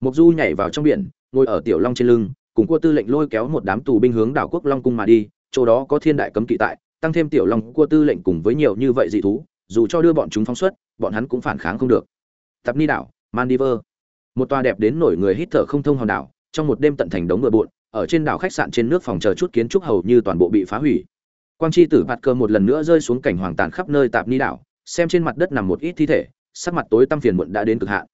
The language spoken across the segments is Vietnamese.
mục du nhảy vào trong biển ngồi ở tiểu long trên lưng cùng cua tư lệnh lôi kéo một đám tù binh hướng đảo quốc long cung mà đi chỗ đó có thiên đại cấm kỵ tại tăng thêm tiểu long cua tư lệnh cùng với nhiều như vậy dị thú dù cho đưa bọn chúng phóng xuất bọn hắn cũng phản kháng không được. Tập ni đảo Mandiver, một tòa đẹp đến nổi người hít thở không thông hòn đảo trong một đêm tận thành đống bừa bộn ở trên đảo khách sạn trên nước phòng chờ chút kiến trúc hầu như toàn bộ bị phá hủy. Quang chi tử bạt cơ một lần nữa rơi xuống cảnh hoàng tàn khắp nơi tạp ni đảo xem trên mặt đất nằm một ít thi thể sắc mặt tối tăm phiền muộn đã đến cực hạn.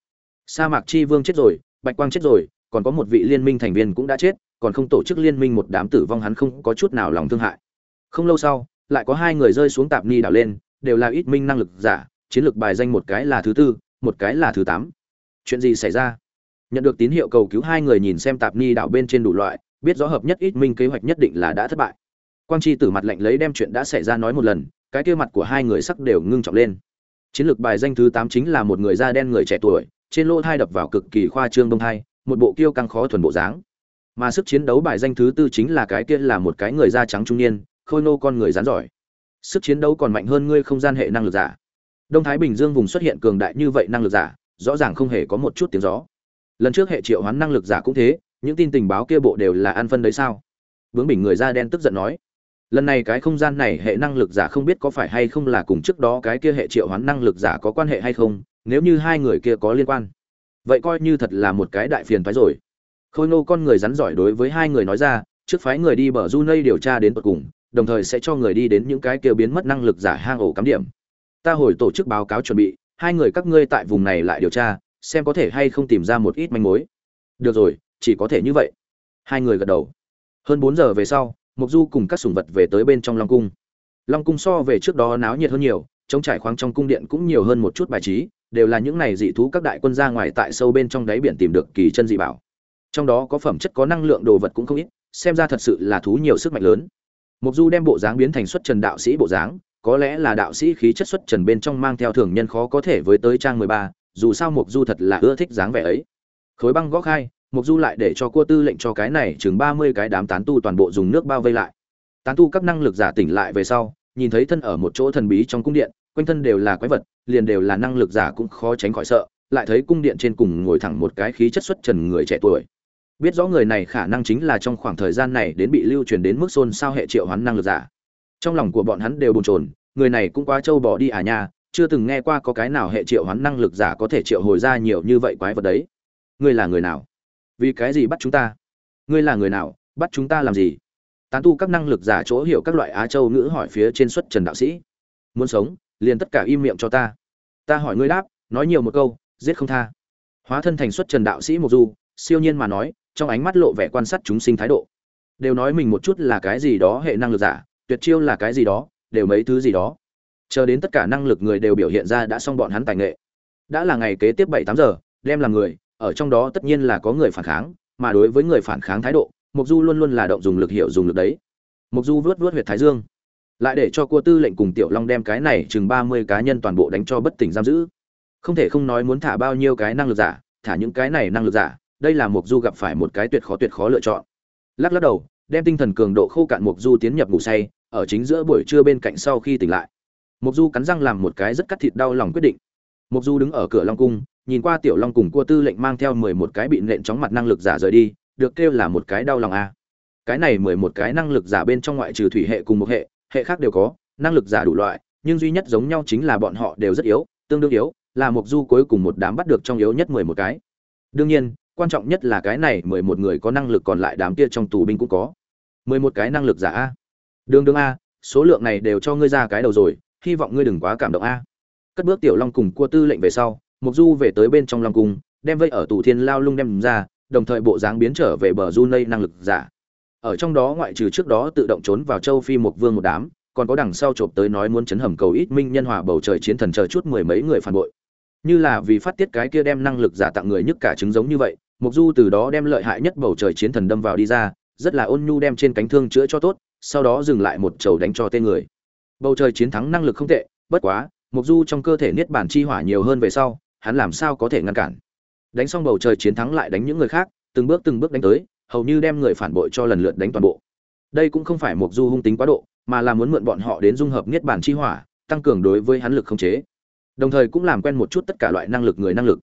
Sa mạc chi vương chết rồi bạch quang chết rồi, còn có một vị liên minh thành viên cũng đã chết, còn không tổ chức liên minh một đám tử vong hắn không có chút nào lòng thương hại. Không lâu sau, lại có hai người rơi xuống tạp ni đảo lên, đều là ít minh năng lực giả, chiến lược bài danh một cái là thứ tư, một cái là thứ tám. Chuyện gì xảy ra? Nhận được tín hiệu cầu cứu, hai người nhìn xem tạp ni đảo bên trên đủ loại, biết rõ hợp nhất ít minh kế hoạch nhất định là đã thất bại. Quang chi tử mặt lạnh lấy đem chuyện đã xảy ra nói một lần, cái kia mặt của hai người sắc đều ngưng trọng lên. Chiến lược bài danh thứ tám chính là một người da đen người trẻ tuổi trên lỗ thai đập vào cực kỳ khoa trương đông thai, một bộ kiêu căng khó thuần bộ dáng. Mà sức chiến đấu bài danh thứ tư chính là cái kia là một cái người da trắng trung niên, khôi nô con người rán giỏi. Sức chiến đấu còn mạnh hơn ngươi không gian hệ năng lực giả. Đông thái bình dương vùng xuất hiện cường đại như vậy năng lực giả, rõ ràng không hề có một chút tiếng gió. Lần trước hệ triệu hoán năng lực giả cũng thế, những tin tình báo kia bộ đều là an phân đấy sao? Bướng bình người da đen tức giận nói. Lần này cái không gian này hệ năng lực giả không biết có phải hay không là cùng trước đó cái kia hệ triệu hoán năng lực giả có quan hệ hay không nếu như hai người kia có liên quan. Vậy coi như thật là một cái đại phiền phái rồi. Khôi ngô con người rắn giỏi đối với hai người nói ra, trước phái người đi bờ du nây điều tra đến tận cùng, đồng thời sẽ cho người đi đến những cái kia biến mất năng lực giả hang ổ cắm điểm. Ta hồi tổ chức báo cáo chuẩn bị, hai người các ngươi tại vùng này lại điều tra, xem có thể hay không tìm ra một ít manh mối. Được rồi, chỉ có thể như vậy. Hai người gật đầu. Hơn bốn giờ về sau mục du cùng các sủng vật về tới bên trong long cung. Long cung so về trước đó náo nhiệt hơn nhiều, trống trải khoáng trong cung điện cũng nhiều hơn một chút bài trí đều là những này dị thú các đại quân ra ngoài tại sâu bên trong đáy biển tìm được kỳ chân dị bảo. Trong đó có phẩm chất, có năng lượng, đồ vật cũng không ít, xem ra thật sự là thú nhiều sức mạnh lớn. Mục du đem bộ dáng biến thành xuất trần đạo sĩ bộ dáng, có lẽ là đạo sĩ khí chất xuất trần bên trong mang theo thường nhân khó có thể với tới trang mười ba, dù sao mục du thật là ưa thích dáng vẻ ấy. Khối băng gõ khai mục du lại để cho cua tư lệnh cho cái này chừng ba mươi cái đám tán tu toàn bộ dùng nước bao vây lại. Tán tu các năng lực giả tỉnh lại về sau, nhìn thấy thân ở một chỗ thần bí trong cung điện quanh thân đều là quái vật, liền đều là năng lực giả cũng khó tránh khỏi sợ, lại thấy cung điện trên cùng ngồi thẳng một cái khí chất xuất trần người trẻ tuổi. Biết rõ người này khả năng chính là trong khoảng thời gian này đến bị lưu truyền đến mức xôn sao hệ triệu hoán năng lực giả. Trong lòng của bọn hắn đều bồn chồn, người này cũng quá trâu bỏ đi à nha, chưa từng nghe qua có cái nào hệ triệu hoán năng lực giả có thể triệu hồi ra nhiều như vậy quái vật đấy. Ngươi là người nào? Vì cái gì bắt chúng ta? Ngươi là người nào? Bắt chúng ta làm gì? Tán tu các năng lực giả chỗ hiểu các loại á châu ngữ hỏi phía trên xuất trần đạo sĩ. Muốn sống liền tất cả im miệng cho ta. Ta hỏi ngươi đáp, nói nhiều một câu, giết không tha. Hóa thân thành xuất trần đạo sĩ một du, siêu nhiên mà nói, trong ánh mắt lộ vẻ quan sát chúng sinh thái độ. Đều nói mình một chút là cái gì đó hệ năng lực giả, tuyệt chiêu là cái gì đó, đều mấy thứ gì đó. Chờ đến tất cả năng lực người đều biểu hiện ra đã xong bọn hắn tài nghệ. Đã là ngày kế tiếp bảy tám giờ, đem làm người, ở trong đó tất nhiên là có người phản kháng, mà đối với người phản kháng thái độ mục du luôn luôn là động dùng lực hiệu dùng lực đấy. Mục du vớt vớt huyệt thái dương lại để cho cua tư lệnh cùng tiểu long đem cái này chừng ba mươi cá nhân toàn bộ đánh cho bất tỉnh giam giữ. Không thể không nói muốn thả bao nhiêu cái năng lực giả, thả những cái này năng lực giả, đây là mục du gặp phải một cái tuyệt khó tuyệt khó lựa chọn. Lắc lắc đầu, đem tinh thần cường độ khô cạn mục du tiến nhập ngủ say, ở chính giữa buổi trưa bên cạnh sau khi tỉnh lại. Mục du cắn răng làm một cái rất cắt thịt đau lòng quyết định. Mục du đứng ở cửa long cung, nhìn qua tiểu long cùng cua tư lệnh mang theo mười một cái bị nện chóng mặt năng lực giả rời đi, được kêu là một cái đau lòng a cái này mười một cái năng lực giả bên trong ngoại trừ thủy hệ cùng một hệ hệ khác đều có, năng lực giả đủ loại, nhưng duy nhất giống nhau chính là bọn họ đều rất yếu, tương đương yếu, là mục du cuối cùng một đám bắt được trong yếu nhất mười một cái. Đương nhiên, quan trọng nhất là cái này mười một người có năng lực còn lại đám kia trong tù binh cũng có. Mười một cái năng lực giả a. Đương đương a, số lượng này đều cho ngươi ra cái đầu rồi, hy vọng ngươi đừng quá cảm động a. Cất bước tiểu long cùng cua tư lệnh về sau mục du về tới bên trong long cung, đem vây ở tù thiên lao lung đem ra, đồng thời bộ dáng biến trở về bờ du nây năng lực giả ở trong đó ngoại trừ trước đó tự động trốn vào châu phi một vương một đám, còn có đằng sau chộp tới nói muốn chấn hầm cầu ít minh nhân hòa bầu trời chiến thần chờ chút mười mấy người phản bội. Như là vì phát tiết cái kia đem năng lực giả tặng người nhất cả chứng giống như vậy mục du từ đó đem lợi hại nhất bầu trời chiến thần đâm vào đi ra, rất là ôn nhu đem trên cánh thương chữa cho tốt, sau đó dừng lại một chầu đánh cho tên người. Bầu trời chiến thắng năng lực không tệ, bất quá mục du trong cơ thể niết bản chi hỏa nhiều hơn về sau, hắn làm sao có thể ngăn cản? Đánh xong bầu trời chiến thắng lại đánh những người khác, từng bước từng bước đánh tới hầu như đem người phản bội cho lần lượt đánh toàn bộ. Đây cũng không phải mục du hung tính quá độ, mà là muốn mượn bọn họ đến dung hợp niết bản chi hỏa, tăng cường đối với hắn lực không chế. Đồng thời cũng làm quen một chút tất cả loại năng lực người năng lực.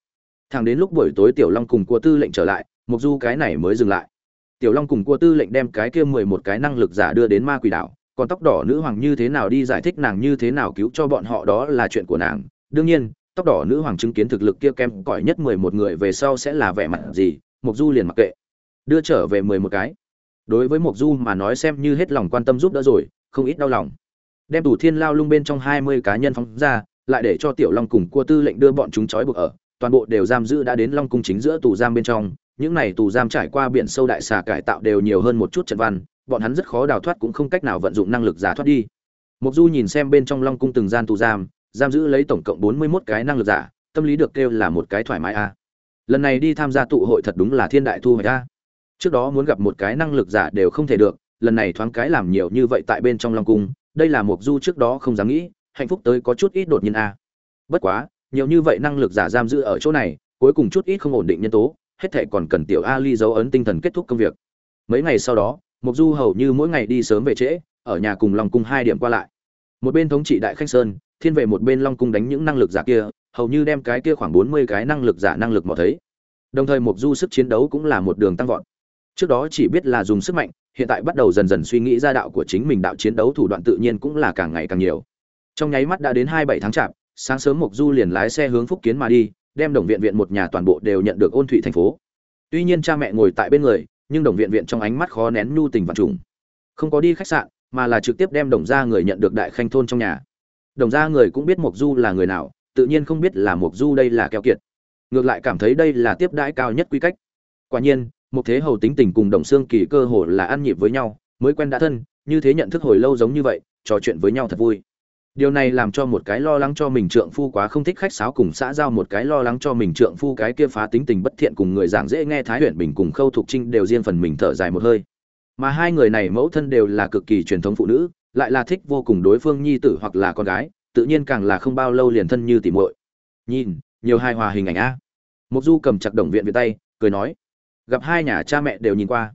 Thẳng đến lúc buổi tối tiểu long cùng cua tư lệnh trở lại mục du cái này mới dừng lại. Tiểu long cùng cua tư lệnh đem cái kia mười một cái năng lực giả đưa đến ma quỷ đảo, còn tóc đỏ nữ hoàng như thế nào đi giải thích nàng như thế nào cứu cho bọn họ đó là chuyện của nàng. Đương nhiên, tóc đỏ nữ hoàng chứng kiến thực lực kia kem cỏi nhất mười một người về sau sẽ là vẻ mặt gì mục du liền mặc kệ đưa trở về mười một cái. Đối với mộc du mà nói xem như hết lòng quan tâm giúp đỡ rồi, không ít đau lòng. Đem tủ thiên lao lung bên trong hai mươi cá nhân phóng ra, lại để cho tiểu long cùng cua tư lệnh đưa bọn chúng trói buộc ở, toàn bộ đều giam giữ đã đến long cung chính giữa tù giam bên trong. Những này tù giam trải qua biển sâu đại xà cải tạo đều nhiều hơn một chút trận văn, bọn hắn rất khó đào thoát cũng không cách nào vận dụng năng lực giả thoát đi. Mục du nhìn xem bên trong long cung từng gian tù giam giam giữ lấy tổng cộng bốn mươi 41 cái năng lực giả, tâm lý được kêu là một cái thoải mái a. Lần này đi tham gia tụ hội thật đúng là thiên đại thu hoạch a trước đó muốn gặp một cái năng lực giả đều không thể được, lần này thoáng cái làm nhiều như vậy tại bên trong long cung, đây là mục du trước đó không dám nghĩ, hạnh phúc tới có chút ít đột nhiên a. Bất quá, nhiều như vậy năng lực giả giam giữ ở chỗ này, cuối cùng chút ít không ổn định nhân tố, hết thệ còn cần tiểu ali dấu ấn tinh thần kết thúc công việc. Mấy ngày sau đó mục du hầu như mỗi ngày đi sớm về trễ, ở nhà cùng long cung hai điểm qua lại. Một bên thống trị đại khanh sơn, thiên về một bên long cung đánh những năng lực giả kia, hầu như đem cái kia khoảng bốn mươi cái năng lực giả năng lực mò thấy. Đồng thời mục du sức chiến đấu cũng là một đường tăng vọt trước đó chỉ biết là dùng sức mạnh, hiện tại bắt đầu dần dần suy nghĩ ra đạo của chính mình, đạo chiến đấu thủ đoạn tự nhiên cũng là càng ngày càng nhiều. Trong nháy mắt đã đến hai bảy tháng chạp, sáng sớm mục du liền lái xe hướng phúc kiến mà đi, đem đồng viện viện một nhà toàn bộ đều nhận được ôn thụy thành phố. Tuy nhiên cha mẹ ngồi tại bên người, nhưng đồng viện viện trong ánh mắt khó nén nhu tình và trùng. Không có đi khách sạn, mà là trực tiếp đem đồng gia người nhận được đại khanh thôn trong nhà. Đồng gia người cũng biết mộc du là người nào, tự nhiên không biết là mộc du đây là keo kiệt. Ngược lại cảm thấy đây là tiếp đãi cao nhất quy cách. Quả nhiên một thế hầu tính tình cùng đồng xương kỳ cơ hồ là ăn nhịp với nhau, mới quen đã thân, như thế nhận thức hồi lâu giống như vậy, trò chuyện với nhau thật vui. Điều này làm cho một cái lo lắng cho mình trượng phu quá không thích khách sáo cùng xã giao, một cái lo lắng cho mình trượng phu cái kia phá tính tình bất thiện cùng người giảng dễ nghe thái huyện bình cùng khâu thục trinh đều riêng phần mình thở dài một hơi. Mà hai người này mẫu thân đều là cực kỳ truyền thống phụ nữ, lại là thích vô cùng đối phương nhi tử hoặc là con gái, tự nhiên càng là không bao lâu liền thân như tỉ muội. Nhìn, nhiều hài hòa hình ảnh a. Mục du cầm chặt đồng viện về tay, cười nói gặp hai nhà cha mẹ đều nhìn qua.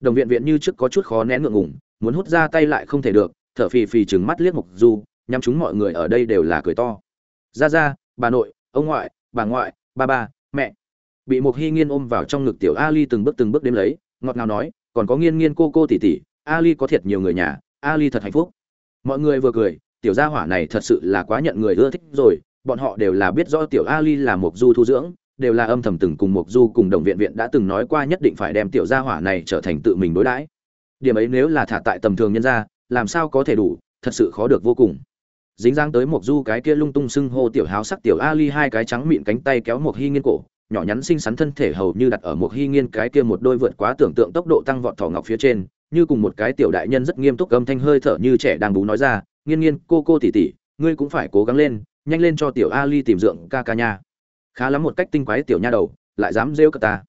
Đồng viện viện như trước có chút khó nén ngượng ngùng, muốn hút ra tay lại không thể được, thở phì phì trừng mắt liếc mục du, nhắm chúng mọi người ở đây đều là cười to. Ra ra, bà nội, ông ngoại, bà ngoại, ba ba, mẹ. Bị một hy nghiên ôm vào trong ngực tiểu ali từng bước từng bước đếm lấy, ngọt ngào nói, còn có nghiên nghiên cô cô tỷ tỷ, ali có thiệt nhiều người nhà, ali thật hạnh phúc. Mọi người vừa cười, tiểu gia hỏa này thật sự là quá nhận người ưa thích rồi, bọn họ đều là biết rõ tiểu ali là mục du thu dưỡng đều là âm thầm từng cùng Mộc du cùng đồng viện viện đã từng nói qua nhất định phải đem tiểu gia hỏa này trở thành tự mình đối đãi. Điểm ấy nếu là thả tại tầm thường nhân gia, làm sao có thể đủ, thật sự khó được vô cùng. Dính dáng tới Mộc du cái kia lung tung sưng hô tiểu háo sắc tiểu ali hai cái trắng mịn cánh tay kéo Mộc Hi nghiên cổ, nhỏ nhắn xinh xắn thân thể hầu như đặt ở Mộc Hi nghiên cái kia một đôi vượt quá tưởng tượng tốc độ tăng vọt thỏ ngọc phía trên, như cùng một cái tiểu đại nhân rất nghiêm túc âm thanh hơi thở như trẻ đang bú nói ra, nghiên nghiên, cô cô tỷ tỷ, ngươi cũng phải cố gắng lên, nhanh lên cho tiểu ali tìm dượng ca ca nha khá lắm một cách tinh quái tiểu nha đầu, lại dám rêu cả ta.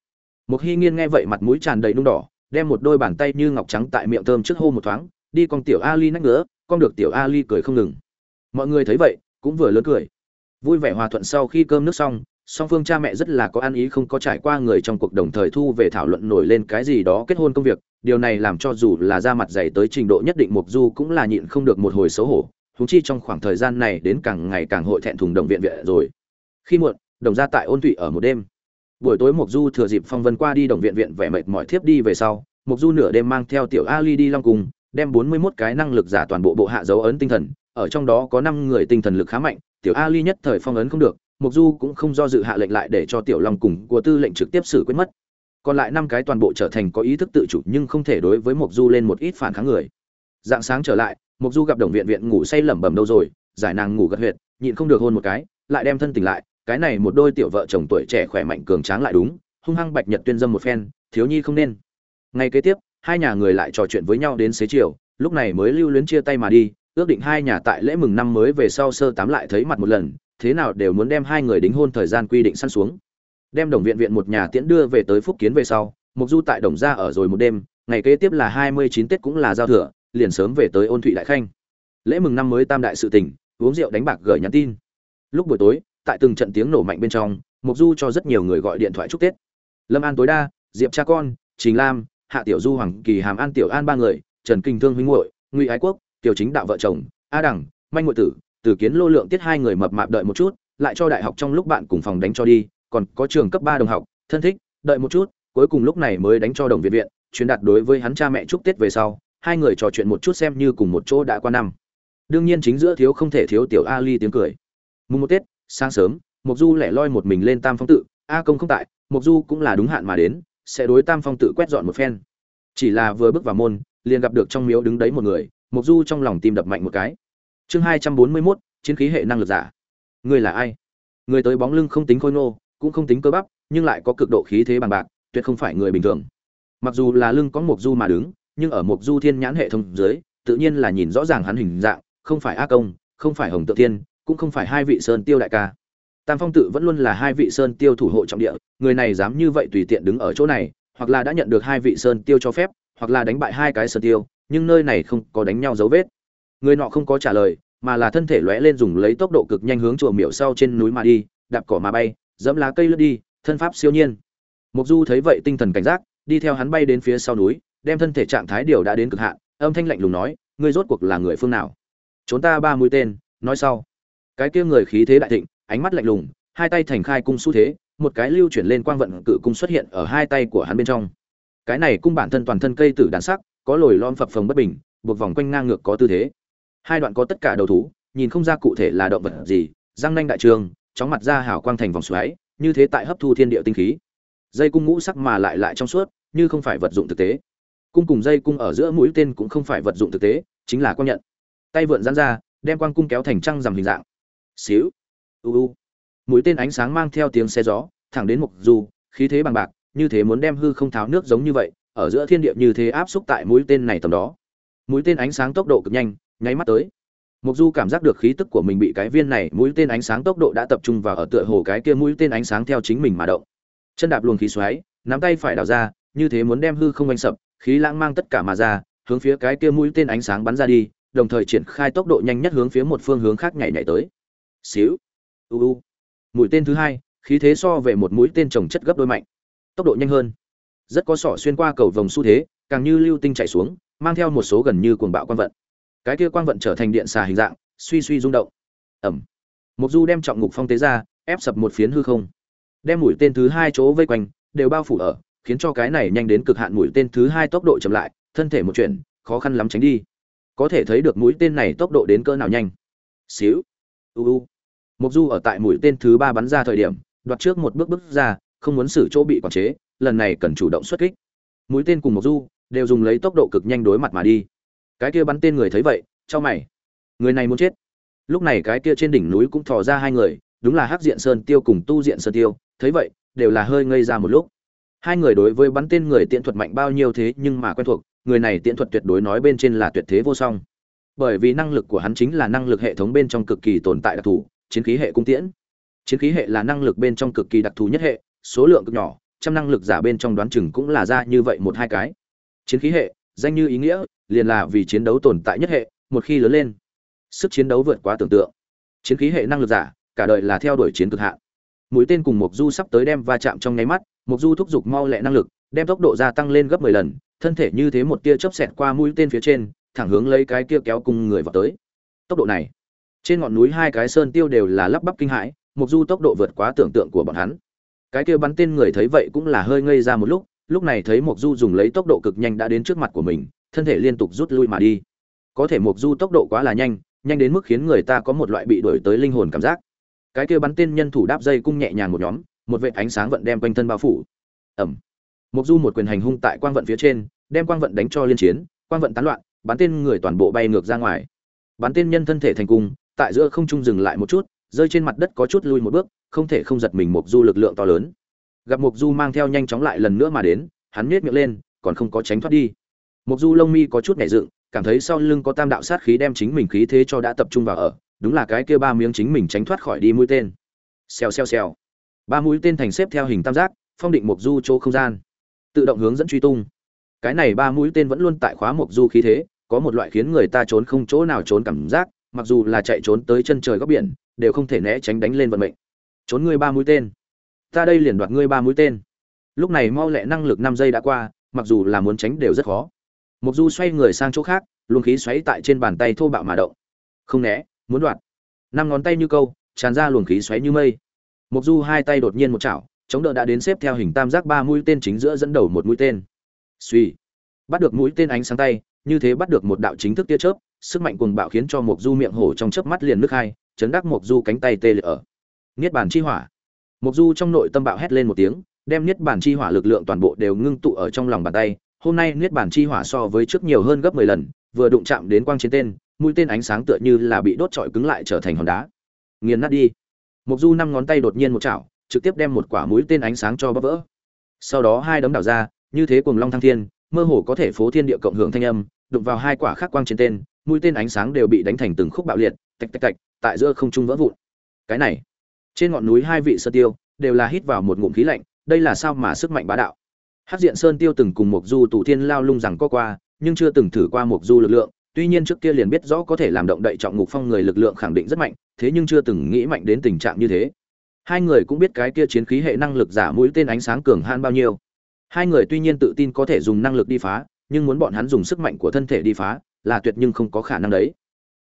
Một hy nghiên nghe vậy mặt mũi tràn đầy nung đỏ, đem một đôi bàn tay như ngọc trắng tại miệng thơm trước hô một thoáng, đi con tiểu ali nách nữa con được tiểu ali cười không ngừng. Mọi người thấy vậy, cũng vừa lớn cười. Vui vẻ hòa thuận sau khi cơm nước xong, song phương cha mẹ rất là có ăn ý không có trải qua người trong cuộc đồng thời thu về thảo luận nổi lên cái gì đó kết hôn công việc, điều này làm cho dù là ra mặt dày tới trình độ nhất định mục du cũng là nhịn không được một hồi xấu hổ thú chi trong khoảng thời gian này đến càng ngày càng hội thẹn thùng đồng viện viện rồi. Khi muộn đồng ra tại ôn thụy ở một đêm. Buổi tối mục du thừa dịp phong vân qua đi đồng viện viện vẻ mệt mỏi thiếp đi về sau mục du nửa đêm mang theo tiểu ali đi long cùng đem 41 cái năng lực giả toàn bộ bộ hạ dấu ấn tinh thần, ở trong đó có 5 người tinh thần lực khá mạnh, tiểu ali nhất thời phong ấn không được mục du cũng không do dự hạ lệnh lại để cho tiểu long cùng của tư lệnh trực tiếp xử quyết mất. Còn lại năm cái toàn bộ trở thành có ý thức tự chủ nhưng không thể đối với mục du lên một ít phản kháng người. Dạng sáng trở lại mục du gặp đồng viện viện ngủ say lẩm bẩm đâu rồi, giải nàng ngủ gật huyệt, nhịn không được hôn một cái, lại đem thân tỉnh lại cái này một đôi tiểu vợ chồng tuổi trẻ khỏe mạnh cường tráng lại đúng, hung hăng bạch nhật tuyên dâm một phen, thiếu nhi không nên. Ngay kế tiếp, hai nhà người lại trò chuyện với nhau đến xế chiều, lúc này mới lưu luyến chia tay mà đi, ước định hai nhà tại lễ mừng năm mới về sau sơ tám lại thấy mặt một lần, thế nào đều muốn đem hai người đính hôn thời gian quy định săn xuống. Đem đồng viện viện một nhà tiễn đưa về tới phúc kiến về sau mục du tại đồng gia ở rồi một đêm, ngày kế tiếp là hai mươi chín tết cũng là giao thừa, liền sớm về tới ôn thụy đại khanh. Lễ mừng năm mới tam đại sự tình, uống rượu đánh bạc gửi nhắn tin. Lúc buổi tối tại từng trận tiếng nổ mạnh bên trong mục du cho rất nhiều người gọi điện thoại chúc tết. Lâm an tối đa, diệp cha con, trình lam, hạ tiểu du, hoàng kỳ hàm, an tiểu an ba người, trần kinh thương huynh muội, ngụy ái quốc, tiểu chính đạo vợ chồng, a đẳng manh ngụy tử Tử kiến lô lượng tiết hai người mập mạp đợi một chút, lại cho đại học trong lúc bạn cùng phòng đánh cho đi, còn có trường cấp ba đồng học, thân thích, đợi một chút, cuối cùng lúc này mới đánh cho đồng viện viện chuyến đạt đối với hắn cha mẹ chúc tết về sau, hai người trò chuyện một chút xem như cùng một chỗ đã qua năm. Đương nhiên chính giữa thiếu không thể thiếu tiểu ali tiếng cười. Mùng một tết sáng sớm mục du lẻ loi một mình lên tam phong tự. A công không tại mục du cũng là đúng hạn mà đến sẽ đối tam phong tự quét dọn một phen. Chỉ là vừa bước vào môn liền gặp được trong miếu đứng đấy một người mục du trong lòng tim đập mạnh một cái. Chương hai trăm bốn mươi 241, chiến khí hệ năng lực giả. Người là ai? Người tới bóng lưng không tính khôi nô cũng không tính cơ bắp nhưng lại có cực độ khí thế bằng bạc tuyệt không phải người bình thường. Mặc dù là lưng có mục du mà đứng nhưng ở mục du thiên nhãn hệ thống dưới tự nhiên là nhìn rõ ràng hắn hình dạng không phải a công không phải hồng tự tiên cũng không phải hai vị sơn tiêu đại ca. Tam phong tự vẫn luôn là hai vị sơn tiêu thủ hộ trọng địa, người này dám như vậy tùy tiện đứng ở chỗ này, hoặc là đã nhận được hai vị sơn tiêu cho phép, hoặc là đánh bại hai cái sơn tiêu, nhưng nơi này không có đánh nhau dấu vết. Người nọ không có trả lời, mà là thân thể lóe lên dùng lấy tốc độ cực nhanh hướng chùa miểu sau trên núi mà đi, đạp cỏ mà bay, dẫm lá cây lướt đi, thân pháp siêu nhiên. Mục du thấy vậy tinh thần cảnh giác, đi theo hắn bay đến phía sau núi, đem thân thể trạng thái điều đã đến cực hạn, âm thanh lạnh lùng nói, ngươi rốt cuộc là người phương nào? Trốn ta ba mũi tên, nói sau cái kia người khí thế đại thịnh, ánh mắt lạnh lùng, hai tay thành khai cung xu thế, một cái lưu chuyển lên quang vận cự cung xuất hiện ở hai tay của hắn bên trong. Cái này cung bản thân toàn thân cây tử đàn sắc, có lồi lom phập phồng bất bình, buộc vòng quanh ngang ngược có tư thế. Hai đoạn có tất cả đầu thú, nhìn không ra cụ thể là động vật gì, răng nanh đại trường, chóng mặt ra hào quang thành vòng xoáy, như thế tại hấp thu thiên địa tinh khí. Dây cung ngũ sắc mà lại lại trong suốt, như không phải vật dụng thực tế. Cung cùng dây cung ở giữa mũi tên cũng không phải vật dụng thực tế, chính là quang nhận. Tay vượn giãn ra, đem quang cung kéo thành trăng rằm hình dạng xíu. U u. Mũi tên ánh sáng mang theo tiếng xe gió, thẳng đến mục du khí thế bằng bạc, như thế muốn đem hư không tháo nước giống như vậy, ở giữa thiên địa như thế áp xúc tại mũi tên này tầm đó. Mũi tên ánh sáng tốc độ cực nhanh, nháy mắt tới. Mục du cảm giác được khí tức của mình bị cái viên này mũi tên ánh sáng tốc độ đã tập trung vào ở tựa hồ cái kia mũi tên ánh sáng theo chính mình mà động. Chân đạp luồng khí xoáy, nắm tay phải đào ra, như thế muốn đem hư không anh sập, khí lãng mang tất cả mà ra, hướng phía cái kia mũi tên ánh sáng bắn ra đi, đồng thời triển khai tốc độ nhanh nhất hướng phía một phương hướng khác nhảy nhảy tới xíu. U u. Mũi tên thứ hai, khí thế so về một mũi tên trồng chất gấp đôi mạnh. Tốc độ nhanh hơn. Rất có sỏ xuyên qua cầu vòng xu thế, càng như lưu tinh chạy xuống, mang theo một số gần như cuồng bạo quan vận. Cái kia quang vận trở thành điện xà hình dạng, suy suy rung động. Ẩm. Mục du đem trọng ngục phong tế ra, ép sập một phiến hư không. Đem mũi tên thứ hai chỗ vây quanh, đều bao phủ ở, khiến cho cái này nhanh đến cực hạn mũi tên thứ hai tốc độ chậm lại, thân thể một chuyển, khó khăn lắm tránh đi. Có thể thấy được mũi tên này tốc độ đến cỡ nào nhanh. Xíu u u. Mục du ở tại mũi tên thứ ba bắn ra thời điểm, đoạt trước một bước bước ra, không muốn xử chỗ bị quản chế, lần này cần chủ động xuất kích. Mũi tên cùng mục du đều dùng lấy tốc độ cực nhanh đối mặt mà đi. Cái kia bắn tên người thấy vậy cho mày. Người này muốn chết. Lúc này cái kia trên đỉnh núi cũng thò ra hai người, đúng là hắc diện sơn tiêu cùng tu diện sơn tiêu, thấy vậy, đều là hơi ngây ra một lúc. Hai người đối với bắn tên người tiện thuật mạnh bao nhiêu thế nhưng mà quen thuộc, người này tiện thuật tuyệt đối nói bên trên là tuyệt thế vô song bởi vì năng lực của hắn chính là năng lực hệ thống bên trong cực kỳ tồn tại đặc thù, chiến khí hệ cung tiễn. Chiến khí hệ là năng lực bên trong cực kỳ đặc thù nhất hệ, số lượng cực nhỏ, trăm năng lực giả bên trong đoán chừng cũng là ra như vậy một hai cái. Chiến khí hệ, danh như ý nghĩa, liền là vì chiến đấu tồn tại nhất hệ, một khi lớn lên, sức chiến đấu vượt quá tưởng tượng. Chiến khí hệ năng lực giả, cả đời là theo đuổi chiến cực hạn. Mũi tên cùng mục du sắp tới đem va chạm trong nháy mắt mục du thúc giục mau lẹ năng lực, đem tốc độ gia tăng lên gấp 10 lần, thân thể như thế một tia chớp xẹt qua mũi tên phía trên thẳng hướng lấy cái kia kéo cùng người vào tới. Tốc độ này, trên ngọn núi hai cái sơn tiêu đều là lắp bắp kinh hãi mục du tốc độ vượt quá tưởng tượng của bọn hắn. Cái kia bắn tên người thấy vậy cũng là hơi ngây ra một lúc lúc này thấy mục du dùng lấy tốc độ cực nhanh đã đến trước mặt của mình, thân thể liên tục rút lui mà đi. Có thể mục du tốc độ quá là nhanh nhanh đến mức khiến người ta có một loại bị đuổi tới linh hồn cảm giác. Cái kia bắn tên nhân thủ đáp dây cung nhẹ nhàng một nhóm, một vệt ánh sáng vận đem quanh thân bao phủ. Ẩm mục du một quyền hành hung tại quang vận phía trên, đem quang vận đánh cho liên chiến, quang vận tán loạn bắn tên người toàn bộ bay ngược ra ngoài. Bắn tên nhân thân thể thành cung, tại giữa không trung dừng lại một chút, rơi trên mặt đất có chút lui một bước, không thể không giật mình mục du lực lượng to lớn. Gặp mục du mang theo nhanh chóng lại lần nữa mà đến, hắn nhếch miệng lên, còn không có tránh thoát đi. Mục du lông mi có chút nhảy dựng, cảm thấy sau lưng có tam đạo sát khí đem chính mình khí thế cho đã tập trung vào ở, đúng là cái kia ba miếng chính mình tránh thoát khỏi đi mũi tên. Xèo xèo xèo. Ba mũi tên thành xếp theo hình tam giác, phong định mục du chỗ không gian. Tự động hướng dẫn truy tung cái này ba mũi tên vẫn luôn tại khóa mộc du khí thế, có một loại khiến người ta trốn không chỗ nào trốn cảm giác, mặc dù là chạy trốn tới chân trời góc biển, đều không thể né tránh đánh lên vận mệnh. Trốn ngươi ba mũi tên. Ta đây liền đoạt ngươi ba mũi tên. Lúc này mau lẹ năng lực năm giây đã qua, mặc dù là muốn tránh đều rất khó. Mộc du xoay người sang chỗ khác, luồng khí xoáy tại trên bàn tay thô bạo mà động. Không né, muốn đoạt. Năm ngón tay như câu, tràn ra luồng khí xoáy như mây. Mộc du hai tay đột nhiên một chảo, chống đỡ đã đến xếp theo hình tam giác ba mũi tên chính giữa dẫn đầu một mũi tên suy. Bắt được mũi tên ánh sáng tay, như thế bắt được một đạo chính thức tia chớp, sức mạnh cuồng bạo khiến cho mộc du miệng hổ trong chớp mắt liền nước hai, chấn đắc mộc du cánh tay tê liệt ở. Niết bàn chi hỏa. Mộc du trong nội tâm bạo hét lên một tiếng, đem niết bàn chi hỏa lực lượng toàn bộ đều ngưng tụ ở trong lòng bàn tay. Hôm nay niết bàn chi hỏa so với trước nhiều hơn gấp 10 lần, vừa đụng chạm đến quang chiến tên, mũi tên ánh sáng tựa như là bị đốt trọi cứng lại trở thành hòn đá. Nghiền nát đi. Mộc du năm ngón tay đột nhiên một chảo, trực tiếp đem một quả mũi tên ánh sáng cho bắp vỡ. Sau đó hai đấm đảo ra như thế cuồng long thăng thiên, mơ hồ có thể phố thiên địa cộng hưởng thanh âm, đụng vào hai quả khắc quang trên tên, mũi tên ánh sáng đều bị đánh thành từng khúc bạo liệt, tạch tạch tạch, tại giữa không trung vỡ vụn. Cái này, trên ngọn núi hai vị sơn tiêu, đều là hít vào một ngụm khí lạnh, đây là sao mà sức mạnh bá đạo? Hát diện sơn tiêu từng cùng mục du tù thiên lao lung rằng có qua, nhưng chưa từng thử qua mục du lực lượng, tuy nhiên trước kia liền biết rõ có thể làm động đậy trọng ngục phong người lực lượng khẳng định rất mạnh, thế nhưng chưa từng nghĩ mạnh đến tình trạng như thế. Hai người cũng biết cái kia chiến khí hệ năng lực giả mũi tên ánh sáng cường han bao nhiêu hai người tuy nhiên tự tin có thể dùng năng lực đi phá, nhưng muốn bọn hắn dùng sức mạnh của thân thể đi phá là tuyệt nhưng không có khả năng đấy.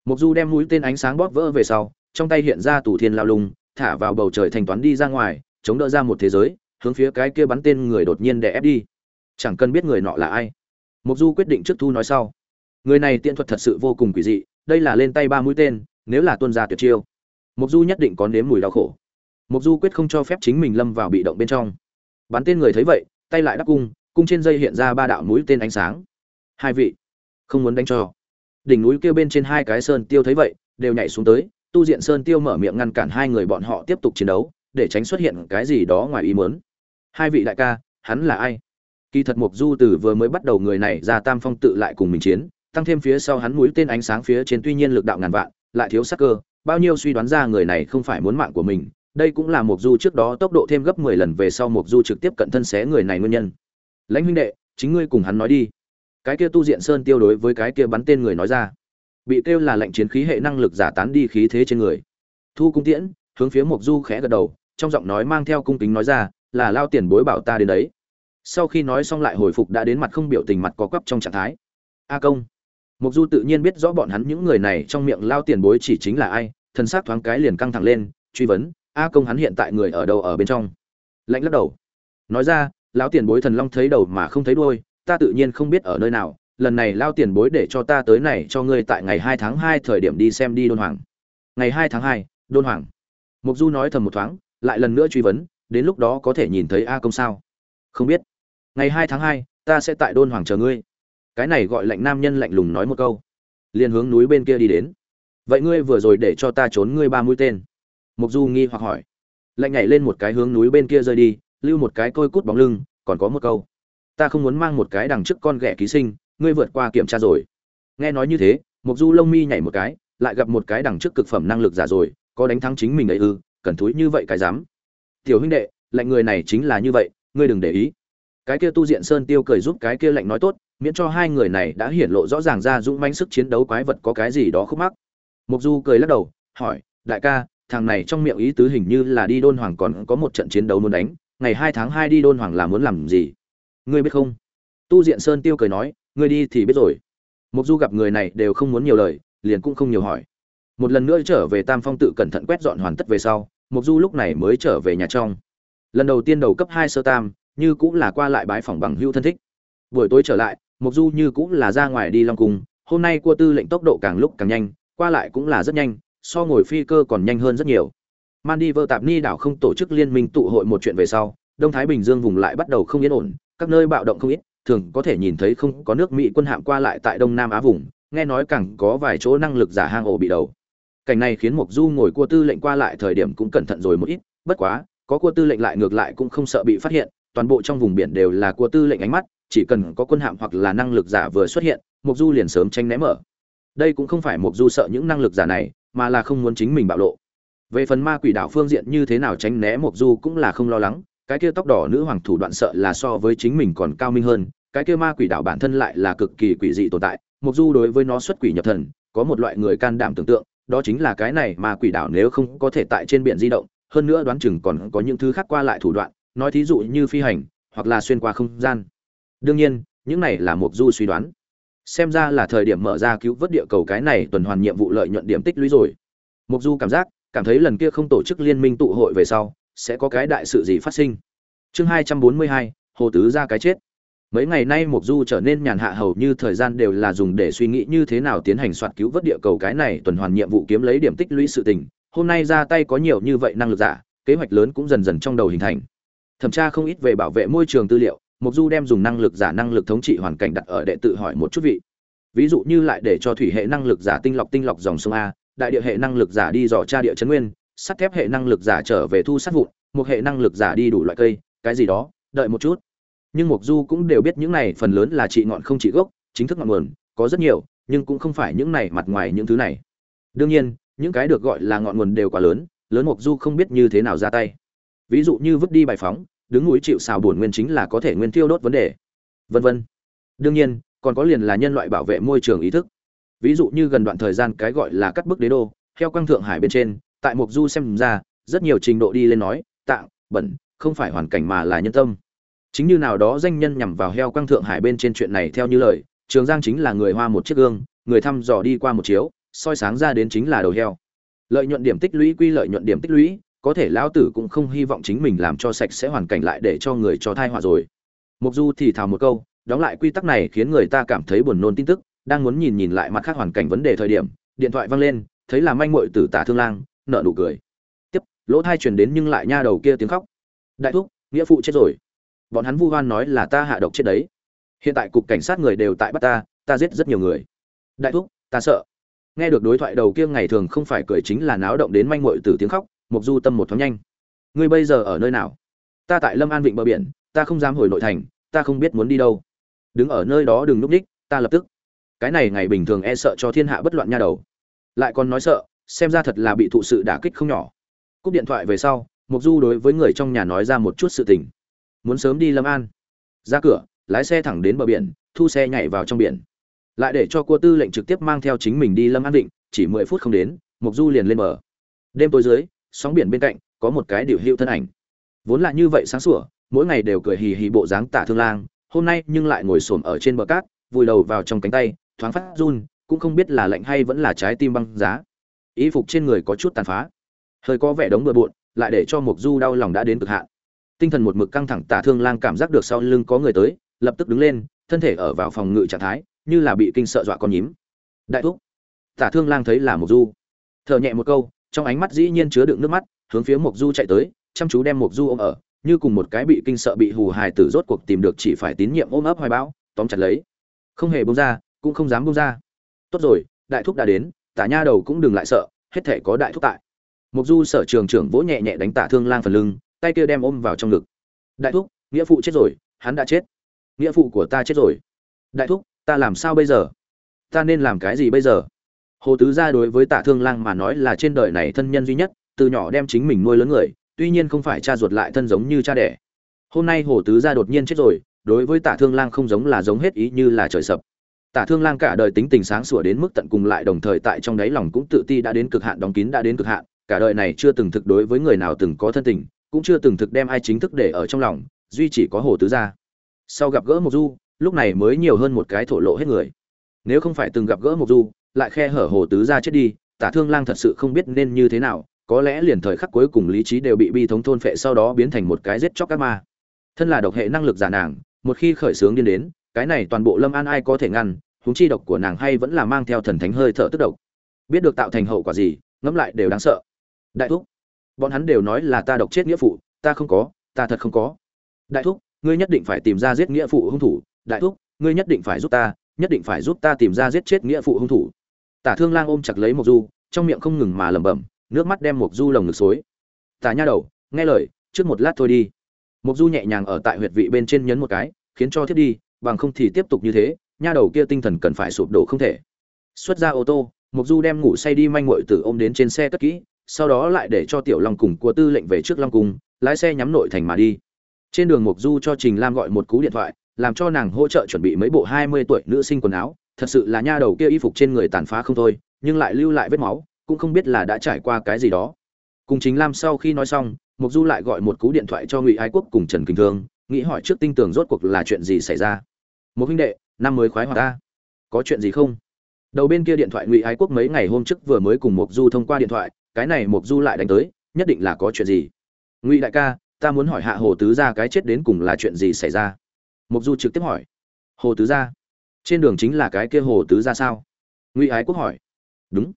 Mục du đem mũi tên ánh sáng bóp vỡ về sau, trong tay hiện ra tủ thiên lao lung, thả vào bầu trời thanh toán đi ra ngoài, chống đỡ ra một thế giới, hướng phía cái kia bắn tên người đột nhiên đè ép đi. Chẳng cần biết người nọ là ai. Mục du quyết định trước thu nói sau. Người này tiện thuật thật sự vô cùng quỷ dị, đây là lên tay ba mũi tên, nếu là tuân gia tuyệt chiêu. Mục du nhất định có nếm mùi đau khổ. Mục du quyết không cho phép chính mình lâm vào bị động bên trong. Bắn tên người thấy vậy tay lại đắp cung cung trên dây hiện ra ba đạo mũi tên ánh sáng. Hai vị, không muốn đánh cho. Đỉnh núi kia bên trên hai cái sơn tiêu thấy vậy, đều nhảy xuống tới, tu diện sơn tiêu mở miệng ngăn cản hai người bọn họ tiếp tục chiến đấu, để tránh xuất hiện cái gì đó ngoài ý muốn. Hai vị đại ca, hắn là ai? Kỳ thật mục du từ vừa mới bắt đầu người này ra tam phong tự lại cùng mình chiến, tăng thêm phía sau hắn mũi tên ánh sáng phía trên tuy nhiên lực đạo ngàn vạn, lại thiếu sắc cơ, bao nhiêu suy đoán ra người này không phải muốn mạng của mình đây cũng là mục du trước đó tốc độ thêm gấp 10 lần về sau mục du trực tiếp cận thân xé người này nguyên nhân. Lãnh huynh đệ, chính ngươi cùng hắn nói đi. Cái kia tu diện sơn tiêu đối với cái kia bắn tên người nói ra. Bị kêu là lệnh chiến khí hệ năng lực giả tán đi khí thế trên người. Thu cung tiễn, hướng phía mục du khẽ gật đầu, trong giọng nói mang theo cung kính nói ra, là lao tiền bối bảo ta đến đấy. Sau khi nói xong lại hồi phục đã đến mặt không biểu tình mặt có quắp trong trạng thái. A công. Mục du tự nhiên biết rõ bọn hắn những người này trong miệng lao tiền bối chỉ chính là ai thân xác thoáng cái liền căng thẳng lên, truy vấn a công hắn hiện tại người ở đâu ở bên trong? Lạnh lắc đầu. Nói ra, lão tiền bối thần long thấy đầu mà không thấy đuôi, ta tự nhiên không biết ở nơi nào, lần này lao tiền bối để cho ta tới này cho ngươi tại ngày hai tháng hai thời điểm đi xem đi đôn hoàng. Ngày hai tháng hai, đôn hoàng. Mục du nói thầm một thoáng, lại lần nữa truy vấn, đến lúc đó có thể nhìn thấy a công sao? Không biết. Ngày hai tháng hai, ta sẽ tại đôn hoàng chờ ngươi. Cái này gọi lạnh nam nhân lạnh lùng nói một câu. Liền hướng núi bên kia đi đến. Vậy ngươi vừa rồi để cho ta trốn ngươi ba mũi tên mục du nghi hoặc hỏi. Lạnh nhảy lên một cái hướng núi bên kia rơi đi, lưu một cái côi cút bóng lưng, còn có một câu. Ta không muốn mang một cái đằng trước con ghẻ ký sinh, ngươi vượt qua kiểm tra rồi. Nghe nói như thế mục du lông mi nhảy một cái, lại gặp một cái đằng trước cực phẩm năng lực giả rồi, có đánh thắng chính mình ấy ư, cần thúi như vậy cái dám. Tiểu huynh đệ, lạnh người này chính là như vậy, ngươi đừng để ý. Cái kia tu diện sơn tiêu cười giúp cái kia lạnh nói tốt, miễn cho hai người này đã hiển lộ rõ ràng ra dũng mãnh sức chiến đấu quái vật có cái gì đó khúc mắc. Mục du cười lắc đầu, hỏi, đại ca thằng này trong miệng ý tứ hình như là đi đôn hoàng còn có một trận chiến đấu muốn đánh, ngày hai tháng hai đi đôn hoàng là muốn làm gì? Ngươi biết không? Tu diện sơn tiêu cười nói, ngươi đi thì biết rồi. Mục du gặp người này đều không muốn nhiều lời, liền cũng không nhiều hỏi. Một lần nữa trở về tam phong tự cẩn thận quét dọn hoàn tất về sau, mục du lúc này mới trở về nhà trong. Lần đầu tiên đầu cấp hai sơ tam, như cũng là qua lại bái phòng bằng hưu thân thích. Buổi tối trở lại, mục du như cũng là ra ngoài đi long cung, hôm nay cua tư lệnh tốc độ càng lúc càng nhanh, qua lại cũng là rất nhanh so ngồi phi cơ còn nhanh hơn rất nhiều. Maldives tạp ni đảo không tổ chức liên minh tụ hội một chuyện về sau, đông thái bình dương vùng lại bắt đầu không yên ổn, các nơi bạo động không ít, thường có thể nhìn thấy không có nước mỹ quân hạm qua lại tại đông nam á vùng, nghe nói càng có vài chỗ năng lực giả hang ổ bị đầu. Cảnh này khiến Mộc du ngồi cua tư lệnh qua lại thời điểm cũng cẩn thận rồi một ít, bất quá, có cua tư lệnh lại ngược lại cũng không sợ bị phát hiện, toàn bộ trong vùng biển đều là cua tư lệnh ánh mắt, chỉ cần có quân hạm hoặc là năng lực giả vừa xuất hiện mục du liền sớm tranh né mở. Đây cũng không phải mục du sợ những năng lực giả này mà là không muốn chính mình bạo lộ. Về phần ma quỷ đảo phương diện như thế nào tránh né mục du cũng là không lo lắng, cái kia tóc đỏ nữ hoàng thủ đoạn sợ là so với chính mình còn cao minh hơn, cái kia ma quỷ đảo bản thân lại là cực kỳ quỷ dị tồn tại mục du đối với nó xuất quỷ nhập thần, có một loại người can đảm tưởng tượng, đó chính là cái này ma quỷ đảo nếu không có thể tại trên biển di động, hơn nữa đoán chừng còn có những thứ khác qua lại thủ đoạn, nói thí dụ như phi hành, hoặc là xuyên qua không gian. Đương nhiên, những này là mục du suy đoán xem ra là thời điểm mở ra cứu vớt địa cầu cái này tuần hoàn nhiệm vụ lợi nhuận điểm tích lũy rồi. Mục du cảm giác, cảm thấy lần kia không tổ chức liên minh tụ hội về sau, sẽ có cái đại sự gì phát sinh. Chương hai trăm bốn mươi hai, hồ tứ ra cái chết. Mấy ngày nay mục du trở nên nhàn hạ hầu như thời gian đều là dùng để suy nghĩ như thế nào tiến hành soạt cứu vớt địa cầu cái này tuần hoàn nhiệm vụ kiếm lấy điểm tích lũy sự tình. Hôm nay ra tay có nhiều như vậy năng lực giả, kế hoạch lớn cũng dần dần trong đầu hình thành. Thẩm tra không ít về bảo vệ môi trường tư liệu mục du đem dùng năng lực giả năng lực thống trị hoàn cảnh đặt ở đệ tự hỏi một chút vị. Ví dụ như lại để cho thủy hệ năng lực giả tinh lọc tinh lọc dòng sông a, đại địa hệ năng lực giả đi dò tra địa chấn nguyên, sắt thép hệ năng lực giả trở về thu sát vụn một hệ năng lực giả đi đủ loại cây, cái gì đó, đợi một chút. Nhưng mục du cũng đều biết những này phần lớn là trị ngọn không trị gốc, chính thức ngọn nguồn, có rất nhiều, nhưng cũng không phải những này mặt ngoài những thứ này. Đương nhiên, những cái được gọi là ngọn nguồn đều quá lớn lớn mục du không biết như thế nào ra tay. Ví dụ như vứt đi bài phóng đứng núi chịu xào bổn nguyên chính là có thể nguyên tiêu đốt vấn đề. Vân vân. Đương nhiên, còn có liền là nhân loại bảo vệ môi trường ý thức. Ví dụ như gần đoạn thời gian cái gọi là cắt bức đế đô, theo quang thượng hải bên trên, tại mục du xem ra, rất nhiều trình độ đi lên nói, tạng, bẩn, không phải hoàn cảnh mà là nhân tâm. Chính như nào đó danh nhân nhằm vào heo quang thượng hải bên trên chuyện này theo như lời, trường giang chính là người hoa một chiếc gương, người thăm dò đi qua một chiếu, soi sáng ra đến chính là đầu heo. Lợi nhuận điểm tích lũy quy lợi nhuận điểm tích lũy có thể lão tử cũng không hy vọng chính mình làm cho sạch sẽ hoàn cảnh lại để cho người cho thai họa rồi. Mục du thì thào một câu, đóng lại quy tắc này khiến người ta cảm thấy buồn nôn tin tức, đang muốn nhìn nhìn lại mặt khác hoàn cảnh vấn đề thời điểm, điện thoại vang lên, thấy là manh muội tử tả thương lang nợ nụ cười. Tiếp, lỗ thai truyền đến nhưng lại nha đầu kia tiếng khóc. Đại thúc, nghĩa phụ chết rồi. Bọn hắn vu hoan nói là ta hạ độc chết đấy. Hiện tại cục cảnh sát người đều tại bắt ta ta giết rất nhiều người. Đại thúc, ta sợ. Nghe được đối thoại đầu kia ngày thường không phải cười chính là náo động đến manh muội tử tiếng khóc mục du tâm một thoáng nhanh. Ngươi bây giờ ở nơi nào? Ta tại lâm an vịnh bờ biển, ta không dám hồi nội thành, ta không biết muốn đi đâu. Đứng ở nơi đó đừng núp ních, ta lập tức. Cái này ngày bình thường e sợ cho thiên hạ bất loạn nha đầu. Lại còn nói sợ, xem ra thật là bị thụ sự đả kích không nhỏ. Cúp điện thoại về sau, mục du đối với người trong nhà nói ra một chút sự tình. Muốn sớm đi lâm an. Ra cửa, lái xe thẳng đến bờ biển, thu xe nhảy vào trong biển. Lại để cho cua tư lệnh trực tiếp mang theo chính mình đi lâm an định chỉ mười phút không đến, mục du liền lên bờ. Đêm tối dưới sóng biển bên cạnh, có một cái điều hữu thân ảnh. Vốn là như vậy sáng sủa, mỗi ngày đều cười hì hì bộ dáng tả thương lang, hôm nay nhưng lại ngồi xổm ở trên bờ cát, vùi đầu vào trong cánh tay, thoáng phát run, cũng không biết là lạnh hay vẫn là trái tim băng giá. Y phục trên người có chút tàn phá. Hơi có vẻ đống bừa bộn, lại để cho mục du đau lòng đã đến cực hạn. Tinh thần một mực căng thẳng tả thương lang cảm giác được sau lưng có người tới, lập tức đứng lên, thân thể ở vào phòng ngự trạng thái, như là bị kinh sợ dọa con nhím. Đại thúc. Tả thương lang thấy là mục du. Thở nhẹ một câu trong ánh mắt dĩ nhiên chứa đựng nước mắt, hướng phía Mộc du chạy tới, chăm chú đem Mộc du ôm ở, như cùng một cái bị kinh sợ bị hù hài tử rốt cuộc tìm được chỉ phải tín nhiệm ôm ấp hoài bão, tóm chặt lấy. Không hề buông ra, cũng không dám buông ra. Tốt rồi, đại thúc đã đến, tả nha đầu cũng đừng lại sợ, hết thể có đại thúc tại. Mục du sở trường trưởng vỗ nhẹ nhẹ đánh tả thương lang phần lưng, tay kia đem ôm vào trong ngực. Đại thúc, nghĩa phụ chết rồi, hắn đã chết. Nghĩa phụ của ta chết rồi. Đại thúc, ta làm sao bây giờ? Ta nên làm cái gì bây giờ? Hồ tứ gia đối với Tạ thương lang mà nói là trên đời này thân nhân duy nhất, từ nhỏ đem chính mình nuôi lớn người, tuy nhiên không phải cha ruột lại thân giống như cha đẻ. Hôm nay hồ tứ gia đột nhiên chết rồi, đối với Tạ thương lang không giống là giống hết ý như là trời sập. Tả thương lang cả đời tính tình sáng sủa đến mức tận cùng lại đồng thời tại trong đáy lòng cũng tự ti đã đến cực hạn, đóng kín đã đến cực hạn, cả đời này chưa từng thực đối với người nào từng có thân tình, cũng chưa từng thực đem ai chính thức để ở trong lòng, duy chỉ có hồ tứ gia. Sau gặp gỡ một du, lúc này mới nhiều hơn một cái thổ lộ hết người. Nếu không phải từng gặp gỡ một du lại khe hở hồ tứ gia chết đi, tả thương lang thật sự không biết nên như thế nào, có lẽ liền thời khắc cuối cùng lý trí đều bị bi thống thôn phệ sau đó biến thành một cái giết chóc các ma. Thân là độc hệ năng lực giả nàng, một khi khởi sướng điên đến, cái này toàn bộ lâm an ai có thể ngăn húng chi độc của nàng hay vẫn là mang theo thần thánh hơi thở tức độc. Biết được tạo thành hậu quả gì, ngẫm lại đều đáng sợ. Đại thúc, bọn hắn đều nói là ta độc chết nghĩa phụ, ta không có, ta thật không có. Đại thúc, ngươi nhất định phải tìm ra giết nghĩa phụ hung thủ. Đại thúc, ngươi nhất định phải giúp ta, nhất định phải giúp ta tìm ra giết chết nghĩa phụ hung thủ tả thương lang ôm chặt lấy Mộc du, trong miệng không ngừng mà lẩm bẩm, nước mắt đem Mộc du lồng ngực xối. Tả nha đầu, nghe lời, trước một lát thôi đi. Mộc du nhẹ nhàng ở tại huyệt vị bên trên nhấn một cái, khiến cho thiết đi, bằng không thì tiếp tục như thế, nha đầu kia tinh thần cần phải sụp đổ không thể. Xuất ra ô tô, Mộc du đem ngủ say đi manh muội tử ôm đến trên xe cất kỹ, sau đó lại để cho tiểu long cùng của tư lệnh về trước long cung, lái xe nhắm nội thành mà đi. Trên đường Mộc du cho trình lam gọi một cú điện thoại, làm cho nàng hỗ trợ chuẩn bị mấy bộ hai mươi tuổi nữ sinh quần áo thật sự là nha đầu kia y phục trên người tàn phá không thôi, nhưng lại lưu lại vết máu, cũng không biết là đã trải qua cái gì đó. Cùng chính lam sau khi nói xong mục du lại gọi một cú điện thoại cho ngụy ái quốc cùng trần kinh thương, nghĩ hỏi trước tinh tường rốt cuộc là chuyện gì xảy ra. Một huynh đệ, năm mới khoái hoạt ta. Có chuyện gì không? Đầu bên kia điện thoại ngụy ái quốc mấy ngày hôm trước vừa mới cùng mục du thông qua điện thoại, cái này mục du lại đánh tới, nhất định là có chuyện gì? Ngụy đại ca, ta muốn hỏi hạ hồ tứ gia cái chết đến cùng là chuyện gì xảy ra? Mục du trực tiếp hỏi. Hồ tứ gia? Trên đường chính là cái kia hồ tứ gia sao? Ngụy ái quốc hỏi. Đúng.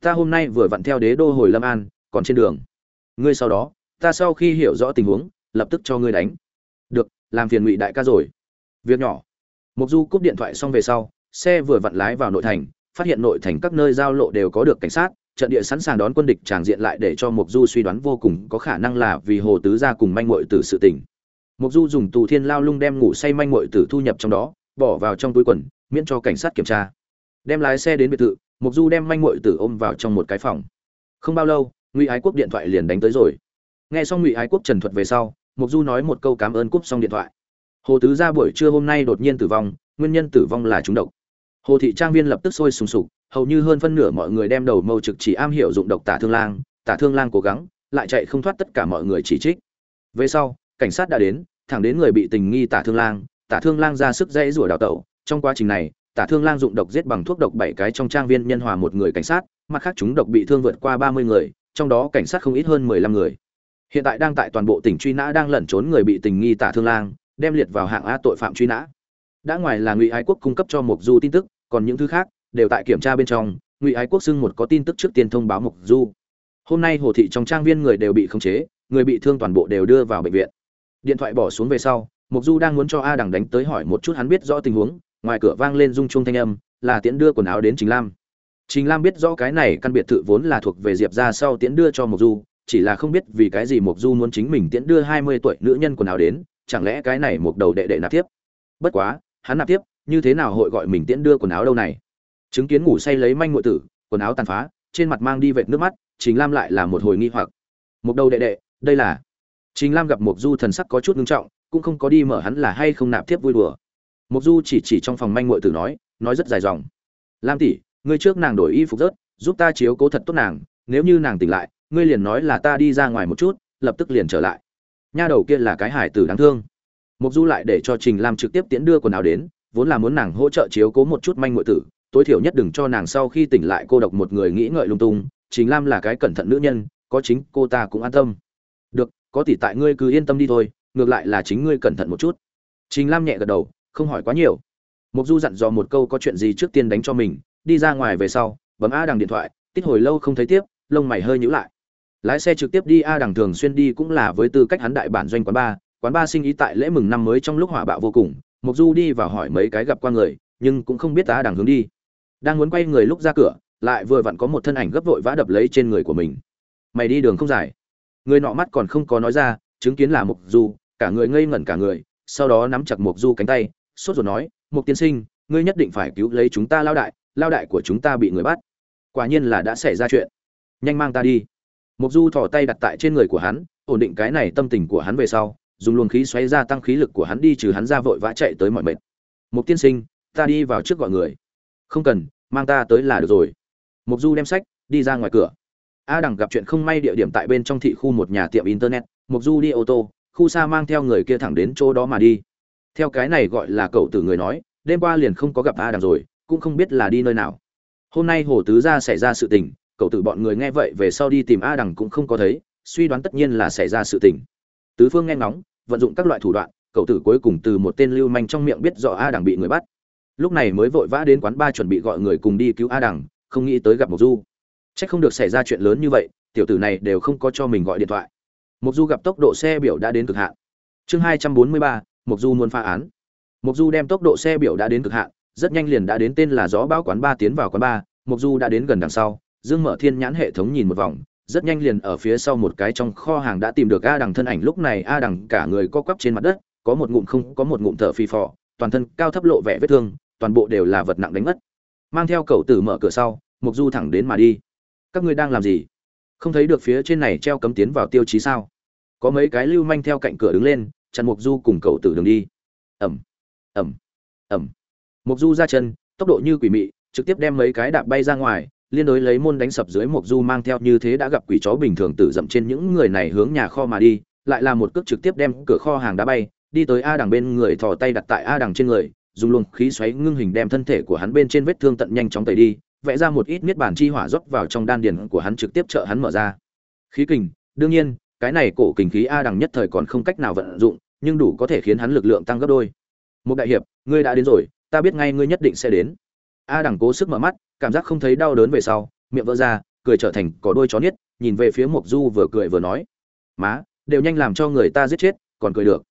Ta hôm nay vừa vặn theo đế đô hồi lâm an, còn trên đường. Ngươi sau đó, ta sau khi hiểu rõ tình huống, lập tức cho ngươi đánh. Được, làm phiền ngụy đại ca rồi. Việc nhỏ. Mục du cúp điện thoại xong về sau, xe vừa vặn lái vào nội thành, phát hiện nội thành các nơi giao lộ đều có được cảnh sát, trận địa sẵn sàng đón quân địch tràng diện lại để cho mục du suy đoán vô cùng có khả năng là vì hồ tứ gia cùng manh muội tử sự tình. Mục du dùng tù thiên lao lung đem ngủ say manh muội tử thu nhập trong đó bỏ vào trong túi quần, miễn cho cảnh sát kiểm tra. Đem lái xe đến biệt thự mục du đem manh muội tử ôm vào trong một cái phòng. Không bao lâu, ngụy ái quốc điện thoại liền đánh tới rồi. Nghe xong ngụy ái quốc trần thuật về sau mục du nói một câu cảm ơn cúp xong điện thoại. Hồ tứ gia buổi trưa hôm nay đột nhiên tử vong, nguyên nhân tử vong là trúng độc. Hồ thị trang viên lập tức sôi sùng sục, hầu như hơn phân nửa mọi người đem đầu mâu trực chỉ am hiểu dụng độc tả thương lang, tả thương lang cố gắng, lại chạy không thoát tất cả mọi người chỉ trích. Về sau, cảnh sát đã đến, thẳng đến người bị tình nghi tả thương lang tả thương lang ra sức dãy rủa đào tẩu. Trong quá trình này, tả thương lang dụng độc giết bằng thuốc độc bảy cái trong trang viên nhân hòa một người cảnh sát, mặt khác chúng độc bị thương vượt qua ba mươi người, trong đó cảnh sát không ít hơn mười lăm người. Hiện tại đang tại toàn bộ tỉnh truy nã đang lẩn trốn người bị tình nghi tả thương lang, đem liệt vào hạng a tội phạm truy nã. Đã ngoài là ngụy ái quốc cung cấp cho mục du tin tức, còn những thứ khác đều tại kiểm tra bên trong. Ngụy ái quốc xưng một có tin tức trước tiên thông báo mục du. Hôm nay hồ thị trong trang viên người đều bị khống chế, người bị thương toàn bộ đều đưa vào bệnh viện. Điện thoại bỏ xuống về sau mục du đang muốn cho a đằng đánh tới hỏi một chút hắn biết rõ tình huống, ngoài cửa vang lên rung chuông thanh âm, là tiễn đưa quần áo đến trình lam. Trình lam biết rõ cái này căn biệt thự vốn là thuộc về diệp ra sau tiễn đưa cho mục du, chỉ là không biết vì cái gì mục du muốn chính mình tiễn đưa hai mươi tuổi nữ nhân quần áo đến, chẳng lẽ cái này một đầu đệ đệ nạp tiếp? Bất quá, hắn nạp tiếp, như thế nào hội gọi mình tiễn đưa quần áo đâu này? Chứng kiến ngủ say lấy manh ngụy tử, quần áo tàn phá, trên mặt mang đi vệt nước mắt, Trình lam lại là một hồi nghi hoặc. Một đầu đệ đệ, đây là? Trình lam gặp mục du thần sắc có chút ngưng trọng cũng không có đi mở hắn là hay không nạp tiếp vui đùa. Mục du chỉ chỉ trong phòng manh ngụy tử nói nói rất dài dòng. Lam tỷ, ngươi trước nàng đổi y phục rớt, giúp ta chiếu cố thật tốt nàng, nếu như nàng tỉnh lại, ngươi liền nói là ta đi ra ngoài một chút, lập tức liền trở lại. Nha đầu kia là cái hải tử đáng thương. Mục du lại để cho trình lam trực tiếp tiễn đưa quần áo đến, vốn là muốn nàng hỗ trợ chiếu cố một chút manh ngụy tử, tối thiểu nhất đừng cho nàng sau khi tỉnh lại cô độc một người nghĩ ngợi lung tung, trình lam là cái cẩn thận nữ nhân, có chính cô ta cũng an tâm. Được, có tỷ tại ngươi cứ yên tâm đi thôi ngược lại là chính ngươi cẩn thận một chút. Trình lam nhẹ gật đầu, không hỏi quá nhiều. Mục du dặn dò một câu có chuyện gì trước tiên đánh cho mình, đi ra ngoài về sau, bấm a đằng điện thoại, tít hồi lâu không thấy tiếp, lông mày hơi nhíu lại. Lái xe trực tiếp đi a đằng thường xuyên đi cũng là với tư cách hắn đại bản doanh quán ba quán ba sinh ý tại lễ mừng năm mới trong lúc hỏa bạo vô cùng mục du đi vào hỏi mấy cái gặp qua người, nhưng cũng không biết a đằng hướng đi. Đang muốn quay người lúc ra cửa, lại vừa vặn có một thân ảnh gấp vội vã đập lấy trên người của mình. Mày đi đường không dài. Người nọ mắt còn không có nói ra, chứng kiến là mục du cả người ngây ngẩn cả người, sau đó nắm chặt mục du cánh tay, sốt rồi nói mục tiên sinh, ngươi nhất định phải cứu lấy chúng ta lao đại lao đại của chúng ta bị người bắt. Quả nhiên là đã xảy ra chuyện. Nhanh mang ta đi. Mục du thò tay đặt tại trên người của hắn, ổn định cái này tâm tình của hắn về sau, dùng luồng khí xoáy ra tăng khí lực của hắn đi trừ hắn ra vội vã chạy tới mọi mệt. Mục tiên sinh, ta đi vào trước gọi người. Không cần, mang ta tới là được rồi. Mục du đem sách, đi ra ngoài cửa. A đằng gặp chuyện không may địa điểm tại bên trong thị khu một nhà tiệm internet mục du đi ô tô khu xa mang theo người kia thẳng đến chỗ đó mà đi. Theo cái này gọi là cậu tử người nói, đêm qua liền không có gặp a đằng rồi, cũng không biết là đi nơi nào. Hôm nay hồ tứ gia xảy ra sự tình, cậu tử bọn người nghe vậy về sau đi tìm a đằng cũng không có thấy, suy đoán tất nhiên là xảy ra sự tình. Tứ phương nghe ngóng, vận dụng các loại thủ đoạn, cậu tử cuối cùng từ một tên lưu manh trong miệng biết rõ a đằng bị người bắt. Lúc này mới vội vã đến quán ba chuẩn bị gọi người cùng đi cứu a đằng, không nghĩ tới gặp mộc du. C không được xảy ra chuyện lớn như vậy, tiểu tử này đều không có cho mình gọi điện thoại mộc du gặp tốc độ xe biểu đã đến cực hạn. Chương hai trăm bốn mươi ba, mộc du muốn phá án. Mộc du đem tốc độ xe biểu đã đến cực hạn, rất nhanh liền đã đến tên là gió bão quán ba tiến vào quán ba, mộc du đã đến gần đằng sau, dương mở thiên nhãn hệ thống nhìn một vòng, rất nhanh liền ở phía sau một cái trong kho hàng đã tìm được a đằng thân ảnh, lúc này a đằng cả người co quắp trên mặt đất, có một ngụm không, có một ngụm thở phì phò, toàn thân cao thấp lộ vẻ vết thương, toàn bộ đều là vật nặng đánh mất. Mang theo cậu tử mở cửa sau, Mộc du thẳng đến mà đi. Các ngươi đang làm gì? Không thấy được phía trên này treo cấm tiến vào tiêu chí sao? Có mấy cái lưu manh theo cạnh cửa đứng lên chặn mục du cùng cậu tử đường đi. Ẩm ẩm ẩm mục du ra chân tốc độ như quỷ mị trực tiếp đem mấy cái đạp bay ra ngoài liên đối lấy môn đánh sập dưới mục du mang theo như thế đã gặp quỷ chó bình thường tử dậm trên những người này hướng nhà kho mà đi lại là một cước trực tiếp đem cửa kho hàng đá bay đi tới a đằng bên người thò tay đặt tại a đằng trên người dùng luồng khí xoáy ngưng hình đem thân thể của hắn bên trên vết thương tận nhanh chóng tẩy đi, vẽ ra một ít miết bản chi hỏa rót vào trong đan điền của hắn trực tiếp trợ hắn mở ra. Khí kình, đương nhiên, cái này cổ kình khí a đằng nhất thời còn không cách nào vận dụng nhưng đủ có thể khiến hắn lực lượng tăng gấp đôi. Một đại hiệp ngươi đã đến rồi ta biết ngay ngươi nhất định sẽ đến. A đằng cố sức mở mắt cảm giác không thấy đau đớn về sau miệng vỡ ra cười trở thành có đôi chó niết nhìn về phía mộc du vừa cười vừa nói má đều nhanh làm cho người ta giết chết còn cười được.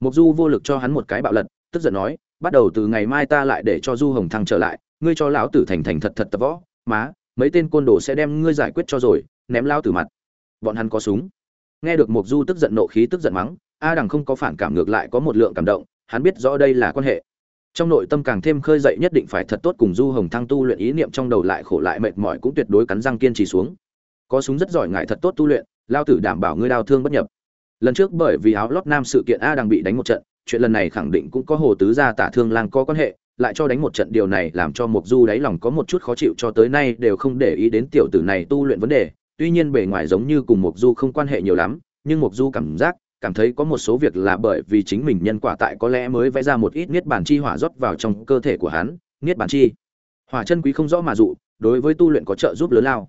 Mộc du vô lực cho hắn một cái bạo lật tức giận nói bắt đầu từ ngày mai ta lại để cho du hồng thăng trở lại ngươi cho lão tử thành thành thật thật tập võ, má, mấy tên côn đồ sẽ đem ngươi giải quyết cho rồi, ném lao tử mặt. Bọn hắn có súng. Nghe được mộc du tức giận nộ khí tức giận mắng, a đằng không có phản cảm ngược lại có một lượng cảm động, hắn biết rõ đây là quan hệ. Trong nội tâm càng thêm khơi dậy nhất định phải thật tốt cùng du hồng thăng tu luyện ý niệm trong đầu lại khổ lại mệt mỏi cũng tuyệt đối cắn răng kiên trì xuống. Có súng rất giỏi ngại thật tốt tu luyện lao tử đảm bảo ngươi đau thương bất nhập. Lần trước bởi vì áo lót nam sự kiện a đang bị đánh một trận, chuyện lần này khẳng định cũng có hồ tứ gia tả thương lang có quan hệ lại cho đánh một trận điều này làm cho mục du đáy lòng có một chút khó chịu cho tới nay đều không để ý đến tiểu tử này tu luyện vấn đề. Tuy nhiên bề ngoài giống như cùng mục du không quan hệ nhiều lắm, nhưng mục du cảm giác, cảm thấy có một số việc là bởi vì chính mình nhân quả tại có lẽ mới vẽ ra một ít niết bàn chi hỏa rót vào trong cơ thể của hắn. Niết bàn chi? Hỏa chân quý không rõ mà dụ, đối với tu luyện có trợ giúp lớn lao.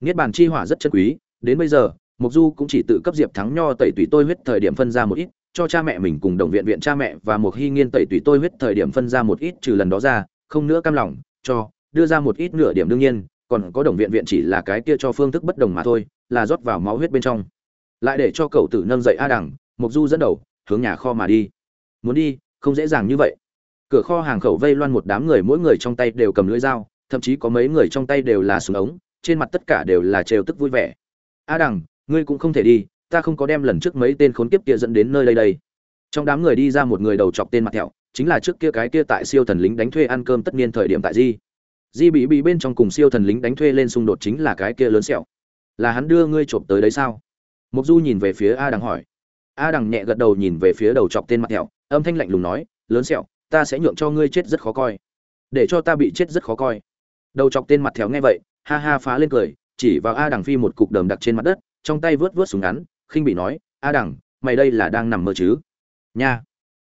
Niết bàn chi hỏa rất chân quý, đến bây giờ mục du cũng chỉ tự cấp diệp thắng nho tẩy tùy tôi huyết thời điểm phân ra một ít cho cha mẹ mình cùng đồng viện viện cha mẹ và một hy nghiên tẩy tùy tôi huyết thời điểm phân ra một ít trừ lần đó ra, không nữa cam lòng, cho, đưa ra một ít nửa điểm đương nhiên, còn có đồng viện viện chỉ là cái kia cho phương thức bất đồng mà thôi, là rót vào máu huyết bên trong. Lại để cho cậu tử nâng dậy a đằng mục du dẫn đầu, hướng nhà kho mà đi. Muốn đi, không dễ dàng như vậy. Cửa kho hàng khẩu vây loan một đám người mỗi người trong tay đều cầm lưỡi dao, thậm chí có mấy người trong tay đều là súng ống, trên mặt tất cả đều là trêu tức vui vẻ. A đằng, ngươi cũng không thể đi ta không có đem lần trước mấy tên khốn kiếp kia dẫn đến nơi đây đây. Trong đám người đi ra một người đầu chọc tên mặt thẹo, chính là trước kia cái kia tại siêu thần lính đánh thuê ăn cơm tất niên thời điểm tại di. Di bị bị bên trong cùng siêu thần lính đánh thuê lên xung đột chính là cái kia lớn sẹo. Là hắn đưa ngươi trộm tới đấy sao? Mục du nhìn về phía a đằng hỏi. A đằng nhẹ gật đầu nhìn về phía đầu chọc tên mặt thẹo, âm thanh lạnh lùng nói, lớn sẹo, ta sẽ nhượng cho ngươi chết rất khó coi. Để cho ta bị chết rất khó coi. Đầu chọc tên mặt thẹo nghe vậy, ha ha phá lên cười, chỉ vào a đằng phi một cục đờm đặc trên mặt đất, trong tay vớt vớt súng ngắn khinh bị nói, a đằng, mày đây là đang nằm mơ chứ? Nha.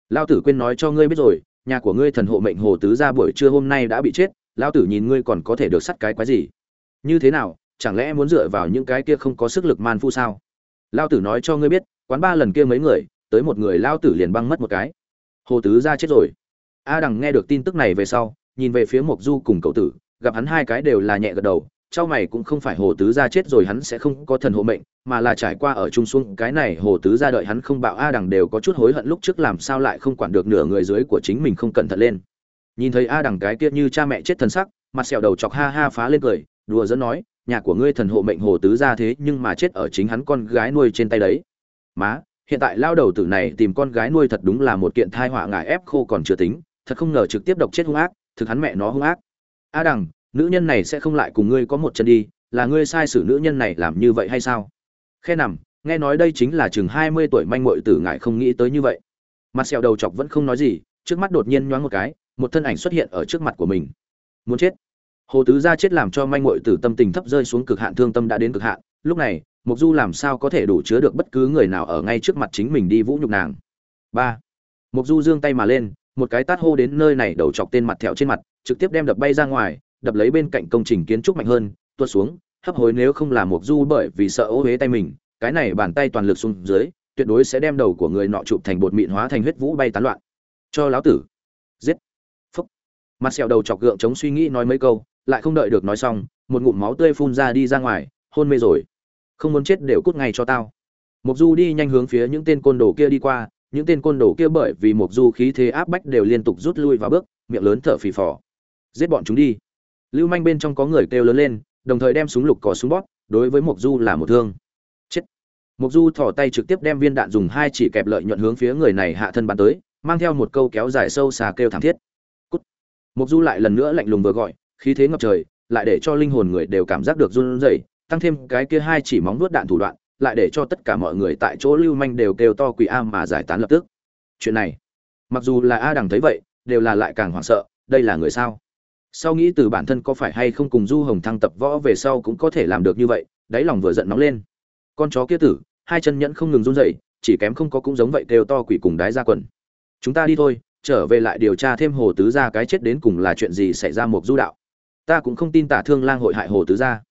Lao tử quên nói cho ngươi biết rồi, nhà của ngươi thần hộ mệnh hồ tứ ra buổi trưa hôm nay đã bị chết lao tử nhìn ngươi còn có thể được sắt cái quái gì? Như thế nào, chẳng lẽ muốn dựa vào những cái kia không có sức lực man phu sao? Lao tử nói cho ngươi biết, quán ba lần kia mấy người, tới một người lao tử liền băng mất một cái. Hồ tứ ra chết rồi. A đằng nghe được tin tức này về sau, nhìn về phía mộc du cùng cậu tử, gặp hắn hai cái đều là nhẹ gật đầu trao mày cũng không phải hồ tứ gia chết rồi hắn sẽ không có thần hộ mệnh, mà là trải qua ở trung xuân cái này hồ tứ gia đợi hắn không bạo a đằng đều có chút hối hận lúc trước làm sao lại không quản được nửa người dưới của chính mình không cẩn thận lên. Nhìn thấy a đằng cái kia như cha mẹ chết thần sắc, mặt sẹo đầu chọc ha ha phá lên cười, đùa dẫn nói, nhà của ngươi thần hộ mệnh hồ tứ gia thế nhưng mà chết ở chính hắn con gái nuôi trên tay đấy. Má, hiện tại lao đầu tử này tìm con gái nuôi thật đúng là một kiện thai họa ngải ép khô còn chưa tính, thật không ngờ trực tiếp độc chết hung ác, thực hắn mẹ nó hung ác. A đằng nữ nhân này sẽ không lại cùng ngươi có một chân đi, là ngươi sai sử nữ nhân này làm như vậy hay sao? Khe nằm, nghe nói đây chính là chừng hai mươi tuổi manh mội tử ngại không nghĩ tới như vậy. Mặt sẹo đầu chọc vẫn không nói gì, trước mắt đột nhiên nhoáng một cái, một thân ảnh xuất hiện ở trước mặt của mình. Muốn chết. Hồ tứ gia chết làm cho manh mội tử tâm tình thấp rơi xuống cực hạn, thương tâm đã đến cực hạn. Lúc này mục du làm sao có thể đủ chứa được bất cứ người nào ở ngay trước mặt chính mình đi vũ nhục nàng? Ba. Mục du giương tay mà lên, một cái tát hô đến nơi này, đầu chọc tên mặt thẹo trên mặt, trực tiếp đem đập bay ra ngoài đập lấy bên cạnh công trình kiến trúc mạnh hơn, tuột xuống, hấp hối nếu không là một du bởi vì sợ ô huế tay mình, cái này bàn tay toàn lực xuống dưới, tuyệt đối sẽ đem đầu của người nọ chụp thành bột mịn hóa thành huyết vũ bay tán loạn. Cho láo tử. Giết. Phúc. Mặt sẹo đầu chọc gượng chống suy nghĩ nói mấy câu, lại không đợi được nói xong, một ngụm máu tươi phun ra đi ra ngoài, hôn mê rồi. Không muốn chết đều cút ngay cho tao. Mục du đi nhanh hướng phía những tên côn đồ kia đi qua, những tên côn đồ kia bởi vì mục du khí thế áp bách đều liên tục rút lui vào bước, miệng lớn thở phì phò. Giết bọn chúng đi lưu manh bên trong có người kêu lớn lên, đồng thời đem súng lục có súng bóp, đối với mộc du là một thương. Chết. Mộc du thò tay trực tiếp đem viên đạn dùng hai chỉ kẹp lợi nhuận hướng phía người này hạ thân bắn tới, mang theo một câu kéo dài sâu xà kêu thảm thiết. Cút. mộc du lại lần nữa lạnh lùng vừa gọi, khí thế ngập trời, lại để cho linh hồn người đều cảm giác được run rẩy, tăng thêm cái kia hai chỉ móng nuốt đạn thủ đoạn, lại để cho tất cả mọi người tại chỗ lưu manh đều kêu to quỷ a mà giải tán lập tức. Chuyện này, mặc dù là a đằng thấy vậy, đều là lại càng hoảng sợ, đây là người sao? Sau nghĩ từ bản thân có phải hay không cùng du hồng thăng tập võ về sau cũng có thể làm được như vậy, đáy lòng vừa giận nóng lên. Con chó kia tử, hai chân nhẫn không ngừng run rẩy, chỉ kém không có cũng giống vậy kêu to quỷ cùng đái ra quần. Chúng ta đi thôi, trở về lại điều tra thêm hồ tứ gia cái chết đến cùng là chuyện gì xảy ra một du đạo. Ta cũng không tin tả thương lang hội hại hồ tứ gia.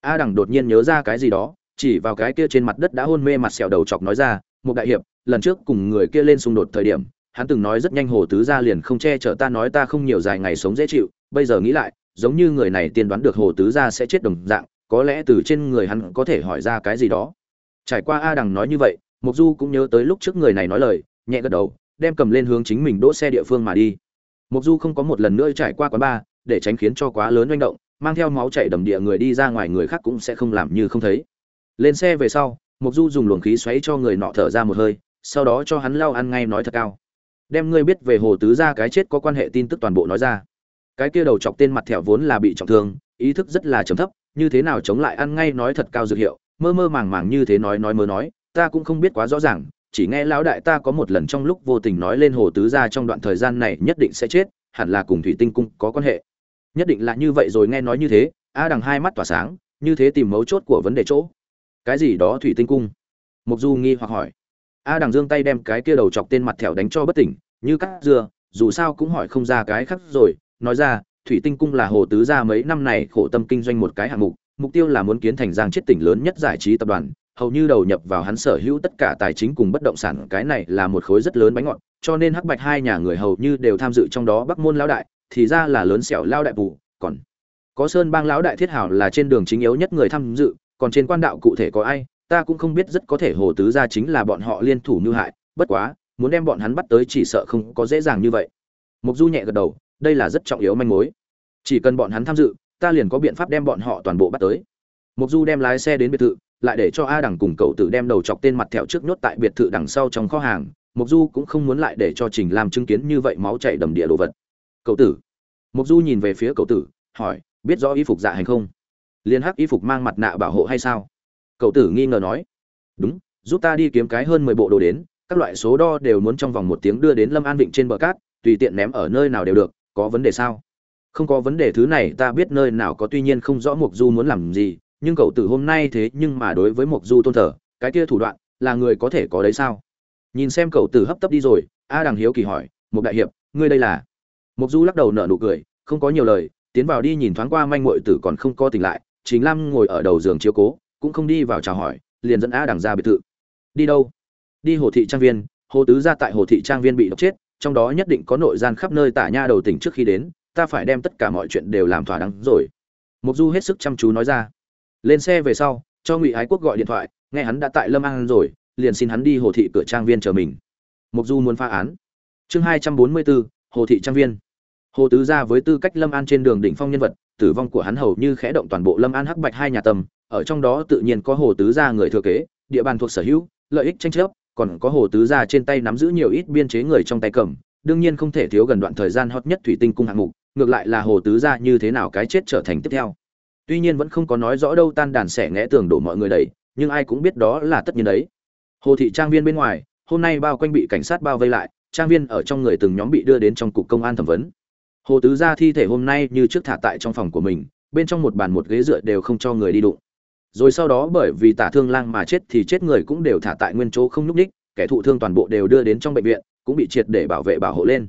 A đằng đột nhiên nhớ ra cái gì đó, chỉ vào cái kia trên mặt đất đã hôn mê mặt sẹo đầu chọc nói ra một đại hiệp, lần trước cùng người kia lên xung đột thời điểm, hắn từng nói rất nhanh hồ tứ gia liền không che chở ta, nói ta không nhiều dài ngày sống dễ chịu bây giờ nghĩ lại, giống như người này tiên đoán được hồ tứ gia sẽ chết đồng dạng, có lẽ từ trên người hắn có thể hỏi ra cái gì đó. Trải qua a đằng nói như vậy mục du cũng nhớ tới lúc trước người này nói lời, nhẹ gật đầu, đem cầm lên hướng chính mình đỗ xe địa phương mà đi. Mục du không có một lần nữa trải qua quán bar, để tránh khiến cho quá lớn manh động, mang theo máu chảy đầm địa người đi ra ngoài người khác cũng sẽ không làm như không thấy. Lên xe về sau mục du dùng luồng khí xoáy cho người nọ thở ra một hơi, sau đó cho hắn lao ăn ngay nói thật cao. Đem ngươi biết về hồ tứ gia cái chết có quan hệ tin tức toàn bộ nói ra cái kia đầu chọc tên mặt thẹo vốn là bị trọng thương, ý thức rất là trầm thấp, như thế nào chống lại ăn ngay nói thật cao dược hiệu, mơ mơ màng màng như thế nói nói mơ nói, ta cũng không biết quá rõ ràng, chỉ nghe lão đại ta có một lần trong lúc vô tình nói lên hồ tứ gia trong đoạn thời gian này nhất định sẽ chết, hẳn là cùng thủy tinh cung có quan hệ. Nhất định là như vậy rồi nghe nói như thế, a đằng hai mắt tỏa sáng, như thế tìm mấu chốt của vấn đề chỗ. Cái gì đó thủy tinh cung? Mục du nghi hoặc hỏi. A đằng giương tay đem cái kia đầu chọc tên mặt thẻo đánh cho bất tỉnh, như cắt dưa dù sao cũng hỏi không ra cái khác rồi nói ra, thủy tinh cung là hồ tứ gia mấy năm này khổ tâm kinh doanh một cái hạng mục mục tiêu là muốn kiến thành giang chết tỉnh lớn nhất giải trí tập đoàn. Hầu như đầu nhập vào hắn sở hữu tất cả tài chính cùng bất động sản, cái này là một khối rất lớn bánh ngọt, cho nên hắc bạch hai nhà người hầu như đều tham dự trong đó bắc môn lão đại, thì ra là lớn xẻo lao đại bù, còn có sơn bang lão đại thiết hảo là trên đường chính yếu nhất người tham dự, còn trên quan đạo cụ thể có ai, ta cũng không biết rất có thể hồ tứ gia chính là bọn họ liên thủ như hại, bất quá, muốn đem bọn hắn bắt tới chỉ sợ không có dễ dàng như vậy. Mục du nhẹ gật đầu đây là rất trọng yếu manh mối. Chỉ cần bọn hắn tham dự, ta liền có biện pháp đem bọn họ toàn bộ bắt tới. Mục du đem lái xe đến biệt thự, lại để cho a đằng cùng cậu tử đem đầu chọc tên mặt thẹo trước nhốt tại biệt thự đằng sau trong kho hàng. Mục du cũng không muốn lại để cho trình làm chứng kiến như vậy máu chảy đầm địa đồ vật. Cậu tử? Mục du nhìn về phía cậu tử, hỏi, biết rõ y phục dạ hành không? Liên hắc y phục mang mặt nạ bảo hộ hay sao? Cậu tử nghi ngờ nói, đúng, giúp ta đi kiếm cái hơn mười bộ đồ đến, các loại số đo đều muốn trong vòng một tiếng đưa đến lâm an vịnh trên bờ cát, tùy tiện ném ở nơi nào đều được có vấn đề sao? Không có vấn đề thứ này, ta biết nơi nào có, tuy nhiên không rõ mục du muốn làm gì, nhưng cậu tử hôm nay thế nhưng mà đối với mục du tôn thờ, cái kia thủ đoạn là người có thể có đấy sao? Nhìn xem cậu tử hấp tấp đi rồi, a đằng hiếu kỳ hỏi một đại hiệp, ngươi đây là? Mục du lắc đầu nở nụ cười, không có nhiều lời, tiến vào đi nhìn thoáng qua manh muội tử còn không co tỉnh lại chính lam ngồi ở đầu giường chiếu cố, cũng không đi vào chào hỏi, liền dẫn a đằng ra biệt thự. Đi đâu? Đi hồ thị trang viên, hồ tứ gia tại hồ thị trang viên bị độc chết trong đó nhất định có nội gian khắp nơi tả nha đầu tỉnh trước khi đến, ta phải đem tất cả mọi chuyện đều làm thỏa đáng rồi. Mục du hết sức chăm chú nói ra. Lên xe về sau, cho ngụy ái quốc gọi điện thoại, nghe hắn đã tại lâm an rồi, liền xin hắn đi hồ thị cửa trang viên chờ mình. Mục du muốn phá án. Chương hai trăm bốn mươi bốn hồ thị trang viên. Hồ tứ gia với tư cách lâm an trên đường đỉnh phong nhân vật, tử vong của hắn hầu như khẽ động toàn bộ lâm an hắc bạch hai nhà tầm, ở trong đó tự nhiên có hồ tứ gia người thừa kế, địa bàn thuộc sở hữu, lợi ích tranh chấp còn có hồ tứ gia trên tay nắm giữ nhiều ít biên chế người trong tay cầm, đương nhiên không thể thiếu gần đoạn thời gian hot nhất thủy tinh cung hạng mục, ngược lại là hồ tứ gia như thế nào cái chết trở thành tiếp theo. Tuy nhiên vẫn không có nói rõ đâu tan đàn sẻ ngẽ tường đổ mọi người đầy, nhưng ai cũng biết đó là tất nhiên đấy. Hồ thị trang viên bên ngoài, hôm nay bao quanh bị cảnh sát bao vây lại, trang viên ở trong người từng nhóm bị đưa đến trong cục công an thẩm vấn. Hồ tứ gia thi thể hôm nay như trước thả tại trong phòng của mình, bên trong một bàn một ghế dựa đều không cho người đi đụng rồi sau đó bởi vì tả thương lang mà chết thì chết người cũng đều thả tại nguyên chỗ không nhúc ních kẻ thụ thương toàn bộ đều đưa đến trong bệnh viện, cũng bị triệt để bảo vệ bảo hộ lên.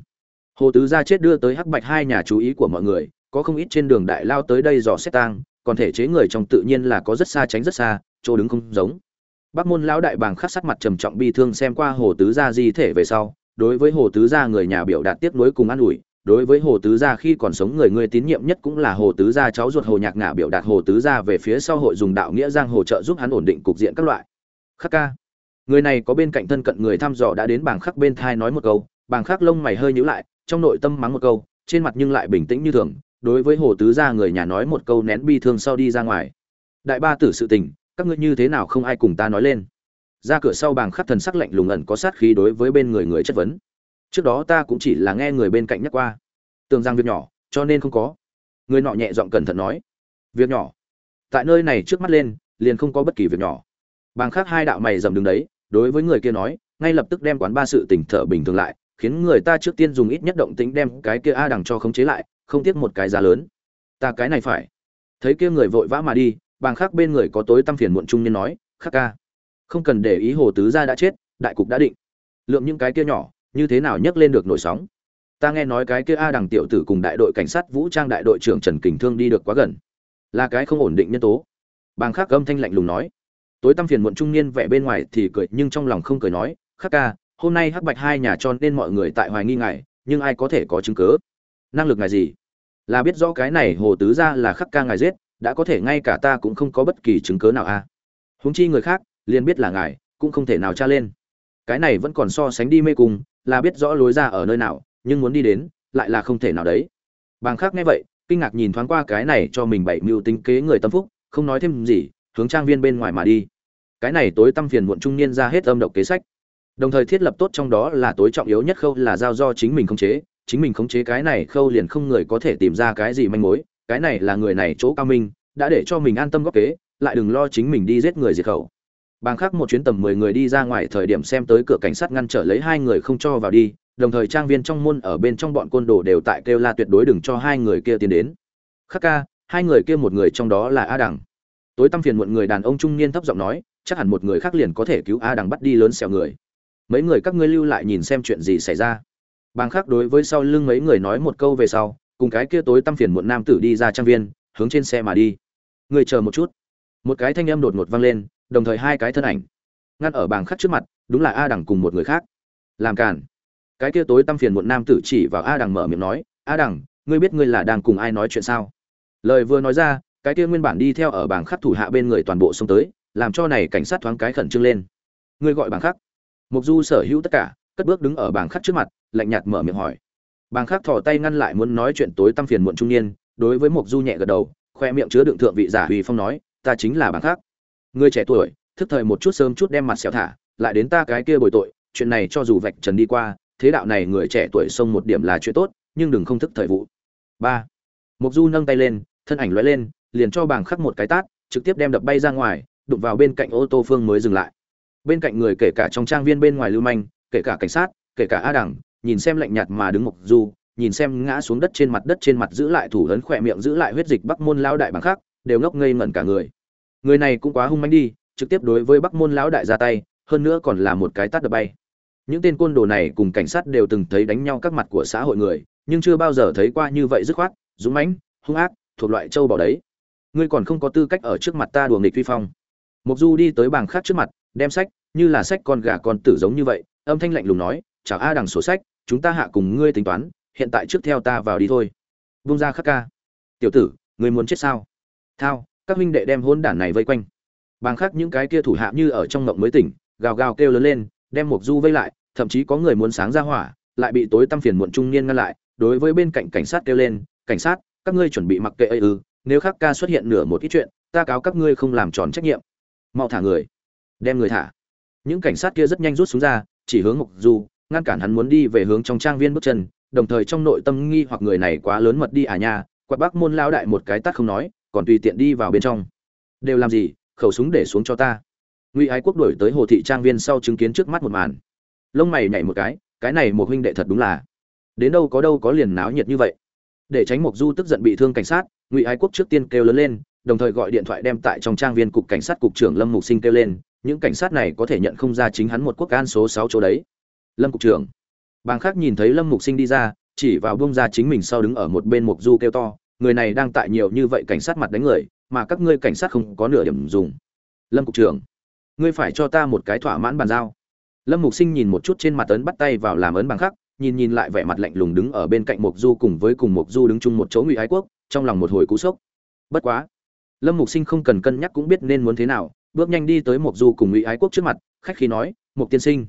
Hồ tứ gia chết đưa tới hắc bạch hai nhà chú ý của mọi người, có không ít trên đường đại lao tới đây dò xét tang, còn thể chế người trong tự nhiên là có rất xa tránh rất xa, chỗ đứng không giống. Bắc môn lão đại bàng khắc sắc mặt trầm trọng bi thương xem qua hồ tứ gia di thể về sau, đối với hồ tứ gia người nhà biểu đạt tiếc nuối cùng an ủi đối với hồ tứ gia khi còn sống người người tín nhiệm nhất cũng là hồ tứ gia cháu ruột hồ nhạc ngả biểu đạt hồ tứ gia về phía sau hội dùng đạo nghĩa giang hồ trợ giúp hắn ổn định cục diện các loại. Khắc ca. Người này có bên cạnh thân cận người thăm dò đã đến bảng khắc bên thai nói một câu, bảng khắc lông mày hơi nhíu lại, trong nội tâm mắng một câu, trên mặt nhưng lại bình tĩnh như thường, đối với hồ tứ gia người nhà nói một câu nén bi thương sau đi ra ngoài. Đại ba tử sự tình, các ngươi như thế nào không ai cùng ta nói lên. Ra cửa sau bảng khắc thần sắc lạnh lùng ẩn có sát khí đối với bên người người chất vấn trước đó ta cũng chỉ là nghe người bên cạnh nhắc qua. Tưởng rằng việc nhỏ, cho nên không có. Người nọ nhẹ giọng cẩn thận nói. Việc nhỏ. Tại nơi này trước mắt lên, liền không có bất kỳ việc nhỏ. Bàng khác hai đạo mày dầm đứng đấy, đối với người kia nói, ngay lập tức đem quán ba sự tỉnh thở bình thường lại, khiến người ta trước tiên dùng ít nhất động tính đem cái kia a đằng cho khống chế lại, không tiếc một cái giá lớn. Ta cái này phải. Thấy kia người vội vã mà đi, bàng khác bên người có tối tâm phiền muộn trung nhân nói, khắc ca, không cần để ý hồ tứ gia đã chết, đại cục đã định. Lượng những cái kia nhỏ như thế nào nhấc lên được nổi sóng? Ta nghe nói cái kia a đằng tiểu tử cùng đại đội cảnh sát vũ trang đại đội trưởng trần kình thương đi được quá gần. Là cái không ổn định nhân tố. Bàng khác âm thanh lạnh lùng nói. Tối tăm phiền muộn trung niên vẻ bên ngoài thì cười, nhưng trong lòng không cười nói, khắc ca, hôm nay hắc bạch hai nhà cho nên mọi người tại hoài nghi ngài, nhưng ai có thể có chứng cứ? Năng lực ngài gì? Là biết rõ cái này hồ tứ ra là khắc ca ngài giết, đã có thể ngay cả ta cũng không có bất kỳ chứng cứ nào a à. huống chi người khác, liền biết là ngài, cũng không thể nào tra lên. Cái này vẫn còn so sánh đi mê cung là biết rõ lối ra ở nơi nào, nhưng muốn đi đến, lại là không thể nào đấy. Bàng khác nghe vậy, kinh ngạc nhìn thoáng qua cái này cho mình bảy mưu tính kế người tâm phúc, không nói thêm gì, hướng trang viên bên ngoài mà đi. Cái này tối tâm phiền muộn trung niên ra hết âm độc kế sách. Đồng thời thiết lập tốt trong đó là tối trọng yếu nhất khâu là giao do chính mình khống chế, chính mình khống chế cái này khâu liền không người có thể tìm ra cái gì manh mối, cái này là người này chỗ cao minh, đã để cho mình an tâm góp kế, lại đừng lo chính mình đi giết người diệt khẩu bàng khác một chuyến tầm mười người đi ra ngoài thời điểm xem tới cửa cảnh sát ngăn trở lấy hai người không cho vào đi, đồng thời trang viên trong môn ở bên trong bọn côn đồ đều tại kêu la tuyệt đối đừng cho hai người kia tiến đến. Khắc ca, hai người kia một người trong đó là a đằng. Tối tăm phiền muộn người đàn ông trung niên thấp giọng nói, chắc hẳn một người khác liền có thể cứu a đằng bắt đi lớn xẻo người. Mấy người các ngươi lưu lại nhìn xem chuyện gì xảy ra. Bàng khác đối với sau lưng mấy người nói một câu về sau, cùng cái kia tối tăm phiền muộn nam tử đi ra trang viên, hướng trên xe mà đi. Người chờ một chút. Một cái thanh âm đột ngột vang lên đồng thời hai cái thân ảnh. Ngăn ở bàng khắc trước mặt, đúng là a đằng cùng một người khác. Làm cản cái kia tối tăm phiền muộn nam tử chỉ vào a đằng mở miệng nói, a đằng, ngươi biết ngươi là đang cùng ai nói chuyện sao? Lời vừa nói ra, cái kia nguyên bản đi theo ở bảng khắc thủ hạ bên người toàn bộ xông tới, làm cho này cảnh sát thoáng cái khẩn trương lên. Ngươi gọi bảng khắc. Mục du sở hữu tất cả, cất bước đứng ở bảng khắc trước mặt, lạnh nhạt mở miệng hỏi. Bảng khắc thò tay ngăn lại muốn nói chuyện tối tăm phiền muộn trung niên, đối với mục du nhẹ gật đầu, khoe miệng chứa đựng thượng vị giả huy phong nói, ta chính là bảng khắc. Người trẻ tuổi, thức thời một chút sớm chút đem mặt xẻo thả, lại đến ta cái kia bồi tội, chuyện này cho dù vạch trần đi qua, thế đạo này người trẻ tuổi xông một điểm là chuyện tốt, nhưng đừng không thức thời vụ. Ba. Mục du nâng tay lên, thân ảnh lóe lên, liền cho bảng khắc một cái tát, trực tiếp đem đập bay ra ngoài, đụng vào bên cạnh ô tô phương mới dừng lại. Bên cạnh người kể cả trong trang viên bên ngoài lưu manh, kể cả cảnh sát, kể cả a đẳng nhìn xem lạnh nhạt mà đứng mục du, nhìn xem ngã xuống đất trên mặt đất trên mặt giữ lại thủ ấn khỏe miệng giữ lại huyết dịch bắc môn lao đại bằng khác đều ngốc ngây ngẩn cả người người này cũng quá hung manh đi, trực tiếp đối với bắc môn lão đại ra tay, hơn nữa còn là một cái tát đập bay. Những tên côn đồ này cùng cảnh sát đều từng thấy đánh nhau các mặt của xã hội người, nhưng chưa bao giờ thấy qua như vậy dứt khoát, dũng mãnh, hung ác, thuộc loại châu bò đấy. Ngươi còn không có tư cách ở trước mặt ta đùa nghịch vi phong. Mục du đi tới bảng khác trước mặt, đem sách, như là sách con gà con tử giống như vậy, âm thanh lạnh lùng nói, chào a đằng sổ sách, chúng ta hạ cùng ngươi tính toán, hiện tại trước theo ta vào đi thôi. Vung ra khắc ca. Tiểu tử, ngươi muốn chết sao? Thao các huynh đệ đem hôn đản này vây quanh. Bàng khác những cái kia thủ hạ như ở trong ngộng mới tỉnh, gào gào kêu lớn lên, đem mục du vây lại, thậm chí có người muốn sáng ra hỏa, lại bị tối tăm phiền muộn trung niên ngăn lại, đối với bên cạnh cảnh sát kêu lên, cảnh sát, các ngươi chuẩn bị mặc kệ ấy ư, nếu khắc ca xuất hiện nửa một ít chuyện, ta cáo các ngươi không làm tròn trách nhiệm. Mau thả người. Đem người thả. Những cảnh sát kia rất nhanh rút xuống ra, chỉ hướng mục du, ngăn cản hắn muốn đi về hướng trong trang viên bước chân, đồng thời trong nội tâm nghi hoặc người này quá lớn mật đi à nha, quạt bác môn lao đại một cái tắt không nói còn tùy tiện đi vào bên trong. Đều làm gì, khẩu súng để xuống cho ta. Ngụy ái quốc đổi tới hồ thị trang viên sau chứng kiến trước mắt một màn. Lông mày nhảy một cái cái này một huynh đệ thật đúng là. Đến đâu có đâu có liền náo nhiệt như vậy. Để tránh mục du tức giận bị thương cảnh sát, ngụy ái quốc trước tiên kêu lớn lên, đồng thời gọi điện thoại đem tại trong trang viên cục cảnh sát cục trưởng lâm mục sinh kêu lên, những cảnh sát này có thể nhận không ra chính hắn một quốc an số sáu chỗ đấy. Lâm cục trưởng. Bàng khác nhìn thấy lâm mục sinh đi ra, chỉ vào bông ra chính mình sau đứng ở một bên mục du kêu to người này đang tại nhiều như vậy cảnh sát mặt đánh người, mà các ngươi cảnh sát không có nửa điểm dùng. Lâm cục trưởng, ngươi phải cho ta một cái thỏa mãn bàn giao. Lâm mục sinh nhìn một chút trên mặt ấn bắt tay vào làm ấn bằng khắc, nhìn nhìn lại vẻ mặt lạnh lùng đứng ở bên cạnh mục du cùng với cùng mục du đứng chung một chỗ ngụy ái quốc, trong lòng một hồi cú sốc. Bất quá, lâm mục sinh không cần cân nhắc cũng biết nên muốn thế nào, bước nhanh đi tới mục du cùng ngụy ái quốc trước mặt, khách khí nói, mục tiên sinh.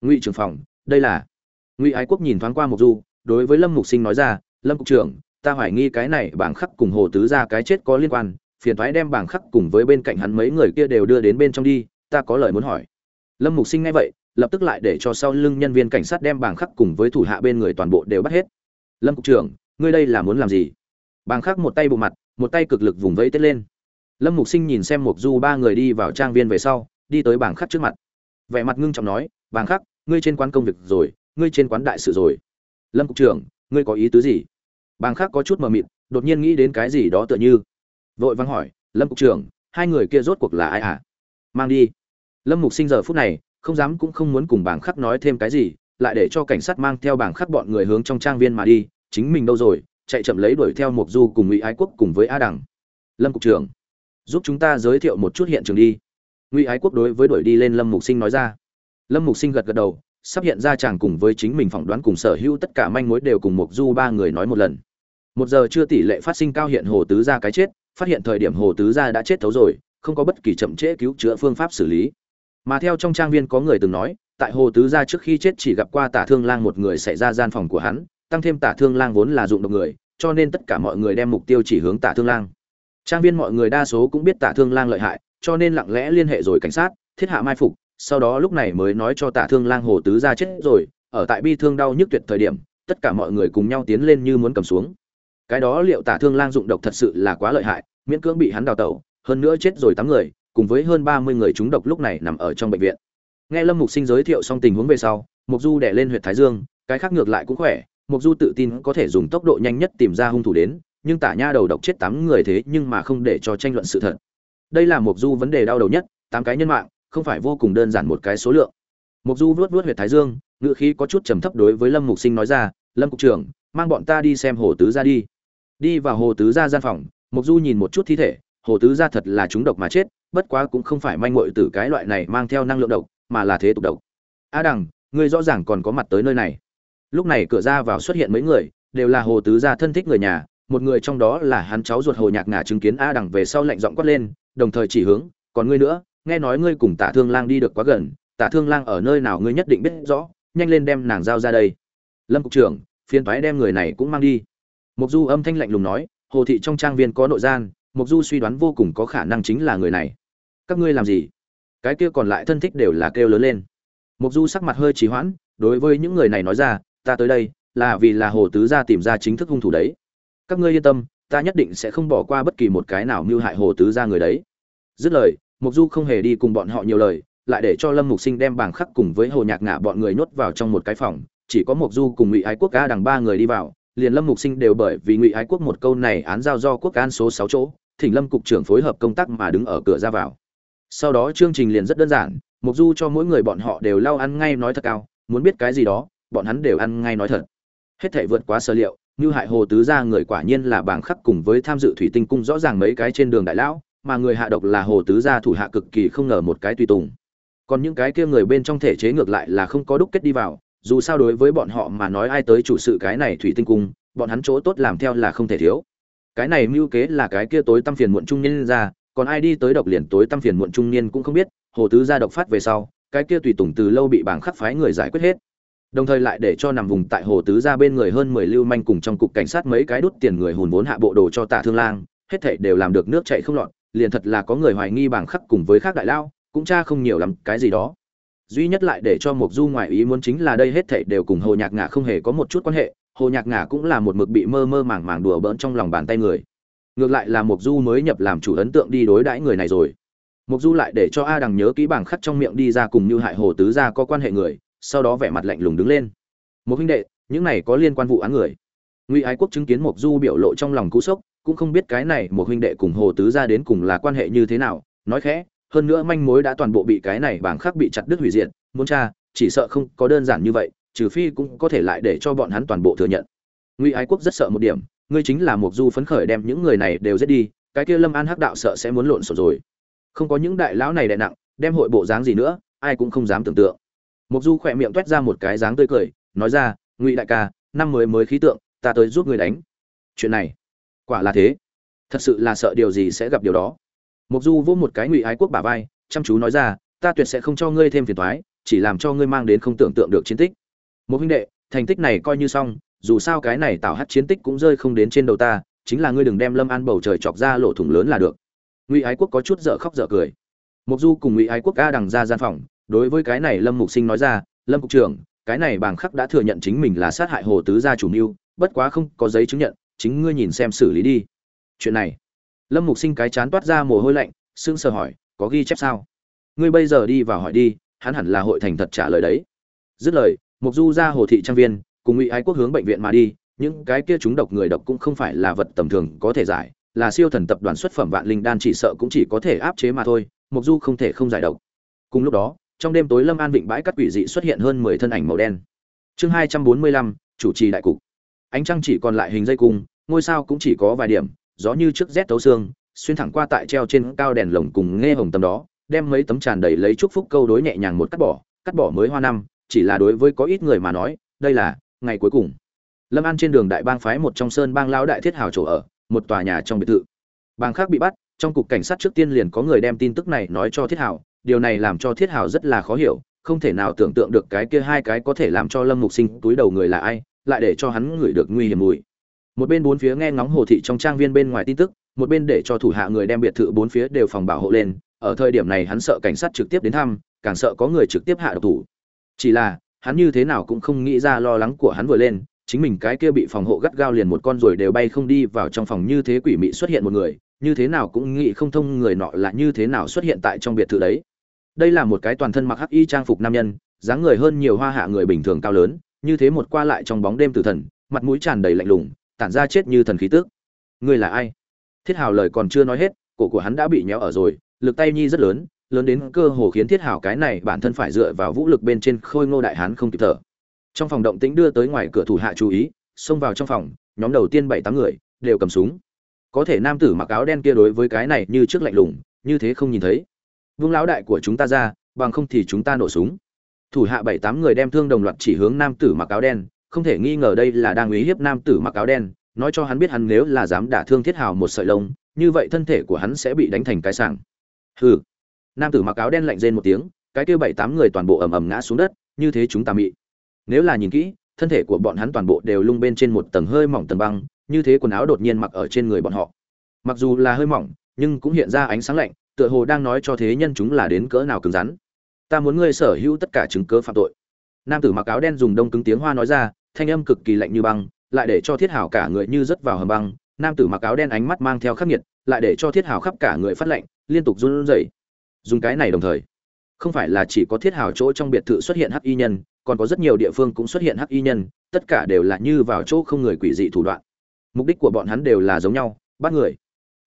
Ngụy trưởng phòng, đây là ngụy ái quốc nhìn thoáng qua mục du, đối với lâm mục sinh nói ra, lâm cục trưởng ta hoài nghi cái này bảng khắc cùng hồ tứ ra cái chết có liên quan, phiền thoái đem bảng khắc cùng với bên cạnh hắn mấy người kia đều đưa đến bên trong đi, ta có lời muốn hỏi. Lâm mục sinh nghe vậy, lập tức lại để cho sau lưng nhân viên cảnh sát đem bảng khắc cùng với thủ hạ bên người toàn bộ đều bắt hết. Lâm cục trưởng, ngươi đây là muốn làm gì? Bảng khắc một tay bộ mặt, một tay cực lực vùng vẫy tết lên. Lâm mục sinh nhìn xem mục du ba người đi vào trang viên về sau, đi tới bảng khắc trước mặt. Vẻ mặt ngưng trọng nói, bảng khắc, ngươi trên quán công việc rồi, ngươi trên quán đại sự rồi. Lâm cục trưởng, ngươi có ý tứ gì? Bàng khắc có chút mờ mịt, đột nhiên nghĩ đến cái gì đó tựa như. Vội vắng hỏi, lâm cục trưởng, hai người kia rốt cuộc là ai à mang đi. Lâm mục sinh giờ phút này, không dám cũng không muốn cùng bàng khắc nói thêm cái gì, lại để cho cảnh sát mang theo bảng khắc bọn người hướng trong trang viên mà đi, chính mình đâu rồi, chạy chậm lấy đuổi theo mục du cùng ngụy ái quốc cùng với a đằng. Lâm cục trưởng, giúp chúng ta giới thiệu một chút hiện trường đi. Ngụy ái quốc đối với đuổi đi lên lâm mục sinh nói ra. Lâm mục sinh gật gật đầu, sắp hiện ra chàng cùng với chính mình phỏng đoán cùng sở hữu tất cả manh mối đều cùng mục du ba người nói một lần một giờ chưa tỷ lệ phát sinh cao hiện hồ tứ gia cái chết, phát hiện thời điểm hồ tứ gia đã chết thấu rồi, không có bất kỳ chậm trễ cứu chữa phương pháp xử lý. Mà theo trong trang viên có người từng nói, tại hồ tứ gia trước khi chết chỉ gặp qua tả thương lang một người xảy ra gian phòng của hắn, tăng thêm tả thương lang vốn là dụng độc người, cho nên tất cả mọi người đem mục tiêu chỉ hướng tả thương lang. Trang viên mọi người đa số cũng biết tả thương lang lợi hại, cho nên lặng lẽ liên hệ rồi cảnh sát, thiết hạ mai phục, sau đó lúc này mới nói cho tả thương lang hồ tứ gia chết rồi, ở tại bi thương đau nhức tuyệt thời điểm, tất cả mọi người cùng nhau tiến lên như muốn cầm xuống cái đó liệu tả thương lang dụng độc thật sự là quá lợi hại, miễn cưỡng bị hắn đào tẩu, hơn nữa chết rồi tám người, cùng với hơn ba mươi người trúng độc lúc này nằm ở trong bệnh viện. Nghe lâm mục sinh giới thiệu xong tình huống về sau, mục du đẻ lên huyệt thái dương, cái khác ngược lại cũng khỏe, mục du tự tin có thể dùng tốc độ nhanh nhất tìm ra hung thủ đến, nhưng tả nha đầu độc chết tám người thế nhưng mà không để cho tranh luận sự thật. Đây là mục du vấn đề đau đầu nhất, tám cái nhân mạng, không phải vô cùng đơn giản một cái số lượng. Mục du vuốt vuốt huyệt thái dương ngựa khí có chút trầm thấp đối với lâm mục sinh nói ra, lâm cục trưởng, mang bọn ta đi xem hồ tứ ra đi đi vào hồ tứ gia gian phòng mục du nhìn một chút thi thể, hồ tứ gia thật là chúng độc mà chết, bất quá cũng không phải manh muội từ cái loại này mang theo năng lượng độc, mà là thế tục độc. A đằng, ngươi rõ ràng còn có mặt tới nơi này. Lúc này cửa ra vào xuất hiện mấy người, đều là hồ tứ gia thân thích người nhà, một người trong đó là hắn cháu ruột hồ nhạc ngả chứng kiến a đằng về sau lạnh giọng quát lên, đồng thời chỉ hướng, còn ngươi nữa, nghe nói ngươi cùng tả thương lang đi được quá gần, tả thương lang ở nơi nào ngươi nhất định biết rõ, nhanh lên đem nàng giao ra đây. Lâm cục trưởng, phiền thoái đem người này cũng mang đi mục du âm thanh lạnh lùng nói, hồ thị trong trang viên có nội gian mục du suy đoán vô cùng có khả năng chính là người này. Các ngươi làm gì? Cái kia còn lại thân thích đều là kêu lớn lên. Mục du sắc mặt hơi trì hoãn, đối với những người này nói ra, ta tới đây, là vì là hồ tứ gia tìm ra chính thức hung thủ đấy. Các ngươi yên tâm, ta nhất định sẽ không bỏ qua bất kỳ một cái nào mưu hại hồ tứ gia người đấy. Dứt lời mục du không hề đi cùng bọn họ nhiều lời, lại để cho lâm mục sinh đem bảng khắc cùng với hồ nhạc ngạ bọn người nhốt vào trong một cái phòng, chỉ có mục du cùng ngụy ái quốc ca đằng ba người đi vào liền lâm mục sinh đều bởi vì ngụy ái quốc một câu này án giao do quốc an số sáu chỗ, thỉnh lâm cục trưởng phối hợp công tác mà đứng ở cửa ra vào. Sau đó chương trình liền rất đơn giản, mục du cho mỗi người bọn họ đều lau ăn ngay nói thật cao, muốn biết cái gì đó, bọn hắn đều ăn ngay nói thật. Hết thảy vượt quá sở liệu, như hại hồ tứ gia người quả nhiên là bảng khắc cùng với tham dự thủy tinh cung rõ ràng mấy cái trên đường đại lão, mà người hạ độc là hồ tứ gia thủ hạ cực kỳ không ngờ một cái tùy tùng. Còn những cái kia người bên trong thể chế ngược lại là không có đúc kết đi vào dù sao đối với bọn họ mà nói ai tới chủ sự cái này thủy tinh cung, bọn hắn chỗ tốt làm theo là không thể thiếu. Cái này mưu kế là cái kia tối tăm phiền muộn trung niên ra, còn ai đi tới độc liền tối tăm phiền muộn trung niên cũng không biết, hồ tứ gia độc phát về sau, cái kia tùy tùng từ lâu bị bảng khắc phái người giải quyết hết. Đồng thời lại để cho nằm vùng tại hồ tứ gia bên người hơn mười lưu manh cùng trong cục cảnh sát mấy cái đút tiền người hùn vốn hạ bộ đồ cho tạ thương lang, hết thảy đều làm được nước chảy không lọt, liền thật là có người hoài nghi bảng khắc cùng với khác đại lao cũng cha không nhiều lắm, cái gì đó duy nhất lại để cho mục du ngoại ý muốn chính là đây hết thảy đều cùng hồ nhạc ngả không hề có một chút quan hệ, hồ nhạc ngả cũng là một mực bị mơ mơ màng màng đùa bỡn trong lòng bàn tay người. Ngược lại là mục du mới nhập làm chủ ấn tượng đi đối đãi người này rồi. Mục du lại để cho a đằng nhớ kỹ bảng khắc trong miệng đi ra cùng như hại hồ tứ gia có quan hệ người, sau đó vẻ mặt lạnh lùng đứng lên. Một huynh đệ, những này có liên quan vụ án người. Ngụy ái quốc chứng kiến mục du biểu lộ trong lòng cú sốc, cũng không biết cái này một huynh đệ cùng hồ tứ gia đến cùng là quan hệ như thế nào, nói khẽ hơn nữa manh mối đã toàn bộ bị cái này bảng khắc bị chặt đứt hủy diệt, muốn tra, chỉ sợ không có đơn giản như vậy, trừ phi cũng có thể lại để cho bọn hắn toàn bộ thừa nhận. Ngụy ái quốc rất sợ một điểm, ngươi chính là một du phấn khởi đem những người này đều giết đi, cái kia lâm an hắc đạo sợ sẽ muốn lộn xộn rồi. Không có những đại lão này đè nặng, đem hội bộ dáng gì nữa, ai cũng không dám tưởng tượng. Mục du khỏe miệng toét ra một cái dáng tươi cười, nói ra, ngụy đại ca, năm mới mới khí tượng, ta tới giúp người đánh. Chuyện này, quả là thế. Thật sự là sợ điều gì sẽ gặp điều đó mục du vỗ một cái ngụy ái quốc bả vai, chăm chú nói ra, ta tuyệt sẽ không cho ngươi thêm phiền toái, chỉ làm cho ngươi mang đến không tưởng tượng được chiến tích. Một huynh đệ, thành tích này coi như xong, dù sao cái này tạo hát chiến tích cũng rơi không đến trên đầu ta, chính là ngươi đừng đem lâm an bầu trời chọc ra lỗ thủng lớn là được. Ngụy ái quốc có chút dở khóc dở cười. Mục du cùng ngụy ái quốc a đằng ra gian phòng, đối với cái này lâm mục sinh nói ra, lâm cục trưởng, cái này bàng khắc đã thừa nhận chính mình là sát hại hồ tứ gia chủ mưu, bất quá không có giấy chứng nhận, chính ngươi nhìn xem xử lý đi. Chuyện này lâm mục sinh cái chán toát ra mồ hôi lạnh, sững sờ hỏi, có ghi chép sao? Ngươi bây giờ đi vào hỏi đi, hắn hẳn là hội thành thật trả lời đấy. Dứt lời, mục du ra hồ thị trang viên, cùng ngụy ái quốc hướng bệnh viện mà đi, những cái kia chúng độc người độc cũng không phải là vật tầm thường có thể giải, là siêu thần tập đoàn xuất phẩm vạn linh đan chỉ sợ cũng chỉ có thể áp chế mà thôi, mục du không thể không giải độc. Cùng lúc đó, trong đêm tối lâm an vịnh bãi cắt quỷ dị xuất hiện hơn mười thân ảnh màu đen. Chương hai trăm bốn mươi lăm, chủ trì đại cục. Ánh trăng chỉ còn lại hình dây cung, ngôi sao cũng chỉ có vài điểm gió như trước rét tấu xương, xuyên thẳng qua tại treo trên cao đèn lồng cùng nghe hồng tâm đó, đem mấy tấm tràn đầy lấy chúc phúc câu đối nhẹ nhàng một cắt bỏ cắt bỏ mới hoa năm, chỉ là đối với có ít người mà nói, đây là ngày cuối cùng. Lâm an trên đường đại bang phái một trong sơn bang lão đại thiết hào chỗ ở, một tòa nhà trong biệt thự. Bang khác bị bắt, trong cục cảnh sát trước tiên liền có người đem tin tức này nói cho thiết hào, điều này làm cho thiết hào rất là khó hiểu, không thể nào tưởng tượng được cái kia hai cái có thể làm cho lâm mục sinh túi đầu người là ai, lại để cho hắn ngửi được nguy hiểm mùi một bên bốn phía nghe ngóng hồ thị trong trang viên bên ngoài tin tức, một bên để cho thủ hạ người đem biệt thự bốn phía đều phòng bảo hộ lên, ở thời điểm này hắn sợ cảnh sát trực tiếp đến thăm, càng sợ có người trực tiếp hạ độc thủ. Chỉ là, hắn như thế nào cũng không nghĩ ra lo lắng của hắn vừa lên, chính mình cái kia bị phòng hộ gắt gao liền một con rồi đều bay không đi vào trong phòng như thế quỷ mị xuất hiện một người, như thế nào cũng nghĩ không thông người nọ là như thế nào xuất hiện tại trong biệt thự đấy. Đây là một cái toàn thân mặc hắc y trang phục nam nhân, dáng người hơn nhiều hoa hạ người bình thường cao lớn, như thế một qua lại trong bóng đêm tử thần, mặt mũi tràn đầy lạnh lùng tản ra chết như thần khí tước ngươi là ai? Thiết hào lời còn chưa nói hết, cổ của hắn đã bị nhéo ở rồi, lực tay nhi rất lớn lớn đến cơ hồ khiến thiết hào cái này bản thân phải dựa vào vũ lực bên trên khôi ngô đại hán không kịp thở. Trong phòng động tĩnh đưa tới ngoài cửa thủ hạ chú ý, xông vào trong phòng, nhóm đầu tiên bảy tám người đều cầm súng. Có thể nam tử mặc áo đen kia đối với cái này như trước lạnh lùng, như thế không nhìn thấy. Vương lão đại của chúng ta ra, bằng không thì chúng ta nổ súng. Thủ hạ bảy tám người đem thương đồng loạt chỉ hướng nam tử mặc áo đen không thể nghi ngờ đây là đang uy hiếp nam tử mặc áo đen, nói cho hắn biết hắn nếu là dám đả thương thiết hào một sợi lông, như vậy thân thể của hắn sẽ bị đánh thành cái sảng. Hừ. Nam tử mặc áo đen lạnh rên một tiếng, cái kia bảy tám người toàn bộ ầm ầm ngã xuống đất, như thế chúng ta mị. Nếu là nhìn kỹ, thân thể của bọn hắn toàn bộ đều lung bên trên một tầng hơi mỏng tầng băng, như thế quần áo đột nhiên mặc ở trên người bọn họ. Mặc dù là hơi mỏng, nhưng cũng hiện ra ánh sáng lạnh, tựa hồ đang nói cho thế nhân chúng là đến cỡ nào cứng rắn. Ta muốn ngươi sở hữu tất cả chứng cớ phạm tội. Nam tử mặc áo đen dùng đông cứng tiếng hoa nói ra thanh âm cực kỳ lạnh như băng lại để cho thiết hảo cả người như rớt vào hầm băng. Nam tử mặc áo đen ánh mắt mang theo khắc nghiệt lại để cho thiết hảo khắp cả người phát lạnh liên tục run rẩy. Dùng cái này đồng thời không phải là chỉ có thiết hảo chỗ trong biệt thự xuất hiện hắc y nhân còn có rất nhiều địa phương cũng xuất hiện hắc y nhân tất cả đều là như vào chỗ không người quỷ dị thủ đoạn. Mục đích của bọn hắn đều là giống nhau bắt người.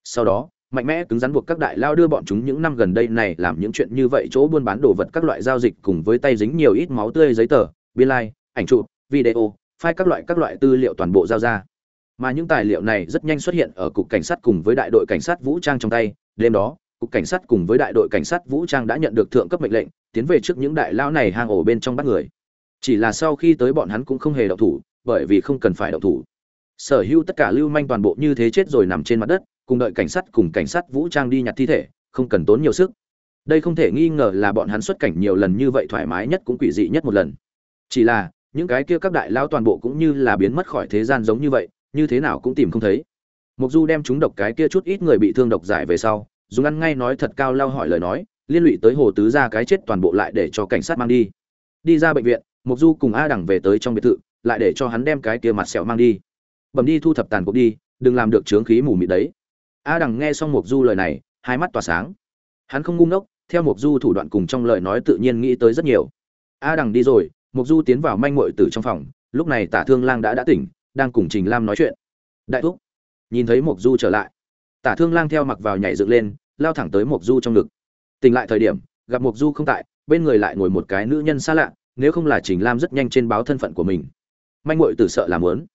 Sau đó mạnh mẽ cứng rắn buộc các đại lao đưa bọn chúng những năm gần đây này làm những chuyện như vậy chỗ buôn bán đồ vật các loại giao dịch cùng với tay dính nhiều ít máu tươi giấy tờ biên lai like, ảnh chụp video, file các loại các loại tư liệu toàn bộ giao ra. Mà những tài liệu này rất nhanh xuất hiện ở cục cảnh sát cùng với đại đội cảnh sát vũ trang trong tay. Đêm đó, cục cảnh sát cùng với đại đội cảnh sát vũ trang đã nhận được thượng cấp mệnh lệnh, tiến về trước những đại lão này hang ổ bên trong bắt người. Chỉ là sau khi tới bọn hắn cũng không hề động thủ, bởi vì không cần phải động thủ. Sở hữu tất cả lưu manh toàn bộ như thế chết rồi nằm trên mặt đất, cùng đợi cảnh sát cùng cảnh sát vũ trang đi nhặt thi thể, không cần tốn nhiều sức. Đây không thể nghi ngờ là bọn hắn xuất cảnh nhiều lần như vậy thoải mái nhất cũng quỷ dị nhất một lần. Chỉ là những cái kia các đại lao toàn bộ cũng như là biến mất khỏi thế gian giống như vậy, như thế nào cũng tìm không thấy. Mục du đem chúng độc cái kia chút ít người bị thương độc giải về sau, dùng ăn ngay nói thật cao lao hỏi lời nói, liên lụy tới hồ tứ ra cái chết toàn bộ lại để cho cảnh sát mang đi. Đi ra bệnh viện mục du cùng a đẳng về tới trong biệt thự, lại để cho hắn đem cái kia mặt sẹo mang đi. Bẩm đi thu thập tàn cuộc đi, đừng làm được trướng khí mù mịt đấy. A đằng nghe xong mục du lời này, hai mắt tỏa sáng. Hắn không ngu ngốc, theo mục du thủ đoạn cùng trong lời nói tự nhiên nghĩ tới rất nhiều. A đằng đi rồi mục du tiến vào manh muội tử trong phòng, lúc này tả thương lang đã đã tỉnh, đang cùng trình lam nói chuyện. Đại thúc. Nhìn thấy mục du trở lại, tả thương lang theo mặc vào nhảy dựng lên, lao thẳng tới mục du trong ngực. Tỉnh lại thời điểm, gặp mục du không tại, bên người lại ngồi một cái nữ nhân xa lạ, nếu không là trình lam rất nhanh trên báo thân phận của mình. Manh muội tử sợ làm lớn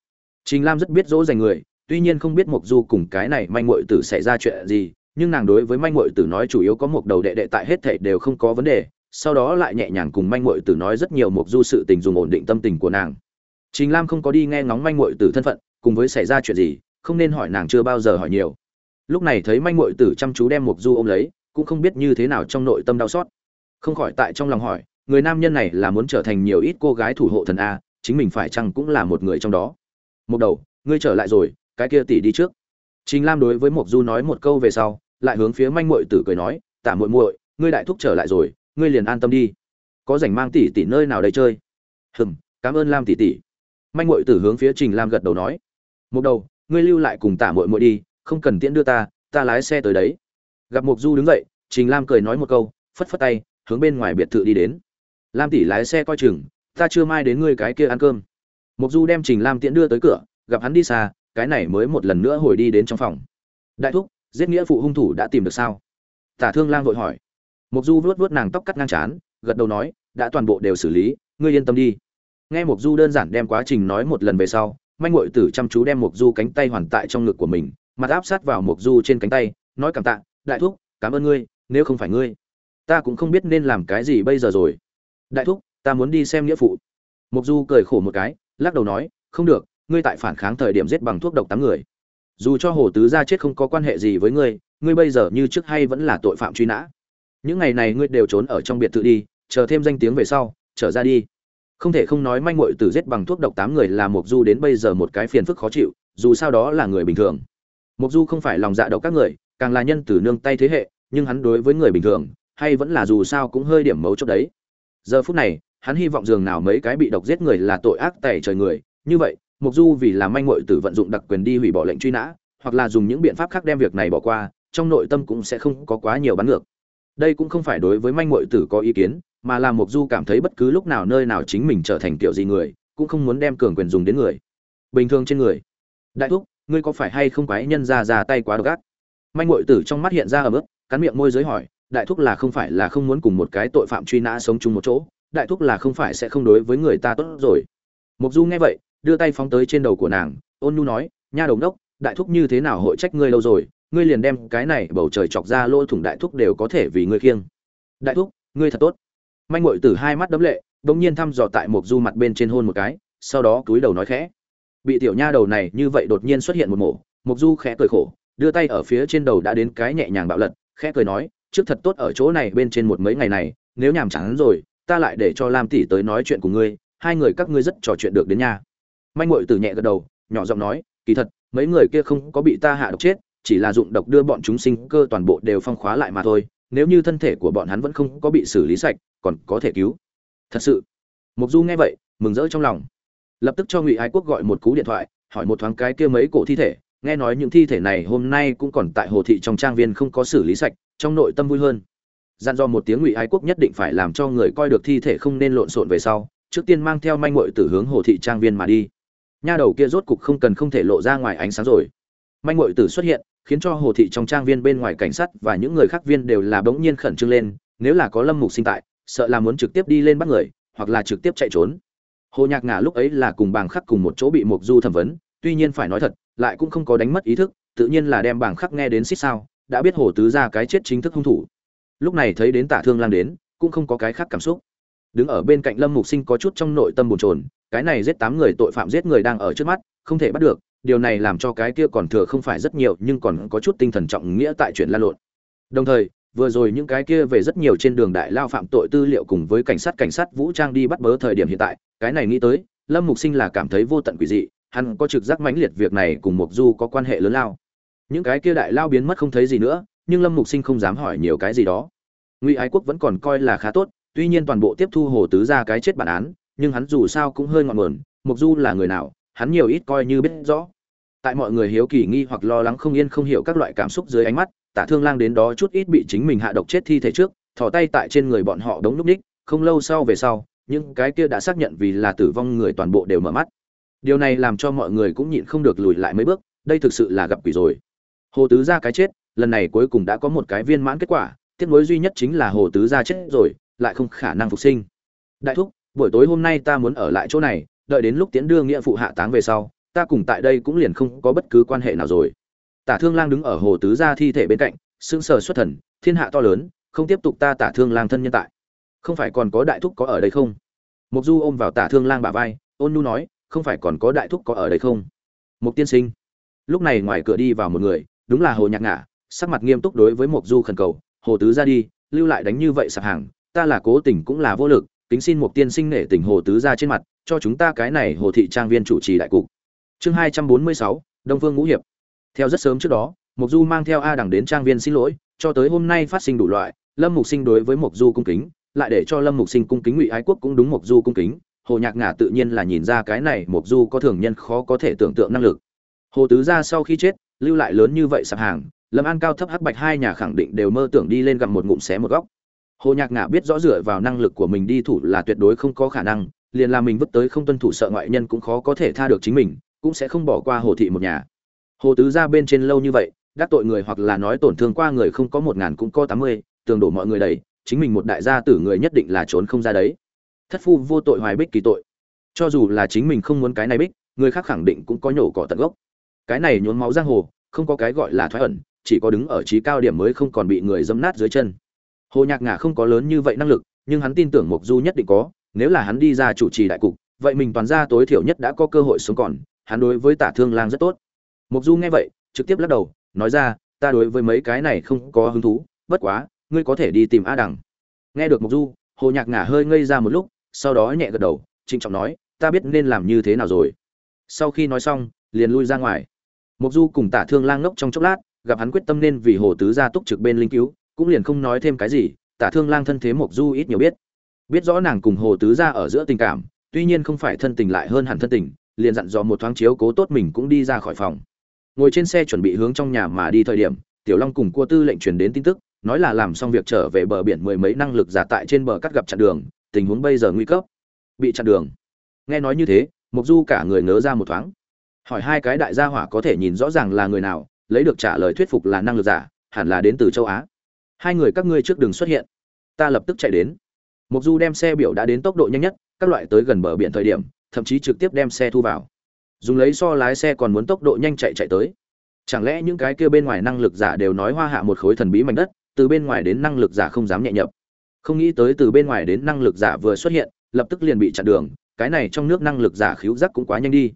trình lam rất biết dỗ dành người, tuy nhiên không biết mục du cùng cái này manh muội tử xảy ra chuyện gì, nhưng nàng đối với manh muội tử nói chủ yếu có một đầu đệ đệ tại hết thảy đều không có vấn đề sau đó lại nhẹ nhàng cùng manh muội tử nói rất nhiều mục du sự tình dùng ổn định tâm tình của nàng. Trình lam không có đi nghe ngóng manh muội tử thân phận, cùng với xảy ra chuyện gì, không nên hỏi nàng chưa bao giờ hỏi nhiều. Lúc này thấy manh muội tử chăm chú đem mục du ôm lấy, cũng không biết như thế nào trong nội tâm đau xót. Không khỏi tại trong lòng hỏi, người nam nhân này là muốn trở thành nhiều ít cô gái thủ hộ thần a, chính mình phải chăng cũng là một người trong đó. Một đầu, ngươi trở lại rồi, cái kia tỷ đi trước. Trình lam đối với mộc du nói một câu về sau, lại hướng phía manh muội tử cười nói, tả muội muội, ngươi đại thúc trở lại rồi ngươi liền an tâm đi. Có rảnh mang tỷ tỷ nơi nào đây chơi? Hừm, cảm ơn lam tỷ tỷ. Manh mội tử hướng phía trình lam gật đầu nói. Một đầu, ngươi lưu lại cùng tả mội mội đi, không cần tiễn đưa ta ta lái xe tới đấy. Gặp Mục du đứng dậy, trình lam cười nói một câu, phất phất tay, hướng bên ngoài biệt thự đi đến. Lam tỷ lái xe coi chừng, ta chưa mai đến ngươi cái kia ăn cơm. Mục du đem trình lam tiễn đưa tới cửa, gặp hắn đi xa, cái này mới một lần nữa hồi đi đến trong phòng. Đại thúc, giết nghĩa phụ hung thủ đã tìm được sao? Tả thương lang vội hỏi mục du vuốt vuốt nàng tóc cắt ngang chán gật đầu nói, đã toàn bộ đều xử lý, ngươi yên tâm đi. Nghe mục du đơn giản đem quá trình nói một lần về sau, manh ngội tử chăm chú đem mục du cánh tay hoàn tại trong ngực của mình, mặt áp sát vào mục du trên cánh tay, nói cảm tạ, đại thúc, cảm ơn ngươi, nếu không phải ngươi, ta cũng không biết nên làm cái gì bây giờ rồi. Đại thúc, ta muốn đi xem nghĩa phụ. Mục du cười khổ một cái, lắc đầu nói, không được, ngươi tại phản kháng thời điểm giết bằng thuốc độc tám người. Dù cho hồ tứ gia chết không có quan hệ gì với ngươi ngươi bây giờ như trước hay vẫn là tội phạm truy nã những ngày này ngươi đều trốn ở trong biệt thự đi, chờ thêm danh tiếng về sau, trở ra đi. Không thể không nói manh muội tử giết bằng thuốc độc tám người là mục du đến bây giờ một cái phiền phức khó chịu, dù sao đó là người bình thường. Mục du không phải lòng dạ độc các người, càng là nhân từ nương tay thế hệ, nhưng hắn đối với người bình thường, hay vẫn là dù sao cũng hơi điểm mấu chốt đấy. Giờ phút này, hắn hy vọng dường nào mấy cái bị độc giết người là tội ác tẩy trời người. Như vậy mục du vì làm manh muội tử vận dụng đặc quyền đi hủy bỏ lệnh truy nã, hoặc là dùng những biện pháp khác đem việc này bỏ qua, trong nội tâm cũng sẽ không có quá nhiều bắn ngược đây cũng không phải đối với manh muội tử có ý kiến mà là mục du cảm thấy bất cứ lúc nào nơi nào chính mình trở thành kiểu gì người cũng không muốn đem cường quyền dùng đến người. Bình thường trên người. Đại thúc ngươi có phải hay không quái nhân ra ra tay quá độc ác? Manh muội tử trong mắt hiện ra ở bước, cắn miệng môi giới hỏi đại thúc là không phải là không muốn cùng một cái tội phạm truy nã sống chung một chỗ đại thúc là không phải sẽ không đối với người ta tốt rồi. Mục du nghe vậy đưa tay phóng tới trên đầu của nàng ôn nhu nói nha đồng đốc đại thúc như thế nào hội trách ngươi lâu rồi? Ngươi liền đem cái này bầu trời chọc ra lỗ thủng đại thúc đều có thể vì ngươi khiêng. Đại thúc, ngươi thật tốt. Manh ngội Tử hai mắt đấm lệ bỗng nhiên thăm dò tại mục du mặt bên trên hôn một cái, sau đó cúi đầu nói khẽ. Bị tiểu nha đầu này như vậy đột nhiên xuất hiện một mổ mục du khẽ cười khổ, đưa tay ở phía trên đầu đã đến cái nhẹ nhàng bạo lật, khẽ cười nói, trước thật tốt ở chỗ này bên trên một mấy ngày này, nếu nhàm chán rồi, ta lại để cho lam tỷ tới nói chuyện của ngươi, hai người các ngươi rất trò chuyện được đến nhà. manh ngội từ nhẹ gật đầu, nhỏ giọng nói, kỳ thật, mấy người kia không có bị ta hạ độc chết chỉ là dụng độc đưa bọn chúng sinh cơ toàn bộ đều phong khóa lại mà thôi, nếu như thân thể của bọn hắn vẫn không có bị xử lý sạch, còn có thể cứu. Thật sự. Mục du nghe vậy, mừng rỡ trong lòng. Lập tức cho ngụy ái quốc gọi một cú điện thoại, hỏi một thoáng cái kia mấy cổ thi thể, nghe nói những thi thể này hôm nay cũng còn tại hồ thị trong trang viên không có xử lý sạch, trong nội tâm vui hơn. Dặn dò một tiếng ngụy ái quốc nhất định phải làm cho người coi được thi thể không nên lộn xộn về sau, trước tiên mang theo manh mội từ hướng hồ thị trang viên mà đi. Nha đầu kia rốt cục không cần không thể lộ ra ngoài ánh sáng rồi. Manh mội tử xuất hiện khiến cho hồ thị trong trang viên bên ngoài cảnh sát và những người khác viên đều là bỗng nhiên khẩn trương lên, nếu là có lâm mục sinh tại, sợ là muốn trực tiếp đi lên bắt người, hoặc là trực tiếp chạy trốn. Hồ nhạc ngả lúc ấy là cùng bàng khắc cùng một chỗ bị mục du thẩm vấn, tuy nhiên phải nói thật, lại cũng không có đánh mất ý thức, tự nhiên là đem bàng khắc nghe đến xích sao, đã biết hồ tứ ra cái chết chính thức hung thủ. Lúc này thấy đến tả thương lang đến, cũng không có cái khác cảm xúc. Đứng ở bên cạnh lâm mục sinh có chút trong nội tâm bồn chồn, cái này giết tám người tội phạm giết người đang ở trước mắt, không thể bắt được điều này làm cho cái kia còn thừa không phải rất nhiều nhưng còn có chút tinh thần trọng nghĩa tại chuyện lan lộn. Đồng thời, vừa rồi những cái kia về rất nhiều trên đường đại lao phạm tội tư liệu cùng với cảnh sát cảnh sát vũ trang đi bắt bớ thời điểm hiện tại, cái này nghĩ tới, lâm mục sinh là cảm thấy vô tận quỷ dị, hắn có trực giác mãnh liệt việc này cùng mục du có quan hệ lớn lao. Những cái kia đại lao biến mất không thấy gì nữa, nhưng lâm mục sinh không dám hỏi nhiều cái gì đó. Ngụy ái quốc vẫn còn coi là khá tốt, tuy nhiên toàn bộ tiếp thu hồ tứ ra cái chết bản án, nhưng hắn dù sao cũng hơi ngọn nguồn mục du là người nào hắn nhiều ít coi như biết rõ. Tại mọi người hiếu kỳ nghi hoặc lo lắng không yên không hiểu các loại cảm xúc dưới ánh mắt, tả thương lang đến đó chút ít bị chính mình hạ độc chết thi thể trước, thò tay tại trên người bọn họ đống núp ních không lâu sau về sau, những cái kia đã xác nhận vì là tử vong người toàn bộ đều mở mắt. Điều này làm cho mọi người cũng nhịn không được lùi lại mấy bước, đây thực sự là gặp quỷ rồi. Hồ tứ gia cái chết, lần này cuối cùng đã có một cái viên mãn kết quả, tiếc nối duy nhất chính là hồ tứ gia chết rồi, lại không khả năng phục sinh. Đại thúc, buổi tối hôm nay ta muốn ở lại chỗ này đợi đến lúc tiến đưa nghĩa phụ hạ táng về sau, ta cùng tại đây cũng liền không có bất cứ quan hệ nào rồi. Tả thương lang đứng ở hồ tứ gia thi thể bên cạnh, sững sờ xuất thần, thiên hạ to lớn, không tiếp tục ta tả thương lang thân nhân tại. Không phải còn có đại thúc có ở đây không? Mục du ôm vào tả thương lang bả vai, ôn nu nói, không phải còn có đại thúc có ở đây không? Mục tiên sinh. Lúc này ngoài cửa đi vào một người, đúng là hồ nhạc ngả, sắc mặt nghiêm túc đối với mục du khẩn cầu, hồ tứ ra đi, lưu lại đánh như vậy sạp hàng, ta là cố tình cũng là vô lực, kính xin mục tiên sinh nể tình hồ tứ ra trên mặt cho chúng ta cái này hồ thị trang viên chủ trì đại cục. Chương hai trăm bốn mươi sáu, đông vương ngũ hiệp. Theo rất sớm trước đó mục du mang theo a đằng đến trang viên xin lỗi, cho tới hôm nay phát sinh đủ loại, lâm mục sinh đối với mục du cung kính, lại để cho lâm mục sinh cung kính ngụy ái quốc cũng đúng mục du cung kính. Hồ nhạc ngả tự nhiên là nhìn ra cái này mục du có thường nhân khó có thể tưởng tượng năng lực. Hồ tứ gia sau khi chết, lưu lại lớn như vậy sạp hàng, lâm an cao thấp hắc bạch hai nhà khẳng định đều mơ tưởng đi lên gặm một ngụm xé một góc. Hồ nhạc ngả biết rõ dựa vào năng lực của mình đi thủ là tuyệt đối không có khả năng liền là mình vứt tới không tuân thủ sợ ngoại nhân cũng khó có thể tha được chính mình, cũng sẽ không bỏ qua hồ thị một nhà. Hồ tứ ra bên trên lâu như vậy, đắc tội người hoặc là nói tổn thương qua người không có một ngàn cũng có tám mươi, tường đổ mọi người đầy, chính mình một đại gia tử người nhất định là trốn không ra đấy. Thất phu vô tội hoài bích kỳ tội. Cho dù là chính mình không muốn cái này bích, người khác khẳng định cũng có nhổ cỏ tận gốc. Cái này nhốn máu giang hồ, không có cái gọi là thoái ẩn, chỉ có đứng ở trí cao điểm mới không còn bị người dâm nát dưới chân. Hồ nhạc ngả không có lớn như vậy năng lực, nhưng hắn tin tưởng mục du nhất định có nếu là hắn đi ra chủ trì đại cục, vậy mình toàn ra tối thiểu nhất đã có cơ hội sống còn, hắn đối với tả thương lang rất tốt. Mục du nghe vậy, trực tiếp lắc đầu, nói ra, ta đối với mấy cái này không có hứng thú, bất quá, ngươi có thể đi tìm a đằng. Nghe được mục du, hồ nhạc ngả hơi ngây ra một lúc, sau đó nhẹ gật đầu, trịnh trọng nói, ta biết nên làm như thế nào rồi. Sau khi nói xong, liền lui ra ngoài. Mục du cùng tả thương lang ngốc trong chốc lát, gặp hắn quyết tâm nên vì hồ tứ gia túc trực bên linh cứu, cũng liền không nói thêm cái gì, tả thương lang thân thế mục du ít nhiều biết biết rõ nàng cùng hồ tứ gia ở giữa tình cảm, tuy nhiên không phải thân tình lại hơn hẳn thân tình, liền dặn dò một thoáng chiếu cố tốt mình cũng đi ra khỏi phòng. Ngồi trên xe chuẩn bị hướng trong nhà mà đi thời điểm, tiểu long cùng cua tư lệnh truyền đến tin tức, nói là làm xong việc trở về bờ biển mười mấy năng lực giả tại trên bờ cắt gặp chặn đường, tình huống bây giờ nguy cấp. Bị chặn đường. Nghe nói như thế mục du cả người ngớ ra một thoáng. Hỏi hai cái đại gia hỏa có thể nhìn rõ ràng là người nào, lấy được trả lời thuyết phục là năng lực giả, hẳn là đến từ châu á. Hai người các ngươi trước đường xuất hiện. Ta lập tức chạy đến. Mộc du đem xe biểu đã đến tốc độ nhanh nhất, các loại tới gần bờ biển thời điểm, thậm chí trực tiếp đem xe thu vào. Dùng lấy so lái xe còn muốn tốc độ nhanh chạy chạy tới. Chẳng lẽ những cái kia bên ngoài năng lực giả đều nói hoa hạ một khối thần bí mảnh đất, từ bên ngoài đến năng lực giả không dám nhẹ nhập. Không nghĩ tới từ bên ngoài đến năng lực giả vừa xuất hiện, lập tức liền bị chặn đường, cái này trong nước năng lực giả khiếu giác cũng quá nhanh đi.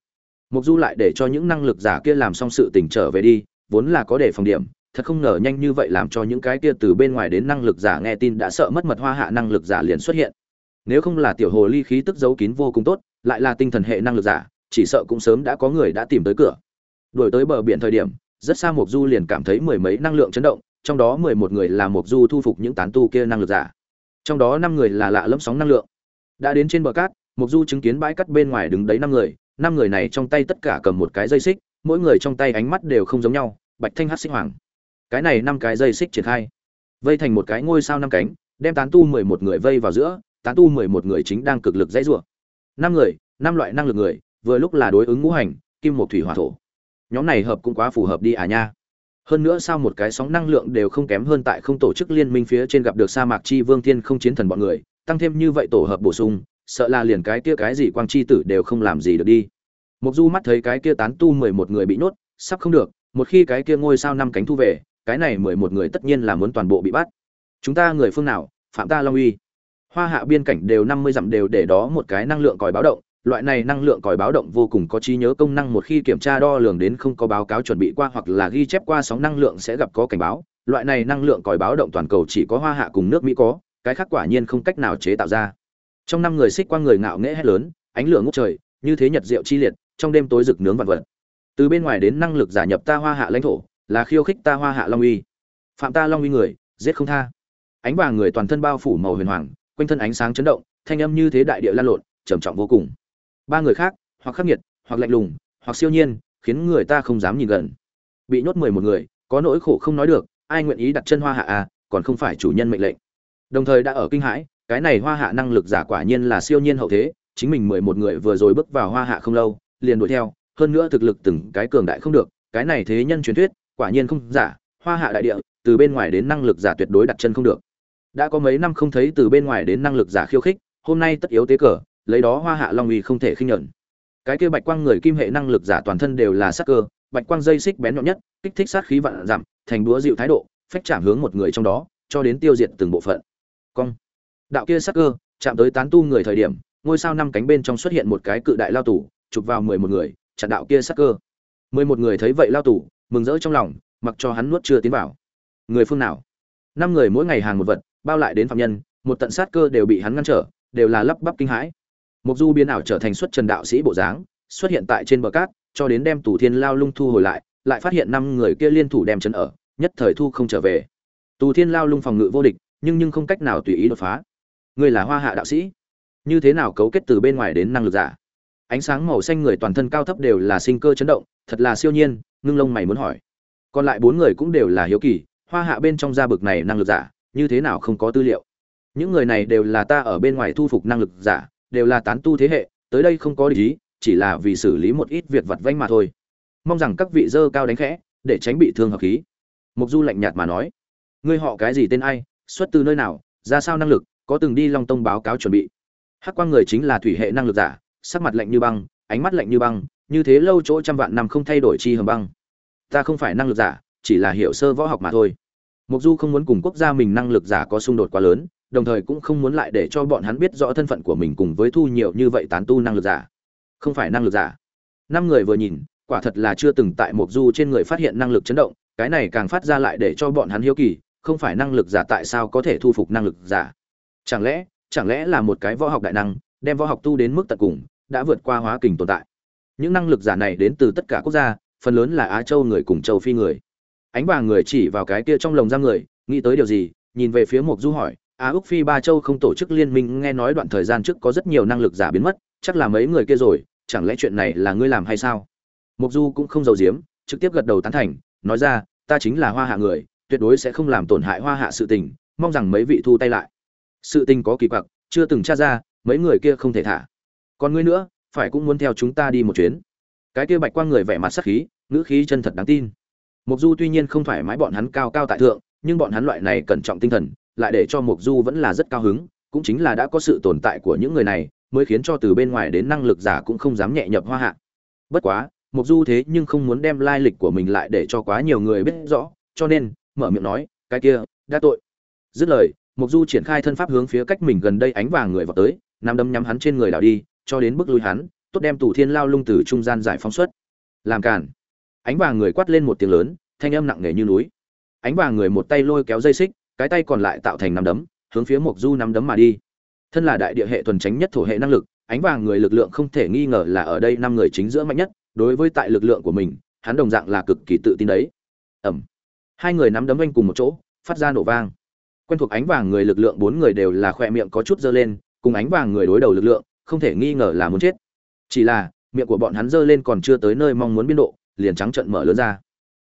Mộc du lại để cho những năng lực giả kia làm xong sự tình trở về đi, vốn là có để phòng điểm thật không ngờ nhanh như vậy làm cho những cái kia từ bên ngoài đến năng lực giả nghe tin đã sợ mất mật hoa hạ năng lực giả liền xuất hiện. Nếu không là tiểu hồ ly khí tức giấu kín vô cùng tốt, lại là tinh thần hệ năng lực giả, chỉ sợ cũng sớm đã có người đã tìm tới cửa. Đuổi tới bờ biển thời điểm, rất xa mục du liền cảm thấy mười mấy năng lượng chấn động, trong đó mười một người là mục du thu phục những tán tu kia năng lực giả. Trong đó năm người là lạ lẫm sóng năng lượng. Đã đến trên bờ cát mục du chứng kiến bãi cát bên ngoài đứng đấy năm người năm người này trong tay tất cả cầm một cái dây xích, mỗi người trong tay ánh mắt đều không giống nhau, bạch thanh hát xích hoàng cái này năm cái dây xích triển khai. Vây thành một cái ngôi sao năm cánh, đem tán tu mười một người vây vào giữa, tán tu mười một người chính đang cực lực dãy rủa. Năm người, năm loại năng lực người, vừa lúc là đối ứng ngũ hành, kim một thủy hỏa thổ. Nhóm này hợp cũng quá phù hợp đi à nha. Hơn nữa sao một cái sóng năng lượng đều không kém hơn tại không tổ chức liên minh phía trên gặp được sa mạc chi vương thiên không chiến thần bọn người, tăng thêm như vậy tổ hợp bổ sung, sợ là liền cái kia cái gì quang chi tử đều không làm gì được đi. Mục du mắt thấy cái kia tán tu mười một người bị nhốt, sắp không được, một khi cái kia ngôi sao năm cánh thu về cái này mười một người tất nhiên là muốn toàn bộ bị bắt. Chúng ta người phương nào? Phạm ta long uy. Hoa hạ biên cảnh đều năm mươi dặm đều để đó một cái năng lượng còi báo động. Loại này năng lượng còi báo động vô cùng có trí nhớ công năng, một khi kiểm tra đo lường đến không có báo cáo chuẩn bị qua hoặc là ghi chép qua sóng năng lượng sẽ gặp có cảnh báo. Loại này năng lượng còi báo động toàn cầu chỉ có hoa hạ cùng nước mỹ có, cái khác quả nhiên không cách nào chế tạo ra. Trong năm người xích qua người ngạo nghễ hét lớn, ánh lửa ngút trời, như thế nhật diệu chi liệt, trong đêm tối rực nướng vạn vật. Từ bên ngoài đến năng lực giả nhập ta hoa hạ lãnh thổ là khiêu khích ta hoa hạ long uy. Phạm ta long uy người, giết không tha. Ánh vàng người toàn thân bao phủ màu huyền hoàng, quanh thân ánh sáng chấn động, thanh âm như thế đại địa lan lộn, trầm trọng vô cùng. Ba người khác, hoặc khắc nghiệt, hoặc lạnh lùng, hoặc siêu nhiên, khiến người ta không dám nhìn gần. Bị nhốt mười một người, có nỗi khổ không nói được, ai nguyện ý đặt chân hoa hạ à còn không phải chủ nhân mệnh lệnh. Đồng thời đã ở kinh hãi, cái này hoa hạ năng lực giả quả nhiên là siêu nhiên hậu thế, chính mình mười một người vừa rồi bước vào hoa hạ không lâu, liền đuổi theo, hơn nữa thực lực từng cái cường đại không được, cái này thế nhân truyền thuyết quả nhiên không giả, hoa hạ đại địa, từ bên ngoài đến năng lực giả tuyệt đối đặt chân không được. Đã có mấy năm không thấy từ bên ngoài đến năng lực giả khiêu khích, hôm nay tất yếu tế cờ, lấy đó hoa hạ long uy không thể khinh nhẫn. Cái kia bạch quang người kim hệ năng lực giả toàn thân đều là sát cơ, bạch quang dây xích bén nhọn nhất, kích thích sát khí vạn giảm, thành đúa dịu thái độ, phách chạm hướng một người trong đó, cho đến tiêu diệt từng bộ phận. Cong. Đạo kia sát cơ, chạm tới tán tu người thời điểm, ngôi sao năm cánh bên trong xuất hiện một cái cự đại lao tủ chụp vào mười một người, chặn đạo kia sát cơ. Mười một người thấy vậy lao tủ mừng rỡ trong lòng, mặc cho hắn nuốt chưa tiến vào. Người phương nào? Năm người mỗi ngày hàng một vật, bao lại đến phạm nhân, một tận sát cơ đều bị hắn ngăn trở, đều là lắp bắp kinh hãi. Mục du biến ảo trở thành xuất trần đạo sĩ bộ dáng, xuất hiện tại trên bờ cát, cho đến đem tù thiên lao lung thu hồi lại lại phát hiện năm người kia liên thủ đem chân ở, nhất thời thu không trở về. Tù thiên lao lung phòng ngự vô địch, nhưng nhưng không cách nào tùy ý đột phá. Người là hoa hạ đạo sĩ. Như thế nào cấu kết từ bên ngoài đến năng lực giả? Ánh sáng màu xanh người toàn thân cao thấp đều là sinh cơ chấn động, thật là siêu nhiên ngưng lông mày muốn hỏi. Còn lại bốn người cũng đều là hiếu kỳ, hoa hạ bên trong gia bực này năng lực giả, như thế nào không có tư liệu? Những người này đều là ta ở bên ngoài thu phục năng lực giả, đều là tán tu thế hệ, tới đây không có lý, chỉ là vì xử lý một ít việc vặt vanh mà thôi. Mong rằng các vị dơ cao đánh khẽ, để tránh bị thương hợp khí. Mục du lạnh nhạt mà nói. Ngươi họ cái gì tên ai, xuất từ nơi nào, ra sao năng lực, có từng đi long tông báo cáo chuẩn bị? Hắc quang người chính là thủy hệ năng lực giả, sắc mặt lạnh như băng, ánh mắt lạnh như băng như thế lâu chỗ trăm vạn năm không thay đổi chi hầm băng ta không phải năng lực giả chỉ là hiểu sơ võ học mà thôi Mộc Du không muốn cùng quốc gia mình năng lực giả có xung đột quá lớn, đồng thời cũng không muốn lại để cho bọn hắn biết rõ thân phận của mình cùng với thu nhiều như vậy tán tu năng lực giả. Không phải năng lực giả. Năm người vừa nhìn, quả thật là chưa từng tại Mộc Du trên người phát hiện năng lực chấn động, cái này càng phát ra lại để cho bọn hắn hiếu kỳ, không phải năng lực giả tại sao có thể thu phục năng lực giả? Chẳng lẽ, chẳng lẽ là một cái võ học đại năng, đem võ học tu đến mức tận cùng, đã vượt qua hóa kình tồn tại. Những năng lực giả này đến từ tất cả quốc gia, phần lớn là Á Châu người cùng châu Phi người. Ánh vàng người chỉ vào cái kia trong lồng giam người, nghĩ tới điều gì, nhìn về phía Mộc Du hỏi, Á Úc Phi ba châu không tổ chức liên minh, nghe nói đoạn thời gian trước có rất nhiều năng lực giả biến mất, chắc là mấy người kia rồi, chẳng lẽ chuyện này là ngươi làm hay sao? Mộc Du cũng không giấu giếm, trực tiếp gật đầu tán thành, nói ra, ta chính là Hoa Hạ người, tuyệt đối sẽ không làm tổn hại Hoa Hạ sự tình, mong rằng mấy vị thu tay lại. Sự tình có kỳ quặc, chưa từng tra ra, mấy người kia không thể thả. Còn ngươi nữa, phải cũng muốn theo chúng ta đi một chuyến. Cái kia Bạch Quang người vẻ mặt sắc khí, ngữ khí chân thật đáng tin. mục Du tuy nhiên không thoải mái bọn hắn cao cao tại thượng, nhưng bọn hắn loại này cẩn trọng tinh thần, lại để cho mục Du vẫn là rất cao hứng, cũng chính là đã có sự tồn tại của những người này, mới khiến cho từ bên ngoài đến năng lực giả cũng không dám nhẹ nhập hoa hạ. Bất quá, mục Du thế nhưng không muốn đem lai lịch của mình lại để cho quá nhiều người biết rõ, cho nên mở miệng nói, cái kia, đã tội. Dứt lời, mục Du triển khai thân pháp hướng phía cách mình gần đây ánh vàng người vào tới, nắm đấm nhắm hắn trên người đảo đi, cho đến bước lui hắn, tốt đem tù thiên lao lung từ trung gian giải phóng xuất. Làm cản. Ánh vàng người quát lên một tiếng lớn, thanh âm nặng nề như núi. Ánh vàng người một tay lôi kéo dây xích, cái tay còn lại tạo thành nắm đấm, hướng phía Mộc Du nắm đấm mà đi. Thân là đại địa hệ thuần tránh nhất thổ hệ năng lực, ánh vàng người lực lượng không thể nghi ngờ là ở đây năm người chính giữa mạnh nhất, đối với tại lực lượng của mình, hắn đồng dạng là cực kỳ tự tin đấy. Ầm. Hai người nắm đấm vênh cùng một chỗ, phát ra nổ vang. Quen thuộc ánh vàng người lực lượng bốn người đều là khỏe miệng có chút dơ lên, cùng ánh vàng người đối đầu lực lượng, không thể nghi ngờ là muốn chết. Chỉ là, miệng của bọn hắn giơ lên còn chưa tới nơi mong muốn biên độ, liền trắng trợn mở lớn ra.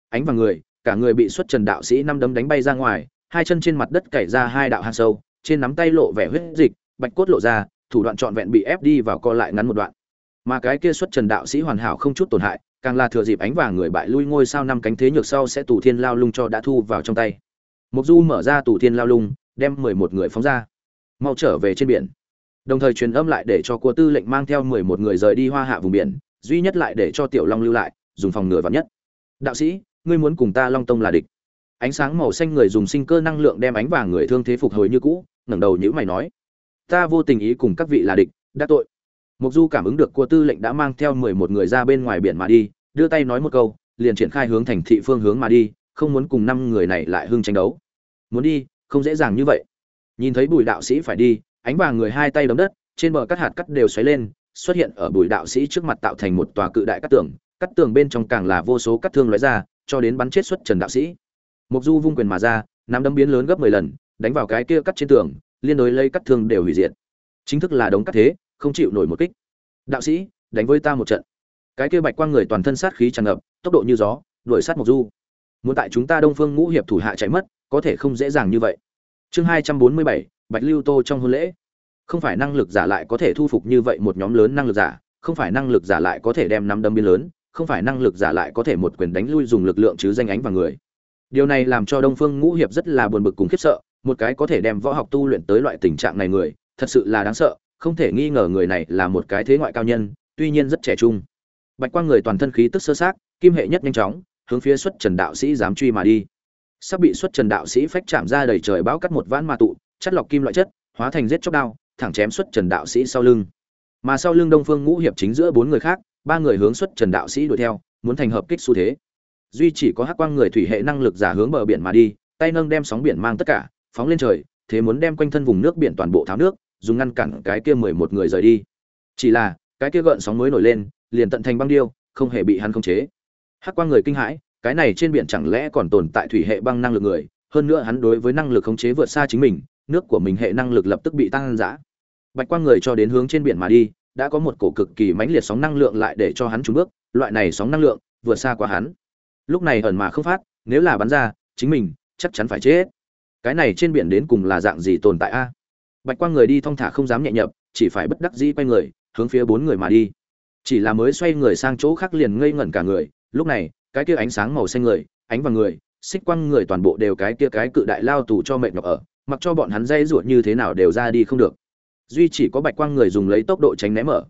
Ánh vàng người, cả người bị xuất trần đạo sĩ năm đấm đánh bay ra ngoài, hai chân trên mặt đất cày ra hai đạo hang sâu, trên nắm tay lộ vẻ huyết dịch, bạch cốt lộ ra, thủ đoạn trọn vẹn bị ép đi vào co lại ngắn một đoạn. Mà cái kia xuất trần đạo sĩ hoàn hảo không chút tổn hại, càng là thừa dịp ánh vàng người bại lui ngôi sao năm cánh thế nhược sau sẽ tù thiên lao lung cho đã thu vào trong tay. Mộc Du mở ra tù thiên lao lung, đem mười một người phóng ra, mau trở về trên biển. Đồng thời truyền âm lại để cho cua tư lệnh mang theo mười một người rời đi hoa hạ vùng biển, duy nhất lại để cho tiểu long lưu lại, dùng phòng ngừa vắn nhất. Đạo sĩ, ngươi muốn cùng ta long tông là địch. Ánh sáng màu xanh người dùng sinh cơ năng lượng đem ánh vàng người thương thế phục hồi như cũ ngẩng đầu nhữ mày nói. Ta vô tình ý cùng các vị là địch đã tội. Mục du cảm ứng được cua tư lệnh đã mang theo mười một người ra bên ngoài biển mà đi đưa tay nói một câu liền triển khai hướng thành thị phương hướng mà đi không muốn cùng năm người này lại hưng tranh đấu. Muốn đi không dễ dàng như vậy. Nhìn thấy bùi đạo sĩ phải đi ánh vàng người hai tay đấm đất, trên bờ các hạt cắt đều xoáy lên, xuất hiện ở bùi đạo sĩ trước mặt tạo thành một tòa cự đại cắt tường cắt tường bên trong càng là vô số cắt thương lóe ra, cho đến bắn chết xuất trần đạo sĩ. Mục du vung quyền mà ra, nắm đấm biến lớn gấp mười lần, đánh vào cái kia cắt trên tường, liên đối lấy cắt thương đều hủy diệt. Chính thức là đống cắt thế, không chịu nổi một kích. Đạo sĩ, đánh với ta một trận. Cái kia bạch quang người toàn thân sát khí tràn ngập, tốc độ như gió, đuổi sát mục du. Muốn tại chúng ta đông phương ngũ hiệp thủ hạ chạy mất, có thể không dễ dàng như vậy. Chương hai trăm bốn mươi bảy bạch lưu tô trong hôn lễ. Không phải năng lực giả lại có thể thu phục như vậy một nhóm lớn năng lực giả, không phải năng lực giả lại có thể đem nắm đấm biên lớn, không phải năng lực giả lại có thể một quyền đánh lui dùng lực lượng chứ danh ánh và người. Điều này làm cho đông phương ngũ hiệp rất là buồn bực cùng khiếp sợ, một cái có thể đem võ học tu luyện tới loại tình trạng này người, thật sự là đáng sợ, không thể nghi ngờ người này là một cái thế ngoại cao nhân, tuy nhiên rất trẻ trung. Bạch quang người toàn thân khí tức sơ sát kim hệ nhất nhanh chóng, hướng phía xuất trần đạo sĩ dám truy mà đi. Sắp bị xuất trần đạo sĩ phách chạm ra đầy trời bão cắt một vãn ma tụ chất lọc kim loại chất, hóa thành giết chóc đao, thẳng chém xuất trần đạo sĩ sau lưng. Mà sau lưng đông phương ngũ hiệp chính giữa bốn người khác, ba người hướng xuất trần đạo sĩ đuổi theo, muốn thành hợp kích xu thế. Duy chỉ có hắc quang người thủy hệ năng lực giả hướng bờ biển mà đi, tay nâng đem sóng biển mang tất cả, phóng lên trời, thế muốn đem quanh thân vùng nước biển toàn bộ tháo nước, dùng ngăn cản cái kia mười một người rời đi. Chỉ là, cái kia gợn sóng mới nổi lên, liền tận thành băng điêu, không hề bị hắn khống chế. Hắc quang người kinh hãi, cái này trên biển chẳng lẽ còn tồn tại thủy hệ băng năng lực người, hơn nữa hắn đối với năng lực khống chế vượt xa chính mình nước của mình hệ năng lực lập tức bị tăng giã bạch quang người cho đến hướng trên biển mà đi đã có một cổ cực kỳ mãnh liệt sóng năng lượng lại để cho hắn trúng bước, loại này sóng năng lượng vượt xa qua hắn. Lúc này ẩn mà không phát, nếu là bắn ra, chính mình chắc chắn phải chết. Cái này trên biển đến cùng là dạng gì tồn tại a? Bạch Quang người đi thong thả không dám nhẹ nhập, chỉ phải bất đắc dĩ quay người, hướng phía bốn người mà đi. Chỉ là mới xoay người sang chỗ khác liền ngây ngẩn cả người, lúc này, cái kia ánh sáng màu xanh người, ánh vào người, xích quang người toàn bộ đều cái kia cái cự đại lao tù cho mệt nhọc ở, mặc cho bọn hắn dây ruột như thế nào đều ra đi không được. Duy chỉ có bạch quang người dùng lấy tốc độ tránh né mở.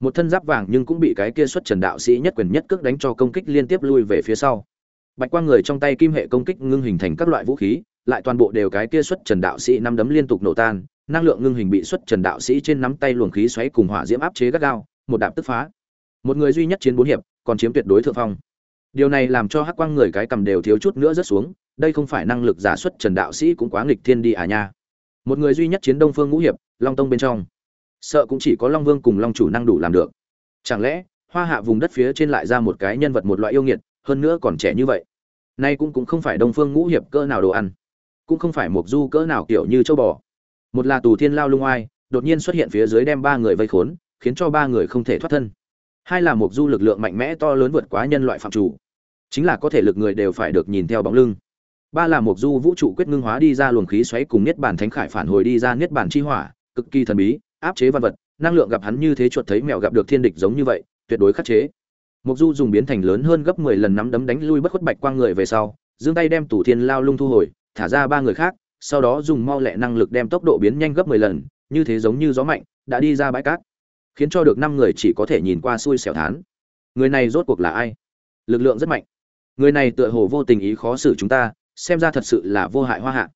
Một thân giáp vàng nhưng cũng bị cái kia xuất trần đạo sĩ nhất quyền nhất cước đánh cho công kích liên tiếp lui về phía sau. Bạch quang người trong tay kim hệ công kích ngưng hình thành các loại vũ khí, lại toàn bộ đều cái kia xuất trần đạo sĩ năm đấm liên tục nổ tan, năng lượng ngưng hình bị xuất trần đạo sĩ trên nắm tay luồng khí xoáy cùng hỏa diễm áp chế gắt gao, một đạp tức phá. Một người duy nhất chiến bốn hiệp, còn chiếm tuyệt đối thượng phong. Điều này làm cho hắc quang người cái cầm đều thiếu chút nữa rớt xuống đây không phải năng lực giả xuất trần đạo sĩ cũng quá nghịch thiên đi à nha. Một người duy nhất chiến đông phương ngũ hiệp, long tông bên trong. Sợ cũng chỉ có long vương cùng long chủ năng đủ làm được. Chẳng lẽ, hoa hạ vùng đất phía trên lại ra một cái nhân vật một loại yêu nghiệt, hơn nữa còn trẻ như vậy? Nay cũng cũng không phải đông phương ngũ hiệp cỡ nào đồ ăn. Cũng không phải mục du cỡ nào kiểu như châu bò. Một là tù thiên lao lung oai, đột nhiên xuất hiện phía dưới đem ba người vây khốn, khiến cho ba người không thể thoát thân. Hai là mục du lực lượng mạnh mẽ to lớn vượt quá nhân loại phạm chủ. Chính là có thể lực người đều phải được nhìn theo bóng lưng ba là một du vũ trụ quyết ngưng hóa đi ra luồng khí xoáy cùng niết bàn thánh khải phản hồi đi ra niết bàn chi hỏa, cực kỳ thần bí, áp chế văn vật, năng lượng gặp hắn như thế chuột thấy mèo gặp được thiên địch giống như vậy, tuyệt đối khắc chế. Mục du dùng biến thành lớn hơn gấp 10 lần nắm đấm đánh lui bất khuất bạch quang người về sau, giương tay đem tủ thiên lao lung thu hồi, thả ra ba người khác, sau đó dùng mau lẹ năng lực đem tốc độ biến nhanh gấp 10 lần, như thế giống như gió mạnh, đã đi ra bãi cát, khiến cho được năm người chỉ có thể nhìn qua xui xẻo thán. Người này rốt cuộc là ai? Lực lượng rất mạnh. Người này tựa hồ vô tình ý khó xử chúng ta xem ra thật sự là vô hại hoa hạ.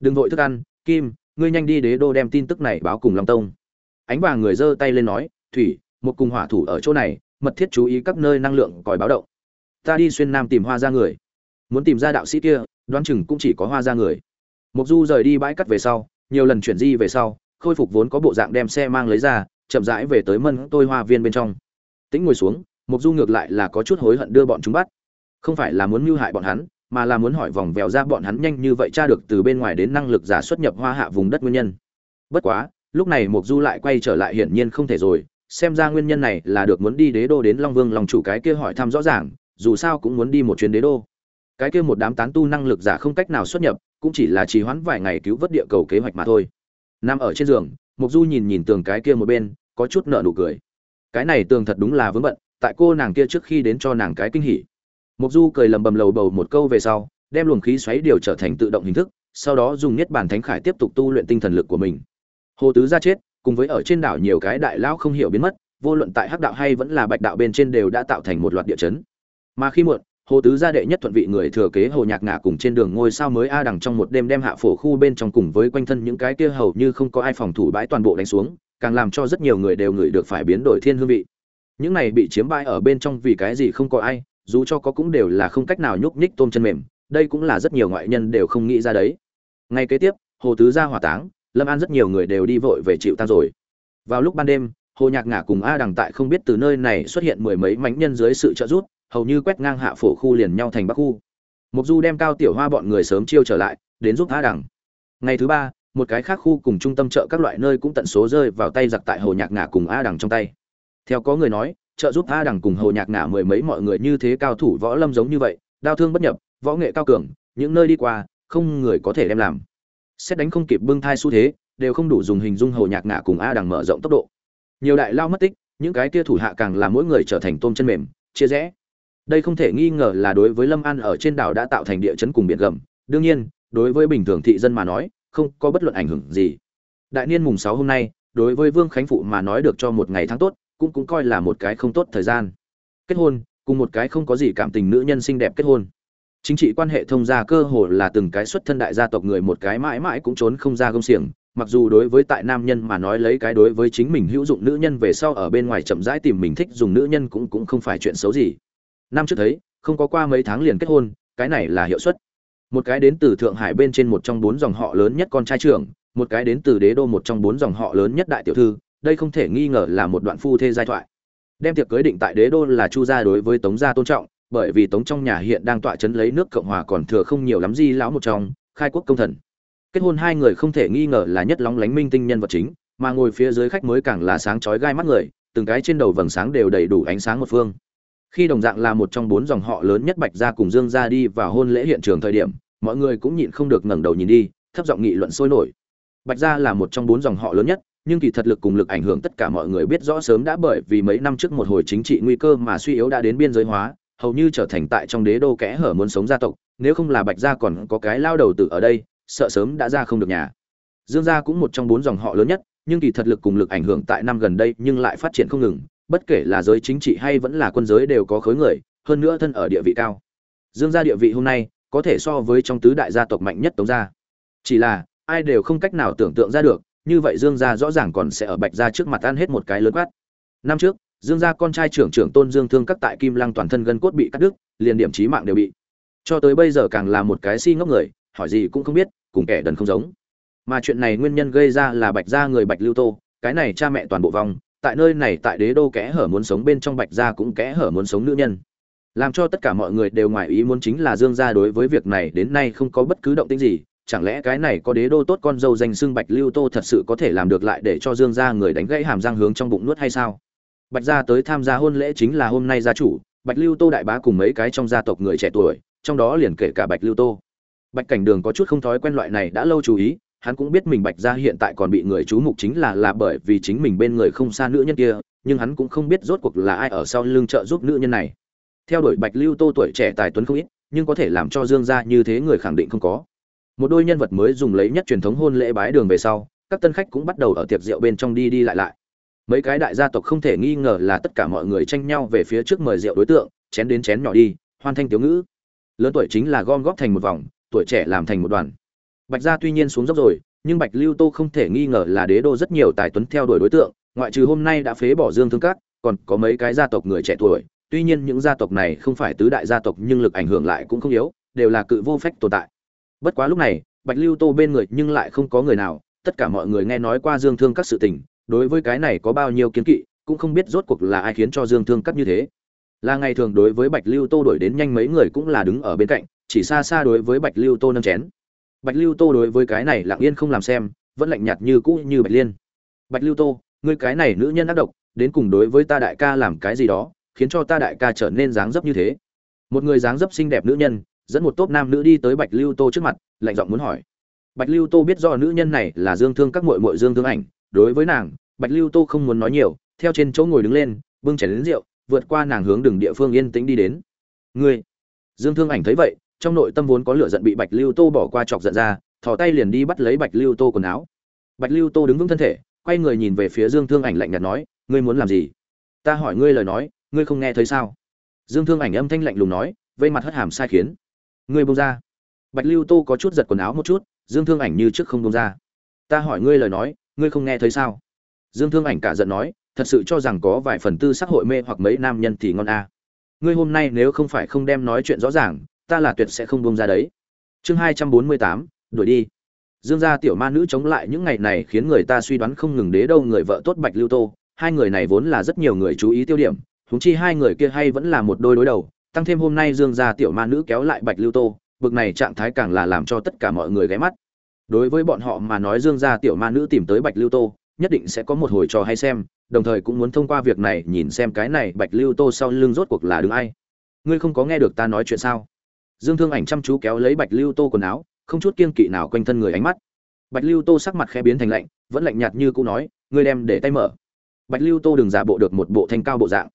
Đừng vội thức ăn, kim, ngươi nhanh đi đế đô đem tin tức này báo cùng long tông. Ánh vàng người giơ tay lên nói, thủy, một cùng hỏa thủ ở chỗ này, mật thiết chú ý các nơi năng lượng còi báo động. Ta đi xuyên nam tìm hoa ra người. Muốn tìm ra đạo sĩ kia, đoán chừng cũng chỉ có hoa ra người. Mục du rời đi bãi cắt về sau, nhiều lần chuyển di về sau, khôi phục vốn có bộ dạng đem xe mang lấy ra, chậm rãi về tới mân tôi hoa viên bên trong. Tĩnh ngồi xuống mục du ngược lại là có chút hối hận đưa bọn chúng bắt. Không phải là muốn mưu hại bọn hắn mà là muốn hỏi vòng vèo ra bọn hắn nhanh như vậy tra được từ bên ngoài đến năng lực giả xuất nhập hoa hạ vùng đất nguyên nhân. Bất quá, lúc này mục du lại quay trở lại hiển nhiên không thể rồi, xem ra nguyên nhân này là được muốn đi đế đô đến long vương lòng chủ cái kia hỏi thăm rõ ràng, dù sao cũng muốn đi một chuyến đế đô. Cái kia một đám tán tu năng lực giả không cách nào xuất nhập, cũng chỉ là trì hoãn vài ngày cứu vớt địa cầu kế hoạch mà thôi. Nằm ở trên giường mục du nhìn nhìn tường cái kia một bên, có chút nợ nụ cười. Cái này tường thật đúng là vướng bận, tại cô nàng kia trước khi đến cho nàng cái kinh hỉ. Mộc du cười lầm bầm lầu bầu một câu về sau, đem luồng khí xoáy điều trở thành tự động hình thức, sau đó dùng niết bàn thánh khải tiếp tục tu luyện tinh thần lực của mình. Hồ tứ ra chết, cùng với ở trên đảo nhiều cái đại lão không hiểu biến mất, vô luận tại hắc đạo hay vẫn là bạch đạo bên trên đều đã tạo thành một loạt địa chấn. Mà khi muộn, hồ tứ gia đệ nhất thuận vị người thừa kế hồ nhạc ngả cùng trên đường ngôi sao mới a đằng trong một đêm đem hạ phổ khu bên trong cùng với quanh thân những cái kia hầu như không có ai phòng thủ bãi toàn bộ đánh xuống, càng làm cho rất nhiều người đều ngửi được phải biến đổi thiên hương vị. Những này bị chiếm bãi ở bên trong vì cái gì không có ai dù cho có cũng đều là không cách nào nhúc nhích tôm chân mềm, đây cũng là rất nhiều ngoại nhân đều không nghĩ ra đấy. Ngay kế tiếp, hồ tứ gia hỏa táng, lâm an rất nhiều người đều đi vội về chịu ta rồi. Vào lúc ban đêm, hồ nhạc ngả cùng a đằng tại không biết từ nơi này xuất hiện mười mấy mánh nhân dưới sự trợ giúp, hầu như quét ngang hạ phổ khu liền nhau thành bắc khu. Mục du đem cao tiểu hoa bọn người sớm chiêu trở lại, đến giúp a đằng. Ngày thứ ba, một cái khác khu cùng trung tâm chợ các loại nơi cũng tận số rơi vào tay giặc tại hồ nhạc ngả cùng a đằng trong tay. Theo có người nói trợ giúp a đằng cùng hồ nhạc ngả mười mấy mọi người như thế cao thủ võ lâm giống như vậy, đao thương bất nhập, võ nghệ cao cường, những nơi đi qua, không người có thể đem làm. Xét đánh không kịp bưng thai xu thế, đều không đủ dùng hình dung hồ nhạc ngả cùng a đằng mở rộng tốc độ. Nhiều đại lao mất tích, những cái kia thủ hạ càng làm mỗi người trở thành tôm chân mềm, chia rẽ. Đây không thể nghi ngờ là đối với lâm an ở trên đảo đã tạo thành địa chấn cùng biển gầm. Đương nhiên, đối với bình thường thị dân mà nói, không có bất luận ảnh hưởng gì. Đại niên mùng sáu hôm nay, đối với vương khánh phụ mà nói được cho một ngày tháng tốt cũng cũng coi là một cái không tốt thời gian. Kết hôn, cùng một cái không có gì cảm tình nữ nhân xinh đẹp kết hôn. Chính trị quan hệ thông gia cơ hồ là từng cái xuất thân đại gia tộc người một cái mãi mãi cũng trốn không ra công xiềng, mặc dù đối với tại nam nhân mà nói lấy cái đối với chính mình hữu dụng nữ nhân về sau ở bên ngoài chậm rãi tìm mình thích dùng nữ nhân cũng cũng không phải chuyện xấu gì. Năm trước thấy, không có qua mấy tháng liền kết hôn, cái này là hiệu suất. Một cái đến từ thượng hải bên trên một trong bốn dòng họ lớn nhất con trai trưởng, một cái đến từ đế đô một trong bốn dòng họ lớn nhất đại tiểu thư đây không thể nghi ngờ là một đoạn phu thê giai thoại. Đem tiệc cưới định tại đế đô là chu gia đối với tống gia tôn trọng, bởi vì tống trong nhà hiện đang tọa chấn lấy nước cộng hòa còn thừa không nhiều lắm di lão một trong, khai quốc công thần. Kết hôn hai người không thể nghi ngờ là nhất lóng lánh minh tinh nhân vật chính, mà ngồi phía dưới khách mới càng là sáng chói gai mắt người, từng cái trên đầu vầng sáng đều đầy đủ ánh sáng một phương. Khi đồng dạng là một trong bốn dòng họ lớn nhất bạch gia cùng dương gia đi vào hôn lễ hiện trường thời điểm, mọi người cũng nhịn không được ngẩng đầu nhìn đi, thấp giọng nghị luận sôi nổi. Bạch gia là một trong bốn dòng họ lớn nhất nhưng kỳ thật lực cùng lực ảnh hưởng tất cả mọi người biết rõ sớm đã bởi vì mấy năm trước một hồi chính trị nguy cơ mà suy yếu đã đến biên giới hóa, hầu như trở thành tại trong đế đô kẽ hở muốn sống gia tộc, nếu không là bạch gia còn có cái lao đầu tử ở đây, sợ sớm đã ra không được nhà. Dương gia cũng một trong bốn dòng họ lớn nhất, nhưng kỳ thật lực cùng lực ảnh hưởng tại năm gần đây nhưng lại phát triển không ngừng, bất kể là giới chính trị hay vẫn là quân giới đều có khối người, hơn nữa thân ở địa vị cao. Dương gia địa vị hôm nay có thể so với trong tứ đại gia tộc mạnh nhất tống gia. Chỉ là, ai đều không cách nào tưởng tượng ra được như vậy dương gia rõ ràng còn sẽ ở bạch gia trước mặt ăn hết một cái lớn quát. Năm trước, dương gia con trai trưởng trưởng tôn dương thương các tại kim lăng toàn thân gân cốt bị cắt đứt, liền điểm trí mạng đều bị. Cho tới bây giờ càng là một cái si ngốc người, hỏi gì cũng không biết, cùng kẻ đần không giống. Mà chuyện này nguyên nhân gây ra là bạch gia người bạch lưu tô, cái này cha mẹ toàn bộ vong, tại nơi này tại đế đô kẽ hở muốn sống bên trong bạch gia cũng kẽ hở muốn sống nữ nhân. Làm cho tất cả mọi người đều ngoài ý muốn chính là dương gia đối với việc này đến nay không có bất cứ động tĩnh gì chẳng lẽ cái này có đế đô tốt con dâu danh xưng bạch lưu tô thật sự có thể làm được lại để cho dương gia người đánh gãy hàm răng hướng trong bụng nuốt hay sao? Bạch gia tới tham gia hôn lễ chính là hôm nay gia chủ, bạch lưu tô đại bá cùng mấy cái trong gia tộc người trẻ tuổi, trong đó liền kể cả bạch lưu tô. Bạch cảnh đường có chút không thói quen loại này đã lâu chú ý, hắn cũng biết mình bạch gia hiện tại còn bị người chú mục chính là là bởi vì chính mình bên người không xa nữ nhân kia, nhưng hắn cũng không biết rốt cuộc là ai ở sau lưng trợ giúp nữ nhân này. Theo đuổi bạch lưu tô tuổi trẻ tài tuấn không ít, nhưng có thể làm cho dương gia như thế người khẳng định không có một đôi nhân vật mới dùng lấy nhất truyền thống hôn lễ bái đường về sau, các tân khách cũng bắt đầu ở tiệc rượu bên trong đi đi lại lại. Mấy cái đại gia tộc không thể nghi ngờ là tất cả mọi người tranh nhau về phía trước mời rượu đối tượng, chén đến chén nhỏ đi, hoan thanh tiếu ngữ. Lớn tuổi chính là gom góp thành một vòng, tuổi trẻ làm thành một đoàn. Bạch gia tuy nhiên xuống dốc rồi, nhưng bạch lưu tô không thể nghi ngờ là đế đô rất nhiều tài tuấn theo đuổi đối tượng, ngoại trừ hôm nay đã phế bỏ dương thương các, còn có mấy cái gia tộc người trẻ tuổi. Tuy nhiên những gia tộc này không phải tứ đại gia tộc nhưng lực ảnh hưởng lại cũng không yếu, đều là cự vô phách tồn tại bất quá lúc này, bạch lưu tô bên người nhưng lại không có người nào, tất cả mọi người nghe nói qua dương thương các sự tình, đối với cái này có bao nhiêu kiến kỵ, cũng không biết rốt cuộc là ai khiến cho dương thương cắt như thế. Là ngày thường đối với bạch lưu tô đổi đến nhanh mấy người cũng là đứng ở bên cạnh, chỉ xa xa đối với bạch lưu tô nâng chén. Bạch lưu tô đối với cái này lặng yên không làm xem, vẫn lạnh nhạt như cũ như bạch liên. Bạch lưu tô, ngươi cái này nữ nhân ác độc, đến cùng đối với ta đại ca làm cái gì đó, khiến cho ta đại ca trở nên dáng dấp như thế? Một người dáng dấp xinh đẹp nữ nhân dẫn một tốp nam nữ đi tới bạch lưu tô trước mặt, lạnh giọng muốn hỏi. Bạch lưu tô biết do nữ nhân này là dương thương các mội mội dương thương ảnh, đối với nàng, bạch lưu tô không muốn nói nhiều, theo trên chỗ ngồi đứng lên, bưng chén đến rượu, vượt qua nàng hướng đường địa phương yên tĩnh đi đến. Ngươi? Dương thương ảnh thấy vậy, trong nội tâm vốn có lửa giận bị bạch lưu tô bỏ qua chọc giận ra, thò tay liền đi bắt lấy bạch lưu tô quần áo. Bạch lưu tô đứng vững thân thể, quay người nhìn về phía dương thương ảnh lạnh nhạt nói, ngươi muốn làm gì? Ta hỏi ngươi lời nói, ngươi không nghe thấy sao? Dương thương ảnh âm thanh lạnh lùng nói, vây mặt hất hàm sai khiến ngươi buông ra. Bạch lưu tô có chút giật quần áo một chút, dương thương ảnh như trước không buông ra. Ta hỏi ngươi lời nói, ngươi không nghe thấy sao? Dương thương ảnh cả giận nói, thật sự cho rằng có vài phần tư sắc hội mê hoặc mấy nam nhân thì ngon a à. ngươi hôm nay nếu không phải không đem nói chuyện rõ ràng, ta là tuyệt sẽ không buông ra đấy. Chương hai trăm bốn mươi tám, đuổi đi. Dương gia tiểu ma nữ chống lại những ngày này khiến người ta suy đoán không ngừng đế đâu người vợ tốt bạch lưu tô. Hai người này vốn là rất nhiều người chú ý tiêu điểm húng chi hai người kia hay vẫn là một đôi đối đầu tăng thêm hôm nay dương gia tiểu ma nữ kéo lại bạch lưu tô, bực này trạng thái càng là làm cho tất cả mọi người ghé mắt. Đối với bọn họ mà nói dương gia tiểu ma nữ tìm tới bạch lưu tô, nhất định sẽ có một hồi trò hay xem, đồng thời cũng muốn thông qua việc này nhìn xem cái này bạch lưu tô sau lưng rốt cuộc là đứng ai. Ngươi không có nghe được ta nói chuyện sao? Dương thương ảnh chăm chú kéo lấy bạch lưu tô quần áo, không chút kiên kỵ nào quanh thân người ánh mắt. Bạch lưu tô sắc mặt khẽ biến thành lạnh, vẫn lạnh nhạt như cũ nói, ngươi đem để tay mở. Bạch lưu tô đừng giả bộ được một bộ thanh cao bộ dạng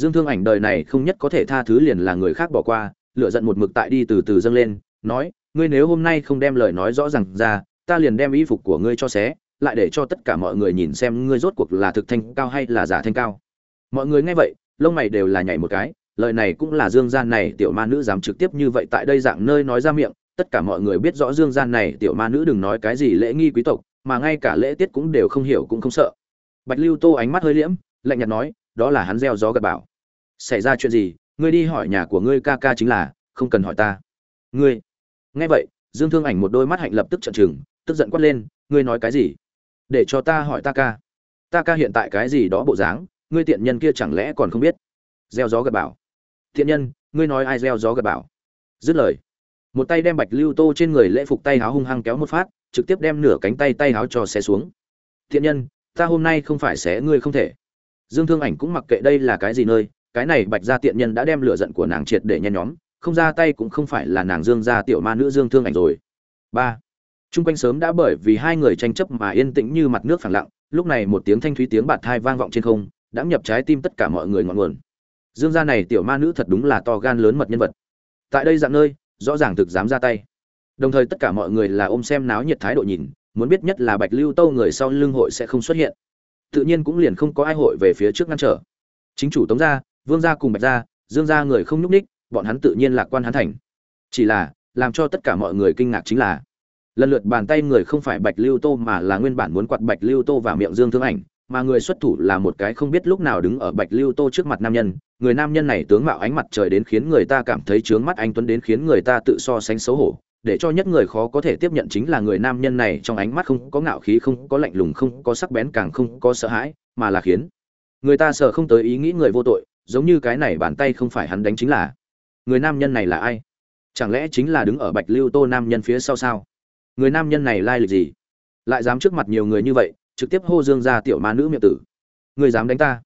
dương thương ảnh đời này không nhất có thể tha thứ liền là người khác bỏ qua, lửa giận một mực tại đi từ từ dâng lên, nói, ngươi nếu hôm nay không đem lời nói rõ ràng ra, ta liền đem y phục của ngươi cho xé, lại để cho tất cả mọi người nhìn xem ngươi rốt cuộc là thực thanh cao hay là giả thanh cao mọi người nghe vậy, lông mày đều là nhảy một cái, lời này cũng là dương gian này tiểu ma nữ dám trực tiếp như vậy tại đây dạng nơi nói ra miệng, tất cả mọi người biết rõ dương gian này tiểu ma nữ đừng nói cái gì lễ nghi quý tộc, mà ngay cả lễ tiết cũng đều không hiểu cũng không sợ bạch lưu tô ánh mắt hơi liễm, lạnh nhạt nói, đó là hắn gieo gió gặt bão xảy ra chuyện gì, ngươi đi hỏi nhà của ngươi ca ca chính là, không cần hỏi ta. Ngươi. Nghe vậy, dương thương ảnh một đôi mắt hạnh lập tức trợn trừng, tức giận quát lên, ngươi nói cái gì? Để cho ta hỏi ta ca. Ta ca hiện tại cái gì đó bộ dáng, ngươi tiện nhân kia chẳng lẽ còn không biết? Gieo gió gật bảo. Thiện nhân, ngươi nói ai gieo gió gật bảo? Dứt lời. Một tay đem bạch lưu tô trên người lễ phục tay háo hung hăng kéo một phát, trực tiếp đem nửa cánh tay tay háo cho xé xuống. Thiện nhân, ta hôm nay không phải xé ngươi không thể. Dương thương ảnh cũng mặc kệ đây là cái gì nơi cái này bạch gia tiện nhân đã đem lửa giận của nàng triệt để nhen nhóm không ra tay cũng không phải là nàng dương gia tiểu ma nữ dương thương ảnh rồi ba Trung quanh sớm đã bởi vì hai người tranh chấp mà yên tĩnh như mặt nước phẳng lặng, lúc này một tiếng thanh thúy tiếng bạt thai vang vọng trên không, đã nhập trái tim tất cả mọi người ngọn nguồn. Dương gia này tiểu ma nữ thật đúng là to gan lớn mật nhân vật. Tại đây dạng nơi, rõ ràng thực dám ra tay. Đồng thời tất cả mọi người là ôm xem náo nhiệt thái độ nhìn, muốn biết nhất là Bạch Lưu Tâu người sau lưng hội sẽ không xuất hiện. Tự nhiên cũng liền không có ai hội về phía trước ngăn trở. Chính chủ Tống gia, Vương gia cùng Bạch gia, Dương gia người không nhúc nhích, bọn hắn tự nhiên lạc quan hắn thành. Chỉ là, làm cho tất cả mọi người kinh ngạc chính là lần lượt bàn tay người không phải bạch lưu tô mà là nguyên bản muốn quạt bạch lưu tô vào miệng dương thương ảnh mà người xuất thủ là một cái không biết lúc nào đứng ở bạch lưu tô trước mặt nam nhân. Người nam nhân này tướng mạo ánh mặt trời đến khiến người ta cảm thấy trướng mắt anh tuấn đến khiến người ta tự so sánh xấu hổ. Để cho nhất người khó có thể tiếp nhận chính là người nam nhân này trong ánh mắt không có ngạo khí không có lạnh lùng không có sắc bén càng không có sợ hãi mà là khiến người ta sợ không tới ý nghĩ người vô tội giống như cái này bàn tay không phải hắn đánh chính là. Người nam nhân này là ai? Chẳng lẽ chính là đứng ở bạch lưu tô nam nhân phía sau sao? Người nam nhân này lai lịch gì? Lại dám trước mặt nhiều người như vậy, trực tiếp hô dương ra tiểu ma nữ miệng tử. Người dám đánh ta?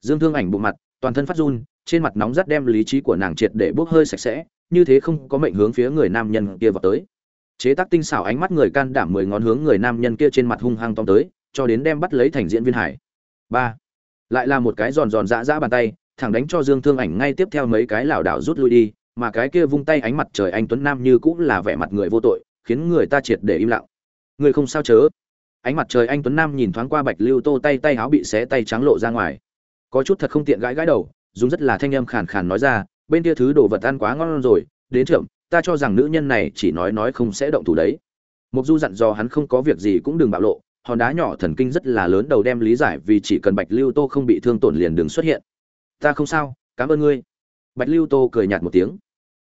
Dương thương ảnh bộ mặt, toàn thân phát run, trên mặt nóng rắt đem lý trí của nàng triệt để bốc hơi sạch sẽ, như thế không có mệnh hướng phía người nam nhân kia vào tới. Chế tác tinh xảo ánh mắt người can đảm mười ngón hướng người nam nhân kia trên mặt hung hăng tóm tới, cho đến đem bắt lấy thành diễn viên hải. Ba. Lại là một cái giòn giòn dã dã bàn tay thẳng đánh cho dương thương ảnh ngay tiếp theo mấy cái lảo đảo rút lui đi, mà cái kia vung tay ánh mặt trời anh tuấn nam như cũng là vẻ mặt người vô tội, khiến người ta triệt để im lặng. Người không sao chớ. Ánh mặt trời anh tuấn nam nhìn thoáng qua bạch lưu tô tay tay áo bị xé tay trắng lộ ra ngoài. Có chút thật không tiện gãi gãi đầu, dùng rất là thanh âm khàn khàn nói ra, bên kia thứ đồ vật ăn quá ngon rồi, đến trưởng ta cho rằng nữ nhân này chỉ nói nói không sẽ động thủ đấy. Mục du dặn dò hắn không có việc gì cũng đừng bạo lộ, hòn đá nhỏ thần kinh rất là lớn đầu đem lý giải vì chỉ cần bạch lưu tô không bị thương tổn liền đừng xuất hiện ta không sao, cảm ơn ngươi. Bạch lưu tô cười nhạt một tiếng.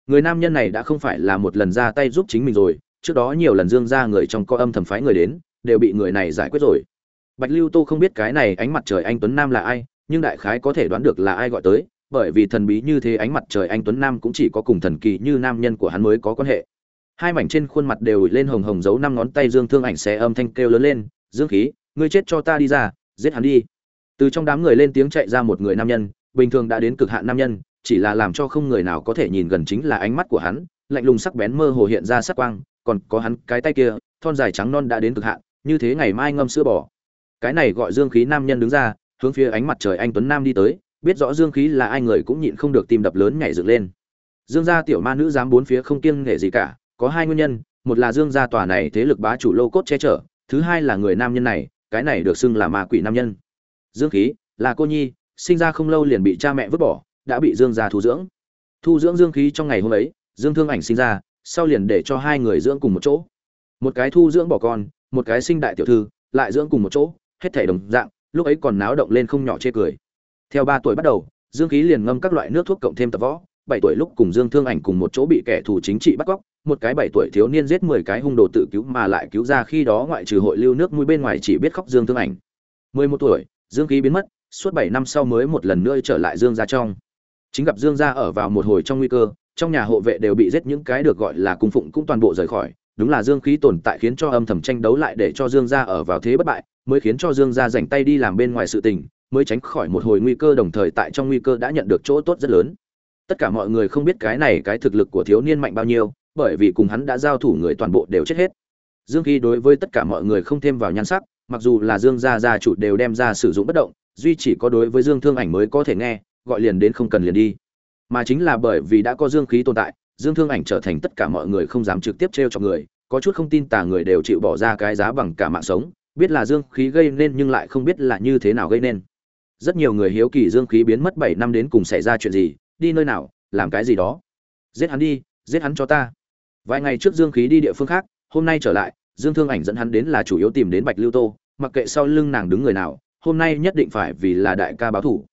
Người nam nhân này đã không phải là một lần ra tay giúp chính mình rồi, trước đó nhiều lần dương ra người trong co âm thầm phái người đến, đều bị người này giải quyết rồi. Bạch lưu tô không biết cái này ánh mặt trời anh tuấn nam là ai, nhưng đại khái có thể đoán được là ai gọi tới, bởi vì thần bí như thế ánh mặt trời anh tuấn nam cũng chỉ có cùng thần kỳ như nam nhân của hắn mới có quan hệ. Hai mảnh trên khuôn mặt đều ủi lên hồng hồng giấu năm ngón tay dương thương ảnh xe âm thanh kêu lớn lên, dương khí, ngươi chết cho ta đi ra, giết hắn đi. Từ trong đám người lên tiếng chạy ra một người nam nhân bình thường đã đến cực hạn nam nhân, chỉ là làm cho không người nào có thể nhìn gần chính là ánh mắt của hắn, lạnh lùng sắc bén mơ hồ hiện ra sắc quang, còn có hắn cái tay kia, thon dài trắng non đã đến cực hạn, như thế ngày mai ngâm sữa bò. Cái này gọi dương khí nam nhân đứng ra, hướng phía ánh mặt trời anh tuấn nam đi tới, biết rõ dương khí là ai người cũng nhịn không được tim đập lớn nhảy dựng lên. Dương gia tiểu ma nữ dám bốn phía không kiêng nể gì cả, có hai nguyên nhân, một là dương gia tòa này thế lực bá chủ lô cốt che chở, thứ hai là người nam nhân này, cái này được xưng là ma quỷ nam nhân. Dương khí, là cô nhi sinh ra không lâu liền bị cha mẹ vứt bỏ, đã bị dương gia thu dưỡng. Thu dưỡng dương khí trong ngày hôm ấy, dương thương ảnh sinh ra, sau liền để cho hai người dưỡng cùng một chỗ. Một cái thu dưỡng bỏ con, một cái sinh đại tiểu thư, lại dưỡng cùng một chỗ, hết thể đồng dạng, lúc ấy còn náo động lên không nhỏ chê cười. Theo ba tuổi bắt đầu, dương khí liền ngâm các loại nước thuốc cộng thêm tập võ, bảy tuổi lúc cùng dương thương ảnh cùng một chỗ bị kẻ thù chính trị bắt cóc, một cái bảy tuổi thiếu niên giết mười cái hung đồ tự cứu mà lại cứu ra khi đó ngoại trừ hội lưu nước mũi bên ngoài chỉ biết khóc dương thương ảnh. Mười một tuổi, dương khí biến mất suốt bảy năm sau mới một lần nữa trở lại dương gia trong. Chính gặp dương gia ở vào một hồi trong nguy cơ, trong nhà hộ vệ đều bị giết những cái được gọi là cung phụng cũng toàn bộ rời khỏi. Đúng là dương khí tồn tại khiến cho âm thầm tranh đấu lại để cho dương gia ở vào thế bất bại, mới khiến cho dương gia rảnh tay đi làm bên ngoài sự tình, mới tránh khỏi một hồi nguy cơ đồng thời tại trong nguy cơ đã nhận được chỗ tốt rất lớn. Tất cả mọi người không biết cái này cái thực lực của thiếu niên mạnh bao nhiêu, bởi vì cùng hắn đã giao thủ người toàn bộ đều chết hết. Dương khí đối với tất cả mọi người không thêm vào nhan sắc, mặc dù là dương gia gia chủ đều đem ra sử dụng bất động duy chỉ có đối với dương thương ảnh mới có thể nghe, gọi liền đến không cần liền đi. Mà chính là bởi vì đã có dương khí tồn tại, dương thương ảnh trở thành tất cả mọi người không dám trực tiếp t r e o cho người, có chút không tin tà người đều chịu bỏ ra cái giá bằng cả mạng sống, biết là dương khí gây nên nhưng lại không biết là như thế nào gây nên. Rất nhiều người hiếu kỳ dương khí biến mất bảy năm đến cùng xảy ra chuyện gì, đi nơi nào, làm cái gì đó. Giết hắn đi, giết hắn cho ta. Vài ngày trước dương khí đi địa phương khác, hôm nay trở lại, dương thương ảnh dẫn hắn đến là chủ yếu tìm đến bạch lưu tô, mặc kệ sau lưng nàng đứng người nào hôm nay nhất định phải vì là đại ca báo thủ.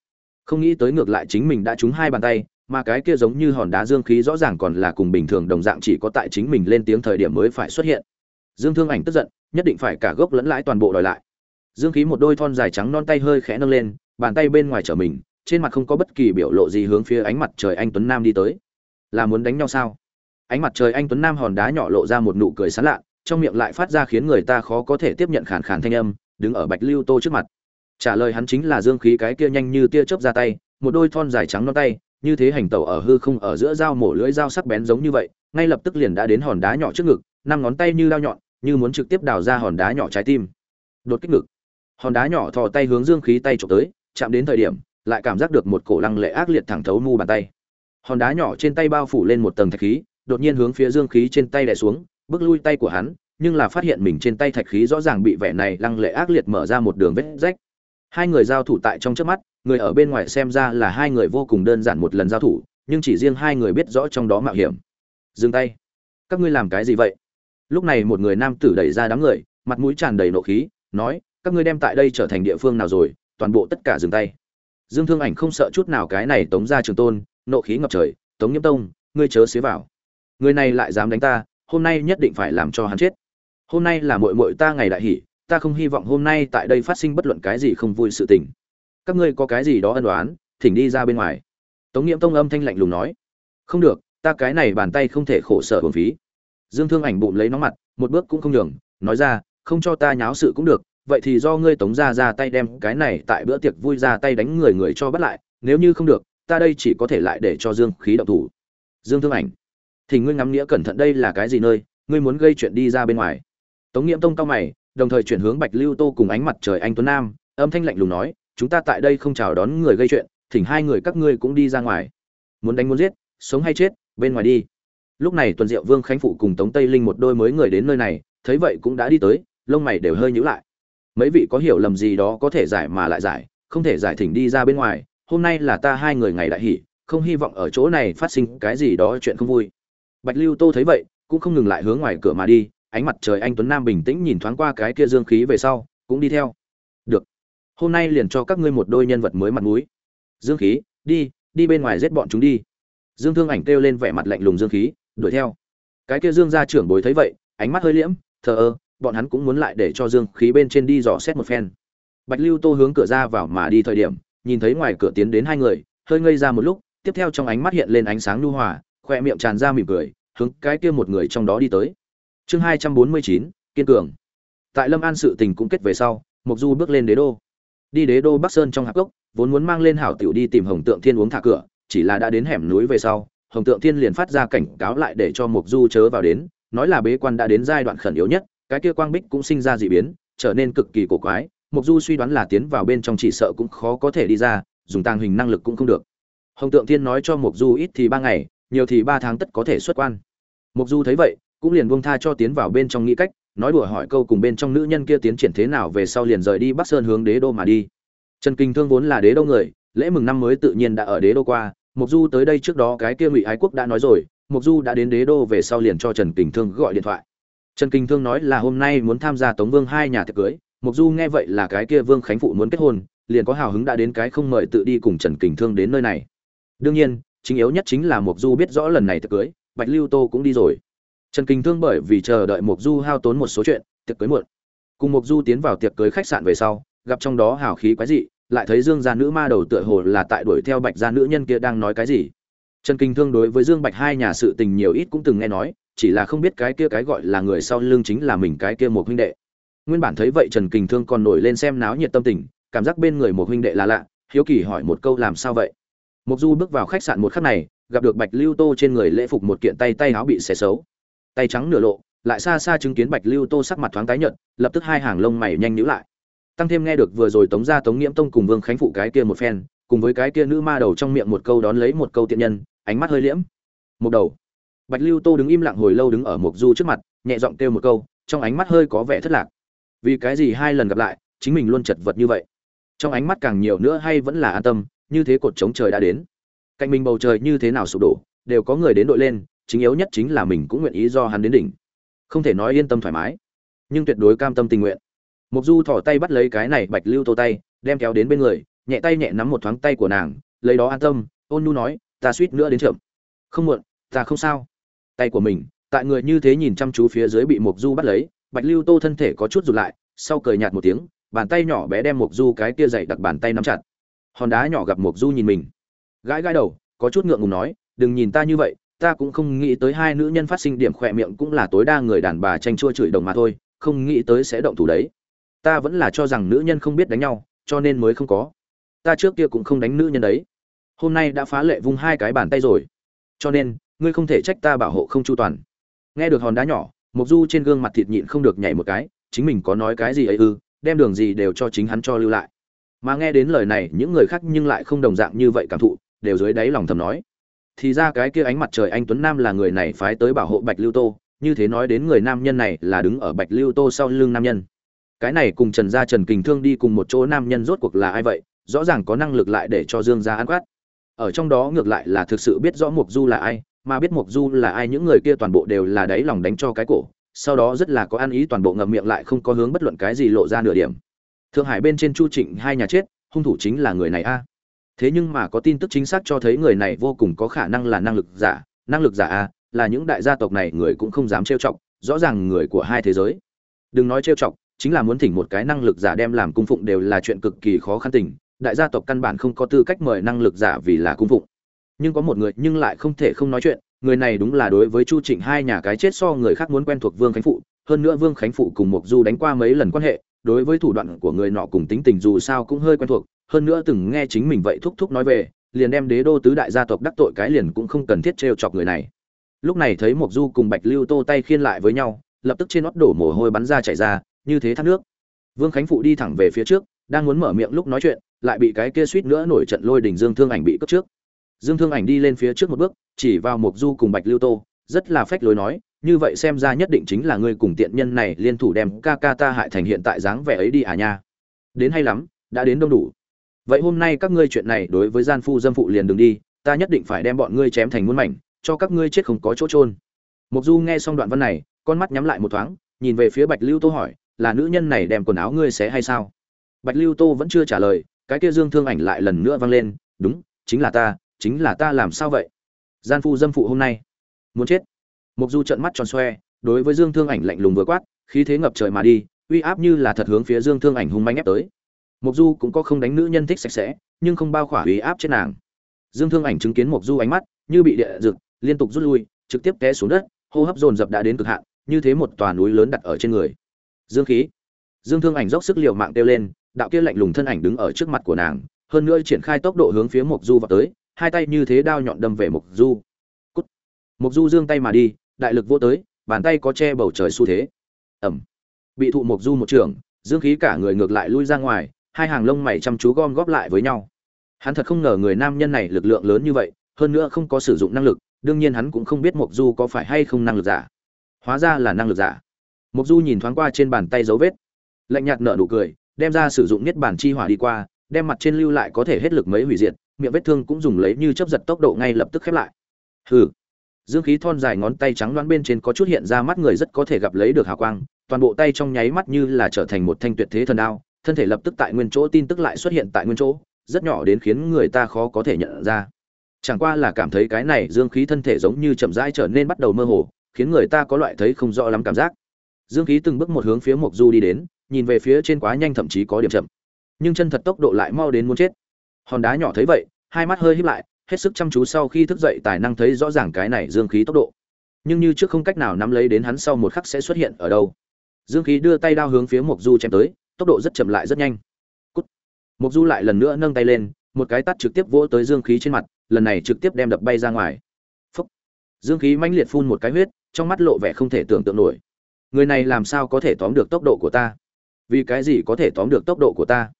Không nghĩ tới ngược lại chính mình đã trúng hai bàn tay, mà cái kia giống như hòn đá dương khí rõ ràng còn là cùng bình thường đồng dạng chỉ có tại chính mình lên tiếng thời điểm mới phải xuất hiện. Dương thương ảnh tức giận, nhất định phải cả gốc lẫn lãi toàn bộ đòi lại. Dương khí một đôi thon dài trắng non tay hơi khẽ nâng lên, bàn tay bên ngoài trở mình, trên mặt không có bất kỳ biểu lộ gì hướng phía ánh mặt trời anh tuấn nam đi tới. Là muốn đánh nhau sao? Ánh mặt trời anh tuấn nam hòn đá nhỏ lộ ra một nụ cười sán lạ, trong miệng lại phát ra khiến người ta khó có thể tiếp nhận khàn khàn thanh âm, đứng ở bạch lưu tô trước mặt trả lời hắn chính là dương khí cái kia nhanh như tia chớp ra tay, một đôi thon dài trắng non tay, như thế hành tẩu ở hư không ở giữa dao mổ lưỡi dao sắc bén giống như vậy, ngay lập tức liền đã đến hòn đá nhỏ trước ngực, năm ngón tay như lao nhọn, như muốn trực tiếp đào ra hòn đá nhỏ trái tim. Đột kích ngực. Hòn đá nhỏ thò tay hướng dương khí tay trộm tới, chạm đến thời điểm, lại cảm giác được một cổ lăng lệ ác liệt thẳng thấu mu bàn tay. Hòn đá nhỏ trên tay bao phủ lên một tầng thạch khí, đột nhiên hướng phía dương khí trên tay đè xuống, bước lui tay của hắn, nhưng là phát hiện mình trên tay thạch khí rõ ràng bị vẻ này lăng lệ ác liệt mở ra một đường vết rách hai người giao thủ tại trong trước mắt, người ở bên ngoài xem ra là hai người vô cùng đơn giản một lần giao thủ, nhưng chỉ riêng hai người biết rõ trong đó mạo hiểm. Dừng tay. Các ngươi làm cái gì vậy? Lúc này một người nam tử đẩy ra đám người, mặt mũi tràn đầy nộ khí, nói, các ngươi đem tại đây trở thành địa phương nào rồi, toàn bộ tất cả dừng tay. Dương thương ảnh không sợ chút nào cái này tống ra trường tôn, nộ khí ngập trời, tống nhiễm tông, ngươi chớ xế vào. Người này lại dám đánh ta, hôm nay nhất định phải làm cho hắn chết. Hôm nay là mội mội ta ngày đại hỷ ta không hy vọng hôm nay tại đây phát sinh bất luận cái gì không vui sự tình. Các ngươi có cái gì đó ân đoán thỉnh đi ra bên ngoài. Tống nhiễm tông âm thanh lạnh lùng nói. Không được, ta cái này bàn tay không thể khổ sở hồn phí. Dương thương ảnh bụng lấy nó mặt, một bước cũng không nhường, nói ra, không cho ta nháo sự cũng được, vậy thì do ngươi tống ra ra tay đem cái này tại bữa tiệc vui ra tay đánh người người cho bắt lại, nếu như không được, ta đây chỉ có thể lại để cho dương khí động thủ. Dương thương ảnh thì ngươi ngắm nghĩa cẩn thận đây là cái gì nơi, ngươi muốn gây chuyện đi ra bên ngoài. Tống nghiễm tông cao mày đồng thời chuyển hướng bạch lưu tô cùng ánh mặt trời anh tuấn nam, âm thanh lạnh lùng nói, chúng ta tại đây không chào đón người gây chuyện, thỉnh hai người các ngươi cũng đi ra ngoài. Muốn đánh muốn giết, sống hay chết, bên ngoài đi. Lúc này tuần diệu vương, khánh phụ cùng tống tây linh một đôi mới người đến nơi này, thấy vậy cũng đã đi tới, lông mày đều hơi nhíu lại. Mấy vị có hiểu lầm gì đó có thể giải mà lại giải, không thể giải thỉnh đi ra bên ngoài, hôm nay là ta hai người ngày đại hỷ, không hy vọng ở chỗ này phát sinh cái gì đó chuyện không vui. Bạch lưu tô thấy vậy, cũng không ngừng lại hướng ngoài cửa mà đi ánh mặt trời anh tuấn nam bình tĩnh nhìn thoáng qua cái kia dương khí về sau, cũng đi theo. Được. Hôm nay liền cho các ngươi một đôi nhân vật mới mặt mũi. Dương khí, đi đi bên ngoài giết bọn chúng đi. Dương thương ảnh kêu lên vẻ mặt lạnh lùng dương khí, đuổi theo. Cái kia dương gia trưởng bối thấy vậy, ánh mắt hơi liễm, thờ ơ, bọn hắn cũng muốn lại để cho dương khí bên trên đi dò xét một phen. Bạch lưu tô hướng cửa ra vào mà đi thời điểm, nhìn thấy ngoài cửa tiến đến hai người, hơi ngây ra một lúc, tiếp theo trong ánh mắt hiện lên ánh sáng nhu hòa, khoe miệng tràn ra mỉm cười, hướng cái kia một người trong đó đi tới chương hai trăm bốn mươi chín, kiên cường. Tại lâm an sự tình cũng kết về sau mục du bước lên đế đô. Đi đế đô bắc sơn trong hạp cốc, vốn muốn mang lên hảo tiểu đi tìm hồng tượng thiên uống thả cửa, chỉ là đã đến hẻm núi về sau, hồng tượng thiên liền phát ra cảnh cáo lại để cho mục du chớ vào đến, nói là bế quan đã đến giai đoạn khẩn yếu nhất, cái kia quang bích cũng sinh ra dị biến, trở nên cực kỳ cổ quái mục du suy đoán là tiến vào bên trong chỉ sợ cũng khó có thể đi ra, dùng tàng hình năng lực cũng không được. Hồng tượng thiên nói cho mục du ít thì ba ngày, nhiều thì ba tháng tất có thể xuất quan. Mục du thấy vậy cũng liền buông tha cho tiến vào bên trong nghĩ cách, nói đùa hỏi câu cùng bên trong nữ nhân kia tiến triển thế nào về sau liền rời đi bắc sơn hướng đế đô mà đi. Trần kinh thương vốn là đế đô người, lễ mừng năm mới tự nhiên đã ở đế đô qua mục du tới đây trước đó cái kia ngụy ái quốc đã nói rồi mục du đã đến đế đô về sau liền cho trần kinh thương gọi điện thoại. Trần kinh thương nói là hôm nay muốn tham gia tống vương hai nhà tiệc cưới mục du nghe vậy là cái kia vương khánh phụ muốn kết hôn, liền có hào hứng đã đến cái không mời tự đi cùng trần kinh thương đến nơi này. Đương nhiên, chính yếu nhất chính là mục du biết rõ lần này tiệc cưới, bạch lưu tô cũng đi rồi trần kinh thương bởi vì chờ đợi mục du hao tốn một số chuyện, tiệc cưới muộn. Cùng mục du tiến vào tiệc cưới khách sạn về sau, gặp trong đó hào khí quái dị, lại thấy dương gia nữ ma đầu tựa hồ là tại đuổi theo bạch gia nữ nhân kia đang nói cái gì. Trần kinh thương đối với dương bạch hai nhà sự tình nhiều ít cũng từng nghe nói, chỉ là không biết cái kia cái gọi là người sau lưng chính là mình cái kia một huynh đệ. Nguyên bản thấy vậy trần kinh thương còn nổi lên xem náo nhiệt tâm tình, cảm giác bên người một huynh đệ là lạ, hiếu kỳ hỏi một câu làm sao vậy? Mục du bước vào khách sạn một khắc này, gặp được bạch lưu tô trên người lễ phục một kiện tay tay áo bị xé xấu tay trắng nửa lộ, lại xa xa chứng kiến bạch lưu tô sắc mặt thoáng tái nhợt, lập tức hai hàng lông mày nhanh nhíu lại. Tăng thêm nghe được vừa rồi tống gia tống nghiễm tông cùng vương khánh phụ cái kia một phen, cùng với cái kia nữ ma đầu trong miệng một câu đón lấy một câu tiện nhân, ánh mắt hơi liễm. Một đầu. Bạch lưu tô đứng im lặng hồi lâu đứng ở mục du trước mặt, nhẹ giọng kêu một câu, trong ánh mắt hơi có vẻ thất lạc. Vì cái gì hai lần gặp lại, chính mình luôn chật vật như vậy? Trong ánh mắt càng nhiều nữa hay vẫn là an tâm, như thế cột chống trời đã đến. Cạnh mình bầu trời như thế nào sụp đổ, đều có người đến đội lên chính yếu nhất chính là mình cũng nguyện ý do hắn đến đỉnh. Không thể nói yên tâm thoải mái, nhưng tuyệt đối cam tâm tình nguyện. Mục du thỏ tay bắt lấy cái này bạch lưu tô tay, đem kéo đến bên người, nhẹ tay nhẹ nắm một thoáng tay của nàng, lấy đó an tâm, ôn nu nói, ta suýt nữa đến chậm. Không muộn, ta không sao. Tay của mình, tại người như thế nhìn chăm chú phía dưới bị mục du bắt lấy, bạch lưu tô thân thể có chút rụt lại, sau cười nhạt một tiếng, bàn tay nhỏ bé đem mục du cái kia dày đặc bàn tay nắm chặt. Hòn đá nhỏ gặp mục du nhìn mình, gãi gãi đầu, có chút ngượng ngùng nói, đừng nhìn ta như vậy ta cũng không nghĩ tới hai nữ nhân phát sinh điểm khỏe miệng cũng là tối đa người đàn bà tranh chua chửi đồng mà thôi, không nghĩ tới sẽ động thủ đấy. Ta vẫn là cho rằng nữ nhân không biết đánh nhau, cho nên mới không có. Ta trước kia cũng không đánh nữ nhân đấy. Hôm nay đã phá lệ vung hai cái bàn tay rồi. Cho nên, ngươi không thể trách ta bảo hộ không chu toàn. Nghe được hòn đá nhỏ mục du trên gương mặt thịt nhịn không được nhảy một cái, chính mình có nói cái gì ấy ư, đem đường gì đều cho chính hắn cho lưu lại. Mà nghe đến lời này, những người khác nhưng lại không đồng dạng như vậy cảm thụ, đều dưới đáy lòng thầm nói thì ra cái kia ánh mặt trời anh tuấn nam là người này phái tới bảo hộ bạch lưu tô, như thế nói đến người nam nhân này là đứng ở bạch lưu tô sau lưng nam nhân. Cái này cùng trần gia trần kình thương đi cùng một chỗ nam nhân rốt cuộc là ai vậy? Rõ ràng có năng lực lại để cho dương gia ăn quát. Ở trong đó ngược lại là thực sự biết rõ mục du là ai, mà biết Mục du là ai, những người kia toàn bộ đều là đáy lòng đánh cho cái cổ. Sau đó rất là có ăn ý, toàn bộ ngậm miệng lại không có hướng bất luận cái gì lộ ra nửa điểm. Thượng hải bên trên chu trịnh hai nhà chết, hung thủ chính là người này a thế nhưng mà có tin tức chính xác cho thấy người này vô cùng có khả năng là năng lực giả. Năng lực giả a, là những đại gia tộc này người cũng không dám trêu chọc, rõ ràng người của hai thế giới. Đừng nói trêu chọc, chính là muốn thỉnh một cái năng lực giả đem làm cung phụng đều là chuyện cực kỳ khó khăn tình. Đại gia tộc căn bản không có tư cách mời năng lực giả vì là cung phụng. Nhưng có một người nhưng lại không thể không nói chuyện, người này đúng là đối với chu trịnh hai nhà cái chết so người khác muốn quen thuộc vương khánh phụ. Hơn nữa vương khánh phụ cùng Mộc du đánh qua mấy lần quan hệ, đối với thủ đoạn của người nọ cùng tính tình dù sao cũng hơi quen thuộc hơn nữa từng nghe chính mình vậy thúc thúc nói về, liền đem đế đô tứ đại gia tộc đắc tội cái liền cũng không cần thiết trêu chọc người này. Lúc này thấy mộc du cùng bạch lưu tô tay khiên lại với nhau, lập tức trên nót đổ mồ hôi bắn ra chảy ra, như thế thác nước. Vương khánh phụ đi thẳng về phía trước, đang muốn mở miệng lúc nói chuyện, lại bị cái kia suýt nữa nổi trận lôi đình dương thương ảnh bị cướp trước. Dương thương ảnh đi lên phía trước một bước, chỉ vào mộc du cùng bạch lưu tô, rất là phách lối nói, như vậy xem ra nhất định chính là ngươi cùng tiện nhân này liên thủ đem ca ca ta hại thành hiện tại dáng vẻ ấy đi à nha. Đến hay lắm, đã đến đông đủ vậy hôm nay các ngươi chuyện này đối với gian phu dâm phụ liền đừng đi, ta nhất định phải đem bọn ngươi chém thành muôn mảnh, cho các ngươi chết không có chỗ trôn mục du nghe xong đoạn văn này, con mắt nhắm lại một thoáng, nhìn về phía bạch lưu tô hỏi, là nữ nhân này đem quần áo ngươi xé hay sao? Bạch lưu tô vẫn chưa trả lời, cái kia dương thương ảnh lại lần nữa vang lên, đúng, chính là ta, chính là ta làm sao vậy? Gian phu dâm phụ hôm nay muốn chết. Mục du trợn mắt tròn xoe, đối với dương thương ảnh lạnh lùng vừa quát, khí thế ngập trời mà đi, uy áp như là thật hướng phía dương thương ảnh hung manh ép tới mục du cũng có không đánh nữ nhân thích sạch sẽ, nhưng không bao khỏa uy áp trên nàng. Dương thương ảnh chứng kiến mục du ánh mắt như bị địa rực, liên tục rút lui, trực tiếp té xuống đất, hô hấp dồn dập đã đến cực hạn, như thế một tòa núi lớn đặt ở trên người. Dương khí. Dương thương ảnh dốc sức liều mạng kêu lên, đạo kia lạnh lùng thân ảnh đứng ở trước mặt của nàng, hơn nữa triển khai tốc độ hướng phía mục du vào tới, hai tay như thế đao nhọn đâm về mục du. Cút. Mục du giương tay mà đi, đại lực vô tới, bàn tay có che bầu trời xu thế. Ẩm. Bị thụ mục du một trường, dương khí cả người ngược lại lui ra ngoài hai hàng lông mày chăm chú gom góp lại với nhau. Hắn thật không ngờ người nam nhân này lực lượng lớn như vậy, hơn nữa không có sử dụng năng lực, đương nhiên hắn cũng không biết Mộc du có phải hay không năng lực giả. Hóa ra là năng lực giả. Mộc du nhìn thoáng qua trên bàn tay dấu vết. Lạnh nhạt nở nụ cười, đem ra sử dụng niết bản chi hỏa đi qua, đem mặt trên lưu lại có thể hết lực mấy hủy diệt, miệng vết thương cũng dùng lấy như chấp giật tốc độ ngay lập tức khép lại. Hừ. Dương khí thon dài ngón tay trắng đoán bên trên có chút hiện ra mắt người rất có thể gặp lấy được hào quang, toàn bộ tay trong nháy mắt như là trở thành một thanh tuyệt thế thần đao thân thể lập tức tại nguyên chỗ tin tức lại xuất hiện tại nguyên chỗ, rất nhỏ đến khiến người ta khó có thể nhận ra. Chẳng qua là cảm thấy cái này dương khí thân thể giống như chậm rãi trở nên bắt đầu mơ hồ, khiến người ta có loại thấy không rõ lắm cảm giác. Dương khí từng bước một hướng phía mộc du đi đến, nhìn về phía trên quá nhanh thậm chí có điểm chậm. Nhưng chân thật tốc độ lại mau đến muốn chết. Hòn đá nhỏ thấy vậy, hai mắt hơi híp lại, hết sức chăm chú sau khi thức dậy tài năng thấy rõ ràng cái này dương khí tốc độ. Nhưng như trước không cách nào nắm lấy đến hắn sau một khắc sẽ xuất hiện ở đâu. Dương khí đưa tay đao hướng phía mộc du chém tới tốc độ rất chậm lại rất nhanh. Cút. mộc du lại lần nữa nâng tay lên, một cái tát trực tiếp vỗ tới dương khí trên mặt, lần này trực tiếp đem đập bay ra ngoài. Phúc. dương khí mãnh liệt phun một cái huyết, trong mắt lộ vẻ không thể tưởng tượng nổi. Người này làm sao có thể tóm được tốc độ của ta? Vì cái gì có thể tóm được tốc độ của ta?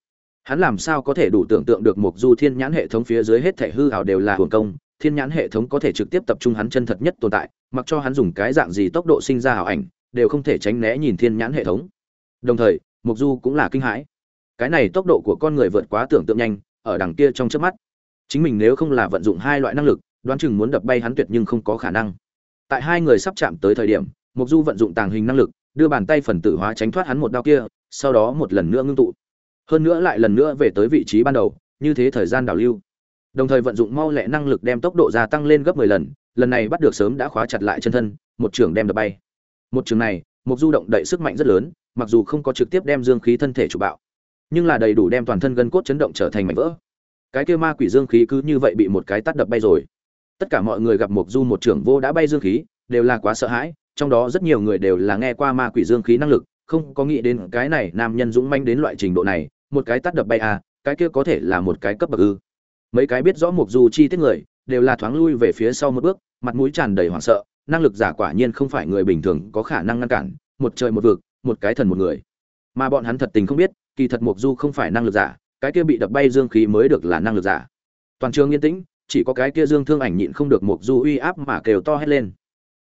Hắn làm sao có thể đủ tưởng tượng được mục du thiên nhãn hệ thống phía dưới hết thể hư hào đều là hưởng công, thiên nhãn hệ thống có thể trực tiếp tập trung hắn chân thật nhất tồn tại, mặc cho hắn dùng cái dạng gì tốc độ sinh ra hào ảnh, đều không thể tránh né nhìn thiên nhãn hệ thống. Đồng thời mục du cũng là kinh hãi. Cái này tốc độ của con người vượt quá tưởng tượng nhanh, ở đằng kia trong trước mắt. Chính mình nếu không là vận dụng hai loại năng lực, đoán chừng muốn đập bay hắn tuyệt nhưng không có khả năng. Tại hai người sắp chạm tới thời điểm, mục du vận dụng tàng hình năng lực, đưa bàn tay phần tử hóa tránh thoát hắn một đao kia, sau đó một lần nữa ngưng tụ. Hơn nữa lại lần nữa về tới vị trí ban đầu, như thế thời gian đảo lưu. Đồng thời vận dụng mau lẹ năng lực đem tốc độ gia tăng lên gấp 10 lần lần này bắt được sớm đã khóa chặt lại chân thân, một trường đem đập bay. Một trường này mục du động đậy sức mạnh rất lớn, mặc dù không có trực tiếp đem dương khí thân thể chủ bạo, nhưng là đầy đủ đem toàn thân gân cốt chấn động trở thành mảnh vỡ. Cái kia ma quỷ dương khí cứ như vậy bị một cái tát đập bay rồi. Tất cả mọi người gặp mục du một trưởng vô đã bay dương khí, đều là quá sợ hãi, trong đó rất nhiều người đều là nghe qua ma quỷ dương khí năng lực, không có nghĩ đến cái này nam nhân dũng manh đến loại trình độ này, một cái tát đập bay à cái kia có thể là một cái cấp bậc ư. Mấy cái biết rõ mục du chi tiết người, đều là thoáng lui về phía sau một bước, mặt mũi tràn đầy hoảng sợ năng lực giả quả nhiên không phải người bình thường có khả năng ngăn cản, một trời một vực, một cái thần một người. Mà bọn hắn thật tình không biết, kỳ thật mục du không phải năng lực giả, cái kia bị đập bay dương khí mới được là năng lực giả. Toàn trường yên tĩnh, chỉ có cái kia dương thương ảnh nhịn không được mục du uy áp mà kêu to hét lên.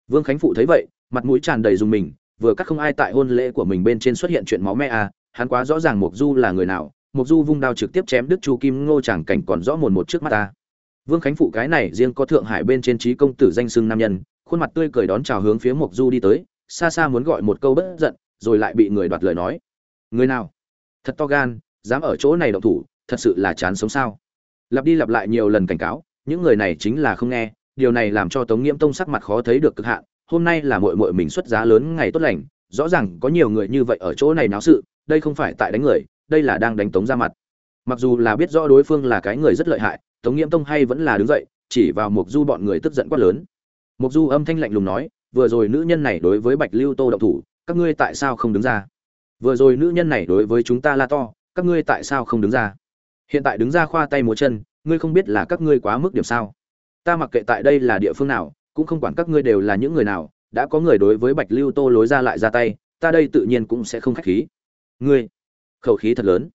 Vương khánh phụ thấy vậy, mặt mũi tràn đầy dùng mình, vừa cắt không ai tại hôn lễ của mình bên trên xuất hiện chuyện máu me à hắn quá rõ ràng mục du là người nào mục du vung đao trực tiếp chém đứt chu kim ngô chẳng cảnh còn rõ mồn một trước mắt ta. Vương khánh phụ cái này riêng có thượng hải bên trên trí công tử danh xưng nam nhân khuôn mặt tươi cười đón chào hướng phía mộc du đi tới, xa xa muốn gọi một câu bất giận, rồi lại bị người đoạt lời nói. Người nào? Thật to gan, dám ở chỗ này động thủ, thật sự là chán sống sao? Lặp đi lặp lại nhiều lần cảnh cáo, những người này chính là không nghe, điều này làm cho tống nghiễm tông sắc mặt khó thấy được cực hạn. Hôm nay là mội mội mình xuất giá lớn ngày tốt lành, rõ ràng có nhiều người như vậy ở chỗ này náo sự, đây không phải tại đánh người, đây là đang đánh tống ra mặt. Mặc dù là biết rõ đối phương là cái người rất lợi hại, tống nghiễm tông hay vẫn là đứng dậy, chỉ vào mục du bọn người tức giận quát lớn mục du âm thanh lạnh lùng nói, vừa rồi nữ nhân này đối với bạch lưu tô động thủ, các ngươi tại sao không đứng ra? Vừa rồi nữ nhân này đối với chúng ta la to, các ngươi tại sao không đứng ra? Hiện tại đứng ra khoa tay múa chân, ngươi không biết là các ngươi quá mức điểm sao? Ta mặc kệ tại đây là địa phương nào, cũng không quản các ngươi đều là những người nào, đã có người đối với bạch lưu tô lối ra lại ra tay, ta đây tự nhiên cũng sẽ không khách khí. Ngươi? Khẩu khí thật lớn.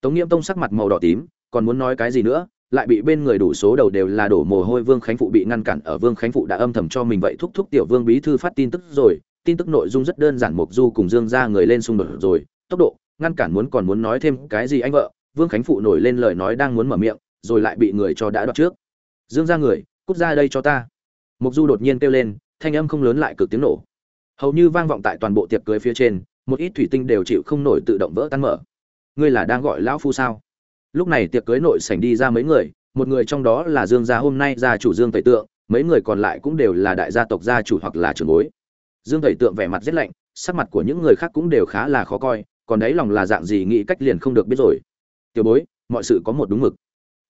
Tống nghiễm tông sắc mặt màu đỏ tím, còn muốn nói cái gì nữa? Lại bị bên người đủ số đầu đều là đổ mồ hôi, vương khánh phụ bị ngăn cản. Ở vương khánh phụ đã âm thầm cho mình vậy, thúc thúc tiểu vương bí thư phát tin tức rồi. Tin tức nội dung rất đơn giản mục du cùng dương ra người lên xung đột rồi. Tốc độ, ngăn cản muốn còn muốn nói thêm cái gì anh vợ? Vương khánh phụ nổi lên lời nói đang muốn mở miệng, rồi lại bị người cho đã đoạt trước. Dương ra người, cút ra đây cho ta. Mục du đột nhiên kêu lên, thanh âm không lớn lại cực tiếng nổ. Hầu như vang vọng tại toàn bộ tiệc cưới phía trên, một ít thủy tinh đều chịu không nổi tự động vỡ tan mở. Ngươi là đang gọi lão phu sao? Lúc này tiệc cưới nội sảnh đi ra mấy người, một người trong đó là dương gia hôm nay gia chủ dương tẩy tượng, mấy người còn lại cũng đều là đại gia tộc gia chủ hoặc là trưởng bối. Dương tẩy tượng vẻ mặt rất lạnh, sắc mặt của những người khác cũng đều khá là khó coi, còn đấy lòng là dạng gì nghĩ cách liền không được biết rồi. Tiểu bối, mọi sự có một đúng mực.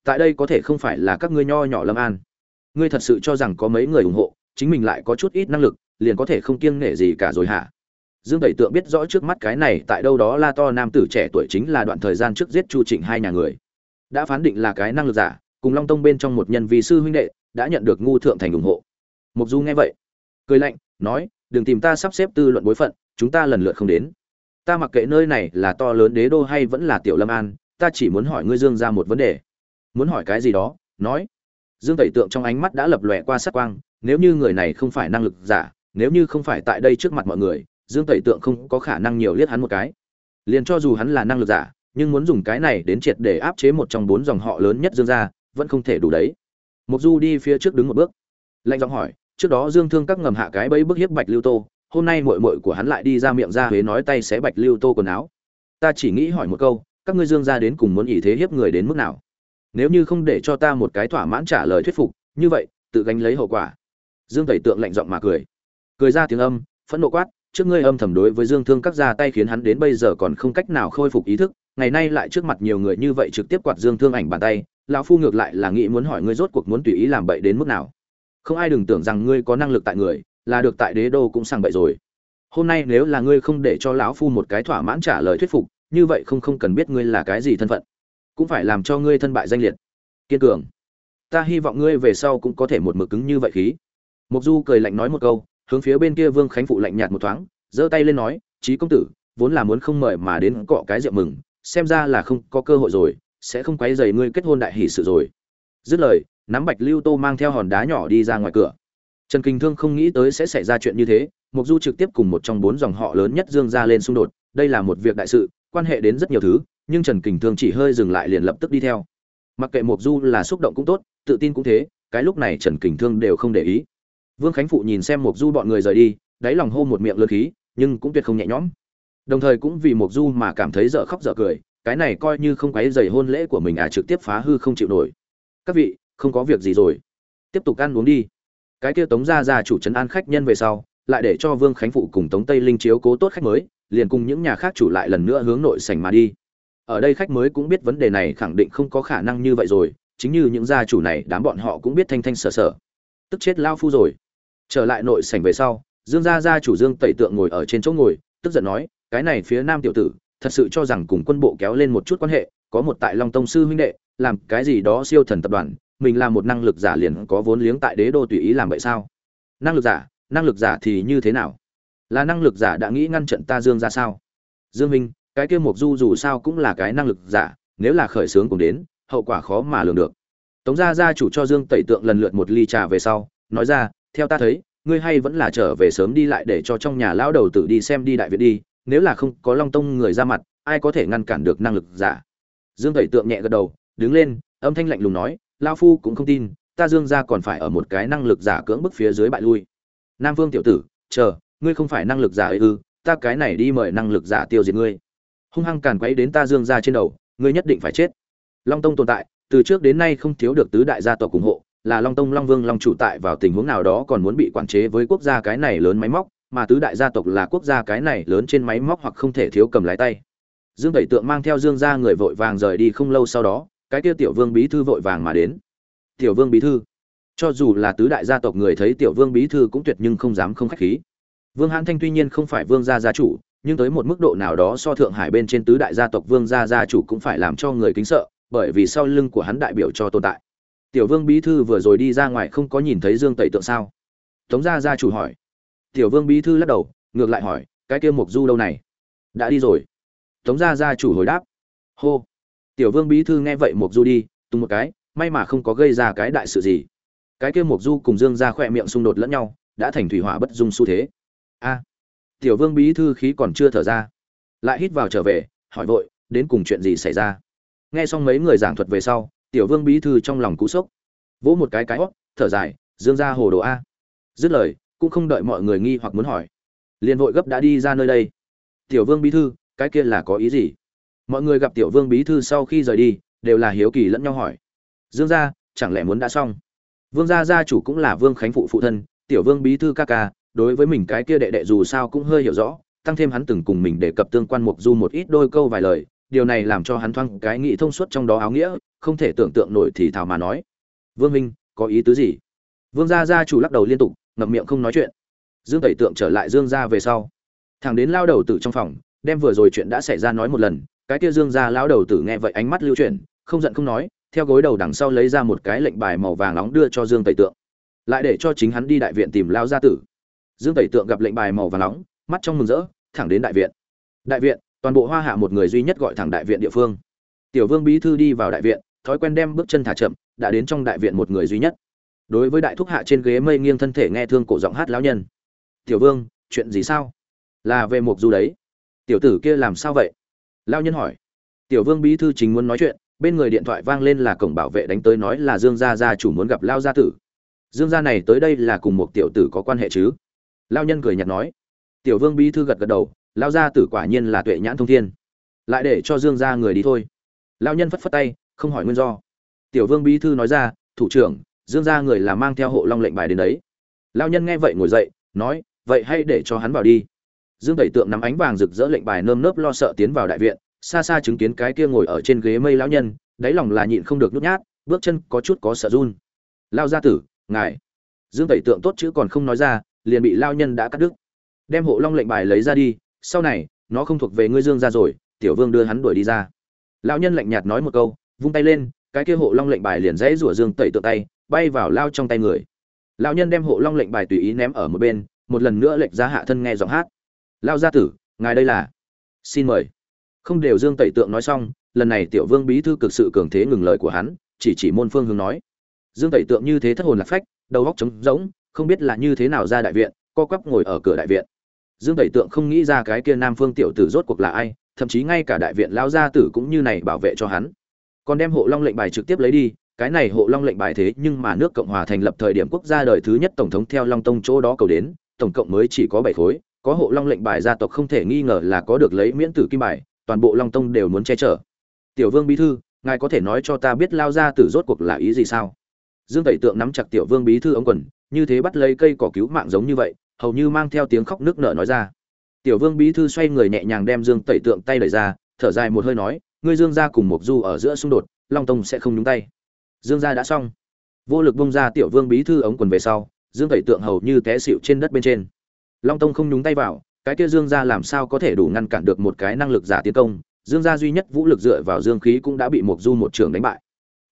Tại đây có thể không phải là các ngươi nho nhỏ lâm an. Ngươi thật sự cho rằng có mấy người ủng hộ, chính mình lại có chút ít năng lực, liền có thể không kiêng nể gì cả rồi hả? Dương tẩy tượng biết rõ trước mắt cái này tại đâu đó la to nam tử trẻ tuổi chính là đoạn thời gian trước giết chu trịnh hai nhà người. Đã phán định là cái năng lực giả, cùng long tông bên trong một nhân vì sư huynh đệ, đã nhận được ngu thượng thành ủng hộ. Mục du nghe vậy, cười lạnh, nói, đừng tìm ta sắp xếp tư luận bối phận, chúng ta lần lượt không đến. Ta mặc kệ nơi này là to lớn đế đô hay vẫn là tiểu lâm an, ta chỉ muốn hỏi ngươi dương ra một vấn đề. Muốn hỏi cái gì đó? nói. Dương tẩy tượng trong ánh mắt đã lập lòe qua sắc quang, nếu như người này không phải năng lực giả, nếu như không phải tại đây trước mặt mọi người dương tẩy tượng không có khả năng nhiều liếc hắn một cái. Liền cho dù hắn là năng lực giả, nhưng muốn dùng cái này đến triệt để áp chế một trong bốn dòng họ lớn nhất dương gia, vẫn không thể đủ đấy. Mục du đi phía trước đứng một bước. Lạnh giọng hỏi, trước đó dương thương các ngầm hạ cái bẫy bức hiếp bạch lưu tô, hôm nay muội muội của hắn lại đi ra miệng ra huế nói tay xé bạch lưu tô quần áo. Ta chỉ nghĩ hỏi một câu, các ngươi dương gia đến cùng muốn ý thế hiếp người đến mức nào? Nếu như không để cho ta một cái thỏa mãn trả lời thuyết phục, như vậy, tự gánh lấy hậu quả. Dương tẩy tượng lạnh giọng mà cười. Cười ra tiếng âm, phẫn nộ quát trước ngươi âm thầm đối với dương thương các ra tay khiến hắn đến bây giờ còn không cách nào khôi phục ý thức, ngày nay lại trước mặt nhiều người như vậy trực tiếp quạt dương thương ảnh bàn tay, lão phu ngược lại là nghĩ muốn hỏi ngươi rốt cuộc muốn tùy ý làm bậy đến mức nào. Không ai đừng tưởng rằng ngươi có năng lực tại người, là được tại đế đô cũng sang bậy rồi. Hôm nay nếu là ngươi không để cho lão phu một cái thỏa mãn trả lời thuyết phục, như vậy không không cần biết ngươi là cái gì thân phận. Cũng phải làm cho ngươi thân bại danh liệt. Kiên cường. Ta hy vọng ngươi về sau cũng có thể một mực cứng như vậy khí. Mộc du cười lạnh nói một câu hướng phía bên kia vương khánh phụ lạnh nhạt một thoáng, giơ tay lên nói trí công tử, vốn là muốn không mời mà đến cọ cái rượu mừng, xem ra là không có cơ hội rồi, sẽ không quấy dày ngươi kết hôn đại hỷ sự rồi. Dứt lời, nắm bạch lưu tô mang theo hòn đá nhỏ đi ra ngoài cửa. Trần kinh thương không nghĩ tới sẽ xảy ra chuyện như thế mục du trực tiếp cùng một trong bốn dòng họ lớn nhất dương ra lên xung đột, đây là một việc đại sự, quan hệ đến rất nhiều thứ, nhưng trần kinh thương chỉ hơi dừng lại liền lập tức đi theo. Mặc kệ mục du là xúc động cũng tốt, tự tin cũng thế, cái lúc này trần kinh thương đều không để ý vương khánh phụ nhìn xem Mộc du bọn người rời đi, đáy lòng hô một miệng lớn khí, nhưng cũng tuyệt không nhẹ nhõm. Đồng thời cũng vì Mộc du mà cảm thấy dở khóc dở cười, cái này coi như không quấy rầy hôn lễ của mình à trực tiếp phá hư không chịu nổi. Các vị, không có việc gì rồi. Tiếp tục ăn uống đi. Cái kia tống gia gia chủ trấn an khách nhân về sau, lại để cho vương khánh phụ cùng tống tây linh chiếu cố tốt khách mới, liền cùng những nhà khác chủ lại lần nữa hướng nội sảnh mà đi. Ở đây khách mới cũng biết vấn đề này khẳng định không có khả năng như vậy rồi, chính như những gia chủ này, đám bọn họ cũng biết thanh thanh sở sở. Tức chết lao phu rồi trở lại nội sảnh về sau, dương gia gia chủ dương tẩy tượng ngồi ở trên chỗ ngồi, tức giận nói, cái này phía nam tiểu tử, thật sự cho rằng cùng quân bộ kéo lên một chút quan hệ, có một tại long tông sư huynh đệ, làm cái gì đó siêu thần tập đoàn, mình là một năng lực giả liền có vốn liếng tại đế đô tùy ý làm vậy sao? Năng lực giả? Năng lực giả thì như thế nào? Là năng lực giả đã nghĩ ngăn trận ta dương ra sao? Dương minh, cái kia mục du dù sao cũng là cái năng lực giả, nếu là khởi sướng cùng đến, hậu quả khó mà lường được. Tống gia gia chủ cho dương tẩy tượng lần lượt một ly trà về sau, nói ra theo ta thấy, ngươi hay vẫn là trở về sớm đi lại để cho trong nhà lão đầu tử đi xem đi đại viện đi, nếu là không có long tông người ra mặt, ai có thể ngăn cản được năng lực giả? Dương thầy tượng nhẹ gật đầu, đứng lên, âm thanh lạnh lùng nói lao phu cũng không tin, ta dương gia còn phải ở một cái năng lực giả cưỡng bức phía dưới bại lui. Nam vương tiểu tử, chờ, ngươi không phải năng lực giả ấy ư, ta cái này đi mời năng lực giả tiêu diệt ngươi. Hung hăng càn quấy đến ta dương gia trên đầu, ngươi nhất định phải chết. Long tông tồn tại, từ trước đến nay không thiếu được tứ đại gia tộc ủng hộ là long tông long vương long chủ tại vào tình huống nào đó còn muốn bị quản chế với quốc gia cái này lớn máy móc, mà tứ đại gia tộc là quốc gia cái này lớn trên máy móc hoặc không thể thiếu cầm lái tay. Dương tẩy tượng mang theo dương gia người vội vàng rời đi không lâu sau đó, cái kia tiểu vương bí thư vội vàng mà đến. Tiểu vương bí thư, cho dù là tứ đại gia tộc người thấy tiểu vương bí thư cũng tuyệt nhưng không dám không khách khí. Vương hãn thanh tuy nhiên không phải vương gia gia chủ, nhưng tới một mức độ nào đó so thượng hải bên trên tứ đại gia tộc vương gia gia chủ cũng phải làm cho người kính sợ, bởi vì sau lưng của hắn đại biểu cho tồn tại tiểu vương bí thư vừa rồi đi ra ngoài không có nhìn thấy dương tẩy tượng sao? Tống gia gia chủ hỏi. Tiểu vương bí thư lắc đầu, ngược lại hỏi, cái kia mục du đâu này? Đã đi rồi. Tống gia gia chủ hồi đáp. Hô. Tiểu vương bí thư nghe vậy mục du đi tung một cái, may mà không có gây ra cái đại sự gì. Cái kia mục du cùng dương gia khỏe miệng xung đột lẫn nhau, đã thành thủy hỏa bất dung xu thế. A. Tiểu vương bí thư khí còn chưa thở ra, lại hít vào trở về, hỏi vội, đến cùng chuyện gì xảy ra? Nghe xong mấy người giảng thuật về sau tiểu vương bí thư trong lòng cú sốc. Vỗ một cái cái hót, thở dài, dương ra hồ đồ a. Dứt lời, cũng không đợi mọi người nghi hoặc muốn hỏi. Liền vội gấp đã đi ra nơi đây. Tiểu vương bí thư, cái kia là có ý gì? Mọi người gặp tiểu vương bí thư sau khi rời đi, đều là hiếu kỳ lẫn nhau hỏi. Dương gia, chẳng lẽ muốn đã xong? Vương gia gia chủ cũng là vương khánh phụ phụ thân, tiểu vương bí thư ca ca, đối với mình cái kia đệ đệ dù sao cũng hơi hiểu rõ, tăng thêm hắn từng cùng mình đề cập tương quan mục du một ít đôi câu vài lời, điều này làm cho hắn thoáng cái nghĩ thông suốt trong đó áo nghĩa không thể tưởng tượng nổi thì thào mà nói. Vương minh, có ý tứ gì? Vương gia gia chủ lắc đầu liên tục, ngậm miệng không nói chuyện. Dương tẩy tượng trở lại dương gia về sau. Thằng đến lao đầu tử trong phòng, đem vừa rồi chuyện đã xảy ra nói một lần, cái kia dương gia lao đầu tử nghe vậy ánh mắt lưu chuyển, không giận không nói, theo gối đầu đằng sau lấy ra một cái lệnh bài màu vàng nóng đưa cho dương tẩy tượng. Lại để cho chính hắn đi đại viện tìm lao gia tử. Dương tẩy tượng gặp lệnh bài màu vàng nóng, mắt trong mừng rỡ, thẳng đến đại viện. Đại viện, toàn bộ hoa hạ một người duy nhất gọi thẳng đại viện địa phương. Tiểu vương bí thư đi vào đại viện thói quen đem bước chân thả chậm, đã đến trong đại viện một người duy nhất. Đối với đại thúc hạ trên ghế mây nghiêng thân thể nghe thương cổ giọng hát lão nhân. Tiểu vương, chuyện gì sao? Là về một du đấy. Tiểu tử kia làm sao vậy? Lão nhân hỏi. Tiểu vương bí thư chính muốn nói chuyện, bên người điện thoại vang lên là cổng bảo vệ đánh tới nói là dương gia gia chủ muốn gặp lao gia tử. Dương gia này tới đây là cùng một tiểu tử có quan hệ chứ? Lao nhân cười nhạt nói. Tiểu vương bí thư gật gật đầu lao gia tử quả nhiên là tuệ nhãn thông thiên. Lại để cho dương gia người đi thôi. Lao nhân phất phất tay không hỏi nguyên do. Tiểu vương bí thư nói ra, thủ trưởng, dương gia người là mang theo hộ long lệnh bài đến đấy. Lao nhân nghe vậy ngồi dậy, nói, vậy hay để cho hắn vào đi. Dương tẩy tượng nắm ánh vàng rực rỡ lệnh bài nơm nớp lo sợ tiến vào đại viện, xa xa chứng kiến cái kia ngồi ở trên ghế mây lão nhân, đáy lòng là nhịn không được nhút nhát, bước chân có chút có sợ run. Lao gia tử, ngài. Dương tẩy tượng tốt chữ còn không nói ra, liền bị lao nhân đã cắt đứt. Đem hộ long lệnh bài lấy ra đi, sau này, nó không thuộc về ngươi dương ra rồi, tiểu vương đưa hắn đuổi đi ra. Lão nhân lạnh nhạt nói một câu vung tay lên, cái kia hộ long lệnh bài liền dãy rủa dương tẩy tượng tay, bay vào lao trong tay người. Lão nhân đem hộ long lệnh bài tùy ý ném ở một bên, một lần nữa lệnh ra hạ thân nghe giọng hát. Lao gia tử, ngài đây là xin mời. Không đều dương tẩy tượng nói xong, lần này tiểu vương bí thư cực sự cường thế ngừng lời của hắn, chỉ chỉ môn phương hướng nói. Dương tẩy tượng như thế thất hồn lạc phách, đầu góc trống rỗng, không biết là như thế nào ra đại viện, co quắp ngồi ở cửa đại viện. Dương tẩy tượng không nghĩ ra cái kia nam phương tiểu tử rốt cuộc là ai, thậm chí ngay cả đại viện lão gia tử cũng như này bảo vệ cho hắn còn đem hộ long lệnh bài trực tiếp lấy đi, cái này hộ long lệnh bài thế nhưng mà nước cộng hòa thành lập thời điểm quốc gia đời thứ nhất tổng thống theo long tông chỗ đó cầu đến, tổng cộng mới chỉ có bảy khối, có hộ long lệnh bài gia tộc không thể nghi ngờ là có được lấy miễn tử kim bài, toàn bộ long tông đều muốn che chở. Tiểu vương bí thư, ngài có thể nói cho ta biết lao ra tử rốt cuộc là ý gì sao? Dương tẩy tượng nắm chặt tiểu vương bí thư ống quần, như thế bắt lấy cây cỏ cứu mạng giống như vậy, hầu như mang theo tiếng khóc nước nở nói ra. Tiểu vương bí thư xoay người nhẹ nhàng đem dương tẩy tượng tay đẩy ra, thở dài một hơi nói ngươi dương gia cùng mộc du ở giữa xung đột, long tông sẽ không nhúng tay. Dương gia đã xong. Vô lực bung ra tiểu vương bí thư ống quần về sau, dương tẩy tượng hầu như té xỉu trên đất bên trên. Long tông không nhúng tay vào, cái kia dương gia làm sao có thể đủ ngăn cản được một cái năng lực giả tiến công? Dương gia duy nhất vũ lực dựa vào dương khí cũng đã bị mộc du một trường đánh bại.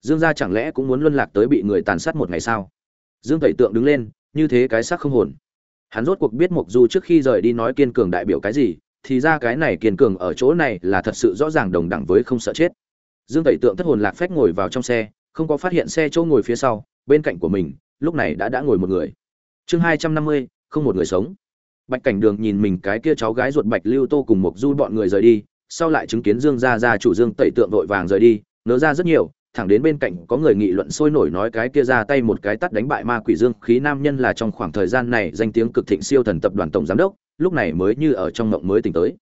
Dương gia chẳng lẽ cũng muốn luân lạc tới bị người tàn sát một ngày sao? Dương tẩy tượng đứng lên, như thế cái xác không hồn. Hắn rốt cuộc biết mộc du trước khi rời đi nói kiên cường đại biểu cái gì thì ra cái này kiên cường ở chỗ này là thật sự rõ ràng đồng đẳng với không sợ chết. Dương tẩy tượng thất hồn lạc phách ngồi vào trong xe, không có phát hiện xe chỗ ngồi phía sau, bên cạnh của mình, lúc này đã đã ngồi một người. Chương hai trăm năm mươi, không một người sống. Bạch cảnh đường nhìn mình cái kia cháu gái ruột bạch lưu tô cùng mộc du bọn người rời đi, sau lại chứng kiến dương gia gia chủ dương tẩy tượng vội vàng rời đi nỡ ra rất nhiều, thẳng đến bên cạnh có người nghị luận sôi nổi nói cái kia ra tay một cái tắt đánh bại ma quỷ dương, khí nam nhân là trong khoảng thời gian này danh tiếng cực thịnh siêu thần tập đoàn tổng giám đốc lúc này mới như ở trong mộng mới tỉnh tới.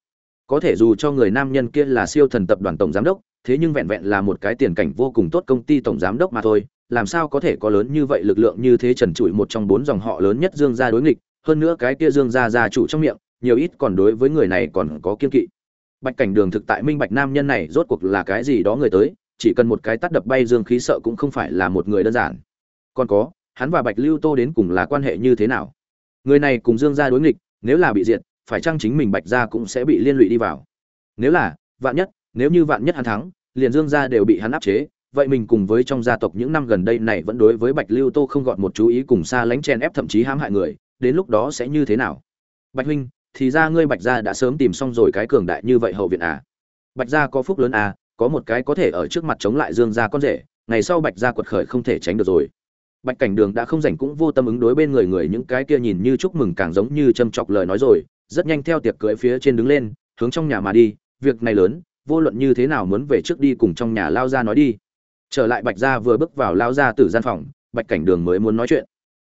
Có thể dù cho người nam nhân kia là siêu thần tập đoàn tổng giám đốc, thế nhưng vẹn vẹn là một cái tiền cảnh vô cùng tốt công ty tổng giám đốc mà thôi, làm sao có thể có lớn như vậy lực lượng như thế trần trụi một trong bốn dòng họ lớn nhất dương gia đối nghịch, hơn nữa cái kia dương gia gia chủ trong miệng, nhiều ít còn đối với người này còn có kiên kỵ. Bạch cảnh đường thực tại minh bạch nam nhân này rốt cuộc là cái gì đó người tới, chỉ cần một cái tắt đập bay dương khí sợ cũng không phải là một người đơn giản. Còn có, hắn và bạch lưu tô đến cùng là quan hệ như thế nào? Người này cùng dương gia đối nghịch nếu là bị diệt, phải chăng chính mình bạch gia cũng sẽ bị liên lụy đi vào? Nếu là, vạn nhất, nếu như vạn nhất hắn thắng, liền dương gia đều bị hắn áp chế, vậy mình cùng với trong gia tộc những năm gần đây này vẫn đối với bạch lưu tô không gọn một chú ý cùng xa lánh chen ép thậm chí hãm hại người, đến lúc đó sẽ như thế nào? Bạch huynh, thì ra ngươi bạch gia đã sớm tìm xong rồi cái cường đại như vậy hậu viện à? Bạch gia có phúc lớn à? Có một cái có thể ở trước mặt chống lại dương gia con rể, ngày sau bạch gia quật khởi không thể tránh được rồi bạch cảnh đường đã không rảnh cũng vô tâm ứng đối bên người người, những cái kia nhìn như chúc mừng càng giống như châm chọc lời nói rồi, rất nhanh theo tiệc cưới phía trên đứng lên, hướng trong nhà mà đi, việc này lớn, vô luận như thế nào muốn về trước đi cùng trong nhà lao ra nói đi. Trở lại bạch gia vừa bước vào lao ra từ gian phòng, bạch cảnh đường mới muốn nói chuyện.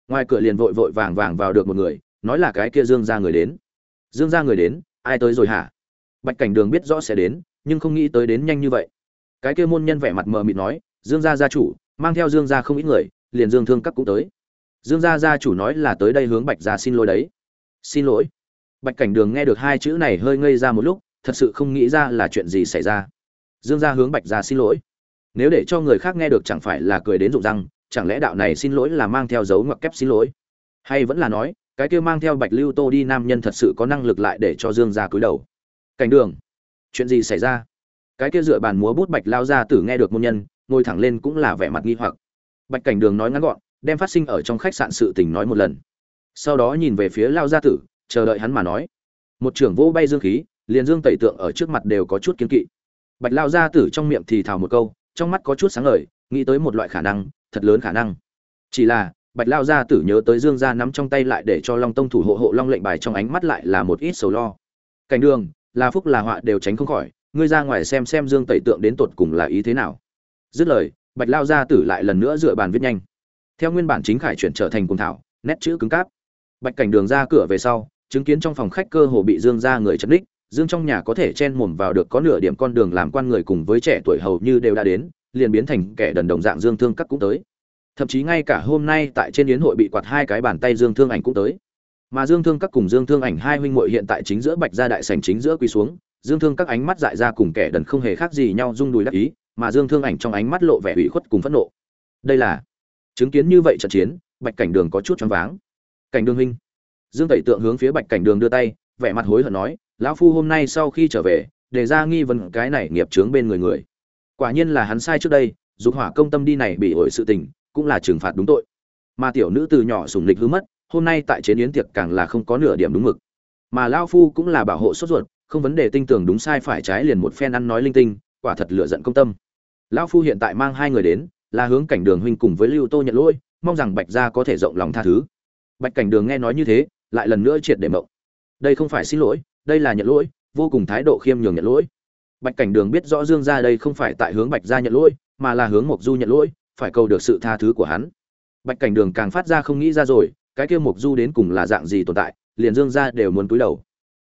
Ngoài cửa liền vội vội vàng vàng vào được một người, nói là cái kia dương gia người đến. Dương gia người đến, ai tới rồi hả? Bạch cảnh đường biết rõ sẽ đến, nhưng không nghĩ tới đến nhanh như vậy. Cái kia môn nhân vẻ mặt mờ mịt nói, dương gia gia chủ, mang theo dương gia không ít người liền dương thương các cũng tới. Dương gia gia chủ nói là tới đây hướng bạch gia xin lỗi đấy. Xin lỗi. Bạch cảnh đường nghe được hai chữ này hơi ngây ra một lúc, thật sự không nghĩ ra là chuyện gì xảy ra. Dương gia hướng bạch gia xin lỗi. Nếu để cho người khác nghe được chẳng phải là cười đến rụng răng, chẳng lẽ đạo này xin lỗi là mang theo dấu ngoặc kép xin lỗi? Hay vẫn là nói, cái kia mang theo bạch lưu tô đi nam nhân thật sự có năng lực lại để cho dương gia cúi đầu. Cảnh đường, chuyện gì xảy ra? Cái kia dựa bàn múa bút bạch lao ra tử nghe được môn nhân, ngồi thẳng lên cũng là vẻ mặt nghi hoặc bạch cảnh đường nói ngắn gọn, đem phát sinh ở trong khách sạn sự tình nói một lần. Sau đó nhìn về phía lao gia tử, chờ đợi hắn mà nói. Một trưởng vô bay dương khí, liền dương tẩy tượng ở trước mặt đều có chút kiên kỵ. Bạch lao gia tử trong miệng thì thào một câu, trong mắt có chút sáng ngời, nghĩ tới một loại khả năng, thật lớn khả năng. Chỉ là, bạch lao gia tử nhớ tới dương gia nắm trong tay lại để cho long tông thủ hộ hộ long lệnh bài trong ánh mắt lại là một ít sầu lo. Cảnh đường, là phúc là họa đều tránh không khỏi, ngươi ra ngoài xem xem dương tẩy tượng đến tột cùng là ý thế nào. Dứt lời bạch lao gia tử lại lần nữa dựa bàn viết nhanh. Theo nguyên bản chính khải chuyển trở thành cùng thảo, nét chữ cứng cáp. Bạch cảnh đường ra cửa về sau, chứng kiến trong phòng khách cơ hồ bị dương ra người chấn đích dương trong nhà có thể chen mồm vào được có nửa điểm con đường làm quan người cùng với trẻ tuổi hầu như đều đã đến, liền biến thành kẻ đần đồng dạng dương thương các cũng tới. Thậm chí ngay cả hôm nay tại trên yến hội bị quạt hai cái bàn tay dương thương ảnh cũng tới. Mà dương thương các cùng dương thương ảnh hai huynh muội hiện tại chính giữa bạch gia đại sảnh chính giữa quỳ xuống, dương thương các ánh mắt dại ra cùng kẻ đần không hề khác gì nhau rung đùi đắc ý mà dương thương ảnh trong ánh mắt lộ vẻ ủy khuất cùng phẫn nộ. Đây là chứng kiến như vậy trận chiến, bạch cảnh đường có chút choáng váng. Cảnh đường huynh. Dương tẩy tượng hướng phía bạch cảnh đường đưa tay, vẻ mặt hối hận nói, lão phu hôm nay sau khi trở về, để ra nghi vấn cái này nghiệp chướng bên người người. Quả nhiên là hắn sai trước đây, dục hỏa công tâm đi này bị ổi sự tình, cũng là trừng phạt đúng tội. Mà tiểu nữ từ nhỏ sùng lịch hứa mất, hôm nay tại chế yến tiệc càng là không có nửa điểm đúng mực. Mà lao phu cũng là bảo hộ sốt ruột, không vấn đề tinh tưởng đúng sai phải trái liền một phen ăn nói linh tinh, quả thật lựa giận công tâm lão phu hiện tại mang hai người đến, là hướng cảnh đường huynh cùng với lưu tô nhận lỗi, mong rằng bạch gia có thể rộng lòng tha thứ. Bạch cảnh đường nghe nói như thế, lại lần nữa triệt để mộng. Đây không phải xin lỗi, đây là nhận lỗi, vô cùng thái độ khiêm nhường nhận lỗi. Bạch cảnh đường biết rõ dương gia đây không phải tại hướng bạch gia nhận lỗi, mà là hướng mộc du nhận lỗi, phải cầu được sự tha thứ của hắn. Bạch cảnh đường càng phát ra không nghĩ ra rồi, cái kia mộc du đến cùng là dạng gì tồn tại, liền dương gia đều muốn cúi đầu.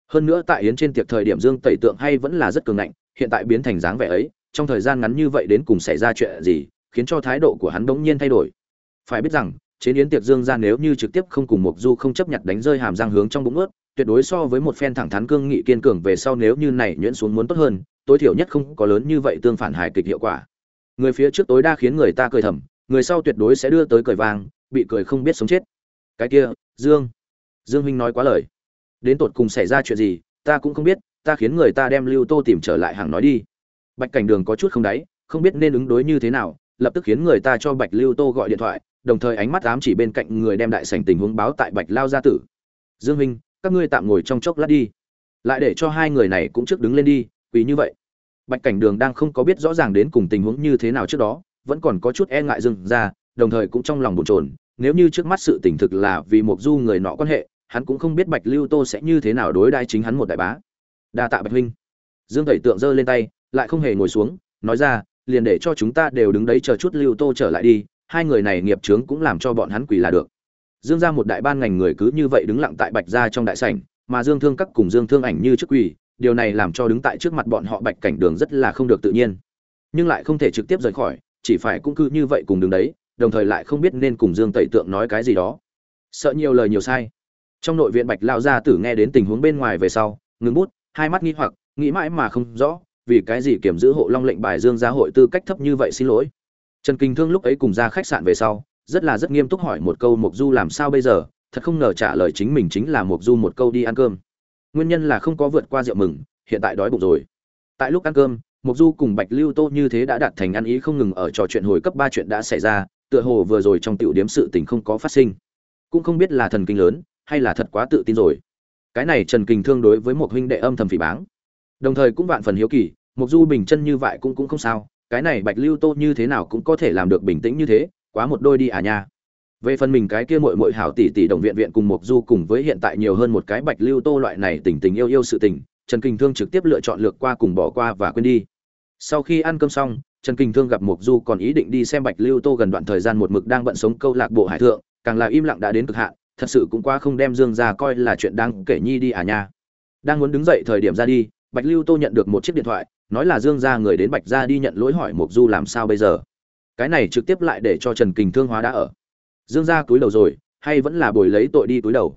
Hơn nữa tại yến trên tiệc thời điểm dương tẩy tượng hay vẫn là rất cường ngạnh, hiện tại biến thành dáng vẻ ấy trong thời gian ngắn như vậy đến cùng xảy ra chuyện gì, khiến cho thái độ của hắn bỗng nhiên thay đổi. Phải biết rằng, chế yến tiệc dương ra nếu như trực tiếp không cùng mục du không chấp nhận đánh rơi hàm răng hướng trong bụng ướt, tuyệt đối so với một phen thẳng thắn cương nghị kiên cường về sau nếu như này nhuyễn xuống muốn tốt hơn, tối thiểu nhất không có lớn như vậy tương phản hài kịch hiệu quả. Người phía trước tối đa khiến người ta cười thầm, người sau tuyệt đối sẽ đưa tới cười vang bị cười không biết sống chết. Cái kia, dương. Dương huynh nói quá lời. Đến tột cùng xảy ra chuyện gì, ta cũng không biết, ta khiến người ta đem lưu tô tìm trở lại hàng nói đi bạch cảnh đường có chút không đáy, không biết nên ứng đối như thế nào, lập tức khiến người ta cho bạch lưu tô gọi điện thoại, đồng thời ánh mắt ám chỉ bên cạnh người đem đại sảnh tình huống báo tại bạch lao gia tử. Dương minh các ngươi tạm ngồi trong chốc lát đi. Lại để cho hai người này cũng trước đứng lên đi, vì như vậy. Bạch cảnh đường đang không có biết rõ ràng đến cùng tình huống như thế nào trước đó, vẫn còn có chút e ngại dừng ra, đồng thời cũng trong lòng bồn chồn, nếu như trước mắt sự tình thực là vì một du người nọ quan hệ, hắn cũng không biết bạch lưu tô sẽ như thế nào đối đai chính hắn một đại bá. Đa tạ bạch huynh. Dương thầy tượng giơ lên tay lại không hề ngồi xuống, nói ra, liền để cho chúng ta đều đứng đấy chờ chút lưu tô trở lại đi, hai người này nghiệp trướng cũng làm cho bọn hắn quỳ là được. Dương ra một đại ban ngành người cứ như vậy đứng lặng tại bạch gia trong đại sảnh, mà dương thương các cùng dương thương ảnh như trước quỳ, điều này làm cho đứng tại trước mặt bọn họ bạch cảnh đường rất là không được tự nhiên. Nhưng lại không thể trực tiếp rời khỏi, chỉ phải cũng cứ như vậy cùng đứng đấy, đồng thời lại không biết nên cùng dương tẩy tượng nói cái gì đó. Sợ nhiều lời nhiều sai. Trong nội viện bạch lao gia tử nghe đến tình huống bên ngoài về sau, ngừng bút, hai mắt nghi hoặc, nghĩ mãi mà không rõ vì cái gì kiểm giữ hộ long lệnh bài dương gia hội tư cách thấp như vậy xin lỗi? Trần kinh thương lúc ấy cùng ra khách sạn về sau, rất là rất nghiêm túc hỏi một câu mục du làm sao bây giờ, thật không ngờ trả lời chính mình chính là mục du một câu đi ăn cơm. Nguyên nhân là không có vượt qua rượu mừng, hiện tại đói bụng rồi. Tại lúc ăn cơm mục du cùng bạch lưu tô như thế đã đạt thành ăn ý không ngừng ở trò chuyện hồi cấp ba chuyện đã xảy ra, tựa hồ vừa rồi trong tiểu điếm sự tình không có phát sinh. Cũng không biết là thần kinh lớn, hay là thật quá tự tin rồi. Cái này trần kinh thương đối với một huynh đệ âm thầm phỉ báng. Đồng thời cũng vạn phần hiếu kỳ mục du bình chân như vậy cũng cũng không sao, cái này bạch lưu tô như thế nào cũng có thể làm được bình tĩnh như thế, quá một đôi đi à nha. Về phần mình cái kia muội muội hảo tỷ tỷ đồng viện viện cùng mục du cùng với hiện tại nhiều hơn một cái bạch lưu tô loại này tình tình yêu yêu sự tình, trần kinh thương trực tiếp lựa chọn lược qua cùng bỏ qua và quên đi. Sau khi ăn cơm xong, trần kinh thương gặp mục du còn ý định đi xem bạch lưu tô gần đoạn thời gian một mực đang bận sống câu lạc bộ hải thượng, càng là im lặng đã đến cực hạn, thật sự cũng quá không đem dương ra coi là chuyện đang kể nhi đi à nha. Đang muốn đứng dậy thời điểm ra đi, bạch lưu tô nhận được một chiếc điện thoại nói là dương gia người đến bạch gia đi nhận lỗi hỏi mục du làm sao bây giờ? Cái này trực tiếp lại để cho trần kình thương hóa đã ở. Dương gia túi đầu rồi, hay vẫn là bồi lấy tội đi túi đầu?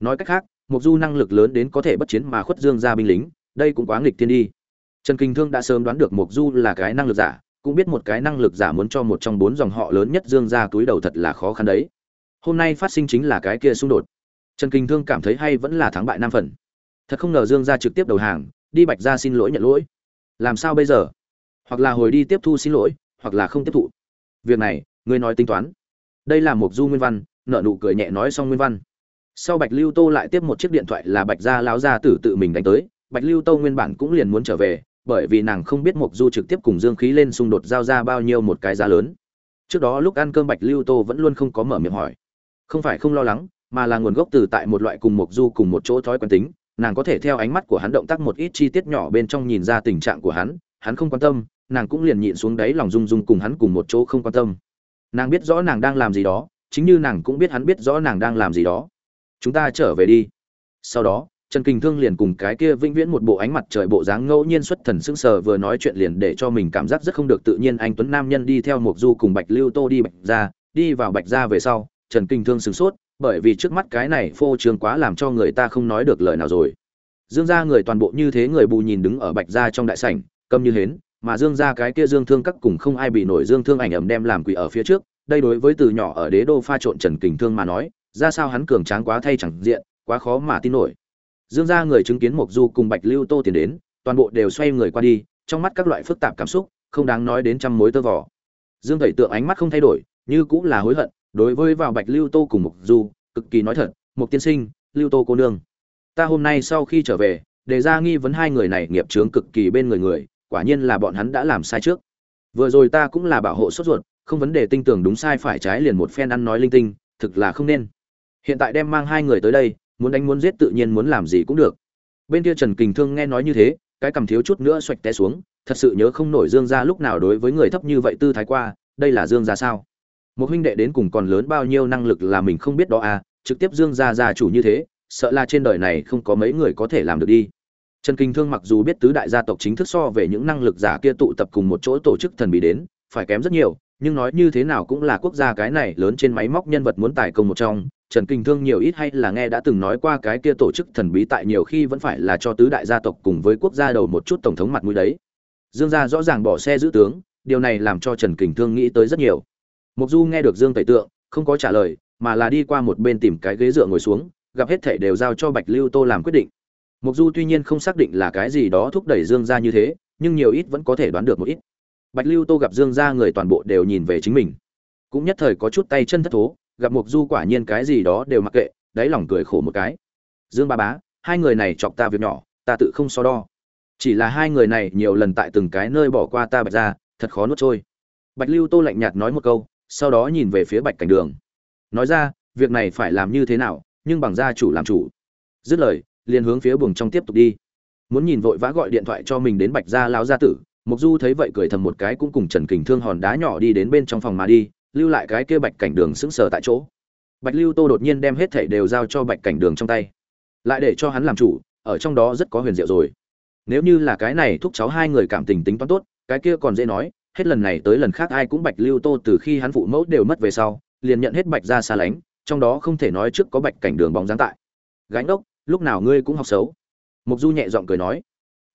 Nói cách khác mục du năng lực lớn đến có thể bất chiến mà khuất dương gia binh lính, đây cũng quá nghịch thiên đi. Trần kình thương đã sớm đoán được mục du là cái năng lực giả, cũng biết một cái năng lực giả muốn cho một trong bốn dòng họ lớn nhất dương gia túi đầu thật là khó khăn đấy. Hôm nay phát sinh chính là cái kia xung đột. Trần Kình thương cảm thấy hay vẫn là thắng bại năm phần. Thật không ngờ dương gia trực tiếp đầu hàng, đi bạch gia xin lỗi nhận lỗi làm sao bây giờ? Hoặc là hồi đi tiếp thu xin lỗi, hoặc là không tiếp thụ. Việc này, ngươi nói tính toán. Đây là một du nguyên văn nợ nụ cười nhẹ nói xong nguyên văn. Sau bạch lưu tô lại tiếp một chiếc điện thoại là bạch gia láo gia tử tự mình đánh tới. Bạch lưu tô nguyên bản cũng liền muốn trở về, bởi vì nàng không biết mộc du trực tiếp cùng dương khí lên xung đột giao ra bao nhiêu một cái giá lớn. Trước đó lúc ăn cơm bạch lưu tô vẫn luôn không có mở miệng hỏi. Không phải không lo lắng, mà là nguồn gốc từ tại một loại cùng mộc du cùng một chỗ thói quen tính nàng có thể theo ánh mắt của hắn động tác một ít chi tiết nhỏ bên trong nhìn ra tình trạng của hắn hắn không quan tâm, nàng cũng liền nhịn xuống đáy lòng rung rung cùng hắn cùng một chỗ không quan tâm. Nàng biết rõ nàng đang làm gì đó, chính như nàng cũng biết hắn biết rõ nàng đang làm gì đó. Chúng ta trở về đi. Sau đó, trần kinh thương liền cùng cái kia vĩnh viễn một bộ ánh mặt trời bộ dáng ngẫu nhiên xuất thần sững sờ vừa nói chuyện liền để cho mình cảm giác rất không được tự nhiên anh tuấn nam nhân đi theo một du cùng bạch lưu tô đi bạch ra đi vào bạch ra về sau, trần kinh thương sửng sốt bởi vì trước mắt cái này phô trương quá làm cho người ta không nói được lời nào rồi. Dương gia người toàn bộ như thế người bù nhìn đứng ở bạch gia trong đại sảnh, câm như hến, mà dương gia cái kia dương thương các cùng không ai bị nổi dương thương ảnh ẩm đem làm quỷ ở phía trước, đây đối với từ nhỏ ở đế đô pha trộn trần kình thương mà nói, ra sao hắn cường tráng quá thay chẳng diện, quá khó mà tin nổi. Dương gia người chứng kiến mộc du cùng bạch lưu tô tiến đến, toàn bộ đều xoay người qua đi, trong mắt các loại phức tạp cảm xúc, không đáng nói đến trăm mối tơ vò. Dương tẩy tượng ánh mắt không thay đổi, như cũng là hối hận đối với vào bạch lưu tô cùng mục du, cực kỳ nói thật, mục tiên sinh, lưu tô cô nương, ta hôm nay sau khi trở về, đề ra nghi vấn hai người này nghiệp chướng cực kỳ bên người người, quả nhiên là bọn hắn đã làm sai trước. Vừa rồi ta cũng là bảo hộ sốt ruột, không vấn đề tinh tưởng đúng sai phải trái liền một phen ăn nói linh tinh, thực là không nên. Hiện tại đem mang hai người tới đây, muốn đánh muốn giết tự nhiên muốn làm gì cũng được. Bên kia trần kình thương nghe nói như thế, cái cầm thiếu chút nữa xoạch té xuống, thật sự nhớ không nổi dương gia lúc nào đối với người thấp như vậy tư thái qua, đây là dương gia sao? Một huynh đệ đến cùng còn lớn bao nhiêu năng lực là mình không biết đó à trực tiếp dương gia gia chủ như thế, sợ là trên đời này không có mấy người có thể làm được đi. Trần kinh thương mặc dù biết tứ đại gia tộc chính thức so về những năng lực giả kia tụ tập cùng một chỗ tổ chức thần bí đến, phải kém rất nhiều, nhưng nói như thế nào cũng là quốc gia cái này lớn trên máy móc nhân vật muốn tài công một trong. Trần kinh thương nhiều ít hay là nghe đã từng nói qua cái kia tổ chức thần bí tại nhiều khi vẫn phải là cho tứ đại gia tộc cùng với quốc gia đầu một chút tổng thống mặt mũi đấy. Dương gia rõ ràng bỏ xe giữ tướng, điều này làm cho trần kinh thương nghĩ tới rất nhiều mục du nghe được dương tẩy tượng, không có trả lời, mà là đi qua một bên tìm cái ghế dựa ngồi xuống, gặp hết thảy đều giao cho bạch lưu tô làm quyết định. Mục du tuy nhiên không xác định là cái gì đó thúc đẩy dương gia như thế, nhưng nhiều ít vẫn có thể đoán được một ít. Bạch lưu tô gặp dương gia người toàn bộ đều nhìn về chính mình. Cũng nhất thời có chút tay chân thất thố, gặp mục du quả nhiên cái gì đó đều mặc kệ, đáy lòng cười khổ một cái. Dương ba bá, hai người này chọc ta việc nhỏ, ta tự không so đo. Chỉ là hai người này nhiều lần tại từng cái nơi bỏ qua ta bạch ra thật khó nuốt trôi. Bạch lưu tô lạnh nhạt nói một câu sau đó nhìn về phía bạch cảnh đường. Nói ra, việc này phải làm như thế nào, nhưng bằng gia chủ làm chủ. Dứt lời, liền hướng phía buồng trong tiếp tục đi. Muốn nhìn vội vã gọi điện thoại cho mình đến bạch gia lão gia tử mục du thấy vậy cười thầm một cái cũng cùng trần kình thương hòn đá nhỏ đi đến bên trong phòng mà đi, lưu lại cái kia bạch cảnh đường sững sờ tại chỗ. Bạch lưu tô đột nhiên đem hết thảy đều giao cho bạch cảnh đường trong tay. Lại để cho hắn làm chủ, ở trong đó rất có huyền diệu rồi. Nếu như là cái này thúc cháu hai người cảm tình tính toán tốt, cái kia còn dễ nói hết lần này tới lần khác ai cũng bạch lưu tô từ khi hắn phụ mẫu đều mất về sau, liền nhận hết bạch ra xa lánh, trong đó không thể nói trước có bạch cảnh đường bóng dáng tại. Gánh ốc, lúc nào ngươi cũng học xấu. Mục du nhẹ giọng cười nói.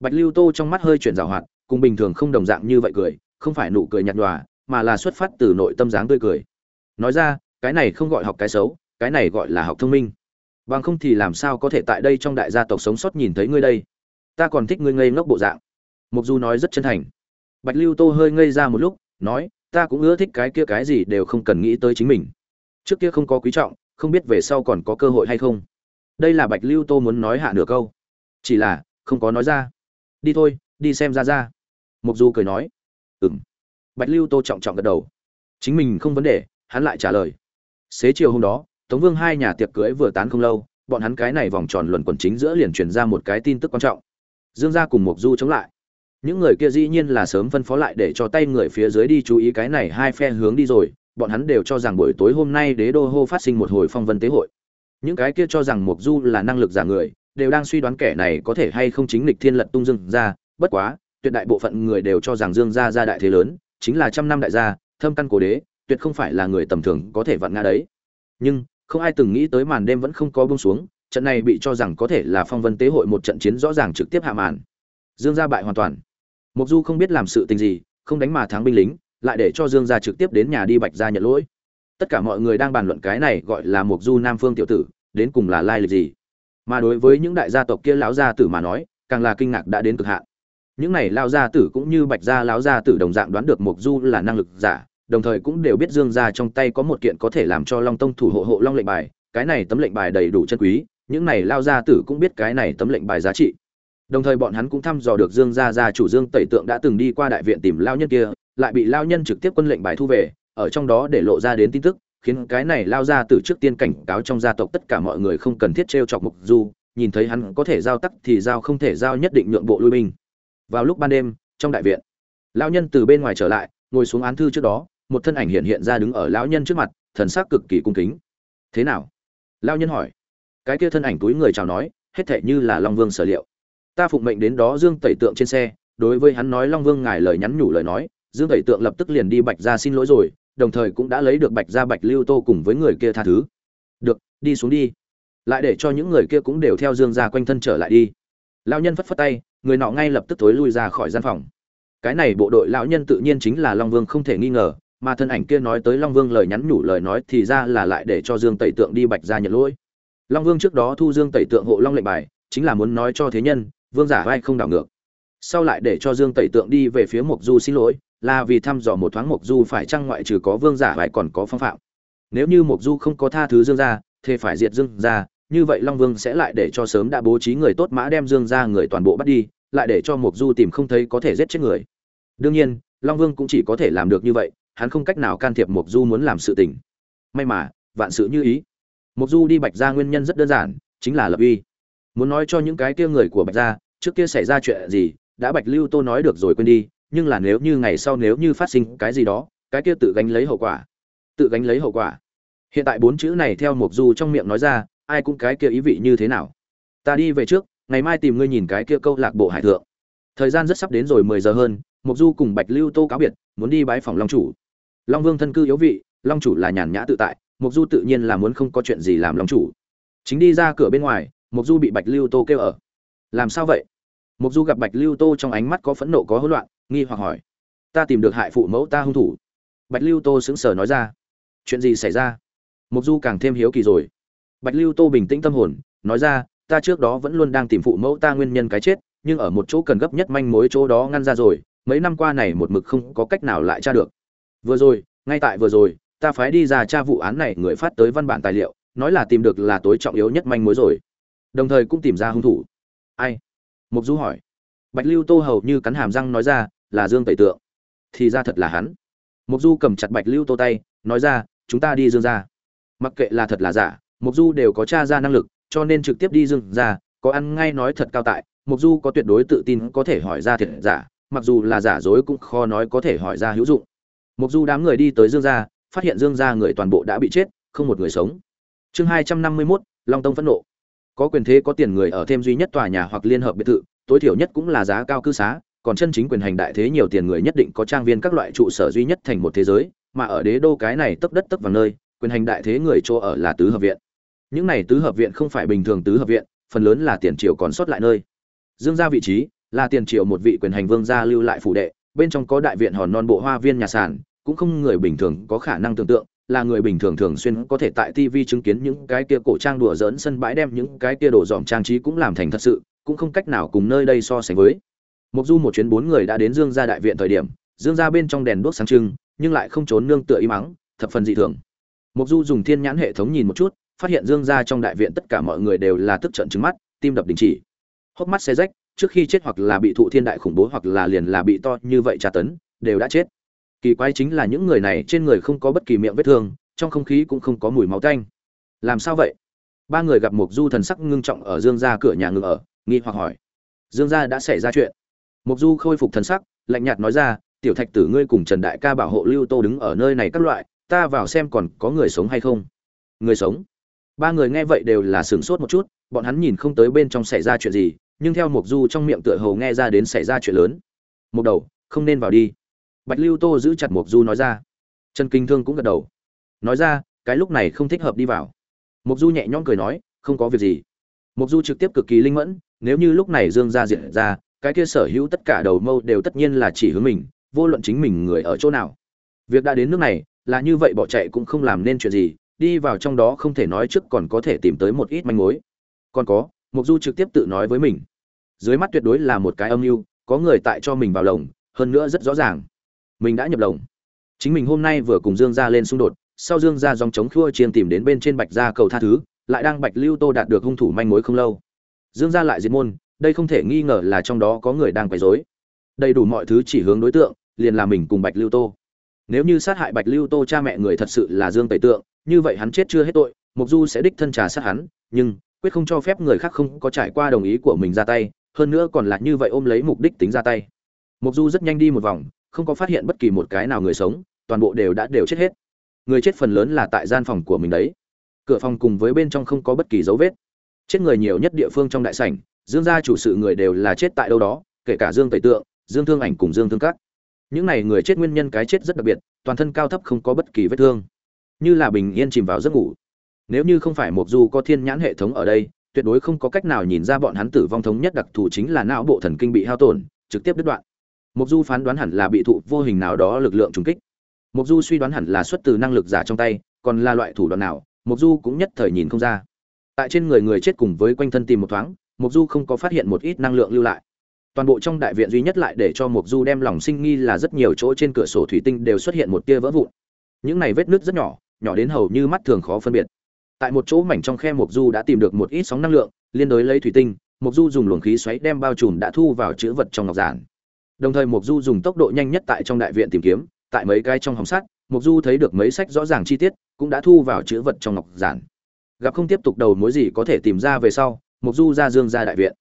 Bạch lưu tô trong mắt hơi chuyển rào hoạt, cùng bình thường không đồng dạng như vậy cười, không phải nụ cười nhạt nhòa, mà là xuất phát từ nội tâm dáng tươi cười. Nói ra, cái này không gọi học cái xấu, cái này gọi là học thông minh. Bằng không thì làm sao có thể tại đây trong đại gia tộc sống sót nhìn thấy ngươi đây? Ta còn thích ngươi ngây ngốc bộ dạng. Mục du nói rất chân thành bạch lưu tô hơi ngây ra một lúc, nói, ta cũng ưa thích cái kia cái gì đều không cần nghĩ tới chính mình. Trước kia không có quý trọng, không biết về sau còn có cơ hội hay không. Đây là bạch lưu tô muốn nói hạ nửa câu. Chỉ là, không có nói ra. Đi thôi, đi xem ra ra. Mục du cười nói. Ừm. bạch lưu tô trọng trọng gật đầu. Chính mình không vấn đề, hắn lại trả lời. Xế chiều hôm đó, tống vương hai nhà tiệc cưới vừa tán không lâu, bọn hắn cái này vòng tròn luẩn quẩn chính giữa liền truyền ra một cái tin tức quan trọng. Dương gia cùng mục du chống lại những người kia dĩ nhiên là sớm phân phó lại để cho tay người phía dưới đi chú ý cái này hai phe hướng đi rồi, bọn hắn đều cho rằng buổi tối hôm nay đế đô hô phát sinh một hồi phong vân tế hội. Những cái kia cho rằng mục du là năng lực giả người, đều đang suy đoán kẻ này có thể hay không chính lịch thiên lật tung dương ra bất quá, tuyệt đại bộ phận người đều cho rằng dương gia gia đại thế lớn, chính là trăm năm đại gia, thâm căn cố đế, tuyệt không phải là người tầm thường có thể vặn ngã đấy. Nhưng, không ai từng nghĩ tới màn đêm vẫn không có buông xuống, trận này bị cho rằng có thể là phong vân tế hội một trận chiến rõ ràng trực tiếp hạ màn. Dương gia bại hoàn toàn mục du không biết làm sự tình gì, không đánh mà thắng binh lính, lại để cho dương gia trực tiếp đến nhà đi bạch gia nhận lỗi. Tất cả mọi người đang bàn luận cái này gọi là mục du nam phương tiểu tử, đến cùng là lai lịch gì. Mà đối với những đại gia tộc kia lão gia tử mà nói, càng là kinh ngạc đã đến cực hạn. Những này lao gia tử cũng như bạch gia lão gia tử đồng dạng đoán được mục du là năng lực giả, đồng thời cũng đều biết dương gia trong tay có một kiện có thể làm cho long tông thủ hộ hộ long lệnh bài, cái này tấm lệnh bài đầy đủ chân quý, những này lao gia tử cũng biết cái này tấm lệnh bài giá trị đồng thời bọn hắn cũng thăm dò được dương gia gia chủ dương tẩy tượng đã từng đi qua đại viện tìm lao nhân kia, lại bị lao nhân trực tiếp quân lệnh bài thu về, ở trong đó để lộ ra đến tin tức, khiến cái này lao ra từ trước tiên cảnh cáo trong gia tộc tất cả mọi người không cần thiết trêu chọc mục du, nhìn thấy hắn có thể giao tắc thì giao, không thể giao nhất định nhượng bộ lui binh. Vào lúc ban đêm, trong đại viện, lão nhân từ bên ngoài trở lại, ngồi xuống án thư trước đó, một thân ảnh hiện hiện ra đứng ở lão nhân trước mặt, thần sắc cực kỳ cung kính. Thế nào? Lão nhân hỏi. Cái kia thân ảnh túi người chào nói, hết thệ như là long vương sở liệu ta phụng mệnh đến đó dương tẩy tượng trên xe, đối với hắn nói, long vương, ngài lời nhắn nhủ lời nói. Dương tẩy tượng lập tức liền đi bạch ra xin lỗi rồi, đồng thời cũng đã lấy được bạch ra bạch lưu tô cùng với người kia tha thứ. Được, đi xuống đi. Lại để cho những người kia cũng đều theo dương ra quanh thân trở lại đi. Lão nhân phất phất tay, người nọ ngay lập tức thối lui ra khỏi gian phòng. Cái này bộ đội lão nhân tự nhiên chính là long vương, không thể nghi ngờ, mà thân ảnh kia nói tới long vương lời nhắn nhủ lời nói thì ra là lại để cho dương tẩy tượng đi bạch ra nhận lỗi. Long vương trước đó thu dương tẩy tượng hộ long lệnh bài, chính là muốn nói cho thế nhân vương giả vai không đảo ngược. Sau lại để cho dương tẩy tượng đi về phía mộc du xin lỗi là vì thăm dò một thoáng mộc du phải chăng ngoại trừ có vương giả vai còn có phong phạm. Nếu như mộc du không có tha thứ dương gia, thì phải diệt dương gia, như vậy long vương sẽ lại để cho sớm đã bố trí người tốt mã đem dương gia người toàn bộ bắt đi lại để cho mộc du tìm không thấy có thể giết chết người. Đương nhiên long vương cũng chỉ có thể làm được như vậy hắn không cách nào can thiệp mộc du muốn làm sự tình. May mà vạn sự như ý. Mộc du đi bạch ra nguyên nhân rất đơn giản chính là lập uy muốn nói cho những cái kia người của bạch gia, trước kia xảy ra chuyện gì, đã bạch lưu tô nói được rồi quên đi, nhưng là nếu như ngày sau nếu như phát sinh cái gì đó, cái kia tự gánh lấy hậu quả. Tự gánh lấy hậu quả. Hiện tại bốn chữ này theo mục du trong miệng nói ra, ai cũng cái kia ý vị như thế nào? Ta đi về trước, ngày mai tìm ngươi nhìn cái kia câu lạc bộ hải thượng. Thời gian rất sắp đến rồi mười giờ hơn mục du cùng bạch lưu tô cáo biệt, muốn đi bái phòng long chủ. Long vương thân cư yếu vị, long chủ là nhàn nhã tự tại mục du tự nhiên là muốn không có chuyện gì làm long chủ. Chính đi ra cửa bên ngoài mộc du bị bạch lưu tô kêu ở. Làm sao vậy? Mộc du gặp bạch lưu tô trong ánh mắt có phẫn nộ, có hỗn loạn, nghi hoặc hỏi. Ta tìm được hại phụ mẫu ta hung thủ. Bạch lưu tô sững sờ nói ra. Chuyện gì xảy ra? Mộc du càng thêm hiếu kỳ rồi. Bạch lưu tô bình tĩnh tâm hồn, nói ra, ta trước đó vẫn luôn đang tìm phụ mẫu ta nguyên nhân cái chết, nhưng ở một chỗ cần gấp nhất manh mối chỗ đó ngăn ra rồi, mấy năm qua này một mực không có cách nào lại tra được. Vừa rồi, ngay tại vừa rồi, ta phái đi ra tra vụ án này, người phát tới văn bản tài liệu, nói là tìm được là tối trọng yếu nhất manh mối rồi đồng thời cũng tìm ra hung thủ. Ai? Mục du hỏi. Bạch lưu tô hầu như cắn hàm răng nói ra là dương tẩy tượng. Thì ra thật là hắn. Mục du cầm chặt bạch lưu tô tay nói ra chúng ta đi dương ra mặc kệ là thật là giả mục du đều có tra ra năng lực cho nên trực tiếp đi dương ra có ăn ngay nói thật cao tại. Mục du có tuyệt đối tự tin có thể hỏi ra thiệt giả mặc dù là giả dối cũng khó nói có thể hỏi ra hữu dụng. Mục Du đám người đi tới Dương gia, phát hiện Dương gia người toàn bộ đã bị chết, không một người sống. Chương hai trăm năm mươi mốt Long Tông phẫn nộ. Có quyền thế có tiền người ở thêm duy nhất tòa nhà hoặc liên hợp biệt thự, tối thiểu nhất cũng là giá cao cư xá, còn chân chính quyền hành đại thế nhiều tiền người nhất định có trang viên các loại trụ sở duy nhất thành một thế giới, mà ở đế đô cái này tấp đất tấp vào nơi, quyền hành đại thế người chỗ ở là tứ hợp viện. Những này tứ hợp viện không phải bình thường tứ hợp viện, phần lớn là tiền triều còn sót lại nơi. Dương gia vị trí là tiền triều một vị quyền hành vương gia lưu lại phủ đệ, bên trong có đại viện hòn non bộ hoa viên nhà sản cũng không người bình thường có khả năng tưởng tượng, là người bình thường thường xuyên có thể tại TV chứng kiến những cái kia cổ trang đùa giỡn sân bãi đem những cái kia đồ dòm trang trí cũng làm thành thật sự, cũng không cách nào cùng nơi đây so sánh với. Mục Du một chuyến bốn người đã đến Dương gia đại viện thời điểm, Dương gia bên trong đèn đuốc sáng trưng, nhưng lại không trốn nương tựa im mắng, thập phần dị thường. Mục Du dùng thiên nhãn hệ thống nhìn một chút, phát hiện Dương gia trong đại viện tất cả mọi người đều là tức trận trừng mắt, tim đập đình chỉ. Hốc mắt xé rách, trước khi chết hoặc là bị thụ thiên đại khủng bố hoặc là liền là bị to như vậy tra tấn, đều đã chết. Kỳ quái chính là những người này trên người không có bất kỳ miệng vết thương, trong không khí cũng không có mùi máu tanh. Làm sao vậy? Ba người gặp mục Du thần sắc ngưng trọng ở Dương gia cửa nhà ngừng ở, nghi hoặc hỏi. Dương gia đã xảy ra chuyện. Mộc Du khôi phục thần sắc, lạnh nhạt nói ra, "Tiểu Thạch tử ngươi cùng Trần Đại ca bảo hộ Lưu Tô đứng ở nơi này các loại, ta vào xem còn có người sống hay không." Người sống? Ba người nghe vậy đều là sửng sốt một chút, bọn hắn nhìn không tới bên trong xảy ra chuyện gì, nhưng theo Mộc Du trong miệng tựa hồ nghe ra đến xảy ra chuyện lớn. Một đầu, không nên vào đi. Bạch Lưu Tô giữ chặt Mộc Du nói ra. Trần Kinh Thương cũng gật đầu. Nói ra, cái lúc này không thích hợp đi vào. Mộc Du nhẹ nhõm cười nói, không có việc gì. Mộc Du trực tiếp cực kỳ linh mẫn, nếu như lúc này Dương gia diện ra, cái kia sở hữu tất cả đầu mâu đều tất nhiên là chỉ hướng mình, vô luận chính mình người ở chỗ nào. Việc đã đến nước này, là như vậy bỏ chạy cũng không làm nên chuyện gì, đi vào trong đó không thể nói trước còn có thể tìm tới một ít manh mối. Còn có, Mộc Du trực tiếp tự nói với mình, dưới mắt tuyệt đối là một cái âm mưu, có người tại cho mình vào lồng, hơn nữa rất rõ ràng, mình đã nhập lồng. Chính mình hôm nay vừa cùng Dương gia lên xung đột, sau Dương gia dòng chống khua chiên tìm đến bên trên Bạch gia cầu tha thứ, lại đang Bạch Lưu Tô đạt được hung thủ manh mối không lâu. Dương gia lại diệt môn, đây không thể nghi ngờ là trong đó có người đang quấy rối. Đầy đủ mọi thứ chỉ hướng đối tượng, liền là mình cùng Bạch Lưu Tô. Nếu như sát hại Bạch Lưu Tô cha mẹ người thật sự là Dương Tẩy Tượng, như vậy hắn chết chưa hết tội, Mục Du sẽ đích thân trà sát hắn, nhưng quyết không cho phép người khác không có trải qua đồng ý của mình ra tay, hơn nữa còn là như vậy ôm lấy mục đích tính ra tay. Mục Du rất nhanh đi một vòng, không có phát hiện bất kỳ một cái nào người sống, toàn bộ đều đã đều chết hết. Người chết phần lớn là tại gian phòng của mình đấy. Cửa phòng cùng với bên trong không có bất kỳ dấu vết. Chết người nhiều nhất địa phương trong đại sảnh, Dương gia chủ sự người đều là chết tại đâu đó, kể cả Dương Tẩy Tượng, Dương Thương Ảnh cùng Dương Thương cắt. Những này người chết nguyên nhân cái chết rất đặc biệt, toàn thân cao thấp không có bất kỳ vết thương, như là bình yên chìm vào giấc ngủ. Nếu như không phải Mộc Du có thiên nhãn hệ thống ở đây, tuyệt đối không có cách nào nhìn ra bọn hắn tử vong thống nhất đặc thù chính là não bộ thần kinh bị hao tổn, trực tiếp đứt đoạn. Mộc Du phán đoán hẳn là bị thụ vô hình nào đó lực lượng trùng kích. Mộc Du suy đoán hẳn là xuất từ năng lực giả trong tay, còn là loại thủ đoạn nào, Mộc Du cũng nhất thời nhìn không ra. Tại trên người người chết cùng với quanh thân tìm một thoáng, Mộc Du không có phát hiện một ít năng lượng lưu lại. Toàn bộ trong đại viện duy nhất lại để cho Mộc Du đem lòng sinh nghi là rất nhiều chỗ trên cửa sổ thủy tinh đều xuất hiện một tia vỡ vụn. Những này vết nứt rất nhỏ, nhỏ đến hầu như mắt thường khó phân biệt. Tại một chỗ mảnh trong khe Mộc Du đã tìm được một ít sóng năng lượng, liên đối lấy thủy tinh, Mộc Du dùng luồng khí xoáy đem bao trùm đã thu vào chứa vật trong ngọc giản. Đồng thời Mộc Du dùng tốc độ nhanh nhất tại trong đại viện tìm kiếm, tại mấy cái trong hòng sắt, Mộc Du thấy được mấy sách rõ ràng chi tiết, cũng đã thu vào chữ vật trong ngọc giản. Gặp không tiếp tục đầu mối gì có thể tìm ra về sau, Mộc Du ra Dương gia đại viện.